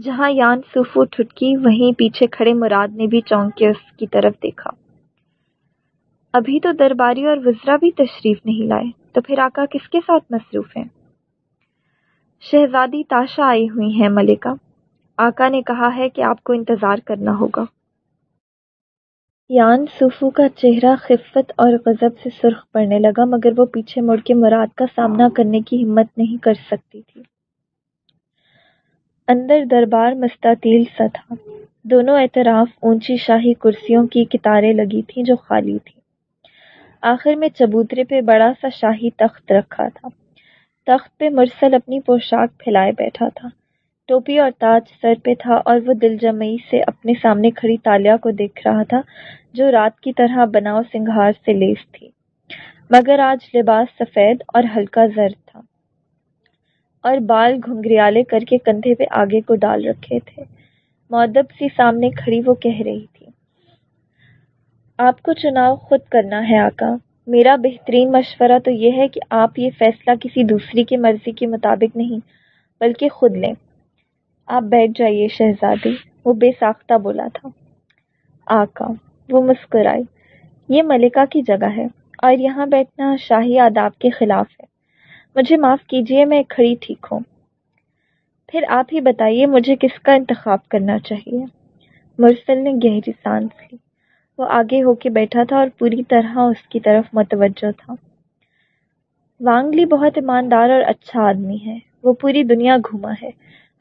جہاں یان سفو ٹھٹکی، وہیں پیچھے کھڑے مراد نے بھی چونک کے اس کی طرف دیکھا۔ ابھی تو درباری اور وزرا بھی تشریف نہیں لائے، تو پھر آقا کس کے ساتھ مصروف ہیں؟ شہزادی تاشا آئی ہوئی ہیں ملکہ۔ آقا نے کہا ہے کہ آپ کو انتظار کرنا ہوگا۔ یان سوفو کا چہرہ خفت اور غضب سے سرخ پڑنے لگا، مگر وہ پیچھے مڑ کے مراد کا سامنا کرنے کی ہمت نہیں کر سکتی تھی۔ اندر دربار مستطیل سا تھا۔ دونوں اعتراف اونچی شاہی کرسیوں کی کتاریں لگی تھیں جو خالی تھی آخر میں چبوترے پہ بڑا سا شاہی تخت رکھا تھا۔ تخت پہ مرسل اپنی پوشاک پھیلائے بیٹھا تھا۔ ٹوپی اور تاج سر پہ تھا اور وہ دل جمعی سے اپنے سامنے کھڑی تالیا کو دیکھ رہا تھا، جو رات کی طرح بناؤ سنگھار سے لیس تھی۔ مگر آج لباس سفید اور ہلکا زرد تھا اور بال گھنگریالے کر کے کندھے پہ آگے کو ڈال رکھے تھے۔ مودب سی سامنے کھڑی وہ کہہ رہی تھی، آپ کو چناؤ خود کرنا ہے آقا۔ میرا بہترین مشورہ تو یہ ہے کہ آپ یہ فیصلہ کسی دوسری کی مرضی کے مطابق نہیں، بلکہ خود لیں۔ آپ بیٹھ جائیے شہزادی۔ وہ بے ساختہ بولا تھا۔ آقا، وہ مسکرائی یہ ملکہ کی جگہ ہے اور یہاں بیٹھنا شاہی آداب کے خلاف ہے۔ مجھے معاف کیجیے میں کھڑی ٹھیک ہوں۔ پھر آپ ہی بتائیے، مجھے کس کا انتخاب کرنا چاہیے؟ مرسل نے گہری سانس لی۔ وہ آگے ہو کے بیٹھا تھا اور پوری طرح اس کی طرف متوجہ تھا۔ وانگلی بہت ایماندار اور اچھا آدمی ہے۔ وہ پوری دنیا گھوما ہے۔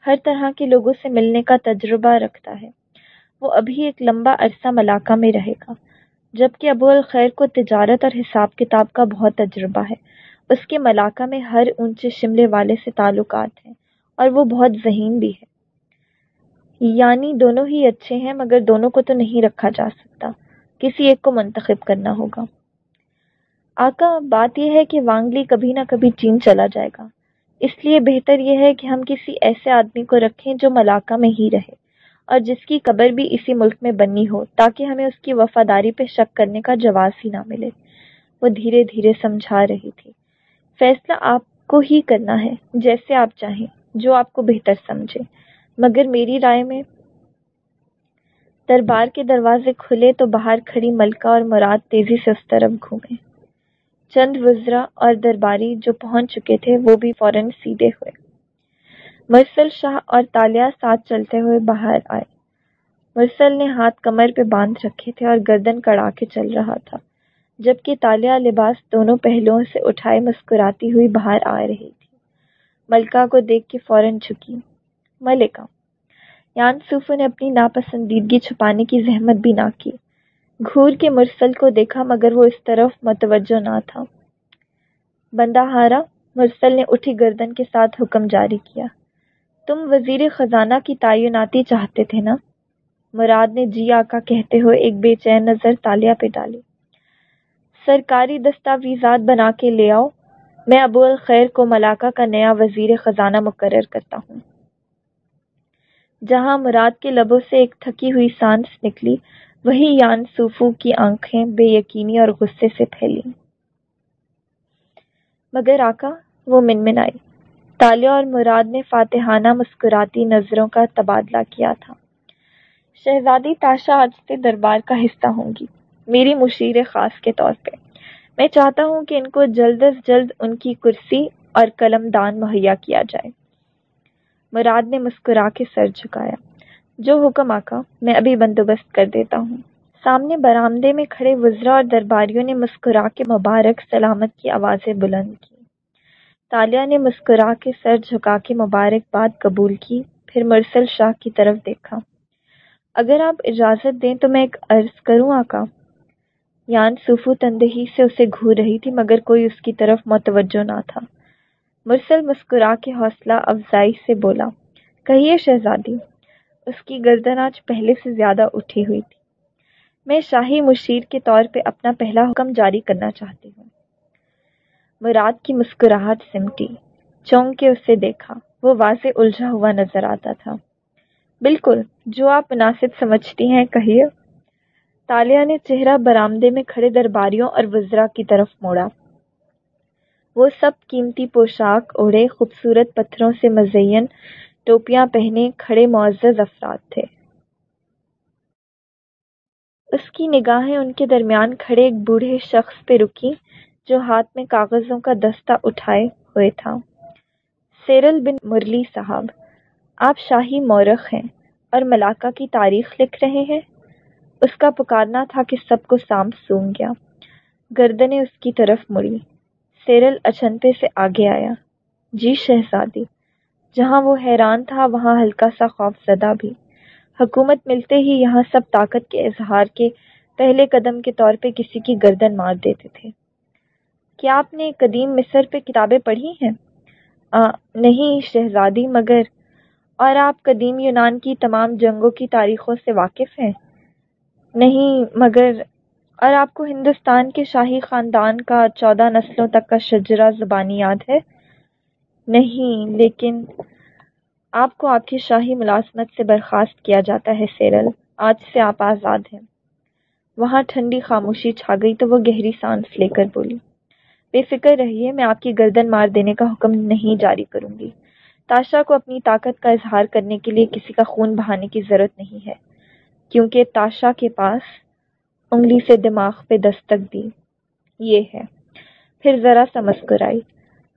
ہر طرح کے لوگوں سے ملنے کا تجربہ رکھتا ہے۔ وہ ابھی ایک لمبا عرصہ ملاقہ میں رہے گا، جبکہ ابو الخیر کو تجارت اور حساب کتاب کا بہت تجربہ ہے۔ اس کے ملاقہ میں ہر اونچے شملے والے سے تعلقات ہیں اور وہ بہت ذہین بھی ہے۔ یعنی دونوں ہی اچھے ہیں، مگر دونوں کو تو نہیں رکھا جا سکتا۔ کسی ایک کو منتخب کرنا ہوگا۔ آقا، بات یہ ہے کہ وانگلی کبھی نہ کبھی چین چلا جائے گا۔ اس لیے بہتر یہ ہے کہ ہم کسی ایسے آدمی کو رکھیں جو ملاقہ میں ہی رہے اور جس کی قبر بھی اسی ملک میں بنی ہو تاکہ ہمیں اس کی وفاداری پہ شک کرنے کا جواز ہی نہ ملے۔ وہ دھیرے دھیرے سمجھا رہی تھی۔ فیصلہ آپ کو ہی کرنا ہے، جیسے آپ چاہیں، جو آپ کو بہتر سمجھے۔ مگر میری رائے میں دربار کے دروازے کھلے تو باہر کھڑی ملکہ اور مراد تیزی سے اس طرف گھومے۔ چند وزرا اور درباری جو پہنچ چکے تھے، وہ بھی فوراً سیدھے ہوئے۔ مرسل شاہ اور تالیا ساتھ چلتے ہوئے باہر آئے۔ مرسل نے ہاتھ کمر پہ باندھ رکھے تھے اور گردن کڑا کے چل رہا تھا، جبکہ تالیا لباس دونوں پہلوؤں سے اٹھائے مسکراتی ہوئی باہر آ رہی تھی۔ ملکہ کو دیکھ کے فوراً چھکی ملکہ یان صوفو نے اپنی ناپسندیدگی چھپانے کی زحمت بھی نہ کی۔ گھور کے مرسل کو دیکھا مگر وہ اس طرف متوجہ نہ تھا۔ بندہ ہارا مرسل نے اٹھی گردن کے ساتھ حکم جاری کیا۔ تم وزیر خزانہ کی تعیناتی چاہتے تھے نا؟ مراد نے جی آقا کہتے ہوئے ایک بے چین نظر تالیا پہ ڈالی۔ سرکاری دستاویزات بنا کے لے آؤ۔ میں ابو الخیر کو ملاقہ کا نیا وزیر خزانہ مقرر کرتا ہوں۔ جہاں مراد کے لبوں سے ایک تھکی ہوئی سانس نکلی وہی یان سوفو کی آنکھیں بے یقینی اور غصے سے پھیلی۔ مگر آقا، وہ من من آئی۔ تالیہ اور مراد نے فاتحانہ مسکراتی نظروں کا تبادلہ کیا تھا۔ شہزادی تاشا آج سے دربار کا حصہ ہوں گی، میری مشیر خاص کے طور پہ۔ میں چاہتا ہوں کہ ان کو جلد از جلد ان کی کرسی اور قلم دان مہیا کیا جائے۔ مراد نے مسکرا کے سر جھکایا۔ جو حکم آقا میں ابھی بندوبست کر دیتا ہوں۔ سامنے برآمدے میں کھڑے وزرا اور درباریوں نے مسکرا کے مبارک سلامت کی آوازیں بلند کی۔ تالیہ نے مسکرا کے سر جھکا کے مبارک باد قبول کی، پھر مرسل شاہ کی طرف دیکھا۔ اگر آپ اجازت دیں تو میں ایک عرض کروں آقا یان صوفو تندہی سے اسے گھور رہی تھی، مگر کوئی اس کی طرف متوجہ نہ تھا۔ مرسل مسکرا کے حوصلہ افزائی سے بولا، کہیے شہزادی اس کی گردن آج پہلے سے زیادہ اٹھی ہوئی تھی۔ میں شاہی مشیر کے طور پہ اپنا پہلا حکم جاری کرنا چاہتی ہوں۔ مراد کی مسکراہٹ سمٹی۔ چونک کے اسے دیکھا، وہ واضح الجھا ہوا نظر آتا تھا۔ بالکل، جو آپ مناسب سمجھتی ہیں، کہیے۔ تالیہ نے چہرہ برآمدے میں کھڑے درباریوں اور وزرا کی طرف موڑا۔ وہ سب قیمتی پوشاک، اوڑھے، خوبصورت پتھروں سے مزین ٹوپیاں پہنے کھڑے معزز افراد تھے۔ اس کی نگاہیں ان کے درمیان کھڑے ایک بوڑھے شخص پہ رکی جو ہاتھ میں کاغذوں کا دستہ اٹھائے ہوئے تھا۔ سیرل بن مرلی صاحب، آپ شاہی مورخ ہیں اور ملاقہ کی تاریخ لکھ رہے ہیں۔ اس کا پکارنا تھا کہ سب کو سام سونگ گیا۔ گردنیں اس کی طرف مڑی۔ سیرل اچنتے سے آگے آیا۔ جی شہزادی جہاں وہ حیران تھا وہاں ہلکا سا خوف زدہ بھی۔ حکومت ملتے ہی یہاں سب طاقت کے اظہار کے پہلے قدم کے طور پہ کسی کی گردن مار دیتے تھے۔ کیا آپ نے قدیم مصر پہ کتابیں پڑھی ہیں؟ آ, نہیں شہزادی مگر اور آپ قدیم یونان کی تمام جنگوں کی تاریخوں سے واقف ہیں؟ نہیں مگر اور آپ کو ہندوستان کے شاہی خاندان کا چودہ نسلوں تک کا شجرا زبانی یاد ہے؟ نہیں، لیکن آپ کو آپ کی شاہی ملازمت سے برخاست کیا جاتا ہے، سیرل۔ آج سے آپ آزاد ہیں۔ وہاں ٹھنڈی خاموشی چھا گئی تو وہ گہری سانس لے کر بولی، بے فکر رہیے، میں آپ کی گردن مار دینے کا حکم نہیں جاری کروں گی۔ تاشا کو اپنی طاقت کا اظہار کرنے کے لیے کسی کا خون بہانے کی ضرورت نہیں ہے، کیونکہ تاشا کے پاس انگلی سے دماغ پہ دستک دی یہ ہے۔ پھر ذرا سا مسکرائی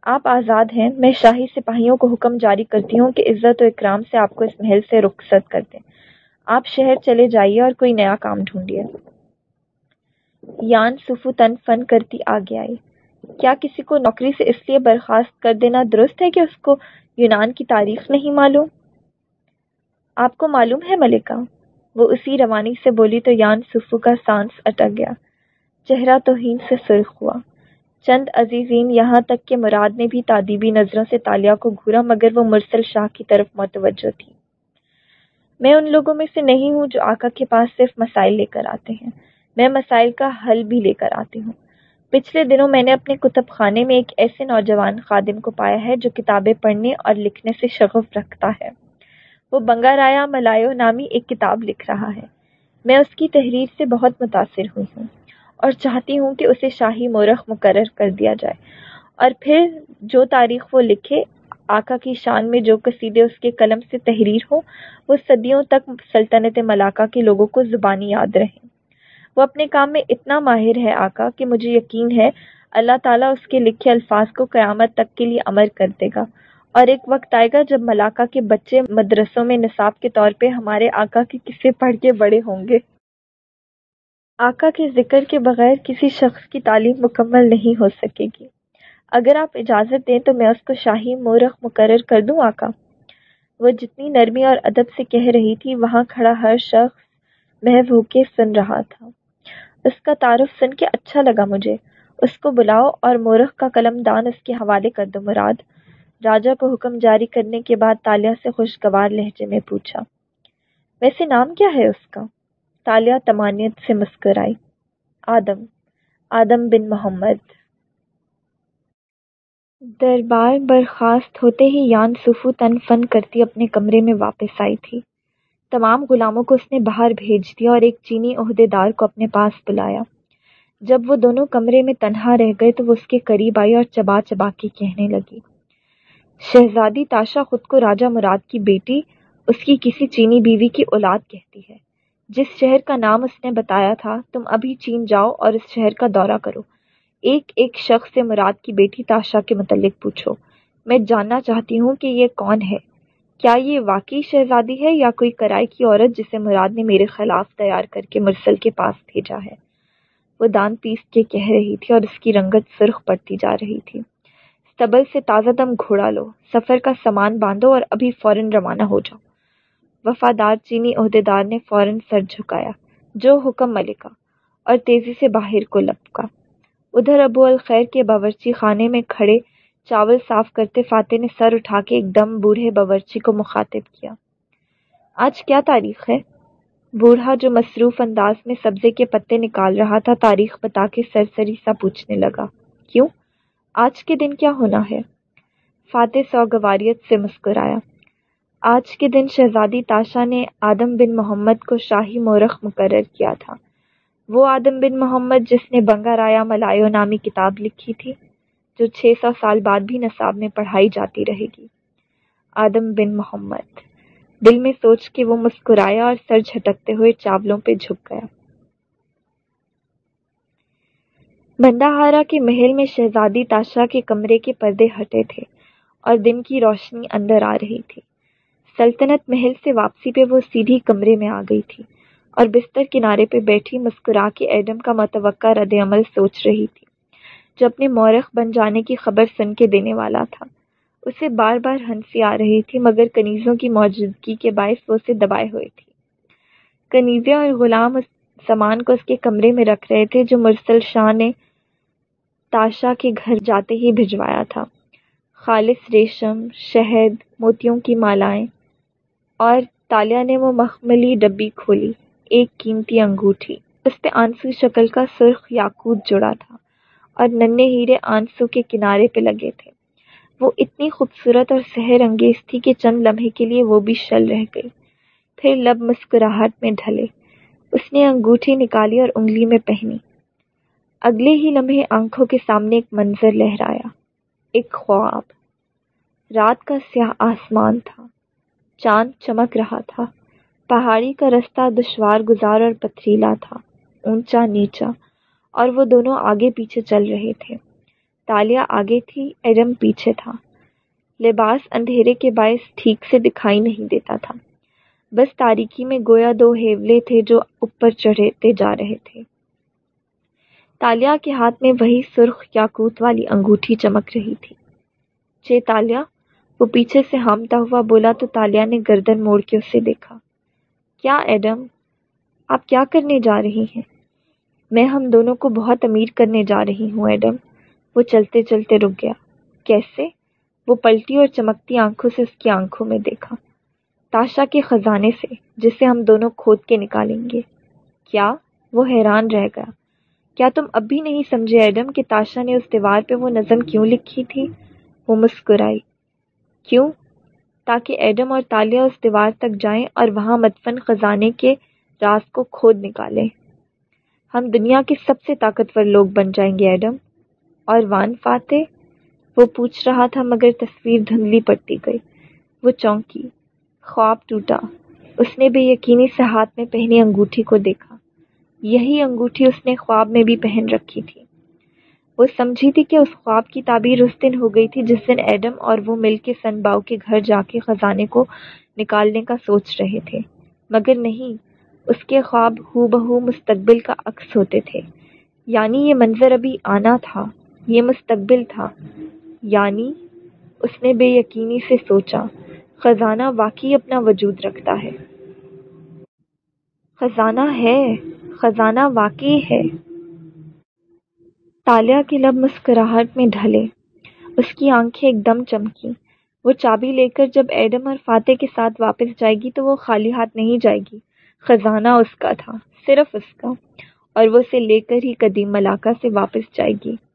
آپ آزاد ہیں، میں شاہی سپاہیوں کو حکم جاری کرتی ہوں کہ عزت و اکرام سے آپ کو اس محل سے رخصت کر دیں۔ آپ شہر چلے جائیے اور کوئی نیا کام ڈھونڈیے۔ یان سفو تن فن کرتی آگے آئی۔ کیا کسی کو نوکری سے اس لیے برخاست کر دینا درست ہے کہ اس کو یونان کی تاریخ نہیں معلوم؟ آپ کو معلوم ہے ملکہ، وہ اسی روانی سے بولی تو یان سفو کا سانس اٹک گیا۔ چہرہ توہین سے سرخ ہوا۔ چند عزیزین یہاں تک کہ مراد نے بھی تعدیبی نظروں سے تالیہ کو گھورا، مگر وہ مرسل شاہ کی طرف متوجہ تھی۔ میں ان لوگوں میں سے نہیں ہوں جو آقا کے پاس صرف مسائل لے کر آتے ہیں۔ میں مسائل کا حل بھی لے کر آتی ہوں۔ پچھلے دنوں میں نے اپنے کتب خانے میں ایک ایسے نوجوان خادم کو پایا ہے جو کتابیں پڑھنے اور لکھنے سے شغف رکھتا ہے۔ وہ بنگا رایا ملایو نامی ایک کتاب لکھ رہا ہے۔ میں اس کی تحریر سے بہت متاثر ہوئی ہوں۔ اور چاہتی ہوں کہ اسے شاہی مورخ مقرر کر دیا جائے۔ اور پھر جو تاریخ وہ لکھے، آقا کی شان میں جو قصیدے اس کے قلم سے تحریر ہوں، وہ صدیوں تک سلطنت ملاقہ کے لوگوں کو زبانی یاد رہیں۔ وہ اپنے کام میں اتنا ماہر ہے آقا کہ مجھے یقین ہے، اللہ تعالیٰ اس کے لکھے الفاظ کو قیامت تک کے لیے امر کر دے گا۔ اور ایک وقت آئے گا جب ملاقہ کے بچے مدرسوں میں نصاب کے طور پہ ہمارے آقا کے قصے پڑھ کے بڑے ہوں گے۔ آقا کے ذکر کے بغیر کسی شخص کی تعلیم مکمل نہیں ہو سکے گی۔ اگر آپ اجازت دیں تو میں اس کو شاہی مورخ مقرر کر دوں، آقا۔ وہ جتنی نرمی اور ادب سے کہہ رہی تھی، وہاں کھڑا ہر شخص محو کے سن رہا تھا۔ اس کا تعارف سن کے اچھا لگا مجھے۔ اس کو بلاؤ اور مورخ کا قلم دان اس کے حوالے کر دو، مراد۔ راجا کو حکم جاری کرنے کے بعد تالیہ سے خوشگوار لہجے میں پوچھا ویسے نام کیا ہے اس کا؟ تالیہ تمانیت سے مسکرائی۔ آدم آدم بن محمد۔ دربار برخاست ہوتے ہی یان سفو تن فن کرتی اپنے کمرے میں واپس آئی تھی۔ تمام غلاموں کو اس نے باہر بھیج دیا اور ایک چینی عہدے دار کو اپنے پاس بلایا۔ جب وہ دونوں کمرے میں تنہا رہ گئے تو وہ اس کے قریب آئی اور چبا چبا کے کہنے لگی۔ شہزادی تاشا خود کو راجا مراد کی بیٹی، اس کی کسی چینی بیوی کی اولاد کہتی ہے۔ جس شہر کا نام اس نے بتایا تھا، تم ابھی چین جاؤ اور اس شہر کا دورہ کرو۔ ایک ایک شخص سے مراد کی بیٹی تاشا کے متعلق پوچھو۔ میں جاننا چاہتی ہوں کہ یہ کون ہے۔ کیا یہ واقعی شہزادی ہے یا کوئی کرائے کی عورت جسے مراد نے میرے خلاف تیار کر کے مرسل کے پاس بھیجا ہے؟ وہ دان پیس کے کہہ رہی تھی اور اس کی رنگت سرخ پڑتی جا رہی تھی۔ استبل سے تازہ دم گھوڑا لو، سفر کا سامان باندھو اور ابھی فوراً روانہ ہو جاؤ۔ وفادار چینی عہدیدار نے فوراً سر جھکایا، جو حکم ملکا اور تیزی سے باہر کو لپکا۔ ادھر ابو الخیر کے باورچی خانے میں کھڑے چاول صاف کرتے فاتح نے سر اٹھا کے ایک دم بوڑھے باورچی کو مخاطب کیا۔ آج کیا تاریخ ہے؟ بوڑھا جو مصروف انداز میں سبزے کے پتے نکال رہا تھا، تاریخ بتا کے سرسری سا پوچھنے لگا، کیوں؟ آج کے دن کیا ہونا ہے؟ فاتح سوگواریت سے مسکرایا۔ آج کے دن شہزادی تاشا نے آدم بن محمد کو شاہی مورخ مقرر کیا تھا۔ وہ آدم بن محمد جس نے بنگا رایا ملایو نامی کتاب لکھی تھی، جو چھ سو سال بعد بھی نصاب میں پڑھائی جاتی رہے گی۔ آدم بن محمد۔ دل میں سوچ کے وہ مسکرایا اور سر جھٹکتے ہوئے چاولوں پہ جھک گیا۔ بندہ ہارا کے محل میں شہزادی تاشا کے کمرے کے پردے ہٹے تھے اور دن کی روشنی اندر آ رہی تھی۔ سلطنت محل سے واپسی پہ وہ سیدھی کمرے میں آ گئی تھی اور بستر کنارے پہ بیٹھی مسکرا کے ایڈم کا متوقع رد عمل سوچ رہی تھی، جو اپنے مورخ بن جانے کی خبر سن کے دینے والا تھا۔ اسے بار بار ہنسی آ رہی تھی، مگر کنیزوں کی موجودگی کے باعث وہ اسے دبائے ہوئے تھی کنیزیں اور غلام اس سامان کو اس کے کمرے میں رکھ رہے تھے، جو مرسل شاہ نے تاشا کے گھر جاتے ہی بھجوایا تھا۔ خالص ریشم، شہد، موتیوں کی مالائیں اور تالیہ نے وہ مخملی ڈبی کھولی۔ ایک قیمتی انگوٹھی اس پہ آنسو شکل کا سرخ یاقوت جڑا تھا اور ننے ہیرے آنسو کے کنارے پہ لگے تھے۔ وہ اتنی خوبصورت اور سحر انگیز تھی کہ چند لمحے کے لیے وہ بھی شل رہ گئی۔ پھر لب مسکراہٹ میں ڈھلے۔ اس نے انگوٹھی نکالی اور انگلی میں پہنی۔ اگلے ہی لمحے آنکھوں کے سامنے ایک منظر لہرایا۔ ایک خواب۔ رات کا سیاہ آسمان تھا۔ چاند چمک رہا تھا۔ پہاڑی کا رستہ دشوار گزار اور پتھریلا تھا، اونچا، نیچا، اور وہ دونوں آگے پیچھے چل رہے تھے۔ تالیا آگے تھی، ایڈم پیچھے تھا۔ لباس اندھیرے کے باعث ٹھیک سے دکھائی نہیں دیتا تھا۔ بس تاریکی میں گویا دو ہیولے تھے جو اوپر چڑھتے جا رہے تھے۔ تالیا کے ہاتھ میں وہی سرخ یاقوت والی انگوٹھی چمک رہی تھی۔ چے تالیا وہ پیچھے سے ہامتا ہوا بولا تو تالیا نے گردن موڑ کے اسے دیکھا۔ کیا ایڈم؟ آپ کیا کرنے جا رہی ہیں؟ میں ہم دونوں کو بہت امیر کرنے جا رہی ہوں ایڈم۔ وہ چلتے چلتے رک گیا۔ کیسے؟ وہ پلٹی اور چمکتی آنکھوں سے اس کی آنکھوں میں دیکھا۔ تاشا کے خزانے سے، جسے ہم دونوں کھود کے نکالیں گے۔ کیا؟ وہ حیران رہ گیا۔ کیا تم اب بھی نہیں سمجھے ایڈم کہ تاشا نے اس دیوار پہ وہ نظم کیوں لکھی تھی؟ وہ مسکرائی۔ کیوں؟ تاکہ ایڈم اور تالیہ اس دیوار تک جائیں اور وہاں مدفن خزانے کے راز کو کھود نکالیں۔ ہم دنیا کے سب سے طاقتور لوگ بن جائیں گے، ایڈم۔ اور وان فاتح؟ وہ پوچھ رہا تھا مگر تصویر دھندلی پڑتی گئی۔ وہ چونکی، خواب ٹوٹا۔ اس نے بے یقینی سے ہاتھ میں پہنی انگوٹھی کو دیکھا۔ یہی انگوٹھی اس نے خواب میں بھی پہن رکھی تھی۔ وہ سمجھی تھی کہ اس خواب کی تعبیر اس دن ہو گئی تھی جس دن ایڈم اور وہ مل کے سن باؤ کے گھر جا کے خزانے کو نکالنے کا سوچ رہے تھے۔ مگر نہیں، اس کے خواب ہو بہو مستقبل کا عکس ہوتے تھے۔ یعنی یہ منظر ابھی آنا تھا، یہ مستقبل تھا۔ یعنی اس نے بے یقینی سے سوچا، خزانہ واقعی اپنا وجود رکھتا ہے۔ خزانہ ہے، خزانہ واقعی ہے۔ تالیہ کے لب مسکراہٹ میں ڈھلے۔ اس کی آنکھیں ایک دم چمکی وہ چابی لے کر جب ایڈم اور فاتح کے ساتھ واپس جائے گی تو وہ خالی ہاتھ نہیں جائے گی۔ خزانہ اس کا تھا، صرف اس کا۔ اور وہ اسے لے کر ہی قدیم ملاقہ سے واپس جائے گی۔